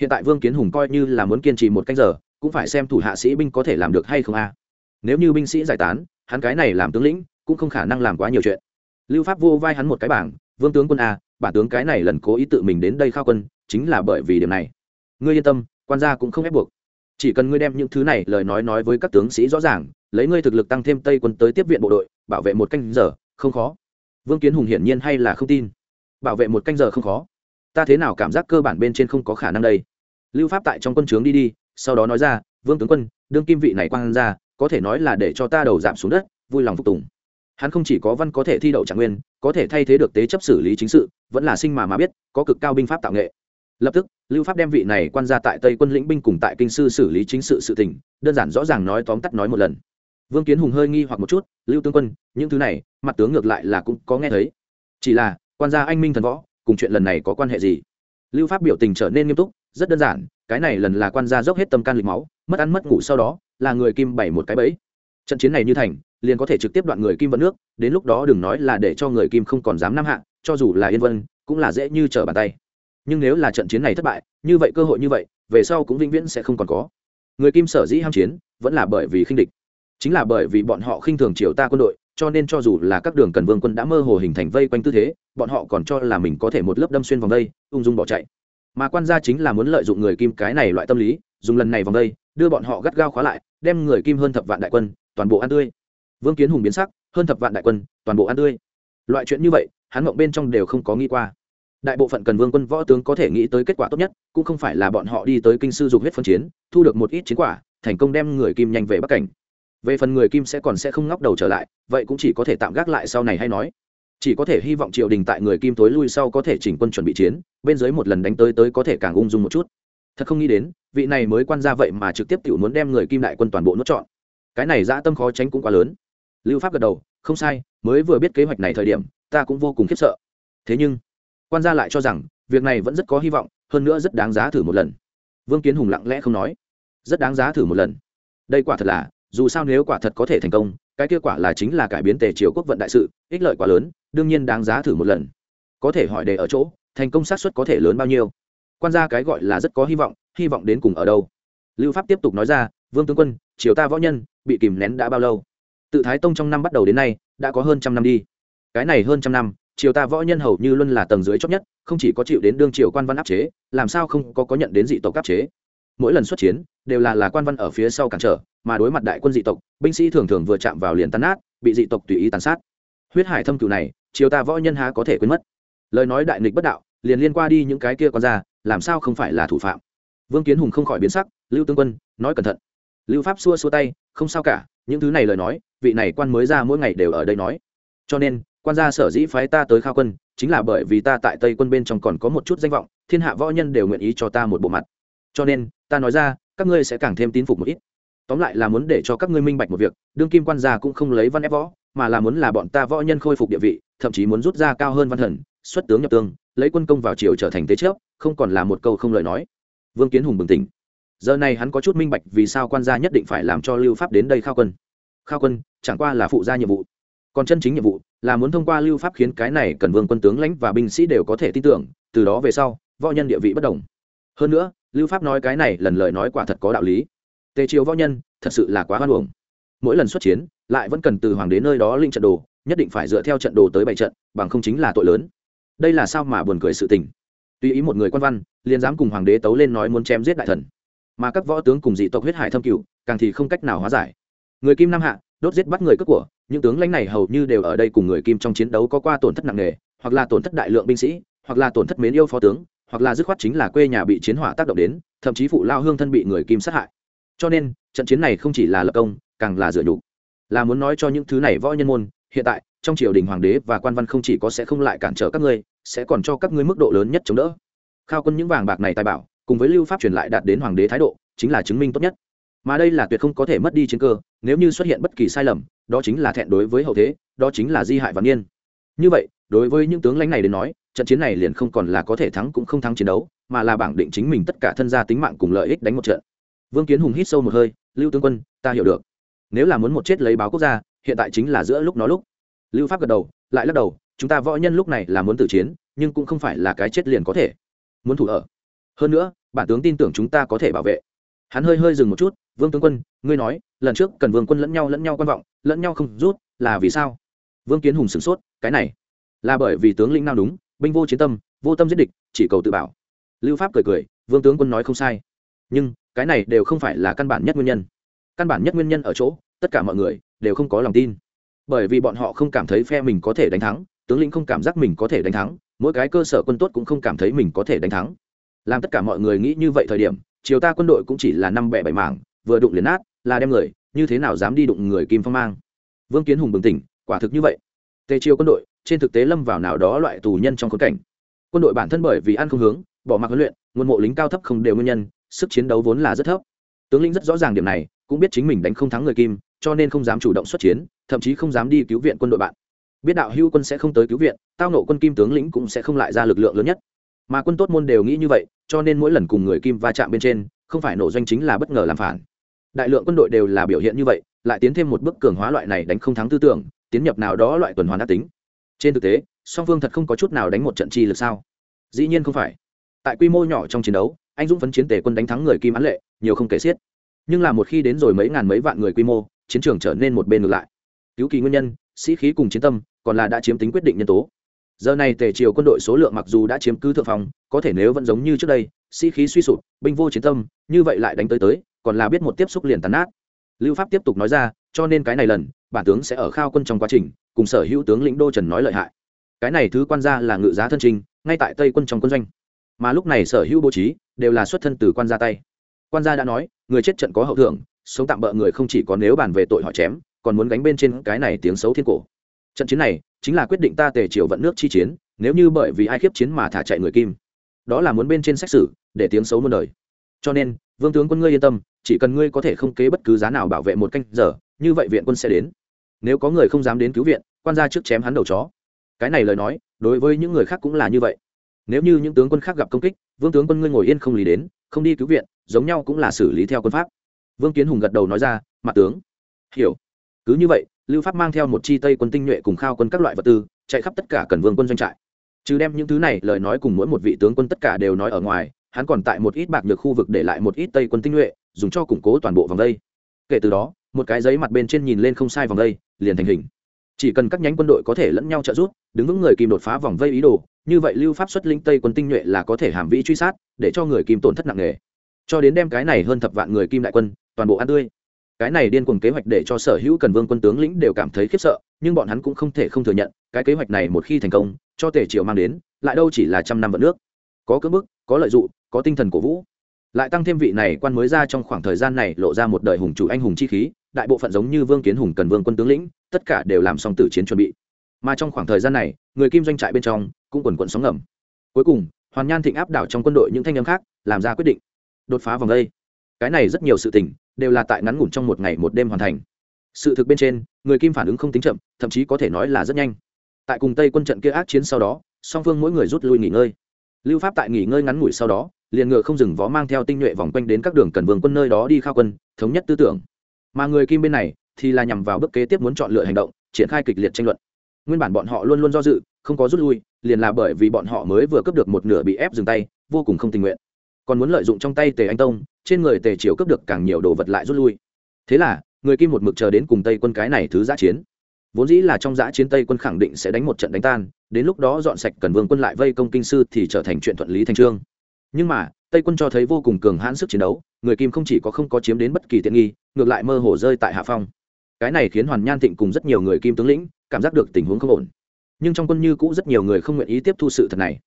Hiện tại vương kiến hùng coi như là muốn kiên trì một canh giờ, cũng phải xem thủ hạ sĩ binh có thể làm được hay không a. Nếu như binh sĩ giải tán, hắn cái này làm tướng lĩnh, cũng không khả năng làm quá nhiều chuyện. Lưu pháp vô vai hắn một cái bảng, vương tướng quân a, bản tướng cái này lần cố ý tự mình đến đây khao quân, chính là bởi vì điểm này. Ngươi yên tâm, quan gia cũng không ép buộc chỉ cần ngươi đem những thứ này lời nói nói với các tướng sĩ rõ ràng, lấy ngươi thực lực tăng thêm tây quân tới tiếp viện bộ đội, bảo vệ một canh giờ, không khó. Vương kiến hùng hiển nhiên hay là không tin. Bảo vệ một canh giờ không khó. Ta thế nào cảm giác cơ bản bên trên không có khả năng đây? Lưu pháp tại trong quân trướng đi đi, sau đó nói ra, vương tướng quân, đương kim vị này quang ra, có thể nói là để cho ta đầu giảm xuống đất, vui lòng phục tùng. Hắn không chỉ có văn có thể thi đậu trạng nguyên, có thể thay thế được tế chấp xử lý chính sự, vẫn là sinh mà mà biết, có cực cao binh pháp tạo nghệ lập tức, lưu pháp đem vị này quan ra tại tây quân lĩnh binh cùng tại kinh sư xử lý chính sự sự tình, đơn giản rõ ràng nói tóm tắt nói một lần. Vương kiến hùng hơi nghi hoặc một chút, lưu tướng quân, những thứ này, mặt tướng ngược lại là cũng có nghe thấy. Chỉ là, quan gia anh minh thần võ, cùng chuyện lần này có quan hệ gì? Lưu pháp biểu tình trở nên nghiêm túc, rất đơn giản, cái này lần là quan gia dốc hết tâm can lịch máu, mất ăn mất ngủ sau đó, là người kim bảy một cái bẫy. Trận chiến này như thành, liền có thể trực tiếp đoạn người kim vận nước, đến lúc đó đừng nói là để cho người kim không còn dám nam hạ, cho dù là yên vân, cũng là dễ như trở bàn tay nhưng nếu là trận chiến này thất bại, như vậy cơ hội như vậy, về sau cũng vĩnh viễn sẽ không còn có. Người kim sở dĩ ham chiến, vẫn là bởi vì khinh địch. Chính là bởi vì bọn họ khinh thường triều ta quân đội, cho nên cho dù là các đường cần vương quân đã mơ hồ hình thành vây quanh tư thế, bọn họ còn cho là mình có thể một lớp đâm xuyên vòng đây, ung dung bỏ chạy. Mà quan gia chính là muốn lợi dụng người kim cái này loại tâm lý, dùng lần này vòng đây, đưa bọn họ gắt gao khóa lại, đem người kim hơn thập vạn đại quân, toàn bộ ăn tươi. Vương kiến hùng biến sắc, hơn thập vạn đại quân, toàn bộ ăn tươi. Loại chuyện như vậy, hắn mộng bên trong đều không có nghĩ qua đại bộ phận cần vương quân võ tướng có thể nghĩ tới kết quả tốt nhất, cũng không phải là bọn họ đi tới kinh sư dục huyết phân chiến, thu được một ít chiến quả, thành công đem người kim nhanh về bắc cảnh. Về phần người kim sẽ còn sẽ không ngóc đầu trở lại, vậy cũng chỉ có thể tạm gác lại sau này hay nói. Chỉ có thể hy vọng triều đình tại người kim tối lui sau có thể chỉnh quân chuẩn bị chiến, bên dưới một lần đánh tới tới có thể càng ung dung một chút. Thật không nghĩ đến, vị này mới quan ra vậy mà trực tiếp tự muốn đem người kim đại quân toàn bộ nuốt chọn cái này dã tâm khó tránh cũng quá lớn. Lưu pháp gật đầu, không sai, mới vừa biết kế hoạch này thời điểm, ta cũng vô cùng khiếp sợ. Thế nhưng quan gia lại cho rằng, việc này vẫn rất có hy vọng, hơn nữa rất đáng giá thử một lần. Vương kiến hùng lặng lẽ không nói. Rất đáng giá thử một lần. Đây quả thật là, dù sao nếu quả thật có thể thành công, cái kết quả là chính là cải biến tề triều quốc vận đại sự, ích lợi quá lớn, đương nhiên đáng giá thử một lần. Có thể hỏi đề ở chỗ, thành công xác suất có thể lớn bao nhiêu? Quan gia cái gọi là rất có hy vọng hy vọng đến cùng ở đâu? Lưu pháp tiếp tục nói ra, vương tướng quân, triều ta võ nhân, bị kìm nén đã bao lâu? Tự thái tông trong năm bắt đầu đến nay, đã có hơn trăm năm đi. Cái này hơn trăm năm triều ta võ nhân hầu như luôn là tầng dưới chót nhất, không chỉ có chịu đến đương triều quan văn áp chế, làm sao không có có nhận đến dị tộc áp chế? Mỗi lần xuất chiến, đều là là quan văn ở phía sau cản trở, mà đối mặt đại quân dị tộc, binh sĩ thường thường vừa chạm vào liền tan nát, bị dị tộc tùy ý tàn sát. Huyết hải thâm cửu này, triều ta võ nhân há có thể quên mất. Lời nói đại nghịch bất đạo, liền liên qua đi những cái kia con ra làm sao không phải là thủ phạm? Vương kiến hùng không khỏi biến sắc, lưu tướng quân, nói cẩn thận. Lưu pháp xua xua tay, không sao cả, những thứ này lời nói, vị này quan mới ra mỗi ngày đều ở đây nói. Cho nên quan gia sở dĩ phái ta tới khao quân, chính là bởi vì ta tại tây quân bên trong còn có một chút danh vọng, thiên hạ võ nhân đều nguyện ý cho ta một bộ mặt. Cho nên, ta nói ra, các ngươi sẽ càng thêm tín phục một ít. Tóm lại là muốn để cho các ngươi minh bạch một việc, đương kim quan gia cũng không lấy văn ép võ, mà là muốn là bọn ta võ nhân khôi phục địa vị, thậm chí muốn rút ra cao hơn văn thần, xuất tướng nhập tương lấy quân công vào triều trở thành tế trước, không còn là một câu không lời nói. Vương kiến hùng bừng tỉnh. Giờ này hắn có chút minh bạch vì sao quan gia nhất định phải làm cho lưu pháp đến đây khao quân. Khao quân, chẳng qua là phụ gia nhiệm vụ còn chân chính nhiệm vụ là muốn thông qua lưu pháp khiến cái này cần vương quân tướng lãnh và binh sĩ đều có thể tin tưởng, từ đó về sau, võ nhân địa vị bất đồng. Hơn nữa, lưu pháp nói cái này lần lời nói quả thật có đạo lý. Tề triều võ nhân thật sự là quá hoan hồng mỗi lần xuất chiến, lại vẫn cần từ hoàng đến nơi đó linh trận đồ, nhất định phải dựa theo trận đồ tới bảy trận, bằng không chính là tội lớn. Đây là sao mà buồn cười sự tình. Tuy ý một người quan văn, liền dám cùng hoàng đế tấu lên nói muốn chém giết đại thần. Mà các võ tướng cùng dị tộc huyết hải thâm cửu, càng thì không cách nào hóa giải. Người kim nam hạ, đốt giết bắt người cướp của những tướng lãnh này hầu như đều ở đây cùng người kim trong chiến đấu có qua tổn thất nặng nề, hoặc là tổn thất đại lượng binh sĩ, hoặc là tổn thất mến yêu phó tướng, hoặc là dứt khoát chính là quê nhà bị chiến hỏa tác động đến, thậm chí phụ lao hương thân bị người kim sát hại. Cho nên, trận chiến này không chỉ là lập công, càng là dựa nhục. Là muốn nói cho những thứ này võ nhân môn, hiện tại, trong triều đình hoàng đế và quan văn không chỉ có sẽ không lại cản trở các ngươi, sẽ còn cho các ngươi mức độ lớn nhất chống đỡ. Khao quân những vàng bạc này tài bảo, cùng với lưu pháp truyền lại đạt đến hoàng đế thái độ, chính là chứng minh tốt nhất mà đây là tuyệt không có thể mất đi chiến cơ, nếu như xuất hiện bất kỳ sai lầm, đó chính là thẹn đối với hậu thế, đó chính là di hại vạn niên. Như vậy, đối với những tướng lãnh này đến nói, trận chiến này liền không còn là có thể thắng cũng không thắng chiến đấu, mà là bảng định chính mình tất cả thân gia tính mạng cùng lợi ích đánh một trận. Vương kiến hùng hít sâu một hơi, lưu tướng quân, ta hiểu được. Nếu là muốn một chết lấy báo quốc gia, hiện tại chính là giữa lúc nó lúc. Lưu pháp gật đầu, lại lắc đầu, chúng ta võ nhân lúc này là muốn tử chiến, nhưng cũng không phải là cái chết liền có thể. Muốn thủ ở. Hơn nữa, bản tướng tin tưởng chúng ta có thể bảo vệ hắn hơi hơi dừng một chút, vương tướng quân, ngươi nói, lần trước cần vương quân lẫn nhau lẫn nhau quan vọng, lẫn nhau không rút, là vì sao? Vương kiến hùng sửng sốt, cái này, là bởi vì tướng lĩnh nào đúng, binh vô chiến tâm, vô tâm giết địch, chỉ cầu tự bảo. Lưu pháp cười cười, vương tướng quân nói không sai. Nhưng, cái này đều không phải là căn bản nhất nguyên nhân. Căn bản nhất nguyên nhân ở chỗ, tất cả mọi người đều không có lòng tin. Bởi vì bọn họ không cảm thấy phe mình có thể đánh thắng, tướng lĩnh không cảm giác mình có thể đánh thắng, mỗi cái cơ sở quân tốt cũng không cảm thấy mình có thể đánh thắng. Làm tất cả mọi người nghĩ như vậy thời điểm chiều ta quân đội cũng chỉ là năm bẻ bảy mảng, vừa đụng liền nát, là đem người, như thế nào dám đi đụng người kim phong mang? Vương kiến hùng bừng tỉnh, quả thực như vậy. Tề triều quân đội, trên thực tế lâm vào nào đó loại tù nhân trong khốn cảnh. Quân đội bản thân bởi vì ăn không hướng, bỏ mặc huấn luyện, nguồn mộ lính cao thấp không đều nguyên nhân, sức chiến đấu vốn là rất thấp. Tướng lĩnh rất rõ ràng điểm này, cũng biết chính mình đánh không thắng người kim, cho nên không dám chủ động xuất chiến, thậm chí không dám đi cứu viện quân đội bạn. Biết đạo hưu quân sẽ không tới cứu viện, tao nộ quân kim tướng lĩnh cũng sẽ không lại ra lực lượng lớn nhất mà quân tốt môn đều nghĩ như vậy, cho nên mỗi lần cùng người kim va chạm bên trên, không phải nổ doanh chính là bất ngờ làm phản. Đại lượng quân đội đều là biểu hiện như vậy, lại tiến thêm một bước cường hóa loại này đánh không thắng tư tưởng, tiến nhập nào đó loại tuần hoàn ác tính. Trên thực tế, song phương thật không có chút nào đánh một trận chi lực sao? Dĩ nhiên không phải. Tại quy mô nhỏ trong chiến đấu, anh dũng phấn chiến tề quân đánh thắng người kim án lệ, nhiều không kể xiết. Nhưng là một khi đến rồi mấy ngàn mấy vạn người quy mô, chiến trường trở nên một bên ngược lại. Cứu kỳ nguyên nhân, sĩ khí cùng chiến tâm, còn là đã chiếm tính quyết định nhân tố giờ này tề triều quân đội số lượng mặc dù đã chiếm cứ thượng phòng có thể nếu vẫn giống như trước đây, sĩ khí suy sụp, binh vô chiến tâm, như vậy lại đánh tới tới, còn là biết một tiếp xúc liền tàn nát. Lưu pháp tiếp tục nói ra, cho nên cái này lần, bản tướng sẽ ở khao quân trong quá trình, cùng sở hữu tướng lĩnh đô trần nói lợi hại. Cái này thứ quan gia là ngự giá thân trình, ngay tại tây quân trong quân doanh. Mà lúc này sở hữu bố trí, đều là xuất thân từ quan gia tay. Quan gia đã nói, người chết trận có hậu thưởng sống tạm bỡ người không chỉ có nếu bàn về tội họ chém, còn muốn gánh bên trên cái này tiếng xấu thiên cổ. Trận chiến này chính là quyết định ta tề triều vận nước chi chiến, nếu như bởi vì ai khiếp chiến mà thả chạy người kim. Đó là muốn bên trên xét xử, để tiếng xấu muôn đời. Cho nên, vương tướng quân ngươi yên tâm, chỉ cần ngươi có thể không kế bất cứ giá nào bảo vệ một canh giờ, như vậy viện quân sẽ đến. Nếu có người không dám đến cứu viện, quan ra trước chém hắn đầu chó. Cái này lời nói, đối với những người khác cũng là như vậy. Nếu như những tướng quân khác gặp công kích, vương tướng quân ngươi ngồi yên không lý đến, không đi cứu viện, giống nhau cũng là xử lý theo quân pháp. Vương kiến hùng gật đầu nói ra mặt tướng. Hiểu. Cứ như vậy lưu pháp mang theo một chi tây quân tinh nhuệ cùng khao quân các loại vật tư, chạy khắp tất cả cần vương quân doanh trại. Chứ đem những thứ này, lời nói cùng mỗi một vị tướng quân tất cả đều nói ở ngoài, hắn còn tại một ít bạc nhược khu vực để lại một ít tây quân tinh nhuệ, dùng cho củng cố toàn bộ vòng đây kể từ đó, một cái giấy mặt bên trên nhìn lên không sai vòng đây liền thành hình. Chỉ cần các nhánh quân đội có thể lẫn nhau trợ giúp, đứng vững người kim đột phá vòng vây ý đồ, như vậy lưu pháp xuất linh tây quân tinh nhuệ là có thể hàm vĩ truy sát, để cho người kim tổn thất nặng nề. Cho đến đem cái này hơn thập vạn người kim đại quân, toàn bộ ăn tươi cái này điên cuồng kế hoạch để cho sở hữu cần vương quân tướng lĩnh đều cảm thấy khiếp sợ, nhưng bọn hắn cũng không thể không thừa nhận, cái kế hoạch này một khi thành công, cho tề triều mang đến, lại đâu chỉ là trăm năm vận nước. Có cưỡng bức, có lợi dụng, có tinh thần cổ vũ. Lại tăng thêm vị này quan mới ra trong khoảng thời gian này lộ ra một đời hùng chủ anh hùng chi khí, đại bộ phận giống như vương kiến hùng, cần vương quân tướng lĩnh, tất cả đều làm xong tử chiến chuẩn bị. Mà trong khoảng thời gian này, người kim doanh trại bên trong, cũng quần quận sóng ngầm. Cuối cùng, hoàn nhan thịnh áp đảo trong quân đội những thanh âm khác, làm ra quyết định. Đột phá vòng đây. Cái này rất nhiều sự tình đều là tại ngắn ngủn trong một ngày một đêm hoàn thành. Sự thực bên trên, người kim phản ứng không tính chậm, thậm chí có thể nói là rất nhanh. Tại cùng tây quân trận kia ác chiến sau đó, song phương mỗi người rút lui nghỉ ngơi. Lưu pháp tại nghỉ ngơi ngắn ngủi sau đó, liền ngựa không dừng vó mang theo tinh nhuệ vòng quanh đến các đường cần vương quân nơi đó đi khao quân, thống nhất tư tưởng. Mà người kim bên này, thì là nhằm vào bước kế tiếp muốn chọn lựa hành động, triển khai kịch liệt tranh luận. Nguyên bản bọn họ luôn luôn do dự, không có rút lui, liền là bởi vì bọn họ mới vừa cướp được một nửa bị ép dừng tay, vô cùng không tình nguyện. Còn muốn lợi dụng trong tay tề anh tông trên người tề triều cướp được càng nhiều đồ vật lại rút lui. Thế là, người kim một mực chờ đến cùng tây quân cái này thứ giã chiến. Vốn dĩ là trong giã chiến tây quân khẳng định sẽ đánh một trận đánh tan, đến lúc đó dọn sạch cần vương quân lại vây công kinh sư thì trở thành chuyện thuận lý thành trương. Nhưng mà, tây quân cho thấy vô cùng cường hãn sức chiến đấu, người kim không chỉ có không có chiếm đến bất kỳ tiện nghi, ngược lại mơ hồ rơi tại hạ phong. Cái này khiến hoàn nhan thịnh cùng rất nhiều người kim tướng lĩnh cảm giác được tình huống không ổn. Nhưng trong quân như cũ rất nhiều người không nguyện ý tiếp thu sự thật này.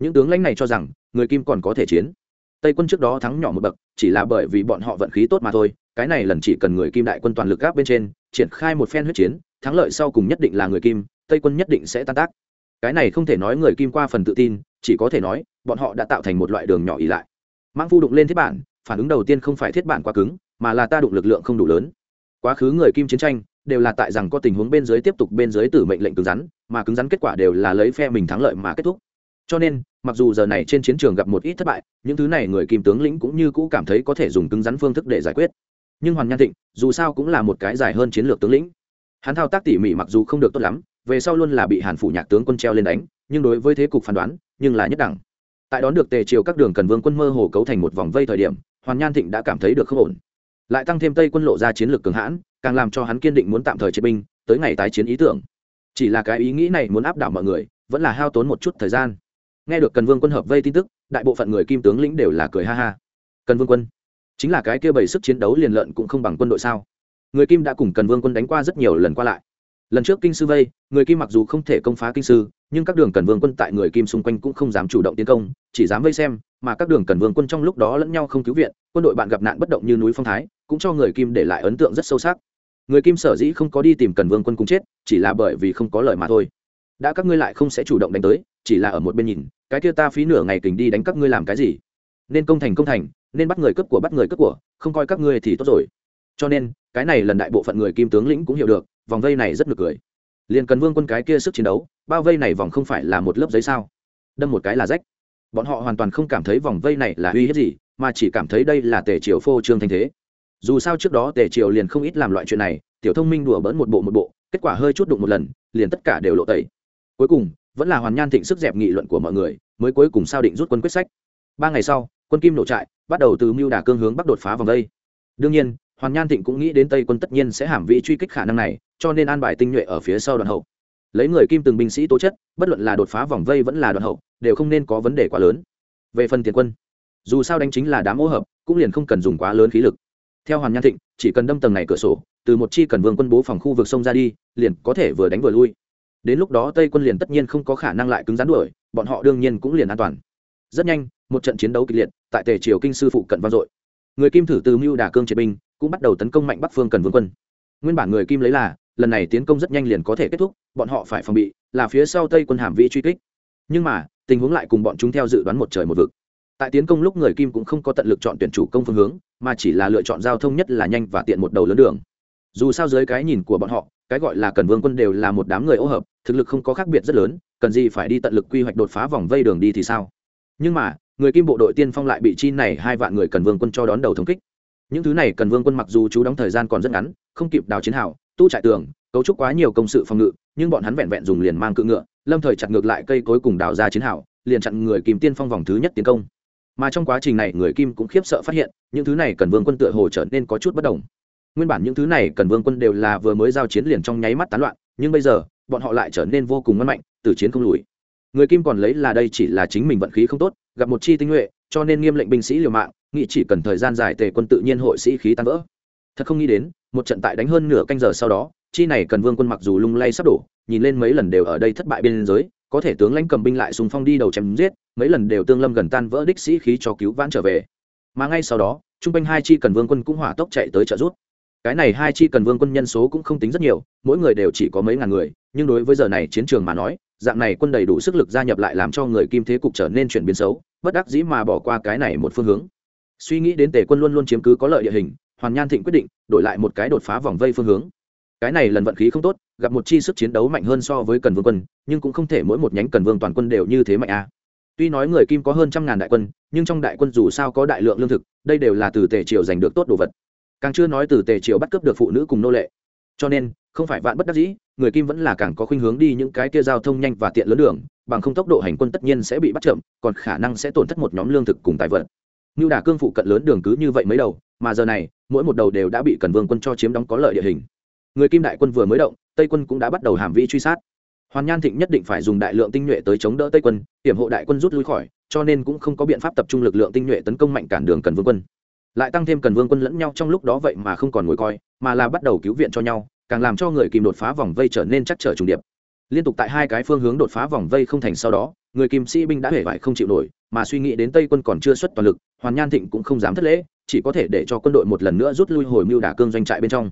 Những tướng lãnh này cho rằng, người kim còn có thể chiến tây quân trước đó thắng nhỏ một bậc, chỉ là bởi vì bọn họ vận khí tốt mà thôi, cái này lần chỉ cần người kim đại quân toàn lực gáp bên trên, triển khai một phen huyết chiến, thắng lợi sau cùng nhất định là người kim, tây quân nhất định sẽ tan tác. Cái này không thể nói người kim qua phần tự tin, chỉ có thể nói, bọn họ đã tạo thành một loại đường nhỏ ỉ lại. Mãng phu đụng lên thiết bản, phản ứng đầu tiên không phải thiết bản quá cứng, mà là ta đụng lực lượng không đủ lớn. Quá khứ người kim chiến tranh, đều là tại rằng có tình huống bên dưới tiếp tục bên dưới tử mệnh lệnh cứng rắn, mà cứng rắn kết quả đều là lấy phe mình thắng lợi mà kết thúc. Cho nên mặc dù giờ này trên chiến trường gặp một ít thất bại, những thứ này người kim tướng lĩnh cũng như cũ cảm thấy có thể dùng cứng rắn phương thức để giải quyết. Nhưng hoàn nhan thịnh, dù sao cũng là một cái dài hơn chiến lược tướng lĩnh. Hắn thao tác tỉ mỉ mặc dù không được tốt lắm, về sau luôn là bị hàn phủ nhạc tướng quân treo lên đánh, nhưng đối với thế cục phán đoán, nhưng là nhất đẳng. Tại đón được tề triều các đường cần vương quân mơ hồ cấu thành một vòng vây thời điểm, hoàn nhan thịnh đã cảm thấy được không ổn. Lại tăng thêm tây quân lộ ra chiến lược cường hãn, càng làm cho hắn kiên định muốn tạm thời chế binh, tới ngày tái chiến ý tưởng. Chỉ là cái ý nghĩ này muốn áp đảo mọi người, vẫn là hao tốn một chút thời gian nghe được cần vương quân hợp vây tin tức, đại bộ phận người kim tướng lĩnh đều là cười ha ha. Cần vương quân, chính là cái kia bảy sức chiến đấu liền lợn cũng không bằng quân đội sao? Người kim đã cùng cần vương quân đánh qua rất nhiều lần qua lại. Lần trước kinh sư vây, người kim mặc dù không thể công phá kinh sư, nhưng các đường cần vương quân tại người kim xung quanh cũng không dám chủ động tiến công, chỉ dám vây xem, mà các đường cần vương quân trong lúc đó lẫn nhau không cứu viện, quân đội bạn gặp nạn bất động như núi phong thái, cũng cho người kim để lại ấn tượng rất sâu sắc. Người kim sở dĩ không có đi tìm cần vương quân cùng chết, chỉ là bởi vì không có lời mà thôi đã các ngươi lại không sẽ chủ động đánh tới, chỉ là ở một bên nhìn, cái kia ta phí nửa ngày kình đi đánh các ngươi làm cái gì? Nên công thành công thành, nên bắt người cướp của bắt người cướp của, không coi các ngươi thì tốt rồi. Cho nên, cái này lần đại bộ phận người kim tướng lĩnh cũng hiểu được, vòng vây này rất nực cười. Liền cần vương quân cái kia sức chiến đấu, bao vây này vòng không phải là một lớp giấy sao? Đâm một cái là rách. Bọn họ hoàn toàn không cảm thấy vòng vây này là uy hiếp gì, mà chỉ cảm thấy đây là tề triều phô trương thanh thế. Dù sao trước đó tề triều liền không ít làm loại chuyện này, tiểu thông minh đùa bỡn một bộ một bộ, kết quả hơi chút đụng một lần, liền tất cả đều lộ tẩy cuối cùng, vẫn là hoàn nhan thịnh sức dẹp nghị luận của mọi người, mới cuối cùng sao định rút quân quyết sách. Ba ngày sau, quân kim nổ trại, bắt đầu từ mưu đà cương hướng bắc đột phá vòng vây đương nhiên, hoàn nhan thịnh cũng nghĩ đến tây quân tất nhiên sẽ hàm vị truy kích khả năng này, cho nên an bài tinh nhuệ ở phía sau đoàn hậu. Lấy người kim từng binh sĩ tố chất, bất luận là đột phá vòng vây vẫn là đoàn hậu, đều không nên có vấn đề quá lớn. Về phần tiền quân, dù sao đánh chính là đám ô hợp, cũng liền không cần dùng quá lớn khí lực. Theo hoàn nhan thịnh, chỉ cần đâm tầng này cửa sổ, từ một chi cần vương quân bố phòng khu vực sông ra đi, liền có thể vừa đánh vừa lui đến lúc đó tây quân liền tất nhiên không có khả năng lại cứng rắn đuổi, bọn họ đương nhiên cũng liền an toàn. Rất nhanh, một trận chiến đấu kịch liệt tại tề triều kinh sư phụ cận vang dội. Người kim thử từ mưu đà cương triệt binh cũng bắt đầu tấn công mạnh bắc phương cần vương quân. Nguyên bản người kim lấy là, lần này tiến công rất nhanh liền có thể kết thúc, bọn họ phải phòng bị, là phía sau tây quân hàm vĩ truy kích. Nhưng mà, tình huống lại cùng bọn chúng theo dự đoán một trời một vực. Tại tiến công lúc người kim cũng không có tận lực chọn tuyển chủ công phương hướng, mà chỉ là lựa chọn giao thông nhất là nhanh và tiện một đầu lớn đường. Dù sao dưới cái nhìn của bọn họ cái gọi là cần vương quân đều là một đám người ô hợp, thực lực không có khác biệt rất lớn, cần gì phải đi tận lực quy hoạch đột phá vòng vây đường đi thì sao? Nhưng mà, người kim bộ đội tiên phong lại bị chi này hai vạn người cần vương quân cho đón đầu thống kích. Những thứ này cần vương quân mặc dù chú đóng thời gian còn rất ngắn, không kịp đào chiến hào, tu trại tường, cấu trúc quá nhiều công sự phòng ngự, nhưng bọn hắn vẹn vẹn dùng liền mang cự ngựa, lâm thời chặt ngược lại cây cối cùng đào ra chiến hào, liền chặn người kim tiên phong vòng thứ nhất tiến công. Mà trong quá trình này người kim cũng khiếp sợ phát hiện, những thứ này cần vương quân tựa hồ trở nên có chút bất đồng nguyên bản những thứ này cần vương quân đều là vừa mới giao chiến liền trong nháy mắt tán loạn, nhưng bây giờ, bọn họ lại trở nên vô cùng ngăn mạnh từ chiến không lùi. Người kim còn lấy là đây chỉ là chính mình vận khí không tốt, gặp một chi tinh nhuệ, cho nên nghiêm lệnh binh sĩ liều mạng nghị chỉ cần thời gian dài tề quân tự nhiên hội sĩ khí tan vỡ. Thật không nghĩ đến, một trận tại đánh hơn nửa canh giờ sau đó, chi này cần vương quân mặc dù lung lay sắp đổ, nhìn lên mấy lần đều ở đây thất bại bên giới có thể tướng lãnh cầm binh lại sùng phong đi đầu chém giết, mấy lần đều tương lâm gần tan vỡ đích sĩ khí cho cứu vãn trở về. Mà ngay sau đó, trung quanh hai chi cần vương quân cũng hỏa tốc chạy tới trợ rút cái này hai chi cần vương quân nhân số cũng không tính rất nhiều, mỗi người đều chỉ có mấy ngàn người, nhưng đối với giờ này chiến trường mà nói, dạng này quân đầy đủ sức lực gia nhập lại làm cho người kim thế cục trở nên chuyển biến xấu, bất đắc dĩ mà bỏ qua cái này một phương hướng. Suy nghĩ đến tề quân luôn luôn chiếm cứ có lợi địa hình, hoàn nhan thịnh quyết định đổi lại một cái đột phá vòng vây phương hướng. Cái này lần vận khí không tốt, gặp một chi sức chiến đấu mạnh hơn so với cần vương quân, nhưng cũng không thể mỗi một nhánh cần vương toàn quân đều như thế mạnh a. À. tuy nói người kim có hơn trăm ngàn đại quân, nhưng trong đại quân dù sao có đại lượng lương thực, đây đều là từ tề triều giành được tốt đồ vật càng chưa nói từ tề triều bắt cướp được phụ nữ cùng nô lệ. Cho nên, không phải vạn bất đắc dĩ, người kim vẫn là càng có khuynh hướng đi những cái kia giao thông nhanh và tiện lớn đường, bằng không tốc độ hành quân tất nhiên sẽ bị bắt chậm, còn khả năng sẽ tổn thất một nhóm lương thực cùng tài vật. Như đà cương phụ cận lớn đường cứ như vậy mấy đầu, mà giờ này, mỗi một đầu đều đã bị cần vương quân cho chiếm đóng có lợi địa hình. Người kim đại quân vừa mới động, tây quân cũng đã bắt đầu hàm vĩ truy sát. Hoàn nhan thịnh nhất định phải dùng đại lượng tinh nhuệ tới chống đỡ tây quân, hiểm hộ đại quân rút lui khỏi, cho nên cũng không có biện pháp tập trung lực lượng tinh nhuệ tấn công mạnh cản đường cần vương quân lại tăng thêm cần vương quân lẫn nhau trong lúc đó vậy mà không còn ngồi coi, mà là bắt đầu cứu viện cho nhau, càng làm cho người kim đột phá vòng vây trở nên chắc trở trùng điệp. Liên tục tại hai cái phương hướng đột phá vòng vây không thành sau đó, người kim sĩ binh đã hể vải không chịu nổi, mà suy nghĩ đến tây quân còn chưa xuất toàn lực, hoàn nhan thịnh cũng không dám thất lễ, chỉ có thể để cho quân đội một lần nữa rút lui hồi mưu đả cương doanh trại bên trong.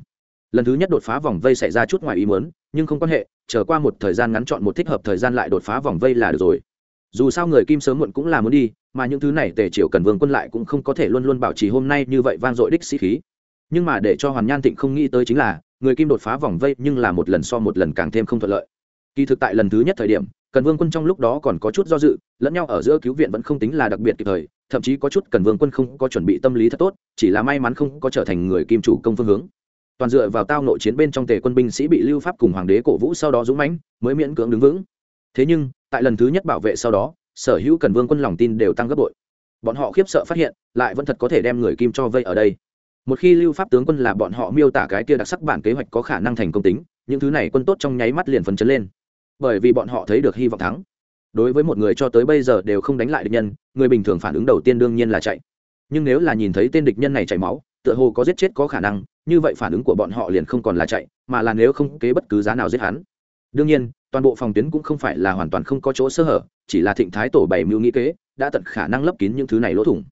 Lần thứ nhất đột phá vòng vây xảy ra chút ngoài ý muốn, nhưng không quan hệ, chờ qua một thời gian ngắn chọn một thích hợp thời gian lại đột phá vòng vây là được rồi. Dù sao người kim sớm muộn cũng là muốn đi mà những thứ này tề triều cần vương quân lại cũng không có thể luôn luôn bảo trì hôm nay như vậy vang dội đích sĩ khí. Nhưng mà để cho hoàn nhan thịnh không nghĩ tới chính là, người kim đột phá vòng vây nhưng là một lần so một lần càng thêm không thuận lợi. Kỳ thực tại lần thứ nhất thời điểm, cần vương quân trong lúc đó còn có chút do dự, lẫn nhau ở giữa cứu viện vẫn không tính là đặc biệt kịp thời, thậm chí có chút cần vương quân không có chuẩn bị tâm lý thật tốt, chỉ là may mắn không có trở thành người kim chủ công phương hướng. Toàn dựa vào tao nội chiến bên trong tề quân binh sĩ bị lưu pháp cùng hoàng đế cổ vũ sau đó dũng mãnh, mới miễn cưỡng đứng vững. Thế nhưng, tại lần thứ nhất bảo vệ sau đó sở hữu cần vương quân lòng tin đều tăng gấp bội. Bọn họ khiếp sợ phát hiện, lại vẫn thật có thể đem người kim cho vây ở đây. Một khi lưu pháp tướng quân là bọn họ miêu tả cái kia đặc sắc bản kế hoạch có khả năng thành công tính, những thứ này quân tốt trong nháy mắt liền phấn chấn lên. Bởi vì bọn họ thấy được hy vọng thắng. Đối với một người cho tới bây giờ đều không đánh lại địch nhân, người bình thường phản ứng đầu tiên đương nhiên là chạy. Nhưng nếu là nhìn thấy tên địch nhân này chảy máu, tựa hồ có giết chết có khả năng, như vậy phản ứng của bọn họ liền không còn là chạy, mà là nếu không kế bất cứ giá nào giết hắn đương nhiên, toàn bộ phòng tuyến cũng không phải là hoàn toàn không có chỗ sơ hở, chỉ là thịnh thái tổ bảy mưu nghĩ kế, đã tận khả năng lấp kín những thứ này lỗ thủng.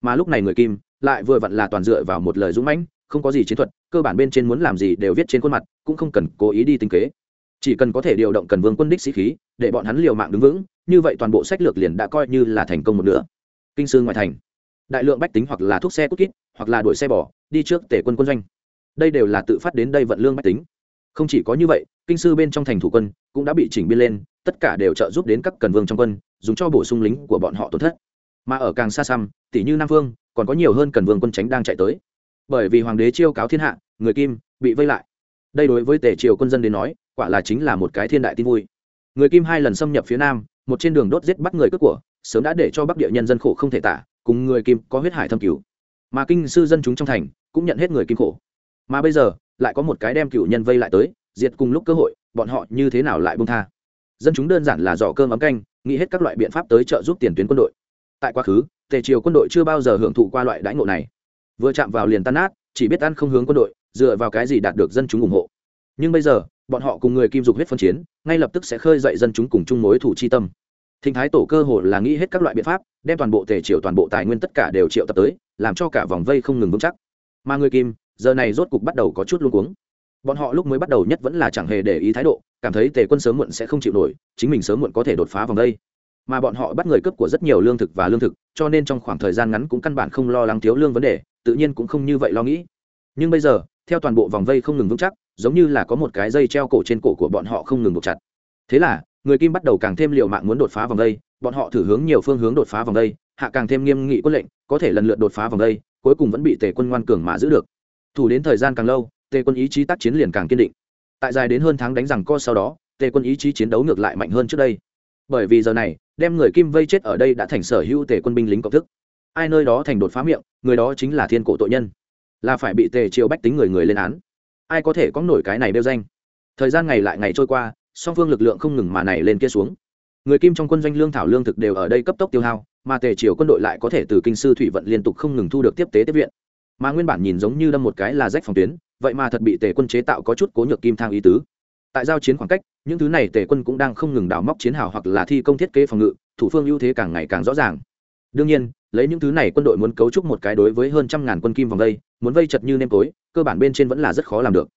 Mà lúc này người kim lại vừa vặn là toàn dựa vào một lời dũng mãnh, không có gì chiến thuật, cơ bản bên trên muốn làm gì đều viết trên khuôn mặt, cũng không cần cố ý đi tính kế. Chỉ cần có thể điều động cần vương quân đích sĩ khí, để bọn hắn liều mạng đứng vững, như vậy toàn bộ sách lược liền đã coi như là thành công một nửa. Kinh sư ngoại thành. Đại lượng bách tính hoặc là thuốc xe cút kít hoặc là đuổi xe bỏ đi trước tể quân quân doanh. Đây đều là tự phát đến đây vận lương bách tính không chỉ có như vậy, kinh sư bên trong thành thủ quân cũng đã bị chỉnh biên lên, tất cả đều trợ giúp đến các cần vương trong quân, dùng cho bổ sung lính của bọn họ tổn thất. Mà ở càng xa xăm, tỷ như nam vương, còn có nhiều hơn cần vương quân tránh đang chạy tới. Bởi vì hoàng đế chiêu cáo thiên hạ, người kim bị vây lại. Đây đối với tề triều quân dân đến nói, quả là chính là một cái thiên đại tin vui. Người kim hai lần xâm nhập phía nam, một trên đường đốt giết bắt người cướp của, sớm đã để cho bắc địa nhân dân khổ không thể tả, cùng người kim có huyết hải thâm cứu mà kinh sư dân chúng trong thành cũng nhận hết người kim khổ. Mà bây giờ lại có một cái đem cựu nhân vây lại tới, diệt cùng lúc cơ hội, bọn họ như thế nào lại bông tha? Dân chúng đơn giản là dò cơm ấm canh, nghĩ hết các loại biện pháp tới trợ giúp tiền tuyến quân đội. Tại quá khứ, tề triều quân đội chưa bao giờ hưởng thụ qua loại đãi ngộ này. Vừa chạm vào liền tan nát, chỉ biết ăn không hướng quân đội, dựa vào cái gì đạt được dân chúng ủng hộ. Nhưng bây giờ, bọn họ cùng người kim dục huyết phân chiến, ngay lập tức sẽ khơi dậy dân chúng cùng chung mối thủ chi tâm. Thịnh thái tổ cơ hồ là nghĩ hết các loại biện pháp, đem toàn bộ tề triều toàn bộ tài nguyên tất cả đều triệu tập tới, làm cho cả vòng vây không ngừng vững chắc. Mà người kim giờ này rốt cục bắt đầu có chút luống cuống. Bọn họ lúc mới bắt đầu nhất vẫn là chẳng hề để ý thái độ cảm thấy tề quân sớm muộn sẽ không chịu nổi chính mình sớm muộn có thể đột phá vòng đây, mà bọn họ bắt người cướp của rất nhiều lương thực và lương thực cho nên trong khoảng thời gian ngắn cũng căn bản không lo lắng thiếu lương vấn đề tự nhiên cũng không như vậy lo nghĩ. Nhưng bây giờ theo toàn bộ vòng vây không ngừng vững chắc giống như là có một cái dây treo cổ trên cổ của bọn họ không ngừng buộc chặt. Thế là người kim bắt đầu càng thêm liều mạng muốn đột phá vòng vây bọn họ thử hướng nhiều phương hướng đột phá vòng vây hạ càng thêm nghiêm nghị quân lệnh có thể lần lượt đột phá vòng vây cuối cùng vẫn bị tề quân ngoan cường mà giữ được thủ đến thời gian càng lâu, tề quân ý chí tác chiến liền càng kiên định. Tại dài đến hơn tháng đánh rằng co sau đó, tề quân ý chí chiến đấu ngược lại mạnh hơn trước đây. Bởi vì giờ này, đem người kim vây chết ở đây đã thành sở hữu tề quân binh lính cộng thức. Ai nơi đó thành đột phá miệng, người đó chính là thiên cổ tội nhân. Là phải bị tề triều bách tính người người lên án. Ai có thể có nổi cái này đeo danh? Thời gian ngày lại ngày trôi qua, song phương lực lượng không ngừng mà này lên kia xuống. Người kim trong quân doanh lương thảo lương thực đều ở đây cấp tốc tiêu hao, mà tề triều quân đội lại có thể từ kinh sư thủy vận liên tục không ngừng thu được tiếp tế tiếp viện mà nguyên bản nhìn giống như đâm một cái là rách phòng tuyến, vậy mà thật bị tề quân chế tạo có chút cố nhược kim thang ý tứ. Tại giao chiến khoảng cách, những thứ này tề quân cũng đang không ngừng đào móc chiến hào hoặc là thi công thiết kế phòng ngự, thủ phương ưu thế càng ngày càng rõ ràng. Đương nhiên, lấy những thứ này quân đội muốn cấu trúc một cái đối với hơn trăm ngàn quân kim vòng vây, muốn vây chật như nêm tối, cơ bản bên trên vẫn là rất khó làm được.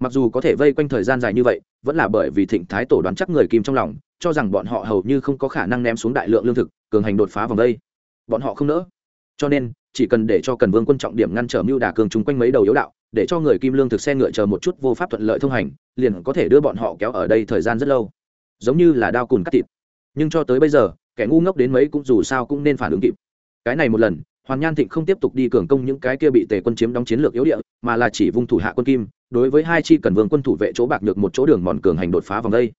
Mặc dù có thể vây quanh thời gian dài như vậy, vẫn là bởi vì thịnh thái tổ đoán chắc người kim trong lòng, cho rằng bọn họ hầu như không có khả năng ném xuống đại lượng lương thực, cường hành đột phá vòng vây. Bọn họ không nỡ cho nên, chỉ cần để cho cần vương quân trọng điểm ngăn trở mưu đà cường chung quanh mấy đầu yếu đạo, để cho người kim lương thực xe ngựa chờ một chút vô pháp thuận lợi thông hành, liền có thể đưa bọn họ kéo ở đây thời gian rất lâu. Giống như là đao cùn cắt thịt. Nhưng cho tới bây giờ, kẻ ngu ngốc đến mấy cũng dù sao cũng nên phản ứng kịp. Cái này một lần, hoàn nhan thịnh không tiếp tục đi cường công những cái kia bị tề quân chiếm đóng chiến lược yếu địa, mà là chỉ vung thủ hạ quân kim, đối với hai chi cần vương quân thủ vệ chỗ bạc được một chỗ đường mòn cường hành đột phá vòng đây.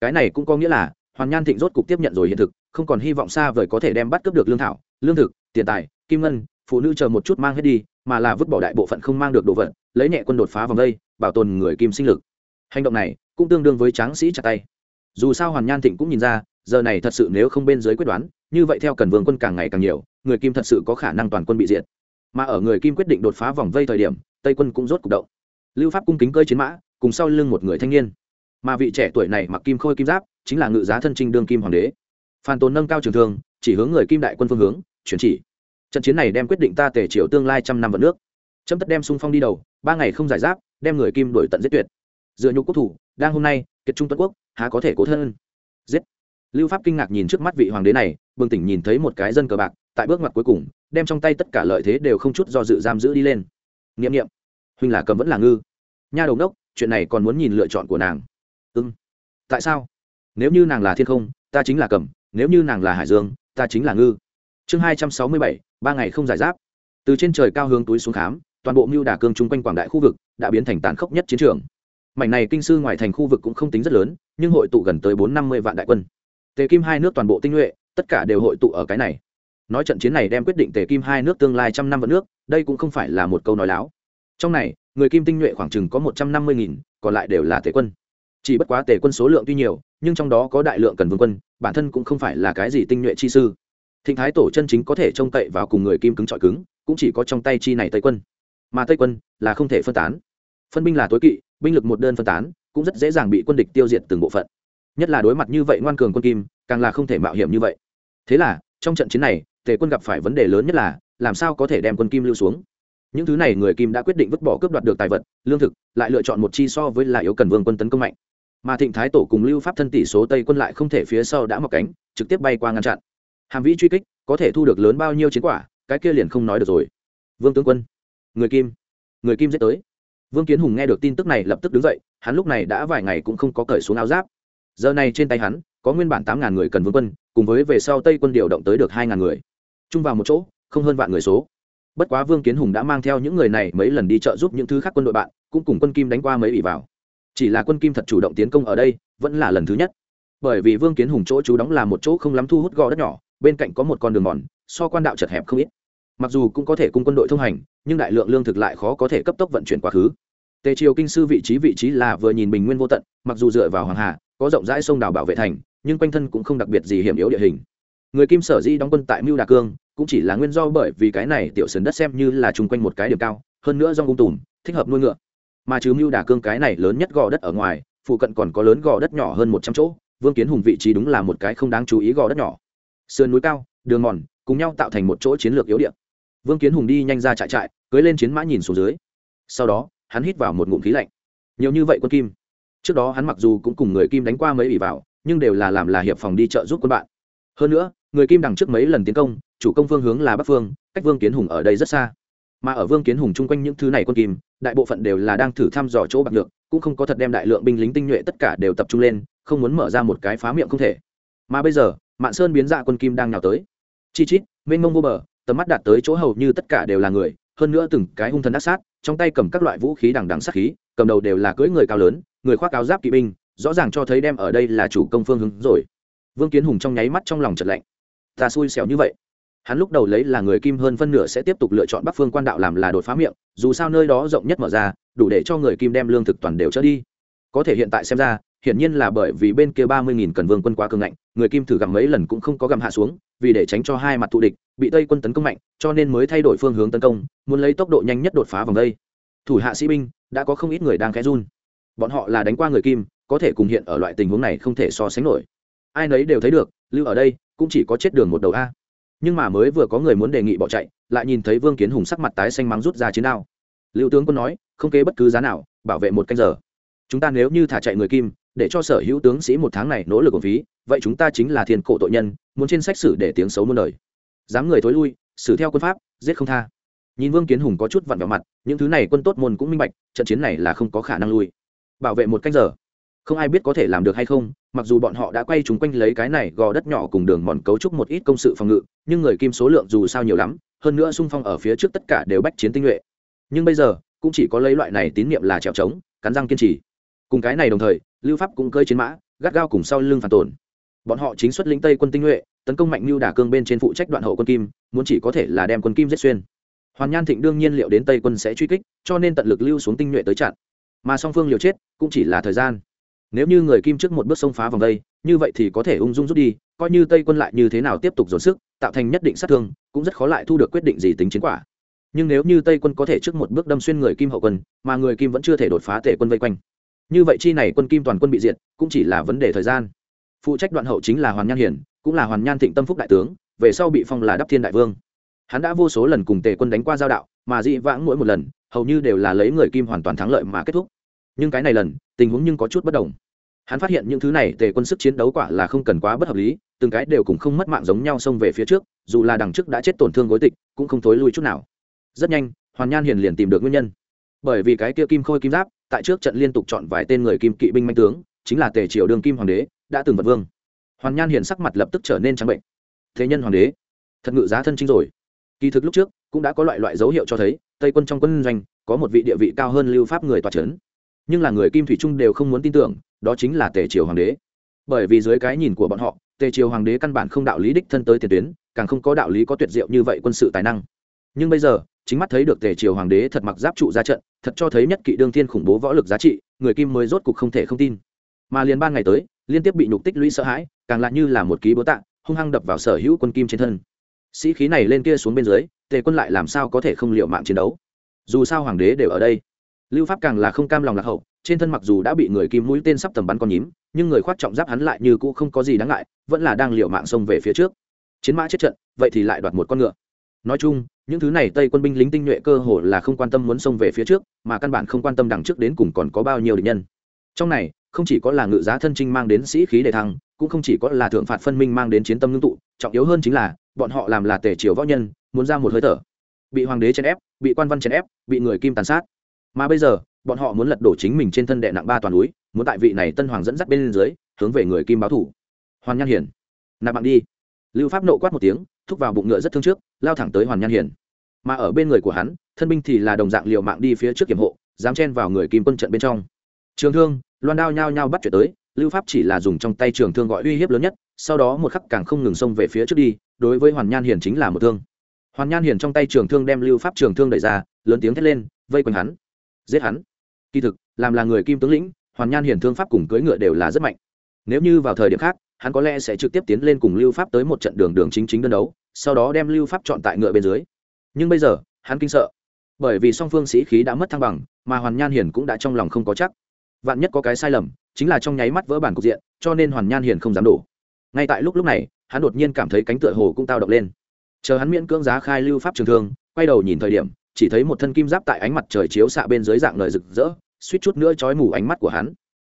Cái này cũng có nghĩa là, hoàn nhan thịnh rốt cục tiếp nhận rồi hiện thực, không còn hy vọng xa vời có thể đem bắt cướp được lương thảo. Lương thực tiền tài, kim ngân, phụ nữ chờ một chút mang hết đi, mà là vứt bỏ đại bộ phận không mang được đồ vật, lấy nhẹ quân đột phá vòng đây, bảo tồn người kim sinh lực. Hành động này cũng tương đương với tráng sĩ chặt tay. Dù sao hoàn nhan thịnh cũng nhìn ra, giờ này thật sự nếu không bên dưới quyết đoán, như vậy theo cần vương quân càng ngày càng nhiều, người kim thật sự có khả năng toàn quân bị diệt. Mà ở người kim quyết định đột phá vòng vây thời điểm, tây quân cũng rốt cục động. Lưu pháp cung kính cơi chiến mã, cùng sau lưng một người thanh niên. Mà vị trẻ tuổi này mặc kim khôi kim giáp, chính là ngự giá thân trinh đương kim hoàng đế. Phan tồn nâng cao trường thương, chỉ hướng người kim đại quân phương hướng chuyển chỉ. Trận chiến này đem quyết định ta tề triều tương lai trăm năm vận nước. Chấm tất đem xung phong đi đầu, ba ngày không giải giáp, đem người kim đổi tận giết tuyệt. Dựa nhục quốc thủ, đang hôm nay kiệt trung tuấn quốc, há có thể cố thân? Giết. Lưu pháp kinh ngạc nhìn trước mắt vị hoàng đế này, bừng tỉnh nhìn thấy một cái dân cờ bạc, tại bước ngoặt cuối cùng, đem trong tay tất cả lợi thế đều không chút do dự giam giữ đi lên. N i ệ m n i ệ m huynh là cầm vẫn là ngư. Nha đầu đốc, chuyện này còn muốn nhìn lựa chọn của nàng. Ưng tại sao? Nếu như nàng là thiên không, ta chính là cầm, nếu như nàng là hải dương, ta chính là ngư chương hai trăm sáu mươi bảy, ba ngày không giải giáp. Từ trên trời cao hướng túi xuống khám, toàn bộ mưu đà cương chung quanh quảng đại khu vực đã biến thành tàn khốc nhất chiến trường. Mảnh này kinh sư ngoài thành khu vực cũng không tính rất lớn, nhưng hội tụ gần tới bốn năm mươi vạn đại quân. Tề kim hai nước toàn bộ tinh nhuệ, tất cả đều hội tụ ở cái này. Nói trận chiến này đem quyết định tề kim hai nước tương lai trăm năm vận nước, đây cũng không phải là một câu nói láo. Trong này, người kim tinh nhuệ khoảng chừng có một trăm năm mươi nghìn, còn lại đều là tề quân. Chỉ bất quá tề quân số lượng tuy nhiều, nhưng trong đó có đại lượng cần vương quân, bản thân cũng không phải là cái gì tinh nhuệ chi sư thịnh thái tổ chân chính có thể trông cậy vào cùng người kim cứng trọi cứng, cũng chỉ có trong tay chi này tây quân. Mà tây quân là không thể phân tán. Phân binh là tối kỵ, binh lực một đơn phân tán, cũng rất dễ dàng bị quân địch tiêu diệt từng bộ phận. Nhất là đối mặt như vậy ngoan cường quân kim, càng là không thể mạo hiểm như vậy. Thế là, trong trận chiến này, tề quân gặp phải vấn đề lớn nhất là, làm sao có thể đem quân kim lưu xuống? Những thứ này người kim đã quyết định vứt bỏ cướp đoạt được tài vật, lương thực, lại lựa chọn một chi so với lại yếu cần vương quân tấn công mạnh. Mà thịnh thái tổ cùng lưu pháp thân tỷ số tây quân lại không thể phía sau đã mọc cánh, trực tiếp bay qua ngăn chặn hàm vĩ truy kích, có thể thu được lớn bao nhiêu chiến quả, cái kia liền không nói được rồi. Vương tướng quân, người kim người kim giết tới. Vương kiến hùng nghe được tin tức này lập tức đứng dậy, hắn lúc này đã vài ngày cũng không có cởi xuống áo giáp. Giờ này trên tay hắn, có nguyên bản tám ngàn người cần vương quân, cùng với về sau tây quân điều động tới được hai ngàn người. Chung vào một chỗ, không hơn vạn người số. Bất quá vương kiến hùng đã mang theo những người này mấy lần đi trợ giúp những thứ khác quân đội bạn, cũng cùng quân kim đánh qua mấy bị vào. Chỉ là quân kim thật chủ động tiến công ở đây, vẫn là lần thứ nhất. Bởi vì vương kiến hùng chỗ chú đóng là một chỗ không lắm thu hút gò đất nhỏ bên cạnh có một con đường mòn, so quan đạo chật hẹp không ít. Mặc dù cũng có thể cung quân đội thông hành, nhưng đại lượng lương thực lại khó có thể cấp tốc vận chuyển quá khứ. Tề triều kinh sư vị trí vị trí là vừa nhìn bình nguyên vô tận, mặc dù dựa vào hoàng hà, có rộng rãi sông đào bảo vệ thành, nhưng quanh thân cũng không đặc biệt gì hiểm yếu địa hình. Người kim sở di đóng quân tại mưu đà cương, cũng chỉ là nguyên do bởi vì cái này tiểu sườn đất xem như là chung quanh một cái điểm cao, hơn nữa do ung um tùm, thích hợp nuôi ngựa. Mà chứ mưu đà cương cái này lớn nhất gò đất ở ngoài, phụ cận còn có lớn gò đất nhỏ hơn một trăm chỗ, vương kiến hùng vị trí đúng là một cái không đáng chú ý gò đất nhỏ sườn núi cao, đường mòn, cùng nhau tạo thành một chỗ chiến lược yếu điện vương kiến hùng đi nhanh ra trại trại, cưới lên chiến mã nhìn xuống dưới. Sau đó, hắn hít vào một ngụm khí lạnh. Nhiều như vậy quân kim. Trước đó hắn mặc dù cũng cùng người kim đánh qua mấy ủy vào, nhưng đều là làm là hiệp phòng đi trợ giúp quân bạn. Hơn nữa, người kim đằng trước mấy lần tiến công, chủ công phương hướng là bắc phương, cách vương kiến hùng ở đây rất xa. Mà ở vương kiến hùng chung quanh những thứ này quân kim, đại bộ phận đều là đang thử thăm dò chỗ bạc được cũng không có thật đem đại lượng binh lính tinh nhuệ tất cả đều tập trung lên, không muốn mở ra một cái phá miệng không thể. Mà bây giờ mạn sơn biến dạ quân kim đang nhào tới. Chi chít, mênh mông vô bờ, tầm mắt đạt tới chỗ hầu như tất cả đều là người, hơn nữa từng cái hung thần đắc sát, trong tay cầm các loại vũ khí đằng đằng sát khí, cầm đầu đều là cưỡi người cao lớn, người khoác áo giáp kỵ binh, rõ ràng cho thấy đem ở đây là chủ công phương hướng rồi. Vương kiến hùng trong nháy mắt trong lòng chật lạnh. Ta xui xẻo như vậy. Hắn lúc đầu lấy là người kim hơn phân nửa sẽ tiếp tục lựa chọn bắc phương quan đạo làm là đột phá miệng, dù sao nơi đó rộng nhất mở ra, đủ để cho người kim đem lương thực toàn đều trở đi. Có thể hiện tại xem ra hiển nhiên là bởi vì bên kia ba mươi nghìn cần vương quân quá cường ngạnh, người kim thử gặm mấy lần cũng không có gặm hạ xuống, vì để tránh cho hai mặt thù địch, bị tây quân tấn công mạnh, cho nên mới thay đổi phương hướng tấn công, muốn lấy tốc độ nhanh nhất đột phá vòng đây. Thủ hạ sĩ binh, đã có không ít người đang khẽ run. Bọn họ là đánh qua người kim, có thể cùng hiện ở loại tình huống này không thể so sánh nổi. Ai nấy đều thấy được, lưu ở đây, cũng chỉ có chết đường một đầu a. Nhưng mà mới vừa có người muốn đề nghị bỏ chạy, lại nhìn thấy vương kiến hùng sắc mặt tái xanh mắng rút ra chiến đao. Lưu tướng quân nói, không kế bất cứ giá nào, bảo vệ một canh giờ. Chúng ta nếu như thả chạy người kim để cho sở hữu tướng sĩ một tháng này nỗ lực của phí, vậy chúng ta chính là thiên cổ tội nhân, muốn trên sách sử để tiếng xấu muôn đời. Dám người thối lui, xử theo quân pháp, giết không tha. Nhìn vương kiến hùng có chút vặn vào mặt, những thứ này quân tốt môn cũng minh bạch, trận chiến này là không có khả năng lui. Bảo vệ một canh giờ. Không ai biết có thể làm được hay không, mặc dù bọn họ đã quay chúng quanh lấy cái này gò đất nhỏ cùng đường mòn cấu trúc một ít công sự phòng ngự, nhưng người kim số lượng dù sao nhiều lắm, hơn nữa xung phong ở phía trước tất cả đều bách chiến tinh nhuệ. Nhưng bây giờ, cũng chỉ có lấy loại này tín nhiệm là trèo trống, cắn răng kiên trì cùng cái này đồng thời, lưu pháp cũng cơi chiến mã, gắt gao cùng sau lưng phản tổn. Bọn họ chính xuất lĩnh tây quân tinh nhuệ, tấn công mạnh lưu đả cương bên trên phụ trách đoạn hậu quân kim, muốn chỉ có thể là đem quân kim giết xuyên. Hoàn nhan thịnh đương nhiên liệu đến tây quân sẽ truy kích, cho nên tận lực lưu xuống tinh nhuệ tới chặn. Mà song phương liều chết cũng chỉ là thời gian. Nếu như người kim trước một bước xông phá vòng đây, như vậy thì có thể ung dung rút đi, coi như tây quân lại như thế nào tiếp tục dồn sức, tạo thành nhất định sát thương, cũng rất khó lại thu được quyết định gì tính chiến quả. Nhưng nếu như tây quân có thể trước một bước đâm xuyên người kim hậu quân, mà người kim vẫn chưa thể đột phá tể quân vây quanh như vậy chi này quân kim toàn quân bị diệt, cũng chỉ là vấn đề thời gian. Phụ trách đoạn hậu chính là hoàn nhan hiển, cũng là hoàn nhan thịnh tâm phúc đại tướng, về sau bị phong là đắp thiên đại vương. Hắn đã vô số lần cùng tề quân đánh qua giao đạo, mà dị vãng mỗi một lần, hầu như đều là lấy người kim hoàn toàn thắng lợi mà kết thúc. Nhưng cái này lần, tình huống nhưng có chút bất đồng. Hắn phát hiện những thứ này tề quân sức chiến đấu quả là không cần quá bất hợp lý, từng cái đều cùng không mất mạng giống nhau xông về phía trước, dù là đằng trước đã chết tổn thương gối tịch, cũng không thối lui chút nào. Rất nhanh, hoàn nhan hiền liền tìm được nguyên nhân. Bởi vì cái kia kim khôi kim giáp tại trước trận liên tục chọn vài tên người kim kỵ binh manh tướng, chính là tề triều đương kim hoàng đế, đã từng vật vương. Hoàn nhan hiền sắc mặt lập tức trở nên trắng bệnh. Thế nhân hoàng đế, thật ngự giá thân chính rồi. Kỳ thực lúc trước, cũng đã có loại loại dấu hiệu cho thấy, tây quân trong quân doanh, có một vị địa vị cao hơn lưu pháp người tòa trấn nhưng là người kim thủy trung đều không muốn tin tưởng, đó chính là tề triều hoàng đế. Bởi vì dưới cái nhìn của bọn họ, tề triều hoàng đế căn bản không đạo lý đích thân tới tiền tuyến, càng không có đạo lý có tuyệt diệu như vậy quân sự tài năng. Nhưng bây giờ chính mắt thấy được tề triều hoàng đế thật mặc giáp trụ ra trận, thật cho thấy nhất kỵ đương thiên khủng bố võ lực giá trị, người kim mới rốt cục không thể không tin. Mà liền ban ngày tới, liên tiếp bị nhục tích lũy sợ hãi, càng lại như là một ký bố tạ, hung hăng đập vào sở hữu quân kim trên thân. Sĩ khí này lên kia xuống bên dưới, tề quân lại làm sao có thể không liệu mạng chiến đấu? Dù sao hoàng đế đều ở đây. Lưu pháp càng là không cam lòng lạc hậu, trên thân mặc dù đã bị người kim mũi tên sắp tầm bắn con nhím, nhưng người khoác trọng giáp hắn lại như cũ không có gì đáng ngại, vẫn là đang liều mạng xông về phía trước. Chiến mã chết trận, vậy thì lại đoạt một con ngựa. Nói chung những thứ này tây quân binh lính tinh nhuệ cơ hồ là không quan tâm muốn xông về phía trước, mà căn bản không quan tâm đằng trước đến cùng còn có bao nhiêu địch nhân. Trong này, không chỉ có là ngự giá thân trinh mang đến sĩ khí đề thăng, cũng không chỉ có là thượng phạt phân minh mang đến chiến tâm ngưng tụ, trọng yếu hơn chính là, bọn họ làm là tể triều võ nhân, muốn ra một hơi thở. Bị hoàng đế chèn ép, bị quan văn chèn ép, bị người kim tàn sát. Mà bây giờ, bọn họ muốn lật đổ chính mình trên thân đệ nặng ba toàn núi, muốn tại vị này tân hoàng dẫn dắt bên dưới, hướng về người kim báo thủ. Hoàn nhan hiển, nạp bạn đi. Lưu pháp nộ quát một tiếng, thúc vào bụng ngựa rất thương trước, lao thẳng tới hoàn nhan hiển mà ở bên người của hắn, thân binh thì là đồng dạng liều mạng đi phía trước kiểm hộ, dám chen vào người kim quân trận bên trong. Trường thương, loan đao nhao nhao bắt chuyện tới, lưu pháp chỉ là dùng trong tay trường thương gọi uy hiếp lớn nhất, sau đó một khắc càng không ngừng xông về phía trước đi, đối với hoàn nhan hiền chính là một thương. Hoàn nhan hiền trong tay trường thương đem lưu pháp trường thương đẩy ra, lớn tiếng thét lên, vây quanh hắn. Giết hắn. Kỳ thực, làm là người kim tướng lĩnh, hoàn nhan hiền thương pháp cùng cưỡi ngựa đều là rất mạnh. Nếu như vào thời điểm khác, hắn có lẽ sẽ trực tiếp tiến lên cùng lưu pháp tới một trận đường đường chính chính đơn đấu, sau đó đem lưu pháp chọn tại ngựa bên dưới nhưng bây giờ, hắn kinh sợ. Bởi vì song phương sĩ khí đã mất thăng bằng, mà hoàn nhan hiền cũng đã trong lòng không có chắc. Vạn nhất có cái sai lầm, chính là trong nháy mắt vỡ bản cục diện, cho nên hoàn nhan hiền không dám đổ. Ngay tại lúc lúc này, hắn đột nhiên cảm thấy cánh tựa hồ cũng tao động lên. Chờ hắn miễn cưỡng giá khai lưu pháp trường thương, quay đầu nhìn thời điểm, chỉ thấy một thân kim giáp tại ánh mặt trời chiếu xạ bên dưới dạng lời rực rỡ, suýt chút nữa trói mù ánh mắt của hắn.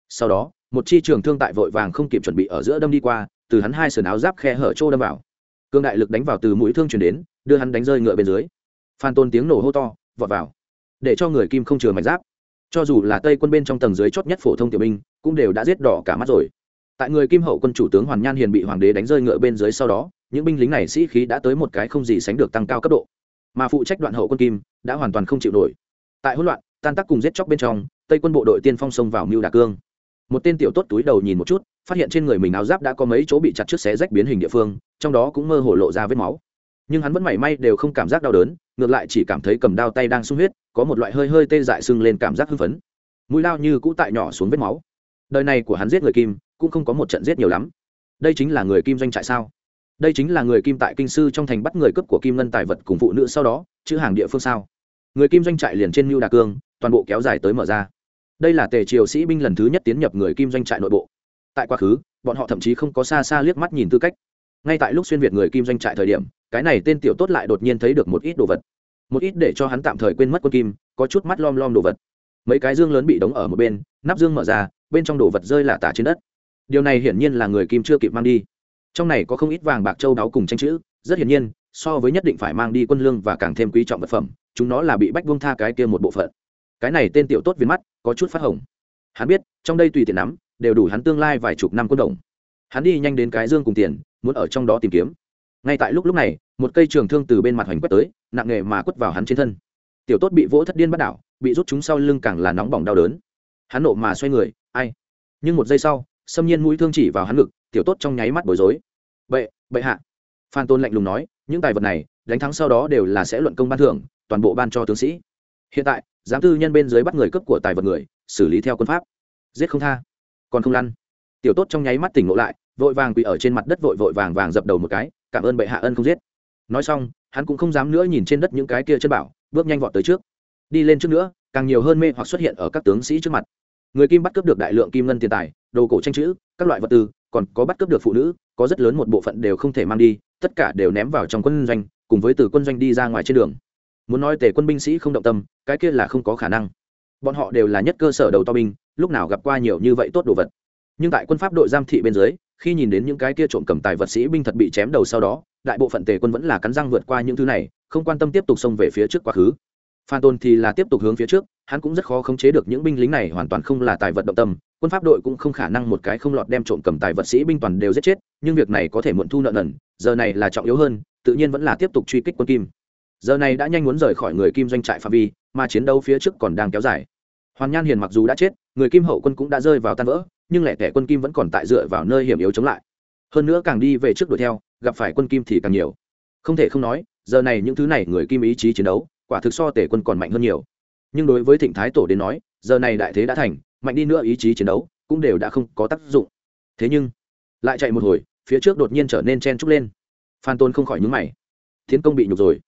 Sau đó, một chi trường thương tại vội vàng không kịp chuẩn bị ở giữa đâm đi qua, từ hắn hai sườn áo giáp khe hở trô đâm vào cương đại lực đánh vào từ mũi thương chuyển đến, đưa hắn đánh rơi ngựa bên dưới. Phan tôn tiếng nổ hô to, vọt vào. Để cho người kim không chừa mạch giáp. Cho dù là tây quân bên trong tầng dưới chót nhất phổ thông tiểu binh, cũng đều đã giết đỏ cả mắt rồi. Tại người kim hậu quân chủ tướng hoàn nhan hiền bị hoàng đế đánh rơi ngựa bên dưới sau đó, những binh lính này sĩ khí đã tới một cái không gì sánh được tăng cao cấp độ. Mà phụ trách đoạn hậu quân kim, đã hoàn toàn không chịu nổi. Tại hỗn loạn, tan tác cùng giết chóc bên trong, tây quân bộ đội tiên phong xông vào mưu đà cương. Một tên tiểu tốt túi đầu nhìn một chút phát hiện trên người mình áo giáp đã có mấy chỗ bị chặt trước xé rách biến hình địa phương, trong đó cũng mơ hồ lộ ra vết máu. Nhưng hắn vẫn mảy may đều không cảm giác đau đớn, ngược lại chỉ cảm thấy cầm đao tay đang sung huyết, có một loại hơi hơi tê dại sưng lên cảm giác hưng phấn. Mũi lao như cũ tại nhỏ xuống vết máu. Đời này của hắn giết người kim, cũng không có một trận giết nhiều lắm. Đây chính là người kim doanh trại sao? Đây chính là người kim tại kinh sư trong thành bắt người cướp của kim ngân tài vật cùng phụ nữ sau đó, chữ hàng địa phương sao? Người kim doanh trại liền trên mưu đà cương, toàn bộ kéo dài tới mở ra. Đây là tề triều sĩ binh lần thứ nhất tiến nhập người kim doanh trại nội bộ tại quá khứ, bọn họ thậm chí không có xa xa liếc mắt nhìn tư cách. Ngay tại lúc xuyên việt người kim doanh trại thời điểm, cái này tên tiểu tốt lại đột nhiên thấy được một ít đồ vật. Một ít để cho hắn tạm thời quên mất quân kim, có chút mắt lom lom đồ vật. Mấy cái dương lớn bị đóng ở một bên, nắp dương mở ra, bên trong đồ vật rơi lả tả trên đất. Điều này hiển nhiên là người kim chưa kịp mang đi. Trong này có không ít vàng bạc châu đáo cùng tranh chữ, rất hiển nhiên, so với nhất định phải mang đi quân lương và càng thêm quý trọng vật phẩm, chúng nó là bị bách buông tha cái kia một bộ phận. Cái này tên tiểu tốt viên mắt, có chút phát hồng. Hắn biết, trong đây tùy tiện nắm đều đủ hắn tương lai vài chục năm quân đồng. Hắn đi nhanh đến cái dương cùng tiền, muốn ở trong đó tìm kiếm. Ngay tại lúc lúc này, một cây trường thương từ bên mặt hoành quét tới, nặng nghề mà quất vào hắn trên thân. Tiểu tốt bị vỗ thất điên bắt đảo, bị rút chúng sau lưng càng là nóng bỏng đau đớn. Hắn nộ mà xoay người, ai? Nhưng một giây sau, xâm nhiên mũi thương chỉ vào hắn ngực, tiểu tốt trong nháy mắt bối rối. Bệ bệ hạ. Phan tôn lạnh lùng nói, những tài vật này, đánh thắng sau đó đều là sẽ luận công ban thưởng, toàn bộ ban cho tướng sĩ. Hiện tại, giám tư nhân bên dưới bắt người cấp của tài vật người, xử lý theo quân pháp. Giết không tha còn không lăn. Tiểu tốt trong nháy mắt tỉnh ngộ lại, vội vàng quỳ ở trên mặt đất vội vội vàng vàng dập đầu một cái, cảm ơn bệ hạ ân không giết. Nói xong, hắn cũng không dám nữa nhìn trên đất những cái kia chân bảo, bước nhanh vọt tới trước. Đi lên trước nữa, càng nhiều hơn mê hoặc xuất hiện ở các tướng sĩ trước mặt. Người kim bắt cướp được đại lượng kim ngân tiền tài, đồ cổ tranh chữ, các loại vật tư, còn có bắt cướp được phụ nữ, có rất lớn một bộ phận đều không thể mang đi, tất cả đều ném vào trong quân doanh, cùng với từ quân doanh đi ra ngoài trên đường. Muốn nói tề quân binh sĩ không động tâm, cái kia là không có khả năng bọn họ đều là nhất cơ sở đầu to binh, lúc nào gặp qua nhiều như vậy tốt đồ vật. Nhưng tại quân pháp đội giam thị bên dưới, khi nhìn đến những cái kia trộm cầm tài vật sĩ binh thật bị chém đầu sau đó, đại bộ phận tề quân vẫn là cắn răng vượt qua những thứ này, không quan tâm tiếp tục xông về phía trước quá khứ. Phan tôn thì là tiếp tục hướng phía trước, hắn cũng rất khó khống chế được những binh lính này hoàn toàn không là tài vật động tâm, quân pháp đội cũng không khả năng một cái không lọt đem trộm cầm tài vật sĩ binh toàn đều giết chết, nhưng việc này có thể muộn thu nợ nần, giờ này là trọng yếu hơn, tự nhiên vẫn là tiếp tục truy kích quân kim. Giờ này đã nhanh muốn rời khỏi người kim doanh trại phạm vi, mà chiến đấu phía trước còn đang kéo dài hoàn nhan hiền mặc dù đã chết, người kim hậu quân cũng đã rơi vào tan vỡ, nhưng lẻ tẻ quân kim vẫn còn tại dựa vào nơi hiểm yếu chống lại. Hơn nữa càng đi về trước đuổi theo, gặp phải quân kim thì càng nhiều. Không thể không nói, giờ này những thứ này người kim ý chí chiến đấu, quả thực so tể quân còn mạnh hơn nhiều. Nhưng đối với thịnh thái tổ đến nói, giờ này đại thế đã thành, mạnh đi nữa ý chí chiến đấu cũng đều đã không có tác dụng. Thế nhưng, lại chạy một hồi, phía trước đột nhiên trở nên chen trúc lên. Phan tôn không khỏi nhúng mày. Tiến công bị nhục rồi.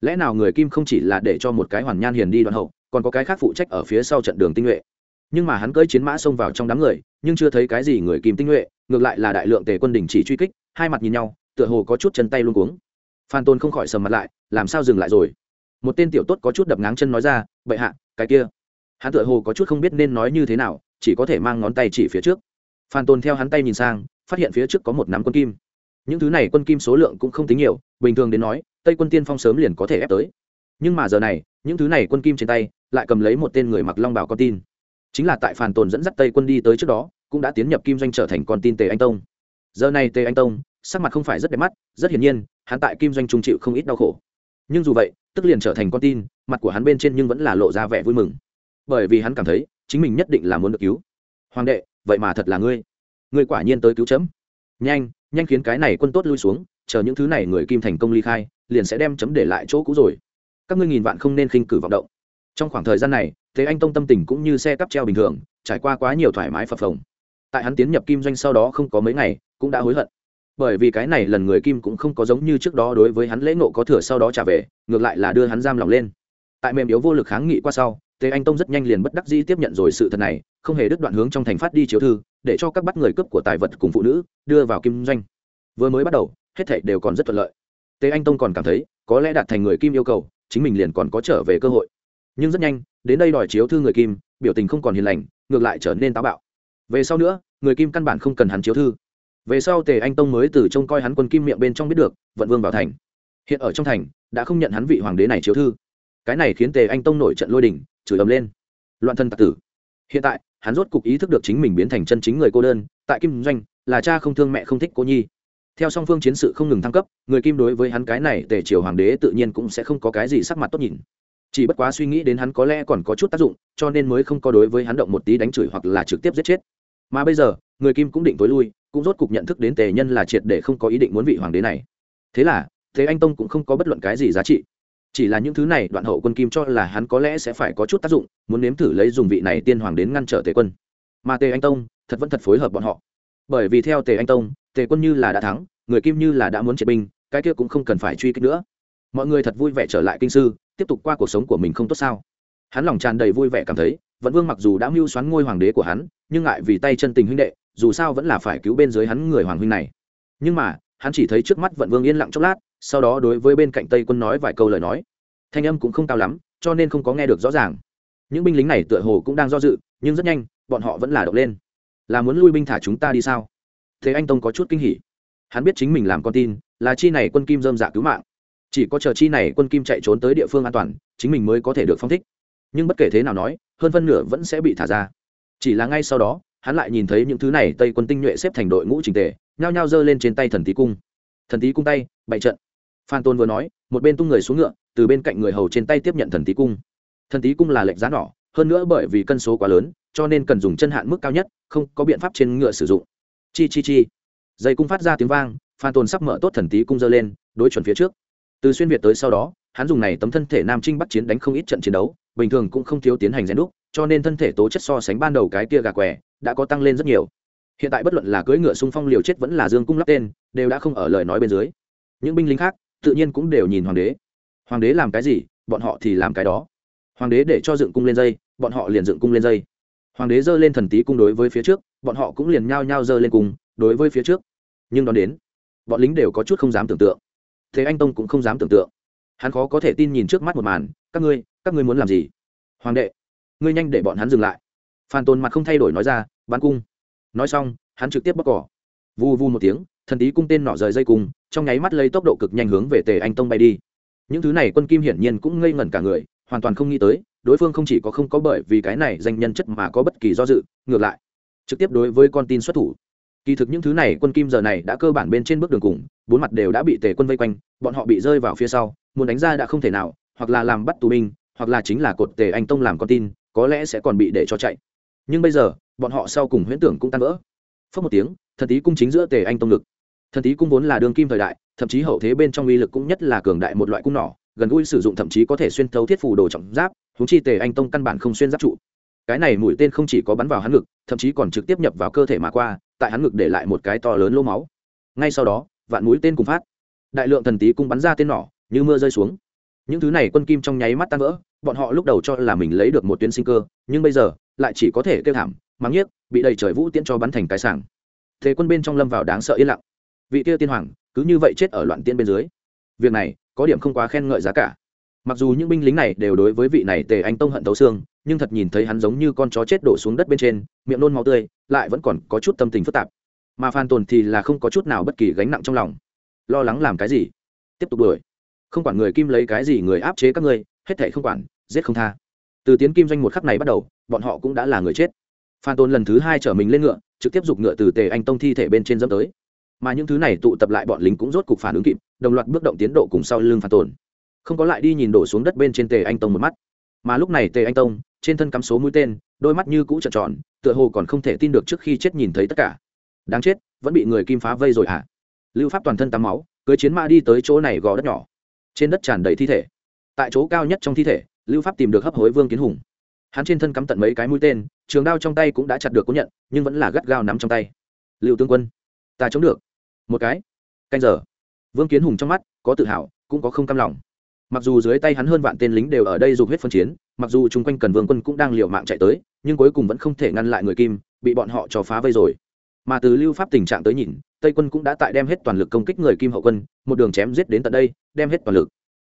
Lẽ nào người kim không chỉ là để cho một cái hoàn nhan hiền đi đoạn hậu còn có cái khác phụ trách ở phía sau trận đường tinh nhuệ. Nhưng mà hắn cưỡi chiến mã xông vào trong đám người, nhưng chưa thấy cái gì người kim tinh nhuệ, ngược lại là đại lượng tề quân đình chỉ truy kích, hai mặt nhìn nhau, tựa hồ có chút chân tay luôn cuống. Phan tôn không khỏi sầm mặt lại, làm sao dừng lại rồi? Một tên tiểu tốt có chút đập ngáng chân nói ra, bệ hạ, cái kia. Hắn tựa hồ có chút không biết nên nói như thế nào, chỉ có thể mang ngón tay chỉ phía trước. Phan tôn theo hắn tay nhìn sang, phát hiện phía trước có một nắm quân kim. Những thứ này quân kim số lượng cũng không tính nhiều, bình thường đến nói, tây quân tiên phong sớm liền có thể ép tới nhưng mà giờ này, những thứ này quân kim trên tay, lại cầm lấy một tên người mặc long bảo con tin. Chính là tại phản tồn dẫn dắt tây quân đi tới trước đó, cũng đã tiến nhập kim doanh trở thành con tin tề anh tông. Giờ này tề anh tông, sắc mặt không phải rất đẹp mắt, rất hiển nhiên, hắn tại kim doanh trung chịu không ít đau khổ. Nhưng dù vậy, tức liền trở thành con tin, mặt của hắn bên trên nhưng vẫn là lộ ra vẻ vui mừng. Bởi vì hắn cảm thấy, chính mình nhất định là muốn được cứu. Hoàng đệ, vậy mà thật là ngươi. Ngươi quả nhiên tới cứu chấm. Nhanh nhanh khiến cái này quân tốt lui xuống, chờ những thứ này người kim thành công ly khai, liền sẽ đem chấm để lại chỗ cũ rồi các ngươi nghìn vạn không nên khinh cử vọng động. Trong khoảng thời gian này, thế anh tông tâm tình cũng như xe cắp treo bình thường, trải qua quá nhiều thoải mái phập phồng. Tại hắn tiến nhập kim doanh sau đó không có mấy ngày, cũng đã hối hận. Bởi vì cái này lần người kim cũng không có giống như trước đó đối với hắn lễ nộ có thừa sau đó trả về, ngược lại là đưa hắn giam lòng lên. Tại mềm yếu vô lực kháng nghị qua sau tề anh tông rất nhanh liền bất đắc dĩ tiếp nhận rồi sự thật này, không hề đứt đoạn hướng trong thành phát đi chiếu thư, để cho các bắt người cướp của tài vật cùng phụ nữ đưa vào kim doanh. Vừa mới bắt đầu, hết thảy đều còn rất thuận lợi. Tề anh tông còn cảm thấy, có lẽ đạt thành người kim yêu cầu chính mình liền còn có trở về cơ hội. Nhưng rất nhanh, đến đây đòi chiếu thư người kim, biểu tình không còn hiền lành, ngược lại trở nên táo bạo. Về sau nữa, người kim căn bản không cần hắn chiếu thư. Về sau tề anh tông mới từ trông coi hắn quân kim miệng bên trong biết được, vận vương vào thành. Hiện ở trong thành, đã không nhận hắn vị hoàng đế này chiếu thư. Cái này khiến tề anh tông nổi trận lôi đình, chửi ầm lên. Loạn thân tạc tử. Hiện tại, hắn rốt cục ý thức được chính mình biến thành chân chính người cô đơn, tại kim doanh, là cha không thương mẹ không thích cô nhi theo song phương chiến sự không ngừng thăng cấp, người kim đối với hắn cái này tề triều hoàng đế tự nhiên cũng sẽ không có cái gì sắc mặt tốt nhìn. Chỉ bất quá suy nghĩ đến hắn có lẽ còn có chút tác dụng, cho nên mới không có đối với hắn động một tí đánh chửi hoặc là trực tiếp giết chết. Mà bây giờ, người kim cũng định tối lui, cũng rốt cục nhận thức đến tề nhân là triệt để không có ý định muốn vị hoàng đế này. Thế là thế anh tông cũng không có bất luận cái gì giá trị. Chỉ là những thứ này đoạn hậu quân kim cho là hắn có lẽ sẽ phải có chút tác dụng, muốn nếm thử lấy dùng vị này tiên hoàng đến ngăn trở tề quân. Mà tề anh tông, thật vẫn thật phối hợp bọn họ. Bởi vì theo tề anh tông tề quân như là đã thắng, người kim như là đã muốn triệt binh, cái kia cũng không cần phải truy kích nữa. Mọi người thật vui vẻ trở lại kinh sư, tiếp tục qua cuộc sống của mình không tốt sao? Hắn lòng tràn đầy vui vẻ cảm thấy, vận vương mặc dù đã mưu xoắn ngôi hoàng đế của hắn, nhưng ngại vì tay chân tình huynh đệ, dù sao vẫn là phải cứu bên dưới hắn người hoàng huynh này. Nhưng mà, hắn chỉ thấy trước mắt vận vương yên lặng chốc lát, sau đó đối với bên cạnh tây quân nói vài câu lời nói. Thanh âm cũng không cao lắm, cho nên không có nghe được rõ ràng. Những binh lính này tựa hồ cũng đang do dự, nhưng rất nhanh, bọn họ vẫn là động lên. Là muốn lui binh thả chúng ta đi sao? Thế anh tông có chút kinh hỉ. Hắn biết chính mình làm con tin, là chi này quân kim dơm dạ cứu mạng. Chỉ có chờ chi này quân kim chạy trốn tới địa phương an toàn, chính mình mới có thể được phong thích. Nhưng bất kể thế nào nói, hơn phân nửa vẫn sẽ bị thả ra. Chỉ là ngay sau đó, hắn lại nhìn thấy những thứ này tây quân tinh nhuệ xếp thành đội ngũ trình tề, nhao nhao giơ lên trên tay thần tý cung. Thần tý cung tay bậy trận. Phan tôn vừa nói, một bên tung người xuống ngựa, từ bên cạnh người hầu trên tay tiếp nhận thần tý cung. Thần tý cung là lệnh giá đỏ hơn nữa bởi vì cân số quá lớn, cho nên cần dùng chân hạn mức cao nhất, không có biện pháp trên ngựa sử dụng chi chi chi. Dây cung phát ra tiếng vang, phan tồn sắp mở tốt thần tý cung dơ lên, đối chuẩn phía trước. Từ xuyên việt tới sau đó, hắn dùng này tấm thân thể nam trinh bắt chiến đánh không ít trận chiến đấu, bình thường cũng không thiếu tiến hành rèn đúc, cho nên thân thể tố chất so sánh ban đầu cái kia gà què đã có tăng lên rất nhiều. Hiện tại bất luận là cưỡi ngựa xung phong liều chết vẫn là dương cung lắp tên, đều đã không ở lời nói bên dưới. Những binh lính khác, tự nhiên cũng đều nhìn hoàng đế. Hoàng đế làm cái gì, bọn họ thì làm cái đó. Hoàng đế để cho dựng cung lên dây, bọn họ liền dựng cung lên dây. Hoàng đế giơ lên thần tý cung đối với phía trước bọn họ cũng liền nhao nhao giơ lên cùng, đối với phía trước. Nhưng đón đến, bọn lính đều có chút không dám tưởng tượng. Thế anh tông cũng không dám tưởng tượng. Hắn khó có thể tin nhìn trước mắt một màn, các ngươi các ngươi muốn làm gì? Hoàng đệ, ngươi nhanh để bọn hắn dừng lại. Phan tôn mặt không thay đổi nói ra bắn cung. Nói xong, hắn trực tiếp bóc cỏ. Vu vu một tiếng, thần tí cung tên nọ rời dây cung trong nháy mắt lấy tốc độ cực nhanh hướng về tề anh tông bay đi. Những thứ này quân kim hiển nhiên cũng ngây ngẩn cả người, hoàn toàn không nghĩ tới, đối phương không chỉ có không có bởi vì cái này danh nhân chất mà có bất kỳ do dự, ngược lại trực tiếp đối với con tin xuất thủ. Kỳ thực những thứ này, quân kim giờ này đã cơ bản bên trên bước đường cùng, bốn mặt đều đã bị tề quân vây quanh, bọn họ bị rơi vào phía sau, muốn đánh ra đã không thể nào, hoặc là làm bắt tù binh, hoặc là chính là cột tề anh tông làm con tin, có lẽ sẽ còn bị để cho chạy. Nhưng bây giờ, bọn họ sau cùng huyễn tưởng cũng tan vỡ. Phớt một tiếng, thần tý cung chính giữa tề anh tông lực thần tý cung vốn là đường kim thời đại, thậm chí hậu thế bên trong uy lực cũng nhất là cường đại một loại cung nỏ, gần gũi sử dụng thậm chí có thể xuyên thấu thiết phủ đồ trọng giáp húng chi tề anh tông căn bản không xuyên giáp trụ cái này mũi tên không chỉ có bắn vào hắn ngực, thậm chí còn trực tiếp nhập vào cơ thể mà qua, tại hắn ngực để lại một cái to lớn lỗ máu. Ngay sau đó, vạn mũi tên cùng phát. Đại lượng thần tý cung bắn ra tên nỏ, như mưa rơi xuống. Những thứ này quân kim trong nháy mắt tan vỡ, bọn họ lúc đầu cho là mình lấy được một tuyến sinh cơ, nhưng bây giờ, lại chỉ có thể kêu thảm, mắng nhiếc, bị đầy trời vũ tiễn cho bắn thành cái sảng. Thế quân bên trong lâm vào đáng sợ yên lặng. Vị kia tiên hoàng, cứ như vậy chết ở loạn tiên bên dưới. Việc này, có điểm không quá khen ngợi giá cả mặc dù những binh lính này đều đối với vị này tề anh tông hận tấu xương, nhưng thật nhìn thấy hắn giống như con chó chết đổ xuống đất bên trên, miệng nôn máu tươi, lại vẫn còn có chút tâm tình phức tạp. Mà phan tồn thì là không có chút nào bất kỳ gánh nặng trong lòng. Lo lắng làm cái gì? Tiếp tục đuổi. Không quản người kim lấy cái gì người áp chế các ngươi, hết thể không quản, giết không tha. Từ tiến kim doanh một khắc này bắt đầu, bọn họ cũng đã là người chết. Phan tôn lần thứ hai chở mình lên ngựa, trực tiếp giục ngựa từ tề anh tông thi thể bên trên dẫm tới. Mà những thứ này tụ tập lại bọn lính cũng rốt cục phản ứng kịp, đồng loạt bước động tiến độ cùng sau lưng phan Tồn không có lại đi nhìn đổ xuống đất bên trên tề anh tông một mắt. Mà lúc này tề anh tông, trên thân cắm số mũi tên, đôi mắt như cũ trợn tròn, tựa hồ còn không thể tin được trước khi chết nhìn thấy tất cả. Đáng chết, vẫn bị người kim phá vây rồi hả? À? lưu pháp toàn thân tắm máu, cưới chiến mã đi tới chỗ này gò đất nhỏ. Trên đất tràn đầy thi thể. Tại chỗ cao nhất trong thi thể, lưu pháp tìm được hấp hối vương kiến hùng. Hắn trên thân cắm tận mấy cái mũi tên, trường đao trong tay cũng đã chặt được cố nhận, nhưng vẫn là gắt gao nắm trong tay. Lưu tướng quân, ta chống được. Một cái. Canh giờ. Vương kiến hùng trong mắt có tự hào, cũng có không cam lòng mặc dù dưới tay hắn hơn vạn tên lính đều ở đây dục huyết phân chiến, mặc dù chung quanh cần vương quân cũng đang liều mạng chạy tới, nhưng cuối cùng vẫn không thể ngăn lại người kim, bị bọn họ cho phá vây rồi. Mà từ lưu pháp tình trạng tới nhìn, tây quân cũng đã tại đem hết toàn lực công kích người kim hậu quân, một đường chém giết đến tận đây, đem hết toàn lực.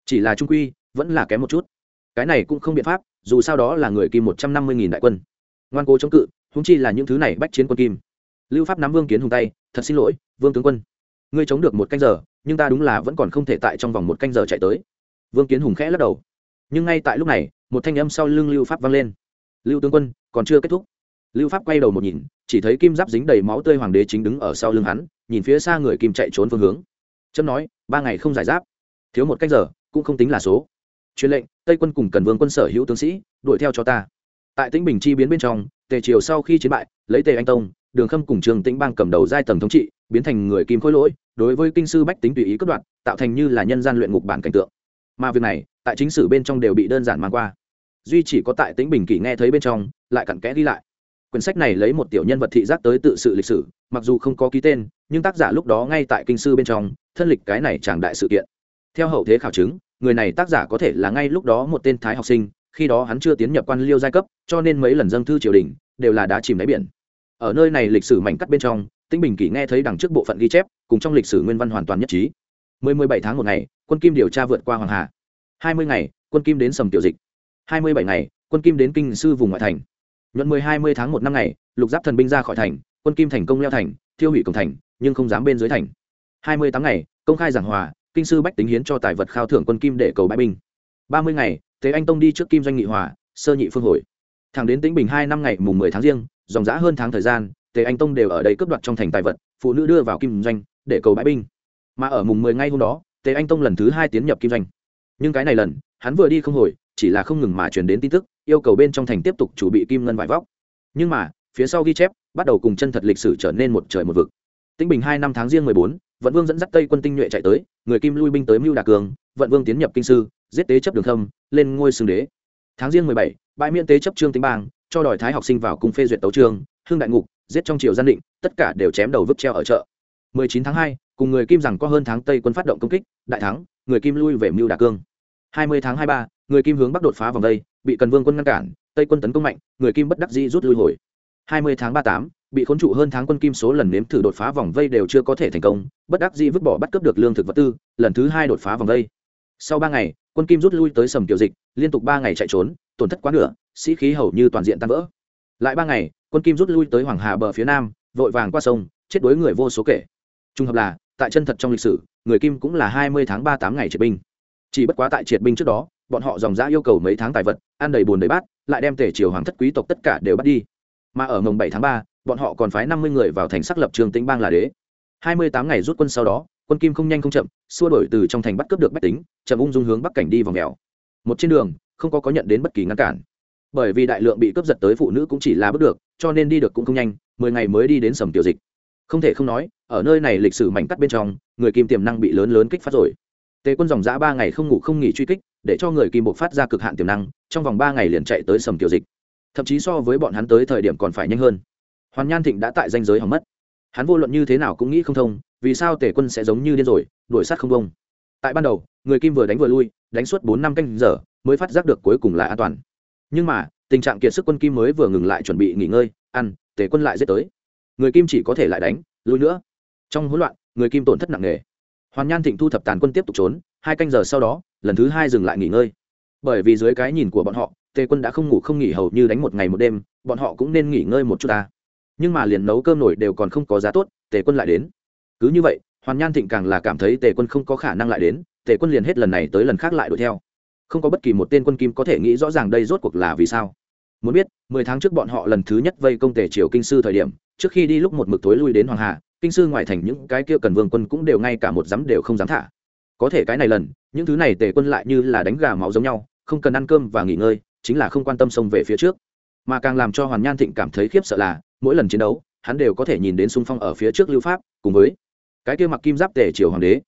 Chỉ là trung quy, vẫn là kém một chút. Cái này cũng không biện pháp, dù sao đó là người kim một trăm năm mươi nghìn đại quân. Ngoan cố chống cự húng chi là những thứ này bách chiến quân kim. Lưu pháp nắm vương kiến hùng tay, thật xin lỗi, vương tướng quân. Ngươi chống được một canh giờ, nhưng ta đúng là vẫn còn không thể tại trong vòng một canh giờ chạy tới vương kiến hùng khẽ lắc đầu. Nhưng ngay tại lúc này, một thanh âm sau lưng lưu pháp vang lên. Lưu tướng quân, còn chưa kết thúc. Lưu pháp quay đầu một nhìn, chỉ thấy kim giáp dính đầy máu tươi hoàng đế chính đứng ở sau lưng hắn, nhìn phía xa người kim chạy trốn phương hướng. Trâm nói, ba ngày không giải giáp. Thiếu một cách giờ, cũng không tính là số. Truyền lệnh, tây quân cùng cần vương quân sở hữu tướng sĩ, đuổi theo cho ta. Tại tĩnh bình chi biến bên trong, tề triều sau khi chiến bại, lấy tề anh tông, đường khâm cùng trường tĩnh bang cầm đầu giai tầng thống trị, biến thành người kim khôi lỗi, đối với kinh sư bách tính tùy ý cất đoạn tạo thành như là nhân gian luyện ngục bản cảnh tượng mà việc này, tại chính sử bên trong đều bị đơn giản mang qua. Duy chỉ có tại tĩnh bình kỷ nghe thấy bên trong, lại cặn kẽ đi lại. Quyển sách này lấy một tiểu nhân vật thị giác tới tự sự lịch sử, mặc dù không có ký tên, nhưng tác giả lúc đó ngay tại kinh sư bên trong, thân lịch cái này chẳng đại sự kiện. Theo hậu thế khảo chứng, người này tác giả có thể là ngay lúc đó một tên thái học sinh, khi đó hắn chưa tiến nhập quan liêu giai cấp, cho nên mấy lần dâng thư triều đình, đều là đá chìm đáy biển. Ở nơi này lịch sử mảnh cắt bên trong, tĩnh bình kỷ nghe thấy đằng trước bộ phận ghi chép, cùng trong lịch sử nguyên văn hoàn toàn nhất trí. Mười mười bảy tháng một ngày quân kim điều tra vượt qua hoàng hà. Hai mươi ngày, quân kim đến sầm tiểu dịch. Hai mươi bảy ngày, quân kim đến kinh sư vùng ngoại thành. Nhuận mười hai mươi tháng một năm ngày, lục giáp thần binh ra khỏi thành, quân kim thành công leo thành, thiêu hủy cổng thành, nhưng không dám bên dưới thành. Hai mươi tám ngày, công khai giảng hòa, kinh sư bách tính hiến cho tài vật khao thưởng quân kim để cầu bãi binh. Ba mươi ngày thế anh tông đi trước kim doanh nghị hòa, sơ nhị phương hồi. Thẳng đến tĩnh bình hai năm ngày mùng mười tháng riêng, dòng giã hơn tháng thời gian tề anh tông đều ở đây cướp đoạt trong thành tài vật, phụ nữ đưa vào kim doanh để cầu bãi binh. Mà ở mùng mười ngay hôm đó tề anh tông lần thứ hai tiến nhập kim doanh. Nhưng cái này lần hắn vừa đi không hồi chỉ là không ngừng mà truyền đến tin tức yêu cầu bên trong thành tiếp tục chủ bị kim ngân vải vóc. Nhưng mà phía sau ghi chép bắt đầu cùng chân thật lịch sử trở nên một trời một vực. Tĩnh bình hai năm tháng riêng mười bốn vận vương dẫn dắt tây quân tinh nhuệ chạy tới người kim lui binh tới mưu đà cường vận vương tiến nhập kinh sư giết tế chấp đường thâm lên ngôi xương đế. Tháng riêng mười bảy bãi miễn tế chấp trương tính bang cho đòi thái học sinh vào cùng phê duyệt tấu trương hương đại ngục giết trong triều gian định tất cả đều chém đầu vứt treo ở chợ. 19 tháng 2, cùng người kim rằng có hơn tháng tây quân phát động công kích đại thắng người kim lui về mưu đà cương. 20 tháng 23, người kim hướng bắc đột phá vòng đây bị cần vương quân ngăn cản tây quân tấn công mạnh người kim bất đắc dĩ rút lui hồi. 20 tháng 38, bị khốn trụ hơn tháng quân kim số lần nếm thử đột phá vòng vây đều chưa có thể thành công bất đắc dĩ vứt bỏ bắt cướp được lương thực vật tư lần thứ hai đột phá vòng vây. Sau ba ngày quân kim rút lui tới sầm tiểu dịch liên tục ba ngày chạy trốn tổn thất quá nửa sĩ khí hầu như toàn diện tan vỡ. Lại ba ngày quân kim rút lui tới hoàng hà bờ phía nam vội vàng qua sông chết đuối người vô số kể. Trùng hợp là tại chân thật trong lịch sử, người kim cũng là hai mươi tháng ba tám ngày triệt binh. Chỉ bất quá tại triệt binh trước đó, bọn họ dòng giã yêu cầu mấy tháng tài vật, ăn đầy bùn đầy bát, lại đem tể triều hoàng thất quý tộc tất cả đều bắt đi. Mà ở mồng bảy tháng ba, bọn họ còn phái năm mươi người vào thành xác lập trường tĩnh bang là đế. Hai mươi tám ngày rút quân sau đó, quân kim không nhanh không chậm, xua đổi từ trong thành bắt cướp được bách tính, chậm ung dung hướng bắc cảnh đi vào mèo. Một trên đường, không có có nhận đến bất kỳ ngăn cản. Bởi vì đại lượng bị cướp giật tới phụ nữ cũng chỉ là bước được, cho nên đi được cũng không nhanh, mười ngày mới đi đến sầm tiểu dịch. Không thể không nói ở nơi này lịch sử mảnh cắt bên trong, người kim tiềm năng bị lớn lớn kích phát rồi. Tề quân dòng giã ba ngày không ngủ không nghỉ truy kích, để cho người kim buộc phát ra cực hạn tiềm năng, trong vòng ba ngày liền chạy tới sầm tiểu dịch. Thậm chí so với bọn hắn tới thời điểm còn phải nhanh hơn. Hoàn nhan thịnh đã tại danh giới hỏng mất. Hắn vô luận như thế nào cũng nghĩ không thông, vì sao tề quân sẽ giống như điên rồi, đuổi sát không bông tại ban đầu, người kim vừa đánh vừa lui, đánh suốt bốn năm canh giờ, mới phát giác được cuối cùng là an toàn. Nhưng mà, tình trạng kiệt sức quân kim mới vừa ngừng lại chuẩn bị nghỉ ngơi, ăn, tề quân lại giết tới. Người kim chỉ có thể lại đánh, lui nữa trong hỗn loạn, người kim tổn thất nặng nề. Hoàn nhan thịnh thu thập tàn quân tiếp tục trốn, hai canh giờ sau đó, lần thứ hai dừng lại nghỉ ngơi. Bởi vì dưới cái nhìn của bọn họ, tề quân đã không ngủ không nghỉ hầu như đánh một ngày một đêm, bọn họ cũng nên nghỉ ngơi một chút ta. Nhưng mà liền nấu cơm nổi đều còn không có giá tốt, tề quân lại đến. Cứ như vậy, hoàn nhan thịnh càng là cảm thấy tề quân không có khả năng lại đến, tề quân liền hết lần này tới lần khác lại đuổi theo. Không có bất kỳ một tên quân kim có thể nghĩ rõ ràng đây rốt cuộc là vì sao. Muốn biết, mười tháng trước bọn họ lần thứ nhất vây công tề triều kinh sư thời điểm, trước khi đi lúc một mực tối lui đến hoàng hà kinh sư ngoại thành những cái kia cần vương quân cũng đều ngay cả một dám đều không dám thả. Có thể cái này lần, những thứ này tề quân lại như là đánh gà máu giống nhau, không cần ăn cơm và nghỉ ngơi, chính là không quan tâm xông về phía trước. Mà càng làm cho hoàn nhan thịnh cảm thấy khiếp sợ là, mỗi lần chiến đấu, hắn đều có thể nhìn đến xung phong ở phía trước lưu pháp, cùng với cái kia mặc kim giáp tề triều hoàng đế.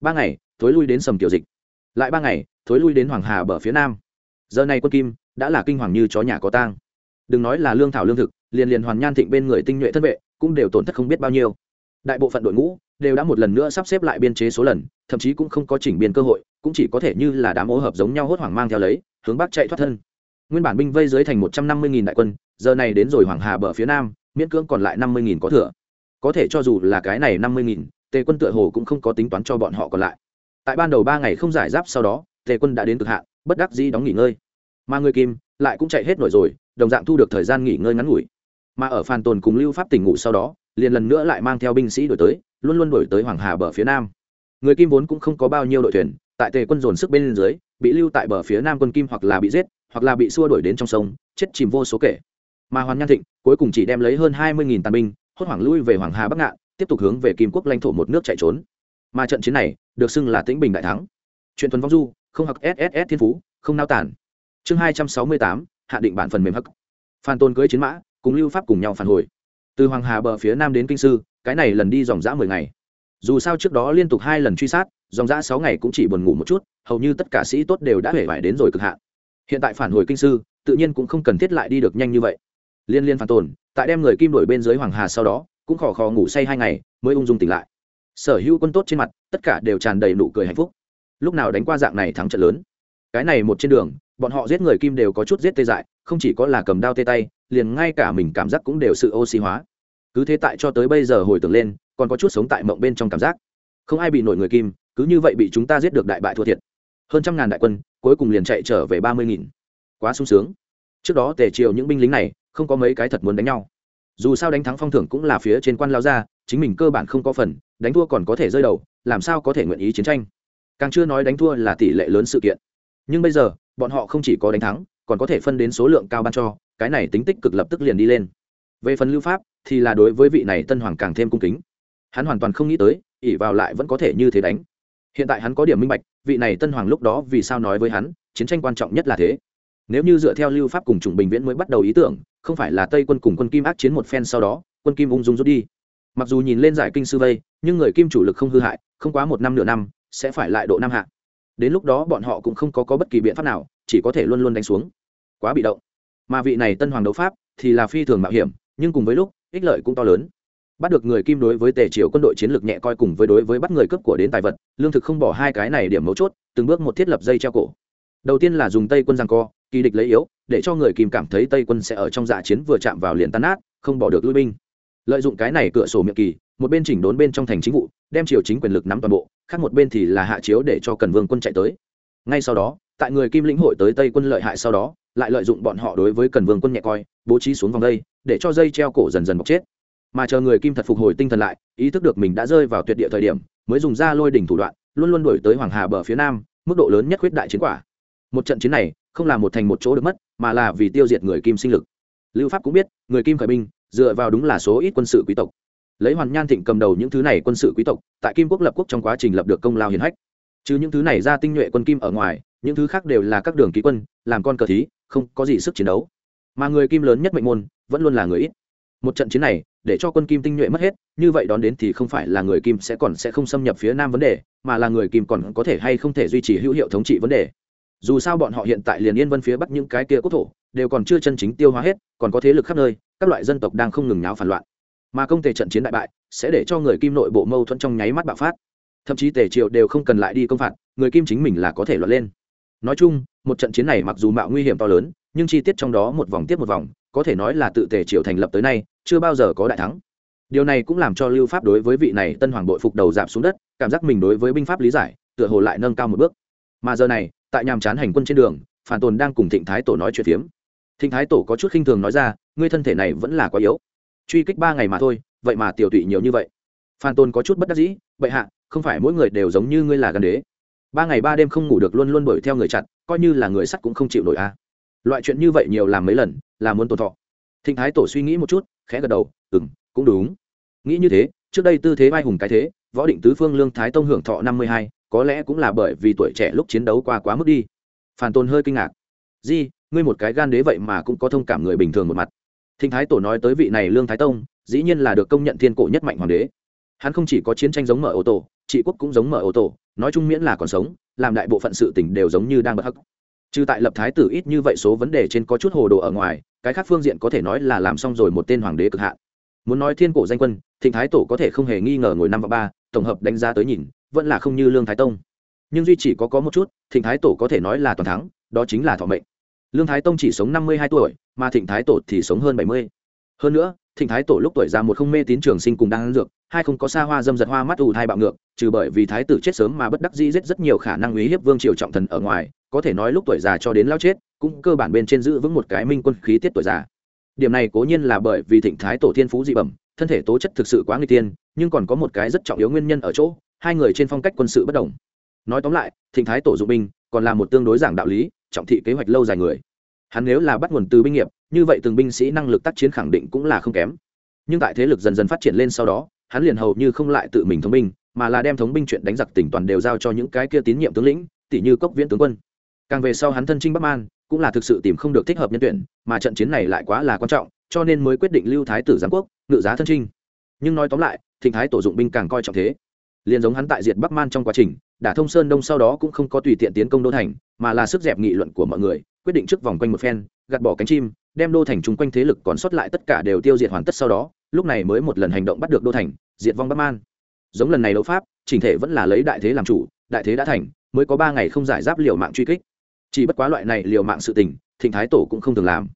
Ba ngày, thối lui đến sầm tiểu dịch. Lại ba ngày, thối lui đến hoàng hà bờ phía nam. Giờ này quân kim, đã là kinh hoàng như chó nhà có tang. Đừng nói là lương thảo lương thực, liền liền hoàn nhan thịnh bên người tinh nhuệ thân vệ, cũng đều tổn thất không biết bao nhiêu đại bộ phận đội ngũ đều đã một lần nữa sắp xếp lại biên chế số lần, thậm chí cũng không có chỉnh biên cơ hội, cũng chỉ có thể như là đám ô hợp giống nhau hốt hoảng mang theo lấy, hướng bắc chạy thoát thân. Nguyên bản binh vây dưới thành một trăm năm mươi đại quân, giờ này đến rồi hoàng hà bờ phía nam, miễn cưỡng còn lại năm mươi có thừa. Có thể cho dù là cái này năm mươi tề quân tựa hồ cũng không có tính toán cho bọn họ còn lại. Tại ban đầu ba ngày không giải giáp sau đó, tề quân đã đến cực hạn, bất đắc dĩ đóng nghỉ ngơi. Mà người kim lại cũng chạy hết nổi rồi, đồng dạng thu được thời gian nghỉ ngơi ngắn ngủi. Mà ở phan tồn cùng lưu pháp tỉnh ngủ sau đó liền lần nữa lại mang theo binh sĩ đổi tới, luôn luôn đổi tới hoàng hà bờ phía nam. Người kim vốn cũng không có bao nhiêu đội thuyền, tại tề quân dồn sức bên dưới, bị lưu tại bờ phía nam quân kim hoặc là bị giết, hoặc là bị xua đuổi đến trong sông, chết chìm vô số kể. Mà hoàn nhan thịnh, cuối cùng chỉ đem lấy hơn hai mươi tàn binh, hốt hoảng lui về hoàng hà bắc ngạn, tiếp tục hướng về kim quốc lãnh thổ một nước chạy trốn. Mà trận chiến này, được xưng là tĩnh bình đại thắng. Chuyện thuần vong du, không học sss thiên phú, không nao tản chương hai trăm sáu mươi tám, hạ định bản phần mềm hắc. Phan tôn cưới chiến mã, cùng lưu pháp cùng nhau phản hồi từ hoàng hà bờ phía nam đến kinh sư, cái này lần đi dòng dã mười ngày. Dù sao trước đó liên tục hai lần truy sát, dòng dã sáu ngày cũng chỉ buồn ngủ một chút, hầu như tất cả sĩ tốt đều đã hể vải đến rồi cực hạn. Hiện tại phản hồi kinh sư, tự nhiên cũng không cần thiết lại đi được nhanh như vậy. Liên liên phản tồn tại đem người kim đổi bên dưới hoàng hà sau đó, cũng khò khò ngủ say hai ngày, mới ung dung tỉnh lại. Sở hữu quân tốt trên mặt, tất cả đều tràn đầy nụ cười hạnh phúc. Lúc nào đánh qua dạng này thắng trận lớn. Cái này một trên đường, bọn họ giết người kim đều có chút giết tê dại, không chỉ có là cầm đao tê tay liền ngay cả mình cảm giác cũng đều sự oxy hóa. Cứ thế tại cho tới bây giờ hồi tưởng lên, còn có chút sống tại mộng bên trong cảm giác. Không ai bị nổi người kim, cứ như vậy bị chúng ta giết được đại bại thua thiệt. Hơn trăm ngàn đại quân, cuối cùng liền chạy trở về ba mươi nghìn. Quá sung sướng. Trước đó tề triều những binh lính này, không có mấy cái thật muốn đánh nhau. Dù sao đánh thắng phong thưởng cũng là phía trên quan lao ra, chính mình cơ bản không có phần, đánh thua còn có thể rơi đầu, làm sao có thể nguyện ý chiến tranh? Càng chưa nói đánh thua là tỷ lệ lớn sự kiện. Nhưng bây giờ, bọn họ không chỉ có đánh thắng, còn có thể phân đến số lượng cao ban cho cái này tính tích cực lập tức liền đi lên. Về phần lưu pháp thì là đối với vị này tân hoàng càng thêm cung kính. Hắn hoàn toàn không nghĩ tới ỉ vào lại vẫn có thể như thế đánh. Hiện tại hắn có điểm minh bạch vị này tân hoàng lúc đó vì sao nói với hắn chiến tranh quan trọng nhất là thế. Nếu như dựa theo lưu pháp cùng chủng bình viễn mới bắt đầu ý tưởng không phải là tây quân cùng quân kim ác chiến một phen sau đó quân kim ung dung rút đi. Mặc dù nhìn lên giải kinh sư vây nhưng người kim chủ lực không hư hại không quá một năm nửa năm sẽ phải lại độ năm hạ. Đến lúc đó bọn họ cũng không có, có bất kỳ biện pháp nào chỉ có thể luôn luôn đánh xuống. Quá bị động mà vị này tân hoàng đấu pháp thì là phi thường mạo hiểm, nhưng cùng với lúc, ích lợi cũng to lớn. Bắt được người kim đối với tề triều quân đội chiến lược nhẹ coi cùng với đối với bắt người cướp của đến tài vật, lương thực không bỏ hai cái này điểm mấu chốt, từng bước một thiết lập dây treo cổ. Đầu tiên là dùng tây quân giang co, kỳ địch lấy yếu, để cho người kim cảm thấy tây quân sẽ ở trong dạ chiến vừa chạm vào liền tan nát, không bỏ được lui binh. Lợi dụng cái này cửa sổ miệng kỳ, một bên chỉnh đốn bên trong thành chính vụ, đem triều chính quyền lực nắm toàn bộ, khác một bên thì là hạ chiếu để cho cần vương quân chạy tới. Ngay sau đó, tại người kim lĩnh hội tới tây quân lợi hại sau đó lại lợi dụng bọn họ đối với cần vương quân nhẹ coi, bố trí xuống vòng đây, để cho dây treo cổ dần dần bọc chết. Mà chờ người kim thật phục hồi tinh thần lại, ý thức được mình đã rơi vào tuyệt địa thời điểm, mới dùng ra lôi đỉnh thủ đoạn, luôn luôn đuổi tới hoàng hà bờ phía nam, mức độ lớn nhất khuyết đại chiến quả. Một trận chiến này, không là một thành một chỗ được mất, mà là vì tiêu diệt người kim sinh lực. Lưu pháp cũng biết, người kim khởi binh, dựa vào đúng là số ít quân sự quý tộc. Lấy hoàn nhan thịnh cầm đầu những thứ này quân sự quý tộc, tại kim quốc lập quốc trong quá trình lập được công lao hiển hách. Chứ những thứ này ra tinh nhuệ quân kim ở ngoài những thứ khác đều là các đường ký quân, làm con cờ thí, không có gì sức chiến đấu. Mà người kim lớn nhất mệnh môn, vẫn luôn là người ít. Một trận chiến này, để cho quân kim tinh nhuệ mất hết, như vậy đón đến thì không phải là người kim sẽ còn sẽ không xâm nhập phía nam vấn đề, mà là người kim còn có thể hay không thể duy trì hữu hiệu thống trị vấn đề. Dù sao bọn họ hiện tại liền yên vân phía bắc những cái kia quốc thổ, đều còn chưa chân chính tiêu hóa hết, còn có thế lực khắp nơi, các loại dân tộc đang không ngừng náo phản loạn. Mà công tề trận chiến đại bại, sẽ để cho người kim nội bộ mâu thuẫn trong nháy mắt bạo phát. Thậm chí tề triệu đều không cần lại đi công phạt, người kim chính mình là có thể loạn lên nói chung, một trận chiến này mặc dù mạo nguy hiểm to lớn, nhưng chi tiết trong đó một vòng tiếp một vòng, có thể nói là tự tề triều thành lập tới nay, chưa bao giờ có đại thắng. Điều này cũng làm cho lưu pháp đối với vị này tân hoàng bội phục đầu giảm xuống đất, cảm giác mình đối với binh pháp lý giải, tựa hồ lại nâng cao một bước. Mà giờ này, tại nhàm chán hành quân trên đường, phản tồn đang cùng thịnh thái tổ nói chuyện phiếm. Thịnh thái tổ có chút khinh thường nói ra, ngươi thân thể này vẫn là quá yếu. Truy kích ba ngày mà thôi, vậy mà tiểu tụy nhiều như vậy. Phan tôn có chút bất đắc dĩ, bệ hạ, không phải mỗi người đều giống như ngươi là gần đế ba ngày ba đêm không ngủ được luôn luôn đuổi theo người chặt, coi như là người sắt cũng không chịu nổi a. Loại chuyện như vậy nhiều làm mấy lần, là muốn tồn thọ. Thịnh thái tổ suy nghĩ một chút, khẽ gật đầu ừng cũng đúng. Nghĩ như thế, trước đây tư thế vai hùng cái thế, võ định tứ phương lương thái tông hưởng thọ năm mươi hai, có lẽ cũng là bởi vì tuổi trẻ lúc chiến đấu qua quá mức đi. Phản tôn hơi kinh ngạc. Di, ngươi một cái gan đế vậy mà cũng có thông cảm người bình thường một mặt. Thịnh thái tổ nói tới vị này lương thái tông, dĩ nhiên là được công nhận thiên cổ nhất mạnh hoàng đế. Hắn không chỉ có chiến tranh giống mở ô tô, trị quốc cũng giống mở ô tô nói chung miễn là còn sống, làm đại bộ phận sự tỉnh đều giống như đang bất hắc. Trừ tại lập thái tử ít như vậy số vấn đề trên có chút hồ đồ ở ngoài, cái khác phương diện có thể nói là làm xong rồi một tên hoàng đế cực hạn. Muốn nói thiên cổ danh quân, thịnh thái tổ có thể không hề nghi ngờ ngồi năm và ba, tổng hợp đánh giá tới nhìn, vẫn là không như lương thái tông. Nhưng duy chỉ có có một chút, thịnh thái tổ có thể nói là toàn thắng, đó chính là thọ mệnh. Lương thái tông chỉ sống năm mươi hai tuổi, mà thịnh thái tổ thì sống hơn bảy mươi. Hơn nữa, thịnh thái tổ lúc tuổi già một không mê tín trường sinh cùng đang ăn dược, hai không có xa hoa dâm giật hoa mắt ù thai bạo ngược trừ bởi vì thái tử chết sớm mà bất đắc dĩ giết rất nhiều khả năng uy hiếp vương triều trọng thần ở ngoài, có thể nói lúc tuổi già cho đến lao chết, cũng cơ bản bên trên giữ vững một cái minh quân khí tiết tuổi già. Điểm này cố nhiên là bởi vì thịnh thái tổ thiên phú dị bẩm, thân thể tố chất thực sự quá nguy tiên nhưng còn có một cái rất trọng yếu nguyên nhân ở chỗ, hai người trên phong cách quân sự bất đồng. Nói tóm lại, thịnh thái tổ dụng binh còn là một tương đối giảng đạo lý, trọng thị kế hoạch lâu dài người. Hắn nếu là bắt nguồn từ binh nghiệp, như vậy từng binh sĩ năng lực tác chiến khẳng định cũng là không kém. Nhưng tại thế lực dần dần phát triển lên sau đó, hắn liền hầu như không lại tự mình thống minh mà là đem thống binh chuyện đánh giặc tỉnh toàn đều giao cho những cái kia tín nhiệm tướng lĩnh tỷ như cốc viễn tướng quân. Càng về sau hắn thân trinh bắc man, cũng là thực sự tìm không được thích hợp nhân tuyển, mà trận chiến này lại quá là quan trọng, cho nên mới quyết định lưu thái tử giám quốc, ngự giá thân trinh. Nhưng nói tóm lại, thịnh thái tổ dụng binh càng coi trọng thế. Liền giống hắn tại diệt bắc man trong quá trình, đả thông sơn đông sau đó cũng không có tùy tiện tiến công đô thành, mà là sức dẹp nghị luận của mọi người, quyết định trước vòng quanh một phen, gạt bỏ cánh chim, đem đô thành chung quanh thế lực còn sót lại tất cả đều tiêu diệt hoàn tất sau đó, lúc này mới một lần hành động bắt được đô thành, diệt vong bắc man giống lần này đấu pháp, chỉnh thể vẫn là lấy đại thế làm chủ, đại thế đã thành, mới có ba ngày không giải giáp liều mạng truy kích. Chỉ bất quá loại này liều mạng sự tình, thịnh thái tổ cũng không thường làm.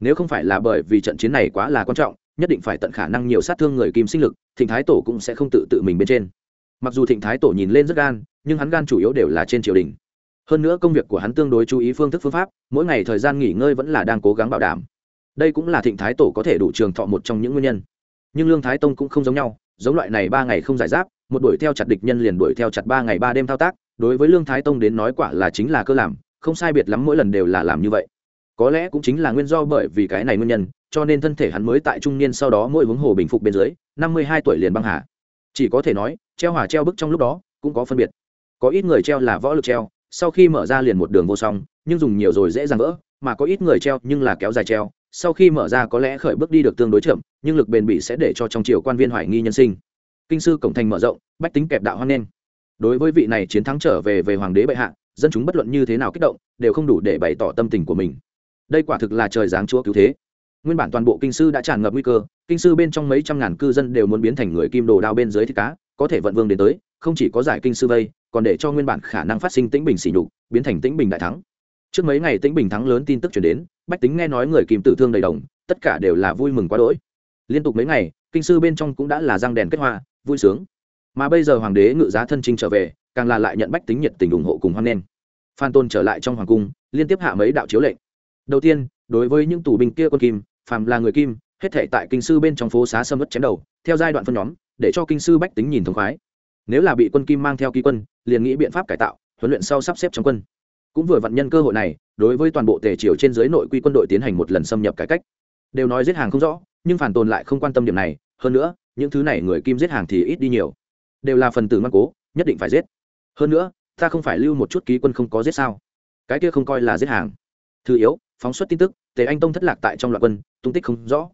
Nếu không phải là bởi vì trận chiến này quá là quan trọng, nhất định phải tận khả năng nhiều sát thương người kim sinh lực, thịnh thái tổ cũng sẽ không tự tự mình bên trên. Mặc dù thịnh thái tổ nhìn lên rất gan, nhưng hắn gan chủ yếu đều là trên triều đình. Hơn nữa công việc của hắn tương đối chú ý phương thức phương pháp, mỗi ngày thời gian nghỉ ngơi vẫn là đang cố gắng bảo đảm. Đây cũng là thịnh thái tổ có thể đủ trường thọ một trong những nguyên nhân. Nhưng lương thái tông cũng không giống nhau giống loại này ba ngày không giải giáp, một đuổi theo chặt địch nhân liền đuổi theo chặt ba ngày ba đêm thao tác, đối với lương thái tông đến nói quả là chính là cơ làm, không sai biệt lắm mỗi lần đều là làm như vậy. Có lẽ cũng chính là nguyên do bởi vì cái này nguyên nhân, cho nên thân thể hắn mới tại trung niên sau đó mỗi hướng hồ bình phục bên dưới, năm mươi hai tuổi liền băng hà. Chỉ có thể nói, treo hỏa treo bức trong lúc đó, cũng có phân biệt. Có ít người treo là võ lực treo, sau khi mở ra liền một đường vô song, nhưng dùng nhiều rồi dễ dàng vỡ mà có ít người treo nhưng là kéo dài treo, sau khi mở ra có lẽ khởi bước đi được tương đối chậm, nhưng lực bền bỉ sẽ để cho trong triều quan viên hoài nghi nhân sinh. Kinh sư cổng thành mở rộng, bách tính kẹp đạo hoan nghênh. Đối với vị này chiến thắng trở về về hoàng đế bệ hạ, dân chúng bất luận như thế nào kích động, đều không đủ để bày tỏ tâm tình của mình. Đây quả thực là trời giáng chúa cứu thế. Nguyên bản toàn bộ kinh sư đã tràn ngập nguy cơ, kinh sư bên trong mấy trăm ngàn cư dân đều muốn biến thành người kim đồ đao bên dưới thịt cá, có thể vận vương đến tới, không chỉ có giải kinh sư vây, còn để cho nguyên bản khả năng phát sinh tĩnh bình xỉ nhục, biến thành tĩnh bình đại thắng trước mấy ngày tĩnh bình thắng lớn tin tức chuyển đến, bách tính nghe nói người kim tử thương đầy đồng, tất cả đều là vui mừng quá đỗi. Liên tục mấy ngày, kinh sư bên trong cũng đã là răng đèn kết hoa, vui sướng. Mà bây giờ hoàng đế ngự giá thân trinh trở về, càng là lại nhận bách tính nhiệt tình ủng hộ cùng hoan nghênh. Phan tôn trở lại trong hoàng cung, liên tiếp hạ mấy đạo chiếu lệnh. Đầu tiên, đối với những tù binh kia quân kim, phàm là người kim, hết thể tại kinh sư bên trong phố xá sâm mất chém đầu, theo giai đoạn phân nhóm, để cho kinh sư bách tính nhìn thông khoái. Nếu là bị quân kim mang theo ký quân, liền nghĩ biện pháp cải tạo, huấn luyện sau sắp xếp trong quân cũng vừa vặn nhân cơ hội này, đối với toàn bộ tề triều trên dưới nội quy quân đội tiến hành một lần xâm nhập cải cách. Đều nói giết hàng không rõ, nhưng phản tồn lại không quan tâm điểm này. Hơn nữa, những thứ này người kim giết hàng thì ít đi nhiều. Đều là phần tử ngoan cố, nhất định phải giết. Hơn nữa, ta không phải lưu một chút ký quân không có giết sao? Cái kia không coi là giết hàng. Thứ yếu, phóng xuất tin tức, tề anh tông thất lạc tại trong loạt quân, tung tích không rõ.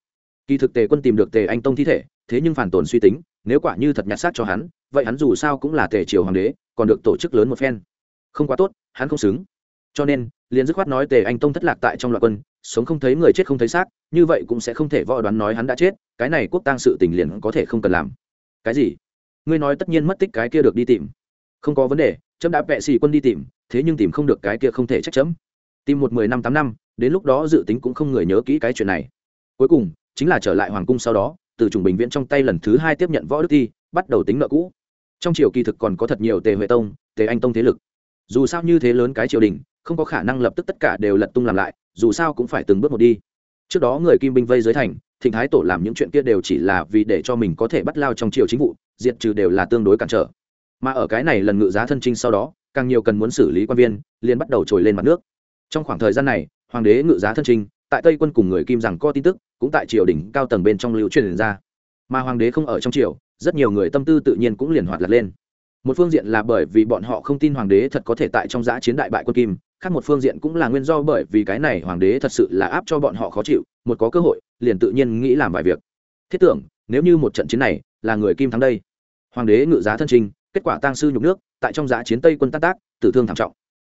Kỳ thực tề quân tìm được tề anh tông thi thể, thế nhưng phản tồn suy tính, nếu quả như thật nhặt xác cho hắn, vậy hắn dù sao cũng là tề triều hoàng đế, còn được tổ chức lớn một phen không quá tốt, hắn không xứng. Cho nên, liền dứt khoát nói tề anh tông thất lạc tại trong loạt quân, sống không thấy người chết không thấy xác, như vậy cũng sẽ không thể võ đoán nói hắn đã chết, cái này quốc tang sự tình liền có thể không cần làm. Cái gì? Ngươi nói tất nhiên mất tích cái kia được đi tìm. Không có vấn đề trẫm đã vẹ xì quân đi tìm, thế nhưng tìm không được cái kia không thể trách chấm. Tìm một mười năm, tám năm, đến lúc đó dự tính cũng không người nhớ kỹ cái chuyện này. Cuối cùng, chính là trở lại hoàng cung sau đó, từ chủng bình viễn trong tay lần thứ hai tiếp nhận võ đức thi, bắt đầu tính nợ cũ. Trong triều kỳ thực còn có thật nhiều tề huệ tông, tề anh tông thế lực dù sao như thế lớn cái triều đình, không có khả năng lập tức tất cả đều lật tung làm lại, dù sao cũng phải từng bước một đi. Trước đó người kim binh vây dưới thành, thịnh thái tổ làm những chuyện kia đều chỉ là vì để cho mình có thể bắt lao trong triều chính vụ, diệt trừ đều là tương đối cản trở. Mà ở cái này lần ngự giá thân trinh sau đó, càng nhiều cần muốn xử lý quan viên, liền bắt đầu trồi lên mặt nước. Trong khoảng thời gian này, hoàng đế ngự giá thân trinh tại tây quân cùng người kim rằng có tin tức, cũng tại triều đình cao tầng bên trong lưu truyền ra. Mà hoàng đế không ở trong triều, rất nhiều người tâm tư tự nhiên cũng liền hoạt lật lên một phương diện là bởi vì bọn họ không tin hoàng đế thật có thể tại trong giã chiến đại bại quân kim, khác một phương diện cũng là nguyên do bởi vì cái này hoàng đế thật sự là áp cho bọn họ khó chịu, một có cơ hội, liền tự nhiên nghĩ làm vài việc. Thiết tưởng, nếu như một trận chiến này là người kim thắng đây, hoàng đế ngự giá thân trình, kết quả tăng sư nhục nước, tại trong giã chiến tây quân tác tác, tử thương thảm trọng.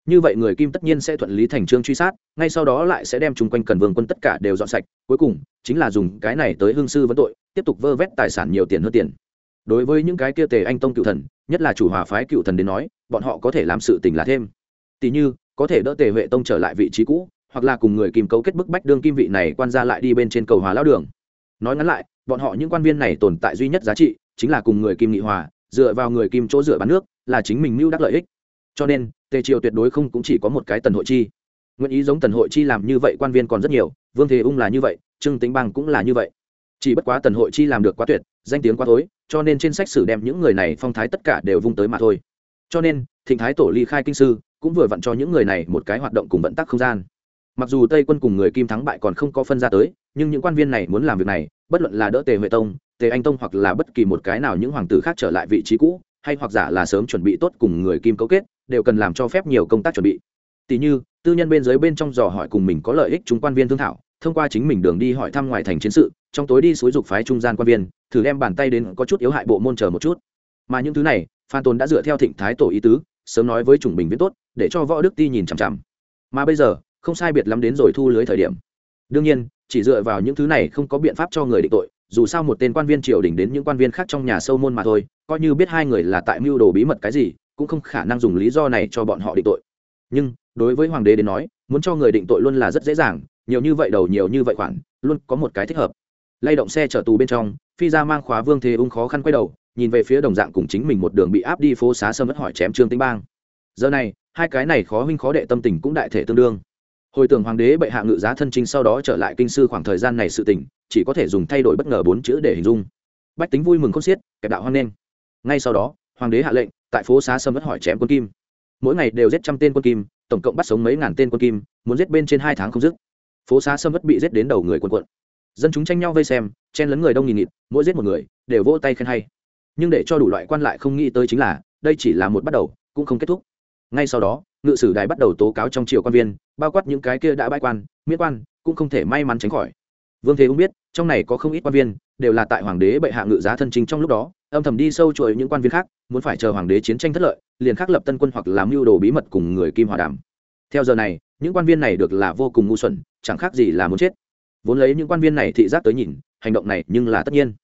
Như vậy người kim tất nhiên sẽ thuận lý thành trương truy sát, ngay sau đó lại sẽ đem chung quanh cần vương quân tất cả đều dọn sạch, cuối cùng chính là dùng cái này tới hương sư vấn tội, tiếp tục vơ vét tài sản nhiều tiền hơn tiền đối với những cái kia tề anh tông cựu thần, nhất là chủ hòa phái cựu thần đến nói, bọn họ có thể làm sự tình là thêm. Tỉ như, có thể đỡ tề huệ tông trở lại vị trí cũ, hoặc là cùng người kim cấu kết bức bách đương kim vị này quan ra lại đi bên trên cầu hòa lao đường. Nói ngắn lại, bọn họ những quan viên này tồn tại duy nhất giá trị, chính là cùng người kim nghị hòa, dựa vào người kim chỗ dựa bán nước, là chính mình mưu đắc lợi ích. Cho nên, tề triều tuyệt đối không cũng chỉ có một cái tần hội chi. Nguyện ý giống tần hội chi làm như vậy quan viên còn rất nhiều, vương thế ung là như vậy, trương tính bằng cũng là như vậy. Chỉ bất quá tần hội chi làm được quá tuyệt, danh tiếng quá tối cho nên trên sách sử đem những người này phong thái tất cả đều vung tới mà thôi. Cho nên, thịnh thái tổ ly khai kinh sư cũng vừa vặn cho những người này một cái hoạt động cùng vận tắc không gian. Mặc dù tây quân cùng người kim thắng bại còn không có phân ra tới, nhưng những quan viên này muốn làm việc này, bất luận là đỡ tề huệ tông, tề anh tông hoặc là bất kỳ một cái nào những hoàng tử khác trở lại vị trí cũ, hay hoặc giả là sớm chuẩn bị tốt cùng người kim cấu kết, đều cần làm cho phép nhiều công tác chuẩn bị. Tỷ như, tư nhân bên dưới bên trong dò hỏi cùng mình có lợi ích chúng quan viên thương thảo, thông qua chính mình đường đi hỏi thăm ngoài thành chiến sự trong tối đi xúi dục phái trung gian quan viên, thử đem bàn tay đến có chút yếu hại bộ môn chờ một chút. Mà những thứ này, phan tồn đã dựa theo thịnh thái tổ ý tứ, sớm nói với chủng bình viễn tốt, để cho võ đức ti nhìn chằm chằm. Mà bây giờ, không sai biệt lắm đến rồi thu lưới thời điểm. Đương nhiên, chỉ dựa vào những thứ này không có biện pháp cho người định tội, dù sao một tên quan viên triều đình đến những quan viên khác trong nhà sâu môn mà thôi, coi như biết hai người là tại mưu đồ bí mật cái gì, cũng không khả năng dùng lý do này cho bọn họ định tội. Nhưng, đối với hoàng đế đến nói, muốn cho người định tội luôn là rất dễ dàng, nhiều như vậy đầu nhiều như vậy khoản, luôn có một cái thích hợp lay động xe chở tù bên trong, phi ra mang khóa vương thế ung khó khăn quay đầu, nhìn về phía đồng dạng cùng chính mình một đường bị áp đi phố xá sâm mất hỏi chém trương tĩnh bang. Giờ này, hai cái này khó huynh khó đệ tâm tình cũng đại thể tương đương. Hồi tưởng hoàng đế bệ hạ ngự giá thân trinh sau đó trở lại kinh sư khoảng thời gian này sự tình, chỉ có thể dùng thay đổi bất ngờ bốn chữ để hình dung. Bách tính vui mừng khôn xiết kẹp đạo hoan nghênh. Ngay sau đó, hoàng đế hạ lệnh, tại phố xá sâm mất hỏi chém quân kim. Mỗi ngày đều giết trăm tên quân kim, tổng cộng bắt sống mấy ngàn tên quân kim, muốn giết bên trên hai tháng không dứt. Phố xá sâm mất bị giết đến đầu người quân quận dân chúng tranh nhau vây xem, chen lấn người đông nghìn nghịt, mỗi giết một người, đều vỗ tay khen hay. Nhưng để cho đủ loại quan lại không nghĩ tới chính là, đây chỉ là một bắt đầu, cũng không kết thúc. Ngay sau đó, ngự sử đài bắt đầu tố cáo trong triều quan viên, bao quát những cái kia đã bãi quan, miễn quan, cũng không thể may mắn tránh khỏi. Vương thế ung biết, trong này có không ít quan viên, đều là tại hoàng đế bệ hạ ngự giá thân chính trong lúc đó, âm thầm đi sâu chuỗi những quan viên khác, muốn phải chờ hoàng đế chiến tranh thất lợi, liền khắc lập tân quân hoặc làm mưu đồ bí mật cùng người kim hòa đàm. Theo giờ này, những quan viên này được là vô cùng ngu xuẩn, chẳng khác gì là muốn chết vốn lấy những quan viên này thị giác tới nhìn, hành động này nhưng là tất nhiên.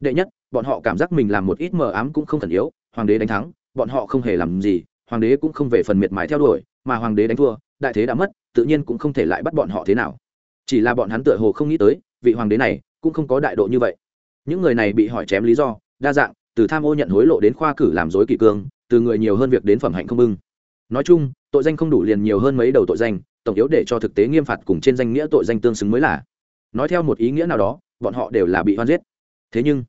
Đệ nhất, bọn họ cảm giác mình làm một ít mờ ám cũng không thần yếu, hoàng đế đánh thắng, bọn họ không hề làm gì, hoàng đế cũng không về phần miệt mài theo đuổi, mà hoàng đế đánh thua, đại thế đã mất, tự nhiên cũng không thể lại bắt bọn họ thế nào. Chỉ là bọn hắn tựa hồ không nghĩ tới, vị hoàng đế này cũng không có đại độ như vậy. Những người này bị hỏi chém lý do, đa dạng, từ tham ô nhận hối lộ đến khoa cử làm dối kỷ cương, từ người nhiều hơn việc đến phẩm hạnh không bưng. Nói chung, tội danh không đủ liền nhiều hơn mấy đầu tội danh, tổng yếu để cho thực tế nghiêm phạt cùng trên danh nghĩa tội danh tương xứng mới là nói theo một ý nghĩa nào đó, bọn họ đều là bị hoan giết. Thế nhưng,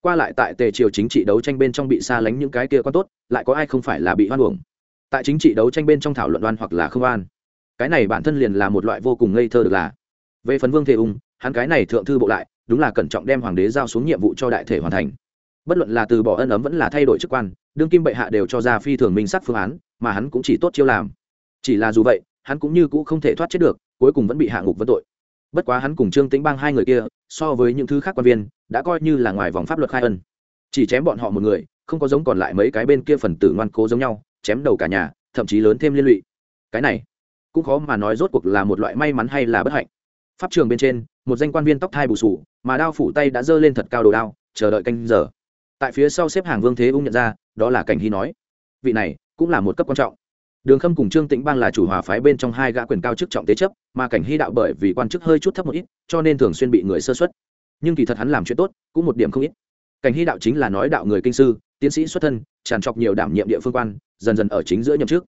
qua lại tại tề triều chính trị đấu tranh bên trong bị xa lánh những cái kia quan tốt, lại có ai không phải là bị hoan uổng? Tại chính trị đấu tranh bên trong thảo luận oan hoặc là không oan, cái này bản thân liền là một loại vô cùng ngây thơ được là. Về phần vương thế ung, hắn cái này thượng thư bộ lại, đúng là cẩn trọng đem hoàng đế giao xuống nhiệm vụ cho đại thể hoàn thành. Bất luận là từ bỏ ân ấm vẫn là thay đổi chức quan, đương kim bệ hạ đều cho ra phi thường minh sắc phương án, mà hắn cũng chỉ tốt chiêu làm. Chỉ là dù vậy, hắn cũng như cũ không thể thoát chết được, cuối cùng vẫn bị hạ ngục vân tội bất quá hắn cùng trương tĩnh bang hai người kia, so với những thứ khác quan viên, đã coi như là ngoài vòng pháp luật khai ân. Chỉ chém bọn họ một người, không có giống còn lại mấy cái bên kia phần tử ngoan cố giống nhau, chém đầu cả nhà, thậm chí lớn thêm liên lụy. Cái này, cũng khó mà nói rốt cuộc là một loại may mắn hay là bất hạnh. Pháp trường bên trên, một danh quan viên tóc thai bù sù, mà đao phủ tay đã giơ lên thật cao đồ đao, chờ đợi canh giờ. Tại phía sau xếp hàng vương thế ung nhận ra, đó là cảnh hy nói, vị này cũng là một cấp quan trọng đường khâm cùng trương tĩnh bang là chủ hòa phái bên trong hai gã quyền cao chức trọng tế chấp, mà cảnh hy đạo bởi vì quan chức hơi chút thấp một ít, cho nên thường xuyên bị người sơ xuất nhưng kỳ thật hắn làm chuyện tốt, cũng một điểm không ít. Cảnh hy đạo chính là nói đạo người kinh sư, tiến sĩ xuất thân, tràn trọc nhiều đảm nhiệm địa phương quan, dần dần ở chính giữa nhậm trước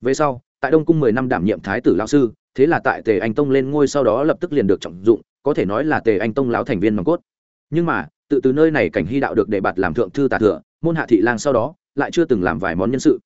về sau, tại đông cung mười năm đảm nhiệm thái tử lao sư, thế là tại tề anh tông lên ngôi sau đó lập tức liền được trọng dụng, có thể nói là tề anh tông lão thành viên nòng cốt. Nhưng mà, tự từ nơi này cảnh hy đạo được đề bạt làm thượng thư tả thừa, môn hạ thị lang sau đó, lại chưa từng làm vài món nhân sự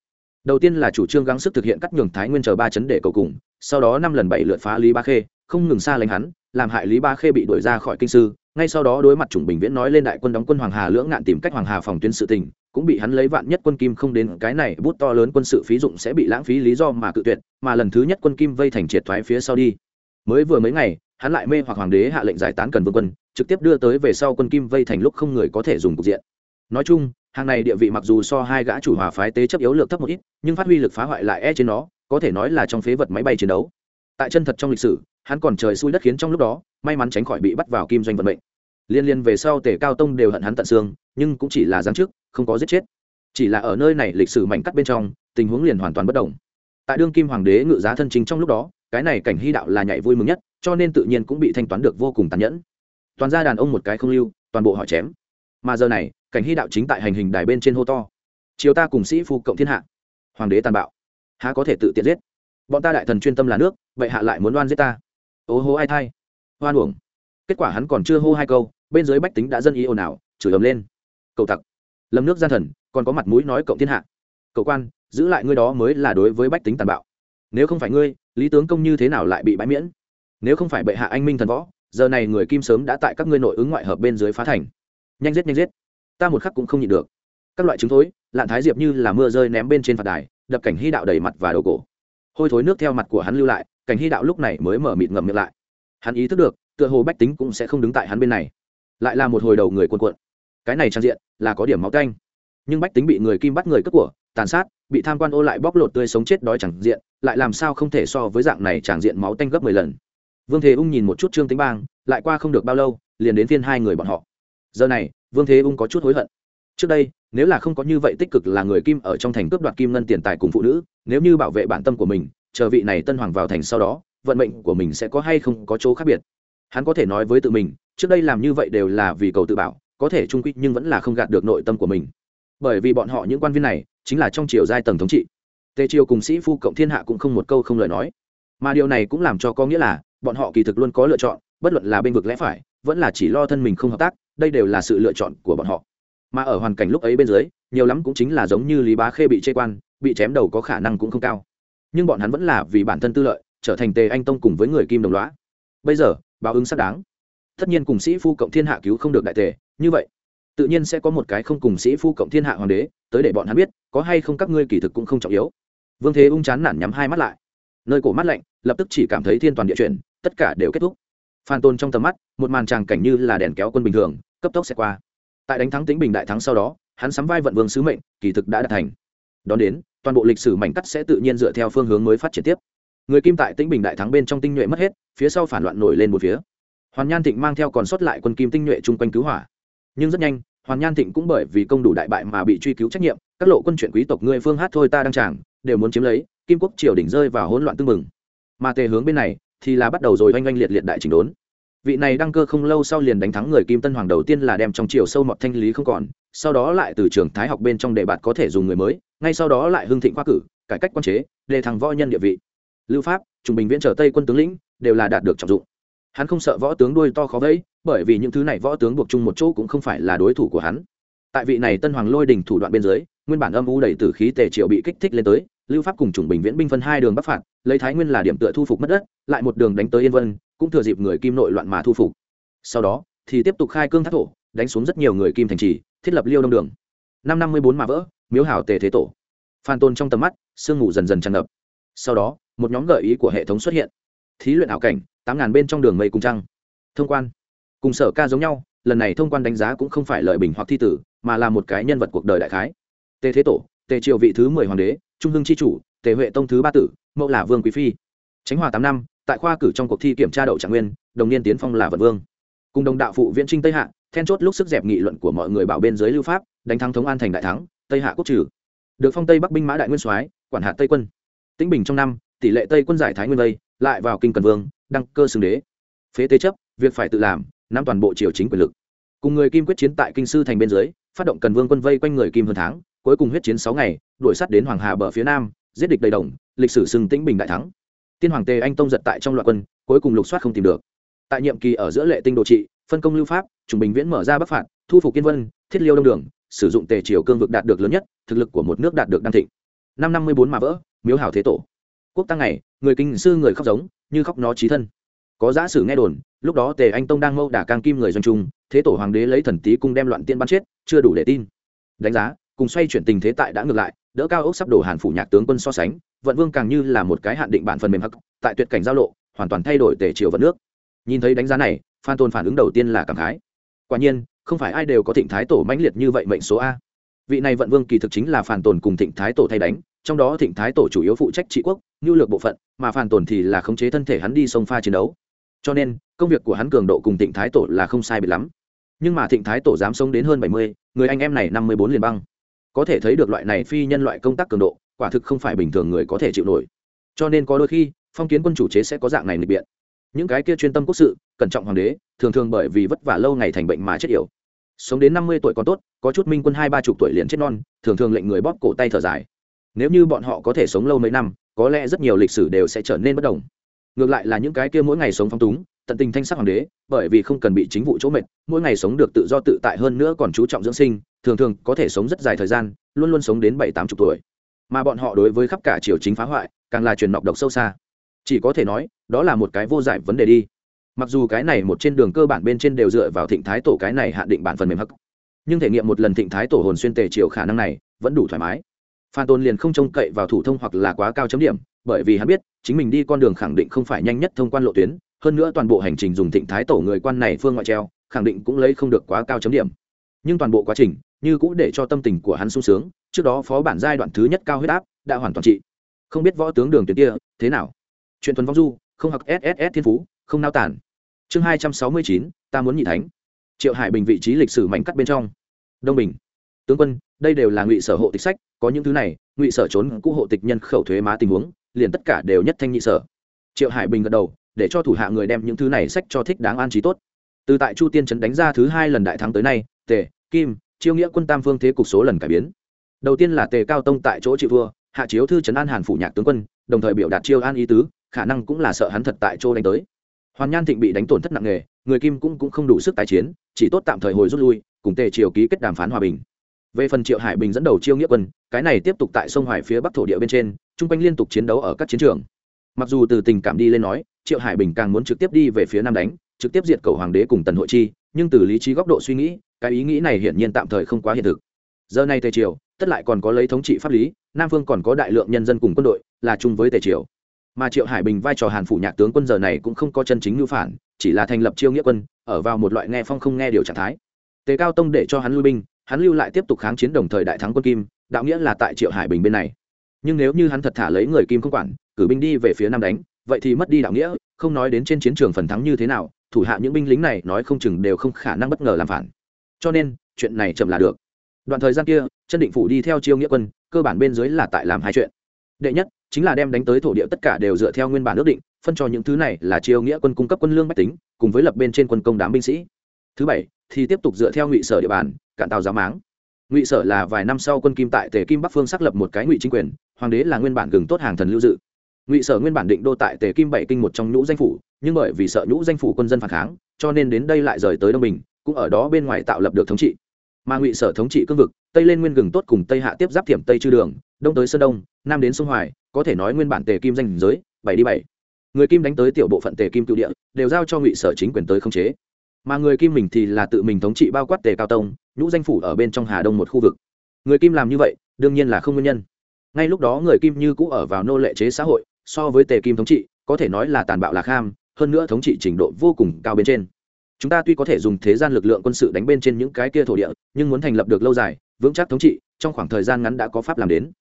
đầu tiên là chủ trương gắng sức thực hiện cắt nhường thái nguyên chờ ba chấn để cầu cùng, sau đó năm lần bảy lượt phá lý ba khê, không ngừng xa lánh hắn, làm hại lý ba khê bị đuổi ra khỏi kinh sư. Ngay sau đó đối mặt chủng bình viễn nói lên đại quân đóng quân hoàng hà lưỡng ngạn tìm cách hoàng hà phòng tuyến sự tình, cũng bị hắn lấy vạn nhất quân kim không đến, cái này bút to lớn quân sự phí dụng sẽ bị lãng phí lý do mà cự tuyệt, mà lần thứ nhất quân kim vây thành triệt thoái phía sau đi. Mới vừa mấy ngày, hắn lại mê hoặc hoàng đế hạ lệnh giải tán cần vương quân, trực tiếp đưa tới về sau quân kim vây thành lúc không người có thể dùng cục diện. Nói chung hàng này địa vị mặc dù so hai gã chủ hòa phái tế chấp yếu lược thấp một ít, nhưng phát huy lực phá hoại lại e trên nó, có thể nói là trong phế vật máy bay chiến đấu. Tại chân thật trong lịch sử, hắn còn trời xui đất khiến trong lúc đó, may mắn tránh khỏi bị bắt vào kim doanh vận mệnh. Liên liên về sau tể cao tông đều hận hắn tận xương, nhưng cũng chỉ là giáng chức, không có giết chết. Chỉ là ở nơi này lịch sử mảnh cắt bên trong, tình huống liền hoàn toàn bất đồng. Tại đương kim hoàng đế ngự giá thân chính trong lúc đó, cái này cảnh hy đạo là nhảy vui mừng nhất, cho nên tự nhiên cũng bị thanh toán được vô cùng tàn nhẫn. Toàn ra đàn ông một cái không lưu, toàn bộ họ chém. Mà giờ này cảnh hy đạo chính tại hành hình đài bên trên hô to. Chiều ta cùng sĩ phu cộng thiên hạ. Hoàng đế tàn bạo. Há có thể tự tiện giết? Bọn ta đại thần chuyên tâm là nước vậy hạ lại muốn oan giết ta. Ố hô ai thay hoan uổng. Kết quả hắn còn chưa hô hai câu, bên dưới bách tính đã dân ý ồn ào, chửi ầm lên. Cậu tặc. Lâm nước gian thần, còn có mặt mũi nói cộng thiên hạ. Cậu quan, giữ lại ngươi đó mới là đối với bách tính tàn bạo. Nếu không phải ngươi, lý tướng công như thế nào lại bị bãi miễn? Nếu không phải bệ hạ anh minh thần võ, giờ này người kim sớm đã tại các ngươi nội ứng ngoại hợp bên dưới phá thành. Nhanh giết nhanh giết ta một khắc cũng không nhịn được. Các loại trứng thối, lạn thái diệp như là mưa rơi ném bên trên phạt đài, đập cảnh hy đạo đầy mặt và đầu cổ. Hôi thối nước theo mặt của hắn lưu lại, cảnh hy đạo lúc này mới mở mịt ngậm miệng lại. Hắn ý thức được, tựa hồ bách tính cũng sẽ không đứng tại hắn bên này. Lại là một hồi đầu người quân cuộn. Cái này trang diện, là có điểm máu canh. Nhưng bách tính bị người kim bắt người cướp của, tàn sát, bị tham quan ô lại bóc lột tươi sống chết đói chẳng diện, lại làm sao không thể so với dạng này tràng diện máu tanh gấp mười lần. Vương thế ung nhìn một chút trương tính bang, lại qua không được bao lâu, liền đến phiên hai người bọn họ. Giờ này vương thế ung có chút hối hận. Trước đây, nếu là không có như vậy tích cực là người kim ở trong thành cướp đoạt kim ngân tiền tài cùng phụ nữ, nếu như bảo vệ bản tâm của mình, chờ vị này tân hoàng vào thành sau đó, vận mệnh của mình sẽ có hay không có chỗ khác biệt. Hắn có thể nói với tự mình, trước đây làm như vậy đều là vì cầu tự bảo, có thể trung quy nhưng vẫn là không gạt được nội tâm của mình. Bởi vì bọn họ những quan viên này, chính là trong triều giai tầng thống trị. Tề triều cùng sĩ phu cộng thiên hạ cũng không một câu không lời nói. Mà điều này cũng làm cho có nghĩa là, bọn họ kỳ thực luôn có lựa chọn bất luận là bên vực lẽ phải, vẫn là chỉ lo thân mình không hợp tác, đây đều là sự lựa chọn của bọn họ. Mà ở hoàn cảnh lúc ấy bên dưới, nhiều lắm cũng chính là giống như lý bá khê bị chê quan, bị chém đầu có khả năng cũng không cao. Nhưng bọn hắn vẫn là vì bản thân tư lợi, trở thành tề anh tông cùng với người kim đồng loá bây giờ, báo ứng xác đáng. Tất nhiên cùng sĩ phu cộng thiên hạ cứu không được đại tề, như vậy, tự nhiên sẽ có một cái không cùng sĩ phu cộng thiên hạ hoàng đế, tới để bọn hắn biết, có hay không các ngươi kỳ thực cũng không trọng yếu. Vương thế ung chán nản nhắm hai mắt lại. Nơi cổ mắt lạnh, lập tức chỉ cảm thấy thiên toàn địa chuyển, tất cả đều kết thúc phan tôn trong tầm mắt, một màn tràng cảnh như là đèn kéo quân bình thường, cấp tốc sẽ qua. Tại đánh thắng tính bình đại thắng sau đó, hắn sắm vai vận vương sứ mệnh, kỳ thực đã đạt thành. Đón đến, toàn bộ lịch sử mảnh cắt sẽ tự nhiên dựa theo phương hướng mới phát triển tiếp. Người kim tại tĩnh bình đại thắng bên trong tinh nhuệ mất hết, phía sau phản loạn nổi lên một phía. Hoàn nhan thịnh mang theo còn sót lại quân kim tinh nhuệ chung quanh cứu hỏa. Nhưng rất nhanh, hoàn nhan thịnh cũng bởi vì công đủ đại bại mà bị truy cứu trách nhiệm, các lộ quân chuyện quý tộc ngươi phương hát thôi ta đang tràng, đều muốn chiếm lấy, kim quốc triều đỉnh rơi vào hỗn loạn tương mừng mà tề hướng bên này thì là bắt đầu rồi oanh oanh liệt liệt đại chỉnh đốn. Vị này đăng cơ không lâu sau liền đánh thắng người kim tân hoàng đầu tiên là đem trong triều sâu mọt thanh lý không còn, sau đó lại từ trường thái học bên trong đề bạt có thể dùng người mới, ngay sau đó lại hưng thịnh khoa cử, cải cách quan chế, đề thằng võ nhân địa vị. Lưu pháp, trung bình viễn trở tây quân tướng lĩnh, đều là đạt được trọng dụng. Hắn không sợ võ tướng đuôi to khó vẫy, bởi vì những thứ này võ tướng buộc chung một chỗ cũng không phải là đối thủ của hắn. Tại vị này tân hoàng lôi đình thủ đoạn biên giới nguyên bản âm u đầy tử khí tề triệu bị kích thích lên tới lưu pháp cùng chủng bình viễn binh phân hai đường bắc phạt, lấy thái nguyên là điểm tựa thu phục mất đất, lại một đường đánh tới yên vân, cũng thừa dịp người kim nội loạn mà thu phục. Sau đó, thì tiếp tục khai cương thác thổ, đánh xuống rất nhiều người kim thành trì, thiết lập liêu đông đường. Năm năm mươi bốn mà vỡ, miếu hảo tề thế tổ. Phan tôn trong tầm mắt, sương ngủ dần dần tràn ngập. Sau đó, một nhóm gợi ý của hệ thống xuất hiện. Thí luyện ảo cảnh, tám ngàn bên trong đường mây cùng trăng. Thông quan. Cùng sở ca giống nhau, lần này thông quan đánh giá cũng không phải lợi bình hoặc thi tử, mà là một cái nhân vật cuộc đời đại khái. Tề thế tổ, tề triều vị thứ mười hoàng đế trung hưng c h i chủ, tề huệ tông thứ ba tử, mẫu là vương quý phi. Chánh hòa tám năm, tại khoa cử trong cuộc thi kiểm tra đậu trạng nguyên, đồng niên tiến phong là vật vương. Cùng đồng đạo phụ viễn trinh tây hạ, then chốt lúc sức dẹp nghị luận của mọi người bảo bên dưới lưu pháp, đánh thắng thống an thành đại thắng, tây hạ quốc trừ. Được phong tây bắc binh mã đại nguyên soái, quản hạt tây quân. Tĩnh bình trong năm, tỷ lệ tây quân giải thái nguyên vây, lại vào kinh cần vương, đăng cơ xưng đế. Phế tế chấp, việc phải tự làm, nắm toàn bộ triều chính quyền lực. Cùng người kim quyết chiến tại kinh sư thành bên dưới, phát động cần vương quân vây quanh người kim hơn tháng, cuối cùng huyết chiến sáu ngày đuổi sắt đến hoàng hà bờ phía nam, giết địch đầy đồng, lịch sử sừng tĩnh bình đại thắng. Tiên hoàng tề anh tông giật tại trong loạn quân, cuối cùng lục soát không tìm được. Tại nhiệm kỳ ở giữa lệ tinh đồ trị, phân công lưu pháp trung bình viễn mở ra bắc phạt, thu phục kiên vân, thiết liêu đông đường, sử dụng tề triều cương vực đạt được lớn nhất, thực lực của một nước đạt được đăng thịnh. Năm năm mươi bốn mà vỡ, miếu hảo thế tổ. Quốc tăng này người kinh sư người khóc giống, như khóc nó trí thân. Có giả sử nghe đồn, lúc đó tề anh tông đang mâu đả càng kim người doanh trung, thế tổ hoàng đế lấy thần tý cung đem loạn tiên bắn chết, chưa đủ để tin. Đánh giá, cùng xoay chuyển tình thế tại đã ngược lại đỡ cao ốc sắp đổ hàn phủ nhạc tướng quân so sánh, vận vương càng như là một cái hạn định bản phần mềm hắc, tại tuyệt cảnh giao lộ, hoàn toàn thay đổi tề triều vận nước. Nhìn thấy đánh giá này, phan tôn phản ứng đầu tiên là cảm khái. Quả nhiên, không phải ai đều có thịnh thái tổ mãnh liệt như vậy mệnh số a. Vị này vận vương kỳ thực chính là phản tồn cùng thịnh thái tổ thay đánh, trong đó thịnh thái tổ chủ yếu phụ trách trị quốc, nhu lược bộ phận, mà phản tồn thì là khống chế thân thể hắn đi sông pha chiến đấu. Cho nên, công việc của hắn cường độ cùng thịnh thái tổ là không sai biệt lắm. Nhưng mà thịnh thái tổ dám sống đến hơn bảy mươi, người anh em này năm mươi bốn liền băng có thể thấy được loại này phi nhân loại công tác cường độ, quả thực không phải bình thường người có thể chịu nổi. Cho nên có đôi khi, phong kiến quân chủ chế sẽ có dạng này nghịch biện. Những cái kia chuyên tâm quốc sự, cẩn trọng hoàng đế, thường thường bởi vì vất vả lâu ngày thành bệnh mà chết yểu. Sống đến năm mươi tuổi còn tốt, có chút minh quân hai ba chục tuổi liền chết non, thường thường lệnh người bóp cổ tay thở dài. Nếu như bọn họ có thể sống lâu mấy năm, có lẽ rất nhiều lịch sử đều sẽ trở nên bất đồng. Ngược lại là những cái kia mỗi ngày sống phong túng, tận tình thanh sắc hoàng đế, bởi vì không cần bị chính vụ chỗ mệt, mỗi ngày sống được tự do tự tại hơn nữa còn chú trọng dưỡng sinh thường thường có thể sống rất dài thời gian, luôn luôn sống đến bảy tám chục tuổi. Mà bọn họ đối với khắp cả triều chính phá hoại, càng là truyền nọc độc sâu xa. Chỉ có thể nói, đó là một cái vô giải vấn đề đi. Mặc dù cái này một trên đường cơ bản bên trên đều dựa vào thịnh thái tổ cái này hạn định bản phần mềm hắc. Nhưng thể nghiệm một lần thịnh thái tổ hồn xuyên tề triều khả năng này, vẫn đủ thoải mái. Phan tôn liền không trông cậy vào thủ thông hoặc là quá cao chấm điểm, bởi vì hắn biết, chính mình đi con đường khẳng định không phải nhanh nhất thông quan lộ tuyến, hơn nữa toàn bộ hành trình dùng thịnh thái tổ người quan này phương ngoại treo, khẳng định cũng lấy không được quá cao chấm điểm. Nhưng toàn bộ quá trình như cũng để cho tâm tình của hắn sung sướng, trước đó phó bản giai đoạn thứ nhất cao huyết áp đã hoàn toàn trị. Không biết võ tướng đường tuyến kia, thế nào? Chuyện thuần vong du, không học sss thiên phú, không nao tản chương hai trăm sáu mươi chín, ta muốn nhị thánh. Triệu hải bình vị trí lịch sử mảnh cắt bên trong. Đông bình. Tướng quân, đây đều là ngụy sở hộ tịch sách, có những thứ này, ngụy sở trốn cũ hộ tịch nhân khẩu thuế má tình huống, liền tất cả đều nhất thanh nhị sở. Triệu hải bình gật đầu, để cho thủ hạ người đem những thứ này sách cho thích đáng an trí tốt. Từ tại chu tiên trấn đánh ra thứ hai lần đại thắng tới nay, tề, kim chiêu nghĩa quân tam phương thế cục số lần cải biến. Đầu tiên là tề cao tông tại chỗ chịu vua, hạ chiếu thư trấn an hàn phủ nhạc tướng quân đồng thời biểu đạt chiêu an ý tứ khả năng cũng là sợ hắn thật tại chỗ đánh tới. Hoàn nhan thịnh bị đánh tổn thất nặng nề người kim cũng, cũng không đủ sức tái chiến chỉ tốt tạm thời hồi rút lui cùng tề triều ký kết đàm phán hòa bình. Về phần triệu hải bình dẫn đầu chiêu nghĩa quân cái này tiếp tục tại sông hoài phía bắc thổ địa bên trên chung quanh liên tục chiến đấu ở các chiến trường. Mặc dù từ tình cảm đi lên nói triệu hải bình càng muốn trực tiếp đi về phía nam đánh trực tiếp diệt cầu hoàng đế cùng tần hội chi nhưng từ lý trí góc độ suy nghĩ cái ý nghĩ này hiển nhiên tạm thời không quá hiện thực. Giờ này tề triều, tất lại còn có lấy thống trị pháp lý, nam phương còn có đại lượng nhân dân cùng quân đội, là chung với tề triều. Mà triệu hải bình vai trò hàn phủ nhạc tướng quân giờ này cũng không có chân chính ngữ phản, chỉ là thành lập chiêu nghĩa quân, ở vào một loại nghe phong không nghe điều trạng thái. Tề cao tông để cho hắn lui binh, hắn lưu lại tiếp tục kháng chiến đồng thời đại thắng quân kim, đạo nghĩa là tại triệu hải bình bên này. Nhưng nếu như hắn thật thả lấy người kim không quản, cử binh đi về phía nam đánh, vậy thì mất đi đạo nghĩa, không nói đến trên chiến trường phần thắng như thế nào, thủ hạ những binh lính này nói không chừng đều không khả năng bất ngờ làm phản cho nên, chuyện này chậm là được. Đoạn thời gian kia, chân định phủ đi theo chiêu nghĩa quân, cơ bản bên dưới là tại làm hai chuyện. Đệ nhất, chính là đem đánh tới thổ địa tất cả đều dựa theo nguyên bản ước định, phân cho những thứ này là chiêu nghĩa quân cung cấp quân lương bách tính, cùng với lập bên trên quân công đám binh sĩ. Thứ bảy, thì tiếp tục dựa theo ngụy sở địa bàn, cạn tàu giáo máng. Ngụy sở là vài năm sau quân kim tại tề kim bắc phương xác lập một cái ngụy chính quyền, hoàng đế là nguyên bản gừng tốt hàng thần lưu dự. Ngụy sở nguyên bản định đô tại tề kim bảy kinh một trong nhũ danh phủ, nhưng bởi vì sợ nhũ danh phủ quân dân phản kháng, cho nên đến đây lại rời tới đông bình cũng ở đó bên ngoài tạo lập được thống trị. Mà ngụy sở thống trị cương vực, tây lên nguyên gừng tốt cùng tây hạ tiếp giáp thiểm tây chư đường, đông tới sơn đông, nam đến sông hoài, có thể nói nguyên bản tề kim danh giới, bảy đi bảy. Người kim đánh tới tiểu bộ phận tề kim cựu địa, đều giao cho ngụy sở chính quyền tới khống chế. Mà người kim mình thì là tự mình thống trị bao quát tề cao tông, nhũ danh phủ ở bên trong hà đông một khu vực. Người kim làm như vậy, đương nhiên là không nguyên nhân. Ngay lúc đó người kim như cũ ở vào nô lệ chế xã hội, so với tề kim thống trị, có thể nói là tàn bạo là kham, hơn nữa thống trị trình độ vô cùng cao bên trên chúng ta tuy có thể dùng thế gian lực lượng quân sự đánh bên trên những cái kia thổ địa, nhưng muốn thành lập được lâu dài, vững chắc thống trị, trong khoảng thời gian ngắn đã có pháp làm đến.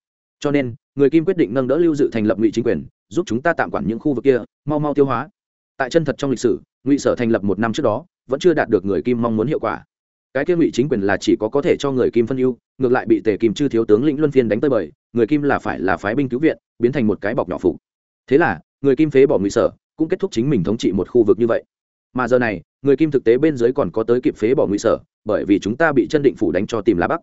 Cho nên, người kim quyết định nâng đỡ lưu dự thành lập ngụy chính quyền, giúp chúng ta tạm quản những khu vực kia, mau mau tiêu hóa. Tại chân thật trong lịch sử, ngụy sở thành lập một năm trước đó, vẫn chưa đạt được người kim mong muốn hiệu quả. Cái kia ngụy chính quyền là chỉ có có thể cho người kim phân ưu, ngược lại bị tề kim chư thiếu tướng lĩnh luân phiên đánh tới bời, người kim là phải là phái binh cứu viện, biến thành một cái bọc nhỏ phục thế là, người kim phế bỏ ngụy sở, cũng kết thúc chính mình thống trị một khu vực như vậy mà giờ này, người kim thực tế bên dưới còn có tới kịp phế bỏ ngụy sở, bởi vì chúng ta bị chân định phủ đánh cho tìm lá bắc.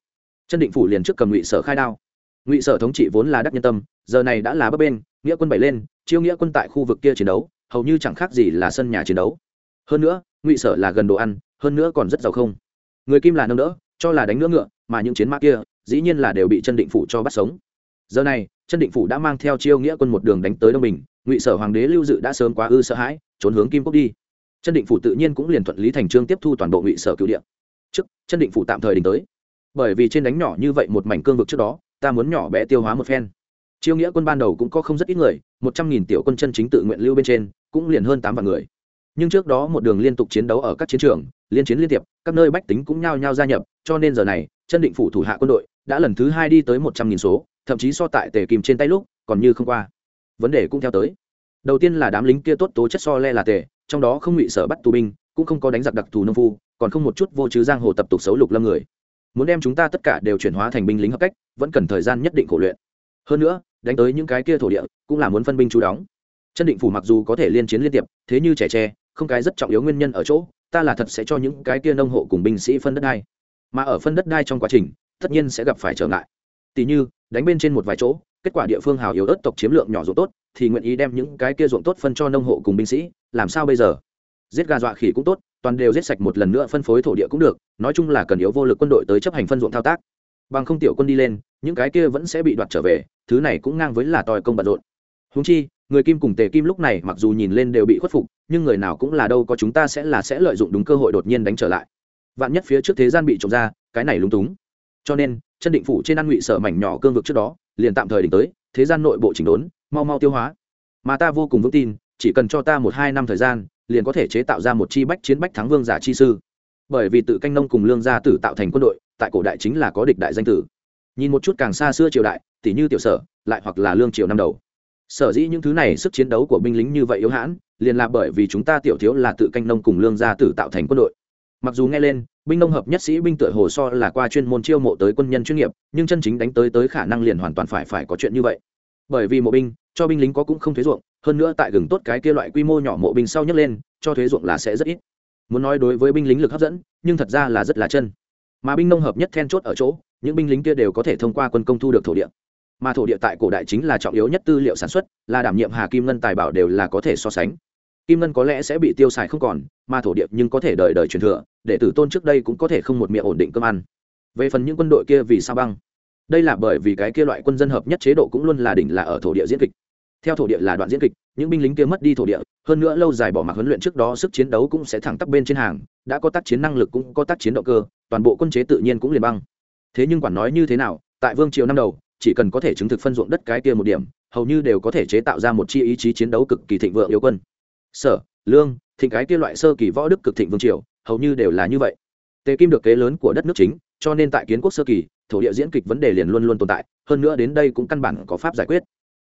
Chân định phủ liền trước cầm ngụy sở khai đao. Ngụy sở thống trị vốn là đắc nhân tâm, giờ này đã là bấp bên, nghĩa quân bảy lên, chiêu nghĩa quân tại khu vực kia chiến đấu, hầu như chẳng khác gì là sân nhà chiến đấu. Hơn nữa, ngụy sở là gần đồ ăn, hơn nữa còn rất giàu không. Người kim là nâng đỡ, cho là đánh nữa ngựa, mà những chiến mã kia, dĩ nhiên là đều bị chân định phủ cho bắt sống. Giờ này, chân định phủ đã mang theo chiêu nghĩa quân một đường đánh tới đông bình, ngụy sở hoàng đế lưu dự đã sớm quá ư sợ hãi, trốn hướng kim quốc đi chân định phủ tự nhiên cũng liền thuận lý thành trương tiếp thu toàn bộ ngụy sở cựu địa. Trước, chân định phủ tạm thời đình tới. Bởi vì trên đánh nhỏ như vậy một mảnh cương vực trước đó, ta muốn nhỏ bé tiêu hóa một phen. Chiêu nghĩa quân ban đầu cũng có không rất ít người, một trăm nghìn tiểu quân chân chính tự nguyện lưu bên trên, cũng liền hơn tám vạn người. Nhưng trước đó một đường liên tục chiến đấu ở các chiến trường, liên chiến liên tiệp, các nơi bách tính cũng nhao nhao gia nhập, cho nên giờ này, chân định phủ thủ hạ quân đội đã lần thứ hai đi tới một trăm nghìn số, thậm chí so tại tề kìm trên tay lúc còn như không qua. Vấn đề cũng theo tới đầu tiên là đám lính kia tốt tố chất so le là tề, trong đó không ngụy sở bắt tù binh, cũng không có đánh giặc đặc thù nông phu, còn không một chút vô chứ giang hồ tập tục xấu lục lâm người. Muốn đem chúng ta tất cả đều chuyển hóa thành binh lính hợp cách, vẫn cần thời gian nhất định khổ luyện. Hơn nữa, đánh tới những cái kia thổ địa, cũng là muốn phân binh chú đóng. Chân định phủ mặc dù có thể liên chiến liên tiệp, thế như trẻ tre, không cái rất trọng yếu nguyên nhân ở chỗ, ta là thật sẽ cho những cái kia nông hộ cùng binh sĩ phân đất đai. Mà ở phân đất đai trong quá trình, tất nhiên sẽ gặp phải trở ngại. Tỷ như, đánh bên trên một vài chỗ kết quả địa phương hào yếu ớt tộc chiếm lượng nhỏ ruộng tốt, thì nguyện ý đem những cái kia ruộng tốt phân cho nông hộ cùng binh sĩ, làm sao bây giờ? Giết gà dọa khỉ cũng tốt, toàn đều giết sạch một lần nữa phân phối thổ địa cũng được, nói chung là cần yếu vô lực quân đội tới chấp hành phân ruộng thao tác. Bằng không tiểu quân đi lên, những cái kia vẫn sẽ bị đoạt trở về, thứ này cũng ngang với là tòi công bận rộn. Húng chi, người kim cùng tề kim lúc này mặc dù nhìn lên đều bị khuất phục, nhưng người nào cũng là đâu có chúng ta sẽ là sẽ lợi dụng đúng cơ hội đột nhiên đánh trở lại. Vạn nhất phía trước thế gian bị trộm ra, cái này lúng túng. Cho nên chân định phủ trên ăn ngụy sở mảnh nhỏ cương vực trước đó, liền tạm thời đỉnh tới, thế gian nội bộ chỉnh đốn, mau mau tiêu hóa. Mà ta vô cùng vững tin, chỉ cần cho ta một hai năm thời gian, liền có thể chế tạo ra một chi bách chiến bách thắng vương giả chi sư. Bởi vì tự canh nông cùng lương gia tử tạo thành quân đội, tại cổ đại chính là có địch đại danh tử. Nhìn một chút càng xa xưa triều đại tỷ như tiểu sở, lại hoặc là lương triều năm đầu. Sở dĩ những thứ này sức chiến đấu của binh lính như vậy yếu hãn, liền là bởi vì chúng ta tiểu thiếu là tự canh nông cùng lương gia tử tạo thành quân đội. Mặc dù nghe lên binh nông hợp nhất sĩ binh tựa hồ so là qua chuyên môn chiêu mộ tới quân nhân chuyên nghiệp, nhưng chân chính đánh tới tới khả năng liền hoàn toàn phải phải có chuyện như vậy. Bởi vì mộ binh, cho binh lính có cũng không thuế ruộng, hơn nữa tại gừng tốt cái kia loại quy mô nhỏ mộ binh sau nhấc lên, cho thuế ruộng là sẽ rất ít. Muốn nói đối với binh lính lực hấp dẫn, nhưng thật ra là rất là chân. Mà binh nông hợp nhất then chốt ở chỗ, những binh lính kia đều có thể thông qua quân công thu được thổ địa. Mà thổ địa tại cổ đại chính là trọng yếu nhất tư liệu sản xuất, là đảm nhiệm hà kim ngân tài bảo đều là có thể so sánh kim ngân có lẽ sẽ bị tiêu xài không còn, mà thổ địa nhưng có thể đời đời truyền thừa, để tử tôn trước đây cũng có thể không một miệng ổn định cơm ăn. Về phần những quân đội kia vì sao băng? Đây là bởi vì cái kia loại quân dân hợp nhất chế độ cũng luôn là đỉnh là ở thổ địa diễn kịch. Theo thổ địa là đoạn diễn kịch, những binh lính kia mất đi thổ địa, hơn nữa lâu dài bỏ mặc huấn luyện trước đó sức chiến đấu cũng sẽ thẳng tắp bên trên hàng, đã có tác chiến năng lực cũng có tác chiến động cơ, toàn bộ quân chế tự nhiên cũng liền băng. Thế nhưng quản nói như thế nào, tại vương triều năm đầu, chỉ cần có thể chứng thực phân ruộng đất cái kia một điểm, hầu như đều có thể chế tạo ra một chi ý chí chiến đấu cực kỳ thịnh vượng yếu quân sở, lương, thịnh cái kia loại sơ kỳ võ đức cực thịnh vương triều, hầu như đều là như vậy. Tề kim được kế lớn của đất nước chính, cho nên tại kiến quốc sơ kỳ, thổ địa diễn kịch vấn đề liền luôn luôn tồn tại, hơn nữa đến đây cũng căn bản có pháp giải quyết.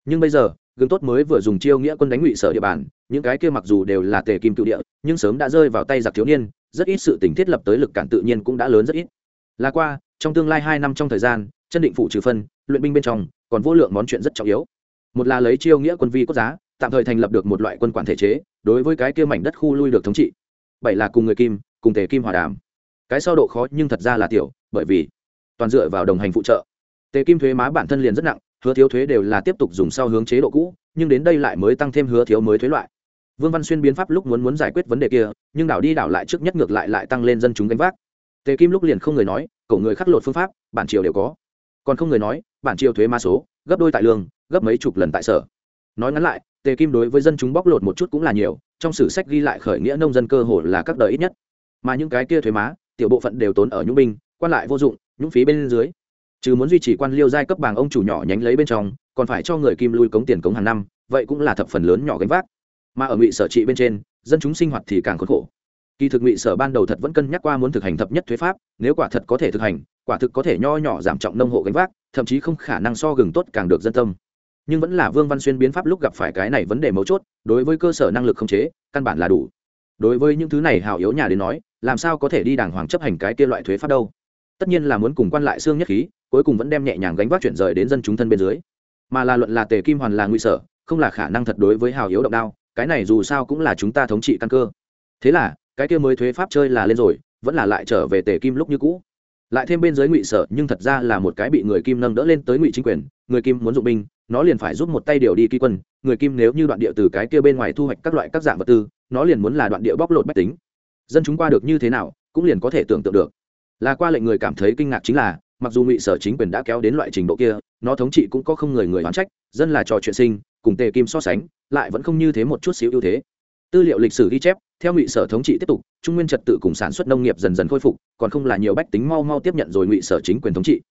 Nhưng bây giờ, gương tốt mới vừa dùng chiêu nghĩa quân đánh ngụy sở địa bàn, những cái kia mặc dù đều là tề kim cựu địa, nhưng sớm đã rơi vào tay giặc thiếu niên, rất ít sự tình thiết lập tới lực cản tự nhiên cũng đã lớn rất ít. Là qua, trong tương lai hai năm trong thời gian, chân định phụ trừ phân, luyện binh bên trong, còn vô lượng món chuyện rất trọng yếu. Một là lấy chiêu nghĩa quân vi quốc giá, tạm thời thành lập được một loại quân quản thể chế đối với cái kia mảnh đất khu lui được thống trị. Bảy là cùng người kim, cùng tề kim hòa đàm. Cái sau độ khó nhưng thật ra là tiểu, bởi vì toàn dựa vào đồng hành phụ trợ. Tề kim thuế má bản thân liền rất nặng, hứa thiếu thuế đều là tiếp tục dùng sau hướng chế độ cũ, nhưng đến đây lại mới tăng thêm hứa thiếu mới thuế loại. Vương văn xuyên biến pháp lúc muốn muốn giải quyết vấn đề kia, nhưng đảo đi đảo lại trước nhất ngược lại lại tăng lên dân chúng gánh vác. Tề kim lúc liền không người nói cậu người khắc lột phương pháp, bản triều đều có. Còn không người nói, bản triều thuế ma số, gấp đôi tại lương, gấp mấy chục lần tại sở nói ngắn lại, tề kim đối với dân chúng bóc lột một chút cũng là nhiều, trong sử sách ghi lại khởi nghĩa nông dân cơ hồ là các đời ít nhất. Mà những cái kia thuế má, tiểu bộ phận đều tốn ở nhũng binh, quan lại vô dụng, nhũng phí bên dưới. Chứ muốn duy trì quan liêu giai cấp bảng ông chủ nhỏ nhánh lấy bên trong, còn phải cho người kim lui cống tiền cống hàng năm, vậy cũng là thập phần lớn nhỏ gánh vác. Mà ở ngụy sở trị bên trên, dân chúng sinh hoạt thì càng khốn khổ. Kỳ thực ngụy sở ban đầu thật vẫn cân nhắc qua muốn thực hành thập nhất thuế pháp, nếu quả thật có thể thực hành, quả thực có thể nho nhỏ giảm trọng nông hộ gánh vác, thậm chí không khả năng so gừng tốt càng được dân tâm nhưng vẫn là vương văn xuyên biến pháp lúc gặp phải cái này vấn đề mấu chốt, đối với cơ sở năng lực không chế, căn bản là đủ. Đối với những thứ này hào yếu nhà đến nói, làm sao có thể đi đàng hoàng chấp hành cái kia loại thuế pháp đâu? Tất nhiên là muốn cùng quan lại xương nhất khí, cuối cùng vẫn đem nhẹ nhàng gánh vác chuyển rời đến dân chúng thân bên dưới. Mà là luận là tề kim hoàn là nguy sở, không là khả năng thật đối với hào yếu động đao, cái này dù sao cũng là chúng ta thống trị căn cơ. Thế là, cái kia mới thuế pháp chơi là lên rồi, vẫn là lại trở về tề kim lúc như cũ lại thêm bên dưới ngụy sở, nhưng thật ra là một cái bị người kim nâng đỡ lên tới ngụy chính quyền. Người kim muốn dụng binh, nó liền phải giúp một tay điều đi ký quân. Người kim nếu như đoạn địa từ cái kia bên ngoài thu hoạch các loại các dạng vật tư, nó liền muốn là đoạn địa bóc lột bách tính. Dân chúng qua được như thế nào, cũng liền có thể tưởng tượng được. Là qua lệnh người cảm thấy kinh ngạc chính là, mặc dù ngụy sở chính quyền đã kéo đến loại trình độ kia, nó thống trị cũng có không người người oán trách, dân là trò chuyện sinh, cùng tề kim so sánh, lại vẫn không như thế một chút xíu ưu thế. Tư liệu lịch sử ghi chép theo ngụy sở thống trị tiếp tục, trung nguyên trật tự cùng sản xuất nông nghiệp dần dần khôi phục, còn không là nhiều bách tính mau mau tiếp nhận rồi ngụy sở chính quyền thống trị.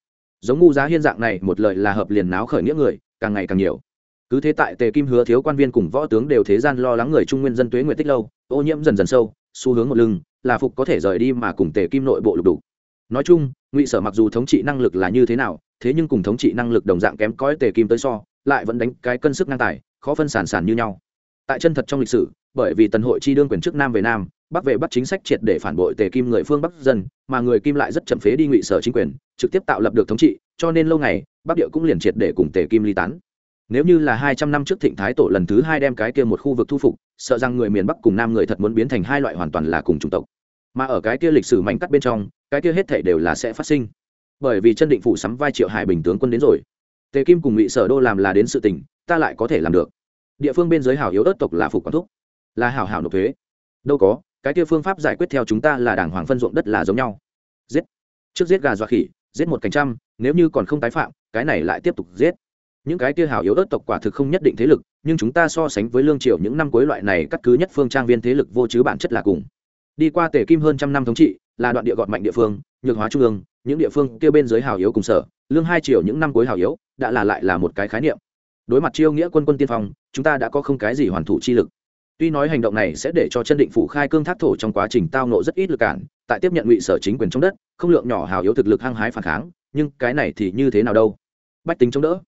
Giống ngu giá hiên dạng này, một lời là hợp liền náo khởi nghĩa người, càng ngày càng nhiều. Cứ thế tại tề kim hứa thiếu quan viên cùng võ tướng đều thế gian lo lắng người trung nguyên dân tuế nguyện tích lâu, ô nhiễm dần dần sâu, xu hướng một lưng, là phục có thể rời đi mà cùng tề kim nội bộ lục đủ nói chung, ngụy sở mặc dù thống trị năng lực là như thế nào, thế nhưng cùng thống trị năng lực đồng dạng kém cõi tề kim tới so, lại vẫn đánh cái cân sức ngang tài, khó phân sản sản như nhau. Tại chân thật trong lịch sử bởi vì tần hội chi đương quyền trước nam về nam, bắc về bắc chính sách triệt để phản bội tề kim người phương bắc dân, mà người kim lại rất chậm phế đi ngụy sở chính quyền, trực tiếp tạo lập được thống trị, cho nên lâu ngày, bắc địa cũng liền triệt để cùng tề kim ly tán. Nếu như là hai trăm năm trước thịnh thái tổ lần thứ hai đem cái kia một khu vực thu phục, sợ rằng người miền bắc cùng nam người thật muốn biến thành hai loại hoàn toàn là cùng chủng tộc. Mà ở cái kia lịch sử mảnh cắt bên trong, cái kia hết thể đều là sẽ phát sinh. Bởi vì chân định phủ sắm vai triệu hải bình tướng quân đến rồi. Tề kim cùng ngụy sở đô làm là đến sự tình, ta lại có thể làm được. Địa phương bên giới hảo yếu ớt tộc là phục quán thúc là hảo hảo nộp thuế. Đâu có, cái kia phương pháp giải quyết theo chúng ta là đảng hoàng phân ruộng đất là giống nhau. Giết. Trước giết gà dọa khỉ, giết một cánh trăm, nếu như còn không tái phạm, cái này lại tiếp tục giết. Những cái kia hảo yếu ớt tộc quả thực không nhất định thế lực, nhưng chúng ta so sánh với lương triều những năm cuối loại này cắt cứ nhất phương trang viên thế lực vô chứ bản chất là cùng. Đi qua tể kim hơn trăm năm thống trị, là đoạn địa gọt mạnh địa phương, nhược hóa trung ương, những địa phương kia bên dưới hào yếu cùng sở, lương hai triệu những năm cuối hào yếu, đã là lại là một cái khái niệm. Đối mặt chiêu nghĩa quân quân tiên phong, chúng ta đã có không cái gì hoàn thủ chi lực tuy nói hành động này sẽ để cho chân định phủ khai cương thác thổ trong quá trình tao nộ rất ít lực cản, tại tiếp nhận ngụy sở chính quyền trong đất, không lượng nhỏ hào yếu thực lực hăng hái phản kháng, nhưng cái này thì như thế nào đâu? Bách tính chống đỡ.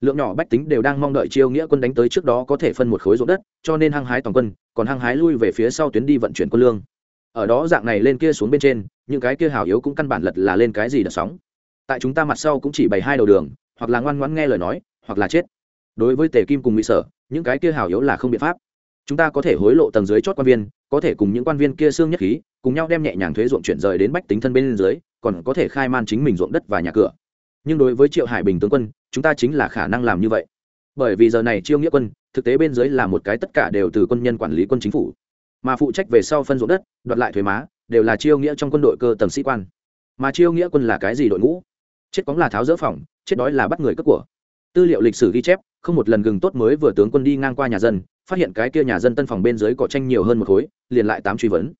Lượng nhỏ bách tính đều đang mong đợi chiêu nghĩa quân đánh tới trước đó có thể phân một khối ruộng đất, cho nên hăng hái toàn quân, còn hăng hái lui về phía sau tuyến đi vận chuyển quân lương. Ở đó dạng này lên kia xuống bên trên, những cái kia hào yếu cũng căn bản lật là lên cái gì đợt sóng. Tại chúng ta mặt sau cũng chỉ bày hai đầu đường, hoặc là ngoan ngoãn nghe lời nói, hoặc là chết. Đối với tề kim cùng mỹ sở, những cái kia hào yếu là không biện pháp chúng ta có thể hối lộ tầng dưới chót quan viên, có thể cùng những quan viên kia xương nhất khí, cùng nhau đem nhẹ nhàng thuế ruộng chuyển rời đến bách tính thân bên dưới, còn có thể khai man chính mình ruộng đất và nhà cửa. Nhưng đối với triệu hải bình tướng quân, chúng ta chính là khả năng làm như vậy. Bởi vì giờ này chiêu nghĩa quân, thực tế bên dưới là một cái tất cả đều từ quân nhân quản lý quân chính phủ. Mà phụ trách về sau phân ruộng đất, đoạt lại thuế má, đều là chiêu nghĩa trong quân đội cơ tầng sĩ quan. Mà chiêu nghĩa quân là cái gì đội ngũ? Chết cóng là tháo dỡ phòng, chết đói là bắt người cướp của. Tư liệu lịch sử ghi chép, không một lần gừng tốt mới vừa tướng quân đi ngang qua nhà dân phát hiện cái kia nhà dân tân phòng bên dưới cỏ tranh nhiều hơn một khối, liền lại tám truy vấn.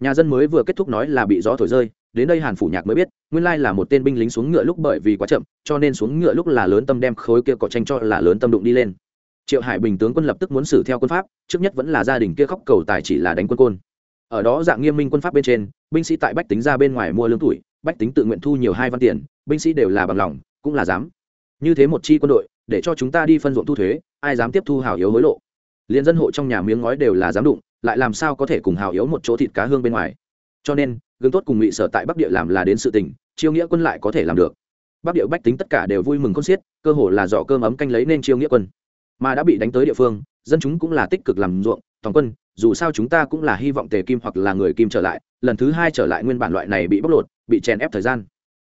Nhà dân mới vừa kết thúc nói là bị gió thổi rơi, đến đây hàn phủ nhạc mới biết, nguyên lai là một tên binh lính xuống ngựa lúc bởi vì quá chậm, cho nên xuống ngựa lúc là lớn tâm đem khối kia cỏ tranh cho là lớn tâm đụng đi lên. Triệu hải bình tướng quân lập tức muốn xử theo quân pháp, trước nhất vẫn là gia đình kia khóc cầu tài chỉ là đánh quân côn. Ở đó dạng nghiêm minh quân pháp bên trên, binh sĩ tại bách tính ra bên ngoài mua lương tuổi, bách tính tự nguyện thu nhiều hai văn tiền, binh sĩ đều là bằng lòng, cũng là dám. Như thế một chi quân đội, để cho chúng ta đi phân ruộng thu thuế, ai dám tiếp thu hảo yếu hối lộ? Liền dân hộ trong nhà miếng ngói đều là dám đụng, lại làm sao có thể cùng hào yếu một chỗ thịt cá hương bên ngoài? Cho nên, gương tốt cùng ngụy sở tại bắc địa làm là đến sự tình, chiêu nghĩa quân lại có thể làm được. Bắc địa bách tính tất cả đều vui mừng con xiết, cơ hồ là dọ cơm ấm canh lấy nên chiêu nghĩa quân. Mà đã bị đánh tới địa phương, dân chúng cũng là tích cực làm ruộng, toàn quân, dù sao chúng ta cũng là hy vọng tề kim hoặc là người kim trở lại, lần thứ hai trở lại nguyên bản loại này bị bóc lột, bị chèn ép thời gian.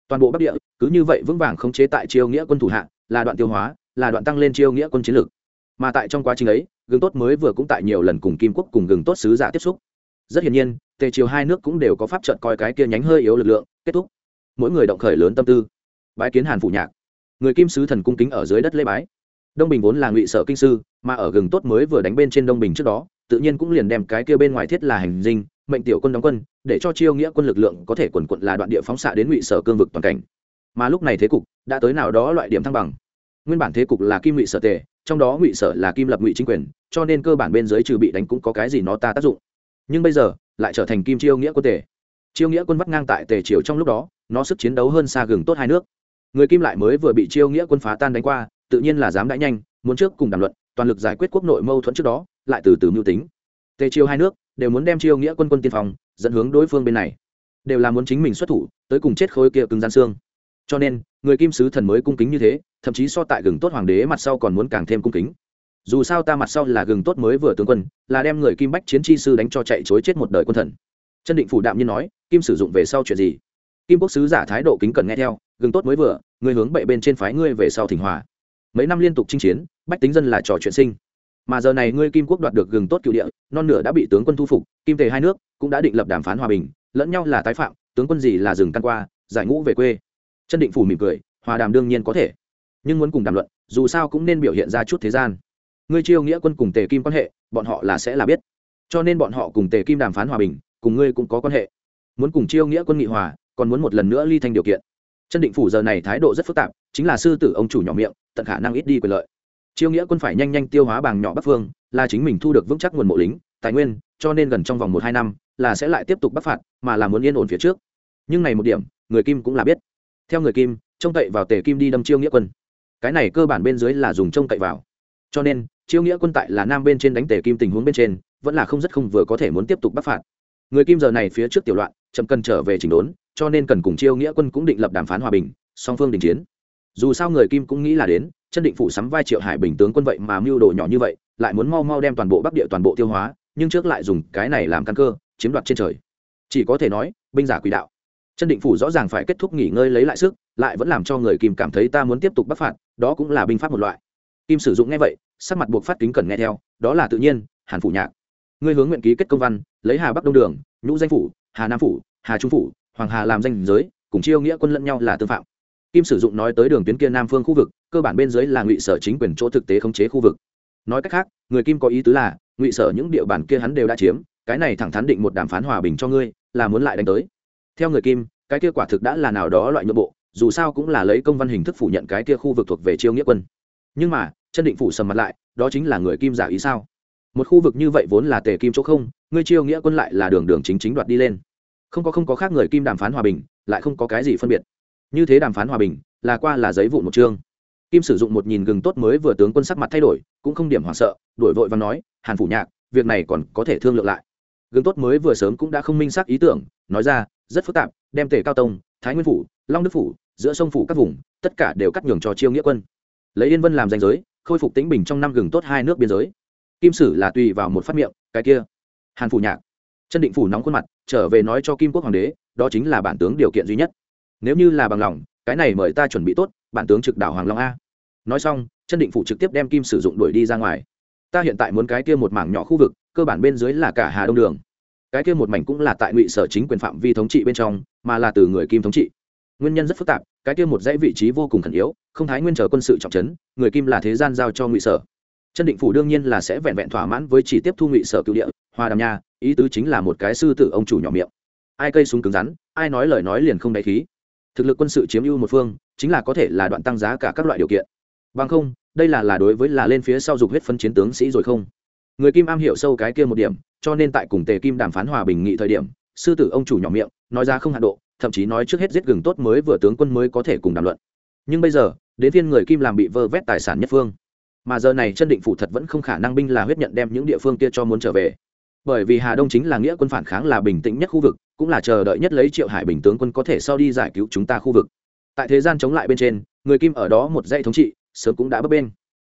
Toàn bộ bắc địa, cứ như vậy vững vàng khống chế tại chiêu nghĩa quân thủ hạ, là đoạn tiêu hóa, là đoạn tăng lên chiêu nghĩa quân chiến lược mà tại trong quá trình ấy gừng tốt mới vừa cũng tại nhiều lần cùng kim quốc cùng gừng tốt sứ giả tiếp xúc. Rất hiển nhiên, tề triều hai nước cũng đều có pháp trận coi cái kia nhánh hơi yếu lực lượng, kết thúc. Mỗi người động khởi lớn tâm tư. Bái kiến hàn phủ nhạc. Người kim sứ thần cung kính ở dưới đất lễ bái. Đông bình vốn là ngụy sở kinh sư, mà ở gừng tốt mới vừa đánh bên trên đông bình trước đó, tự nhiên cũng liền đem cái kia bên ngoài thiết là hành dinh, mệnh tiểu quân đóng quân, để cho chiêu nghĩa quân lực lượng có thể quần quận là đoạn địa phóng xạ đến ngụy sở cương vực toàn cảnh. Mà lúc này thế cục đã tới nào đó loại điểm thăng bằng. Nguyên bản thế cục là kim ngụy sở tề, trong đó ngụy sở là kim lập ngụy chính quyền cho nên cơ bản bên dưới trừ bị đánh cũng có cái gì nó ta tác dụng. Nhưng bây giờ, lại trở thành kim chiêu nghĩa quân tề. Chiêu nghĩa quân vắt ngang tại tề triều trong lúc đó, nó sức chiến đấu hơn xa gừng tốt hai nước. Người kim lại mới vừa bị chiêu nghĩa quân phá tan đánh qua, tự nhiên là dám đãi nhanh, muốn trước cùng đàm luận, toàn lực giải quyết quốc nội mâu thuẫn trước đó, lại từ từ mưu tính. Tề chiêu hai nước đều muốn đem chiêu nghĩa quân quân tiên phong, dẫn hướng đối phương bên này. Đều là muốn chính mình xuất thủ, tới cùng chết khối kia cứng gian xương. Cho nên, người kim sứ thần mới cung kính như thế, thậm chí so tại gừng tốt hoàng đế mặt sau còn muốn càng thêm cung kính dù sao ta mặt sau là gừng tốt mới vừa tướng quân, là đem người kim bách chiến chi sư đánh cho chạy chối chết một đời quân thần. Chân định phủ đạm nhiên nói, kim sử dụng về sau chuyện gì? Kim quốc sứ giả thái độ kính cẩn nghe theo, gừng tốt mới vừa, người hướng bệ bên trên phái ngươi về sau thỉnh hòa. Mấy năm liên tục chinh chiến, bách tính dân là trò chuyện sinh. Mà giờ này ngươi kim quốc đoạt được gừng tốt cựu địa, non nửa đã bị tướng quân thu phục, kim tề hai nước cũng đã định lập đàm phán hòa bình, lẫn nhau là tái phạm, tướng quân gì là rừng căn qua, giải ngũ về quê. Chân định phủ mỉm cười, hòa đàm đương nhiên có thể. Nhưng muốn cùng đàm luận, dù sao cũng nên biểu hiện ra chút thế gian ngươi chiêu nghĩa quân cùng tề kim quan hệ, bọn họ là sẽ là biết. Cho nên bọn họ cùng tề kim đàm phán hòa bình, cùng ngươi cũng có quan hệ. Muốn cùng chiêu nghĩa quân nghị hòa, còn muốn một lần nữa ly thanh điều kiện. Chân định phủ giờ này thái độ rất phức tạp, chính là sư tử ông chủ nhỏ miệng, tận khả năng ít đi quyền lợi. Chiêu nghĩa quân phải nhanh nhanh tiêu hóa bàng nhỏ bắc phương là chính mình thu được vững chắc nguồn mộ lính, tài nguyên, cho nên gần trong vòng một hai năm, là sẽ lại tiếp tục bắc phạt, mà là muốn yên ổn phía trước. Nhưng này một điểm, người kim cũng là biết. Theo người kim, trông cậy vào tề kim đi đâm chiêu nghĩa quân. Cái này cơ bản bên dưới là dùng trông cậy vào. Cho nên chiêu nghĩa quân tại là nam bên trên đánh tề kim tình huống bên trên, vẫn là không rất không vừa có thể muốn tiếp tục bắc phạt. Người kim giờ này phía trước tiểu loạn, chậm cần trở về chỉnh đốn, cho nên cần cùng chiêu nghĩa quân cũng định lập đàm phán hòa bình, song phương đình chiến. Dù sao người kim cũng nghĩ là đến, chân định phủ sắm vai triệu hải bình tướng quân vậy mà mưu đồ nhỏ như vậy, lại muốn mau mau đem toàn bộ bắc địa toàn bộ tiêu hóa, nhưng trước lại dùng cái này làm căn cơ, chiếm đoạt trên trời. Chỉ có thể nói, binh giả quỷ đạo. Chân định phủ rõ ràng phải kết thúc nghỉ ngơi lấy lại sức, lại vẫn làm cho người kim cảm thấy ta muốn tiếp tục bắc phạt, đó cũng là binh pháp một loại kim sử dụng nghe vậy, sắc mặt buộc phát kính cần nghe theo, đó là tự nhiên, hàn phủ nhạc. Ngươi hướng nguyện ký kết công văn, lấy hà bắc đông đường, nhũ danh phủ, hà nam phủ, hà trung phủ, hoàng hà làm danh giới, cùng chiêu nghĩa quân lẫn nhau là tương phạm. Kim sử dụng nói tới đường tuyến kia nam phương khu vực, cơ bản bên dưới là ngụy sở chính quyền chỗ thực tế khống chế khu vực. Nói cách khác, người kim có ý tứ là, ngụy sở những địa bàn kia hắn đều đã chiếm, cái này thẳng thắn định một đàm phán hòa bình cho ngươi, là muốn lại đánh tới. Theo người kim, cái kia quả thực đã là nào đó loại nhượng bộ, dù sao cũng là lấy công văn hình thức phủ nhận cái kia khu vực thuộc về chiêu nghĩa quân nhưng mà, chân định phủ sầm mặt lại, đó chính là người kim giả ý sao? Một khu vực như vậy vốn là tề kim chỗ không, ngươi chiêu nghĩa quân lại là đường đường chính chính đoạt đi lên. Không có không có khác người kim đàm phán hòa bình, lại không có cái gì phân biệt. Như thế đàm phán hòa bình, là qua là giấy vụ một chương. Kim sử dụng một nhìn gừng tốt mới vừa tướng quân sắc mặt thay đổi, cũng không điểm hoảng sợ đổi vội và nói, hàn phủ nhạc, việc này còn có thể thương lượng lại. Gừng tốt mới vừa sớm cũng đã không minh xác ý tưởng, nói ra, rất phức tạp, đem tể cao tông, thái nguyên phủ, long đức phủ, giữa sông phủ các vùng, tất cả đều cắt nhường cho chiêu nghĩa quân lấy yên vân làm danh giới, khôi phục tính bình trong năm gừng tốt hai nước biên giới. Kim sử là tùy vào một phát miệng, cái kia. Hàn phủ nhạc. Chân định phủ nóng khuôn mặt, trở về nói cho kim quốc hoàng đế, đó chính là bản tướng điều kiện duy nhất. Nếu như là bằng lòng, cái này mời ta chuẩn bị tốt, bản tướng trực đảo hoàng long a. Nói xong, chân định phủ trực tiếp đem kim sử dụng đuổi đi ra ngoài. Ta hiện tại muốn cái kia một mảng nhỏ khu vực, cơ bản bên dưới là cả hà đông đường. Cái kia một mảnh cũng là tại ngụy sở chính quyền phạm vi thống trị bên trong, mà là từ người kim thống trị nguyên nhân rất phức tạp, cái kia một dãy vị trí vô cùng khẩn yếu, không thái nguyên chờ quân sự trọng trấn, người kim là thế gian giao cho ngụy sở. Chân định phủ đương nhiên là sẽ vẹn vẹn thỏa mãn với chỉ tiếp thu ngụy sở cựu địa, hoa đàm nha, ý tứ chính là một cái sư tử ông chủ nhỏ miệng. Ai cây súng cứng rắn, ai nói lời nói liền không đáy khí. Thực lực quân sự chiếm ưu một phương, chính là có thể là đoạn tăng giá cả các loại điều kiện. Bằng không, đây là là đối với là lên phía sau dục huyết phân chiến tướng sĩ rồi không? Người kim am hiểu sâu cái kia một điểm, cho nên tại cùng tề kim đàm phán hòa bình nghị thời điểm, sư tử ông chủ nhỏ miệng, nói ra không hạ độ thậm chí nói trước hết giết gừng tốt mới vừa tướng quân mới có thể cùng đàm luận. Nhưng bây giờ, đến phiên người kim làm bị vơ vét tài sản nhất phương. Mà giờ này chân định phủ thật vẫn không khả năng binh là huyết nhận đem những địa phương kia cho muốn trở về. Bởi vì hà đông chính là nghĩa quân phản kháng là bình tĩnh nhất khu vực, cũng là chờ đợi nhất lấy triệu hải bình tướng quân có thể sau đi giải cứu chúng ta khu vực. Tại thế gian chống lại bên trên, người kim ở đó một dãy thống trị, sớm cũng đã bấp bên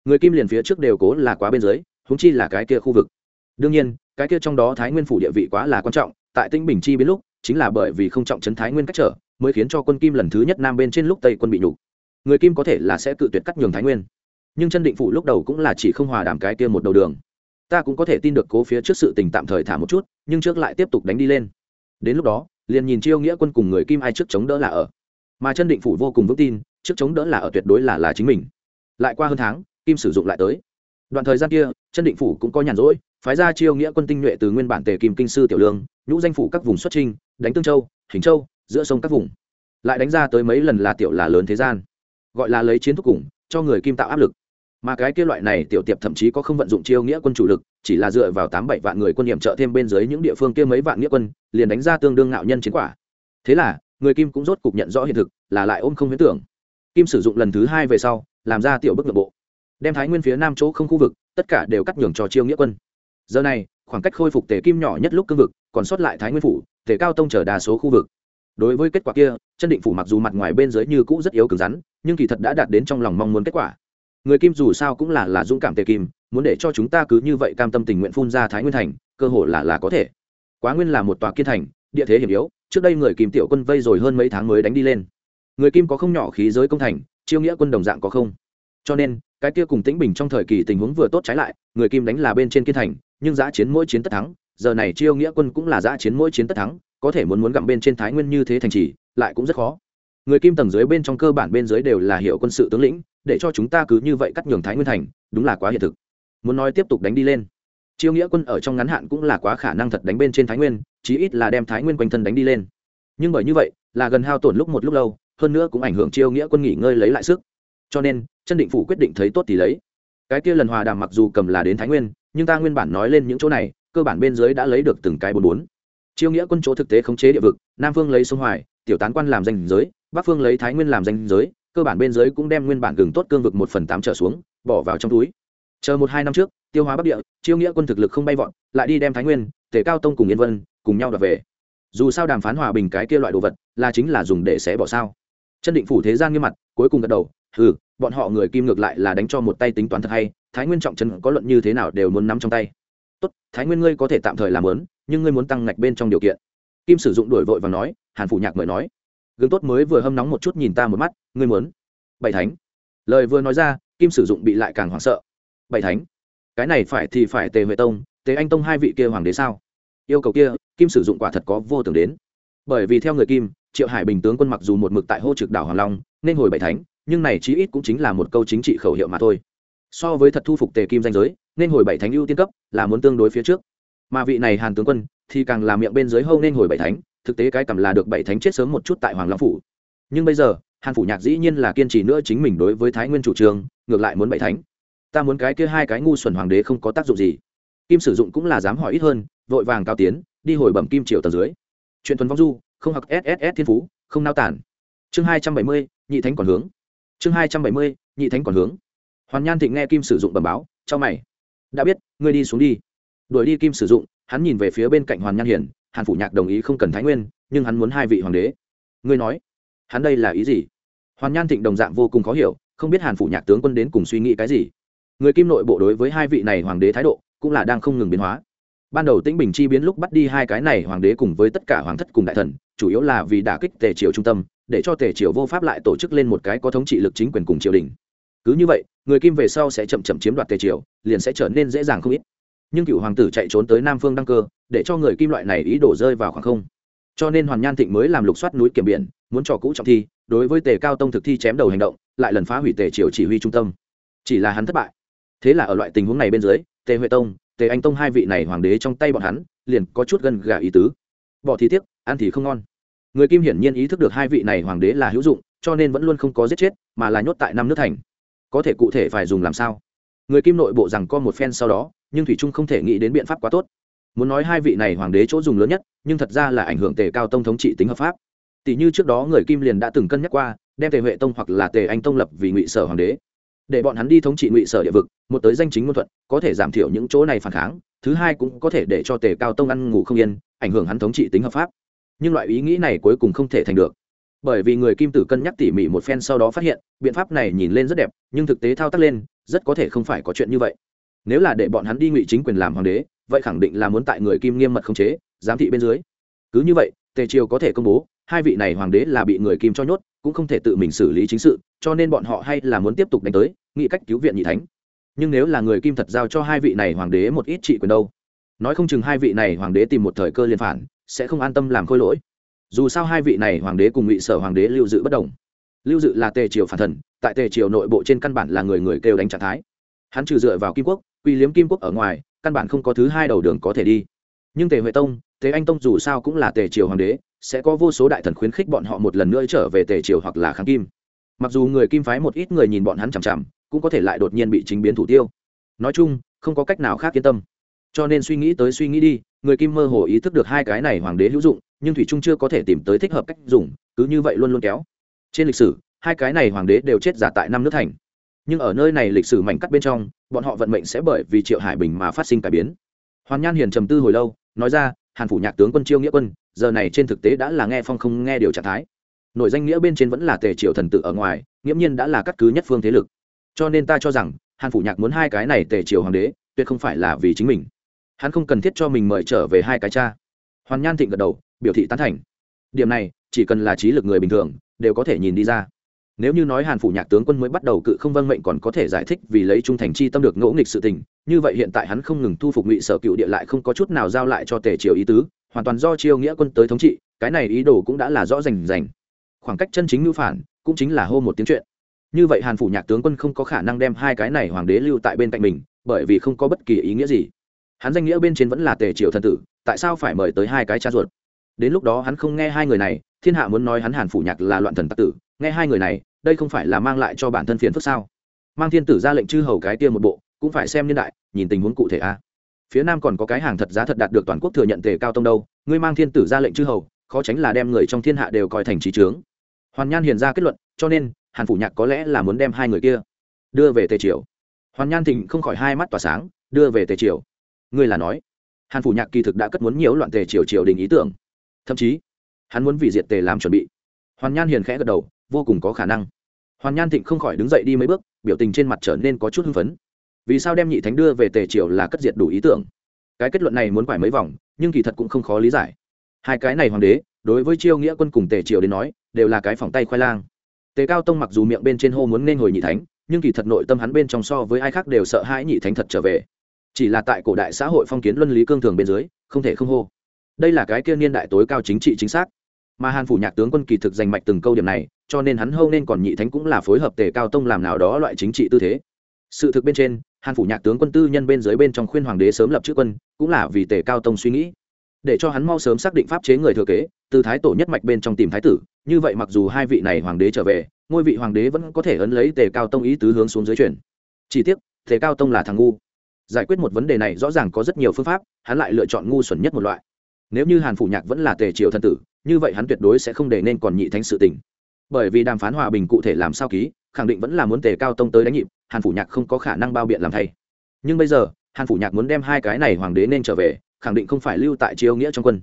người kim liền phía trước đều cố là quá bên dưới húng chi là cái kia khu vực. Đương nhiên, cái kia trong đó thái nguyên phủ địa vị quá là quan trọng, tại tinh bình chi biến lúc chính là bởi vì không trọng trấn thái nguyên cách trở, mới khiến cho quân kim lần thứ nhất nam bên trên lúc tây quân bị nhục. Người kim có thể là sẽ tự tuyệt cắt nhường thái nguyên. Nhưng chân định phủ lúc đầu cũng là chỉ không hòa đàm cái kia một đầu đường. Ta cũng có thể tin được cố phía trước sự tình tạm thời thả một chút, nhưng trước lại tiếp tục đánh đi lên. Đến lúc đó, liền nhìn chiêu nghĩa quân cùng người kim ai trước chống đỡ là ở. Mà chân định phủ vô cùng vững tin, trước chống đỡ là ở tuyệt đối là là chính mình. Lại qua hơn tháng, kim sử dụng lại tới. Đoạn thời gian kia, chân định phủ cũng có nhàn rỗi, phái ra chiêu nghĩa quân tinh nhuệ từ nguyên bản tề kim kinh sư tiểu lương, nhũ danh phủ các vùng xuất trinh đánh tương châu, hình châu, giữa sông các vùng. Lại đánh ra tới mấy lần là tiểu là lớn thế gian. Gọi là lấy chiến thúc cùng, cho người kim tạo áp lực. Mà cái kia loại này tiểu tiệp thậm chí có không vận dụng chiêu nghĩa quân chủ lực, chỉ là dựa vào tám bảy vạn người quân hiểm trợ thêm bên dưới những địa phương kia mấy vạn nghĩa quân, liền đánh ra tương đương ngạo nhân chiến quả. Thế là, người kim cũng rốt cục nhận rõ hiện thực, là lại ôm không huyễn tưởng. Kim sử dụng lần thứ hai về sau, làm ra tiểu bức nội bộ. Đem thái nguyên phía nam chỗ không khu vực, tất cả đều cắt nhường cho chiêu nghĩa quân. Giờ này, khoảng cách khôi phục tề kim nhỏ nhất lúc cương vực, còn sót lại thái nguyên phủ thể cao tông trở đa số khu vực. Đối với kết quả kia, chân định phủ mặc dù mặt ngoài bên dưới như cũ rất yếu cứng rắn, nhưng kỳ thật đã đạt đến trong lòng mong muốn kết quả. Người kim dù sao cũng là là dũng cảm tề kim, muốn để cho chúng ta cứ như vậy cam tâm tình nguyện phun ra thái nguyên thành, cơ hội là là có thể. Quá nguyên là một tòa kiên thành, địa thế hiểm yếu, trước đây người kim tiểu quân vây rồi hơn mấy tháng mới đánh đi lên. Người kim có không nhỏ khí giới công thành, chiêu nghĩa quân đồng dạng có không? Cho nên, cái kia cùng tĩnh bình trong thời kỳ tình huống vừa tốt trái lại, người kim đánh là bên trên kiên thành, nhưng giã chiến mỗi chiến tất thắng giờ này chiêu nghĩa quân cũng là giã chiến mỗi chiến tất thắng, có thể muốn muốn gặm bên trên thái nguyên như thế thành trì, lại cũng rất khó. Người kim tầng dưới bên trong cơ bản bên dưới đều là hiệu quân sự tướng lĩnh, để cho chúng ta cứ như vậy cắt nhường thái nguyên thành, đúng là quá hiện thực. Muốn nói tiếp tục đánh đi lên. Chiêu nghĩa quân ở trong ngắn hạn cũng là quá khả năng thật đánh bên trên thái nguyên, chí ít là đem thái nguyên quanh thân đánh đi lên. Nhưng bởi như vậy, là gần hao tổn lúc một lúc lâu, hơn nữa cũng ảnh hưởng chiêu nghĩa quân nghỉ ngơi lấy lại sức. Cho nên, chân định phủ quyết định thấy tốt thì lấy. Cái kia lần hòa đàm mặc dù cầm là đến thái nguyên, nhưng ta nguyên bản nói lên những chỗ này cơ bản bên dưới đã lấy được từng cái bốn bốn. Chiêu nghĩa quân chỗ thực tế khống chế địa vực, nam phương lấy sông hoài, tiểu tán quan làm danh giới, bắc phương lấy thái nguyên làm danh giới, cơ bản bên dưới cũng đem nguyên bản gừng tốt cương vực một phần tám trở xuống, bỏ vào trong túi. Chờ một hai năm trước, tiêu hóa bắc địa, chiêu nghĩa quân thực lực không bay vọt, lại đi đem thái nguyên tể cao tông cùng yên vân cùng nhau đoạt về. Dù sao đàm phán hòa bình cái kia loại đồ vật, là chính là dùng để xé bỏ sao. Chân định phủ thế gian nghiêm mặt, cuối cùng gật đầu ừ bọn họ người kim ngược lại là đánh cho một tay tính toán thật hay, thái nguyên trọng trấn có luận như thế nào đều muốn nắm trong tay tốt, thái nguyên ngươi có thể tạm thời làm lớn, nhưng ngươi muốn tăng ngạch bên trong điều kiện. Kim sử dụng đổi vội và nói, hàn phủ nhạc mời nói, gương tốt mới vừa hâm nóng một chút nhìn ta một mắt, ngươi muốn? Bảy thánh. Lời vừa nói ra, kim sử dụng bị lại càng hoảng sợ. Bảy thánh, cái này phải thì phải tề huệ tông, tề anh tông hai vị kia hoàng đế sao? Yêu cầu kia, kim sử dụng quả thật có vô tưởng đến. Bởi vì theo người kim, triệu hải bình tướng quân mặc dù một mực tại hô trực đảo hoàng long, nên hồi bảy thánh, nhưng này chí ít cũng chính là một câu chính trị khẩu hiệu mà thôi so với thật thu phục tề kim danh giới, nên hồi bảy thánh ưu tiên cấp là muốn tương đối phía trước. Mà vị này hàn tướng quân thì càng làm miệng bên dưới hâu nên hồi bảy thánh, thực tế cái cầm là được bảy thánh chết sớm một chút tại hoàng long phủ. Nhưng bây giờ, hàn phủ nhạc dĩ nhiên là kiên trì nữa chính mình đối với thái nguyên chủ trương, ngược lại muốn bảy thánh. Ta muốn cái kia hai cái ngu xuẩn hoàng đế không có tác dụng gì. Kim sử dụng cũng là dám hỏi ít hơn, vội vàng cao tiến, đi hồi bẩm kim triều tầng dưới. Chuyện thuần vong du, không học sss thiên phú, không nao tản. Chương hai trăm bảy mươi, nhị thánh còn hướng. Chương hai trăm bảy mươi, nhị thánh còn hướng hoàn nhan thịnh nghe kim sử dụng bẩm báo cho mày. Đã biết, ngươi đi xuống đi. Đuổi đi kim sử dụng, hắn nhìn về phía bên cạnh hoàn nhan hiển, hàn phủ nhạc đồng ý không cần thái nguyên, nhưng hắn muốn hai vị hoàng đế. Ngươi nói, hắn đây là ý gì? Hoàn nhan thịnh đồng dạng vô cùng khó hiểu, không biết hàn phủ nhạc tướng quân đến cùng suy nghĩ cái gì. Người kim nội bộ đối với hai vị này hoàng đế thái độ, cũng là đang không ngừng biến hóa. Ban đầu tĩnh bình chi biến lúc bắt đi hai cái này hoàng đế cùng với tất cả hoàng thất cùng đại thần, chủ yếu là vì đả kích tề triều trung tâm, để cho tề triều vô pháp lại tổ chức lên một cái có thống trị lực chính quyền cùng triều đình cứ như vậy, người kim về sau sẽ chậm chậm chiếm đoạt tề triều, liền sẽ trở nên dễ dàng không ít. Nhưng cựu hoàng tử chạy trốn tới nam phương đăng cơ, để cho người kim loại này ý đổ rơi vào khoảng không. Cho nên hoàn nhan thịnh mới làm lục soát núi kiểm biển, muốn cho cũ trọng thi, đối với tề cao tông thực thi chém đầu hành động, lại lần phá hủy tề triều chỉ huy trung tâm. Chỉ là hắn thất bại. Thế là ở loại tình huống này bên dưới, tề huệ tông, tề anh tông hai vị này hoàng đế trong tay bọn hắn, liền có chút gần gà ý tứ. Bỏ thì tiếc, ăn thì không ngon. Người kim hiển nhiên ý thức được hai vị này hoàng đế là hữu dụng, cho nên vẫn luôn không có giết chết, mà là nhốt tại năm nước thành có thể cụ thể phải dùng làm sao? Người kim nội bộ rằng có một phen sau đó, nhưng thủy trung không thể nghĩ đến biện pháp quá tốt. Muốn nói hai vị này hoàng đế chỗ dùng lớn nhất, nhưng thật ra là ảnh hưởng tề cao tông thống trị tính hợp pháp. Tỷ như trước đó người kim liền đã từng cân nhắc qua, đem tề huệ tông hoặc là tề anh tông lập vì ngụy sở hoàng đế. Để bọn hắn đi thống trị ngụy sở địa vực, một tới danh chính ngôn thuận, có thể giảm thiểu những chỗ này phản kháng, thứ hai cũng có thể để cho tề cao tông ăn ngủ không yên, ảnh hưởng hắn thống trị tính hợp pháp. Nhưng loại ý nghĩ này cuối cùng không thể thành được bởi vì người kim tử cân nhắc tỉ mỉ một phen sau đó phát hiện, biện pháp này nhìn lên rất đẹp, nhưng thực tế thao tác lên, rất có thể không phải có chuyện như vậy. Nếu là để bọn hắn đi ngụy chính quyền làm hoàng đế, vậy khẳng định là muốn tại người kim nghiêm mật khống chế, giám thị bên dưới. Cứ như vậy, tề triều có thể công bố, hai vị này hoàng đế là bị người kim cho nhốt, cũng không thể tự mình xử lý chính sự, cho nên bọn họ hay là muốn tiếp tục đánh tới, nghĩ cách cứu viện nhị thánh. Nhưng nếu là người kim thật giao cho hai vị này hoàng đế một ít trị quyền đâu? Nói không chừng hai vị này hoàng đế tìm một thời cơ liên phản, sẽ không an tâm làm khôi lỗi dù sao hai vị này hoàng đế cùng ngụy sở hoàng đế lưu dự bất đồng. Lưu dự là tề triều phản thần, tại tề triều nội bộ trên căn bản là người người kêu đánh trạng thái. Hắn trừ dựa vào kim quốc, quy liếm kim quốc ở ngoài, căn bản không có thứ hai đầu đường có thể đi. Nhưng tề huệ tông, tề anh tông dù sao cũng là tề triều hoàng đế, sẽ có vô số đại thần khuyến khích bọn họ một lần nữa trở về tề triều hoặc là kháng kim. Mặc dù người kim phái một ít người nhìn bọn hắn chằm chằm, cũng có thể lại đột nhiên bị chính biến thủ tiêu. Nói chung, không có cách nào khác yên tâm. Cho nên suy nghĩ tới suy nghĩ đi người kim mơ hồ ý thức được hai cái này hoàng đế hữu dụng, nhưng thủy trung chưa có thể tìm tới thích hợp cách dùng, cứ như vậy luôn luôn kéo. Trên lịch sử, hai cái này hoàng đế đều chết giả tại năm nước thành. Nhưng ở nơi này lịch sử mảnh cắt bên trong, bọn họ vận mệnh sẽ bởi vì triệu hải bình mà phát sinh cải biến. Hoàn nhan hiền trầm tư hồi lâu, nói ra, hàn phủ nhạc tướng quân chiêu nghĩa quân, giờ này trên thực tế đã là nghe phong không nghe điều trạng thái. Nội danh nghĩa bên trên vẫn là tề triều thần tự ở ngoài, nghiễm nhiên đã là cắt cứ nhất phương thế lực. Cho nên ta cho rằng, hàn phủ nhạc muốn hai cái này tề triều hoàng đế, tuyệt không phải là vì chính mình hắn không cần thiết cho mình mời trở về hai cái cha. Hoàn nhan thịnh gật đầu, biểu thị tán thành. Điểm này, chỉ cần là trí lực người bình thường, đều có thể nhìn đi ra. Nếu như nói hàn phủ nhạc tướng quân mới bắt đầu cự không vâng mệnh còn có thể giải thích vì lấy trung thành chi tâm được ngỗ nghịch sự tình, như vậy hiện tại hắn không ngừng thu phục ngụy sở cựu địa lại không có chút nào giao lại cho tề triều ý tứ, hoàn toàn do chiêu nghĩa quân tới thống trị, cái này ý đồ cũng đã là rõ rành rành. Khoảng cách chân chính ngữ phản, cũng chính là hô một tiếng chuyện. Như vậy hàn phủ nhạc tướng quân không có khả năng đem hai cái này hoàng đế lưu tại bên cạnh mình, bởi vì không có bất kỳ ý nghĩa gì hắn danh nghĩa bên trên vẫn là tề triều thần tử, tại sao phải mời tới hai cái cha ruột? Đến lúc đó hắn không nghe hai người này, thiên hạ muốn nói hắn hàn phủ nhạc là loạn thần tặc tử, nghe hai người này, đây không phải là mang lại cho bản thân phiền phức sao? Mang thiên tử ra lệnh chư hầu cái kia một bộ, cũng phải xem niên đại, nhìn tình huống cụ thể a. Phía nam còn có cái hàng thật giá thật đạt được toàn quốc thừa nhận tề cao tông đâu, ngươi mang thiên tử ra lệnh chư hầu, khó tránh là đem người trong thiên hạ đều coi thành trí trướng hoàn nhan hiền ra kết luận, cho nên, hàn phủ nhạc có lẽ là muốn đem hai người kia đưa về tề triều. Hoàn nhan thịnh không khỏi hai mắt tỏa sáng, đưa về tề triều ngươi là nói, hàn phủ nhạc kỳ thực đã cất muốn nhiều loạn tề triều triều đình ý tưởng. Thậm chí, hắn muốn vì diệt tề làm chuẩn bị. Hoàn nhan hiền khẽ gật đầu, vô cùng có khả năng. Hoàn nhan thịnh không khỏi đứng dậy đi mấy bước, biểu tình trên mặt trở nên có chút hưng phấn. Vì sao đem nhị thánh đưa về tề triều là cất diệt đủ ý tưởng? Cái kết luận này muốn quải mấy vòng, nhưng kỳ thật cũng không khó lý giải. Hai cái này hoàng đế, đối với chiêu nghĩa quân cùng tề triều đến nói, đều là cái phòng tay khoai lang. Tề cao tông mặc dù miệng bên trên hô muốn nên hồi nhị thánh, nhưng kỳ thật nội tâm hắn bên trong so với ai khác đều sợ hãi nhị thánh thật trở về chỉ là tại cổ đại xã hội phong kiến luân lý cương thường bên dưới, không thể không hô. Đây là cái kia niên đại tối cao chính trị chính xác. Mà hàn phủ nhạc tướng quân kỳ thực giành mạch từng câu điểm này, cho nên hắn hâu nên còn nhị thánh cũng là phối hợp tề cao tông làm nào đó loại chính trị tư thế. Sự thực bên trên, hàn phủ nhạc tướng quân tư nhân bên dưới bên trong khuyên hoàng đế sớm lập chữ quân, cũng là vì tề cao tông suy nghĩ. Để cho hắn mau sớm xác định pháp chế người thừa kế, từ thái tổ nhất mạch bên trong tìm thái tử, như vậy mặc dù hai vị này hoàng đế trở về, ngôi vị hoàng đế vẫn có thể ấn lấy tề cao tông ý tứ hướng xuống dưới chuyển chỉ tiếc, tề cao tông là thằng ngu giải quyết một vấn đề này rõ ràng có rất nhiều phương pháp, hắn lại lựa chọn ngu xuẩn nhất một loại. Nếu như hàn phủ nhạc vẫn là tề triều thân tử, như vậy hắn tuyệt đối sẽ không để nên còn nhị thánh sự tình. Bởi vì đàm phán hòa bình cụ thể làm sao ký, khẳng định vẫn là muốn tề cao tông tới đánh nhịp, hàn phủ nhạc không có khả năng bao biện làm thay. Nhưng bây giờ, hàn phủ nhạc muốn đem hai cái này hoàng đế nên trở về, khẳng định không phải lưu tại triều nghĩa trong quân.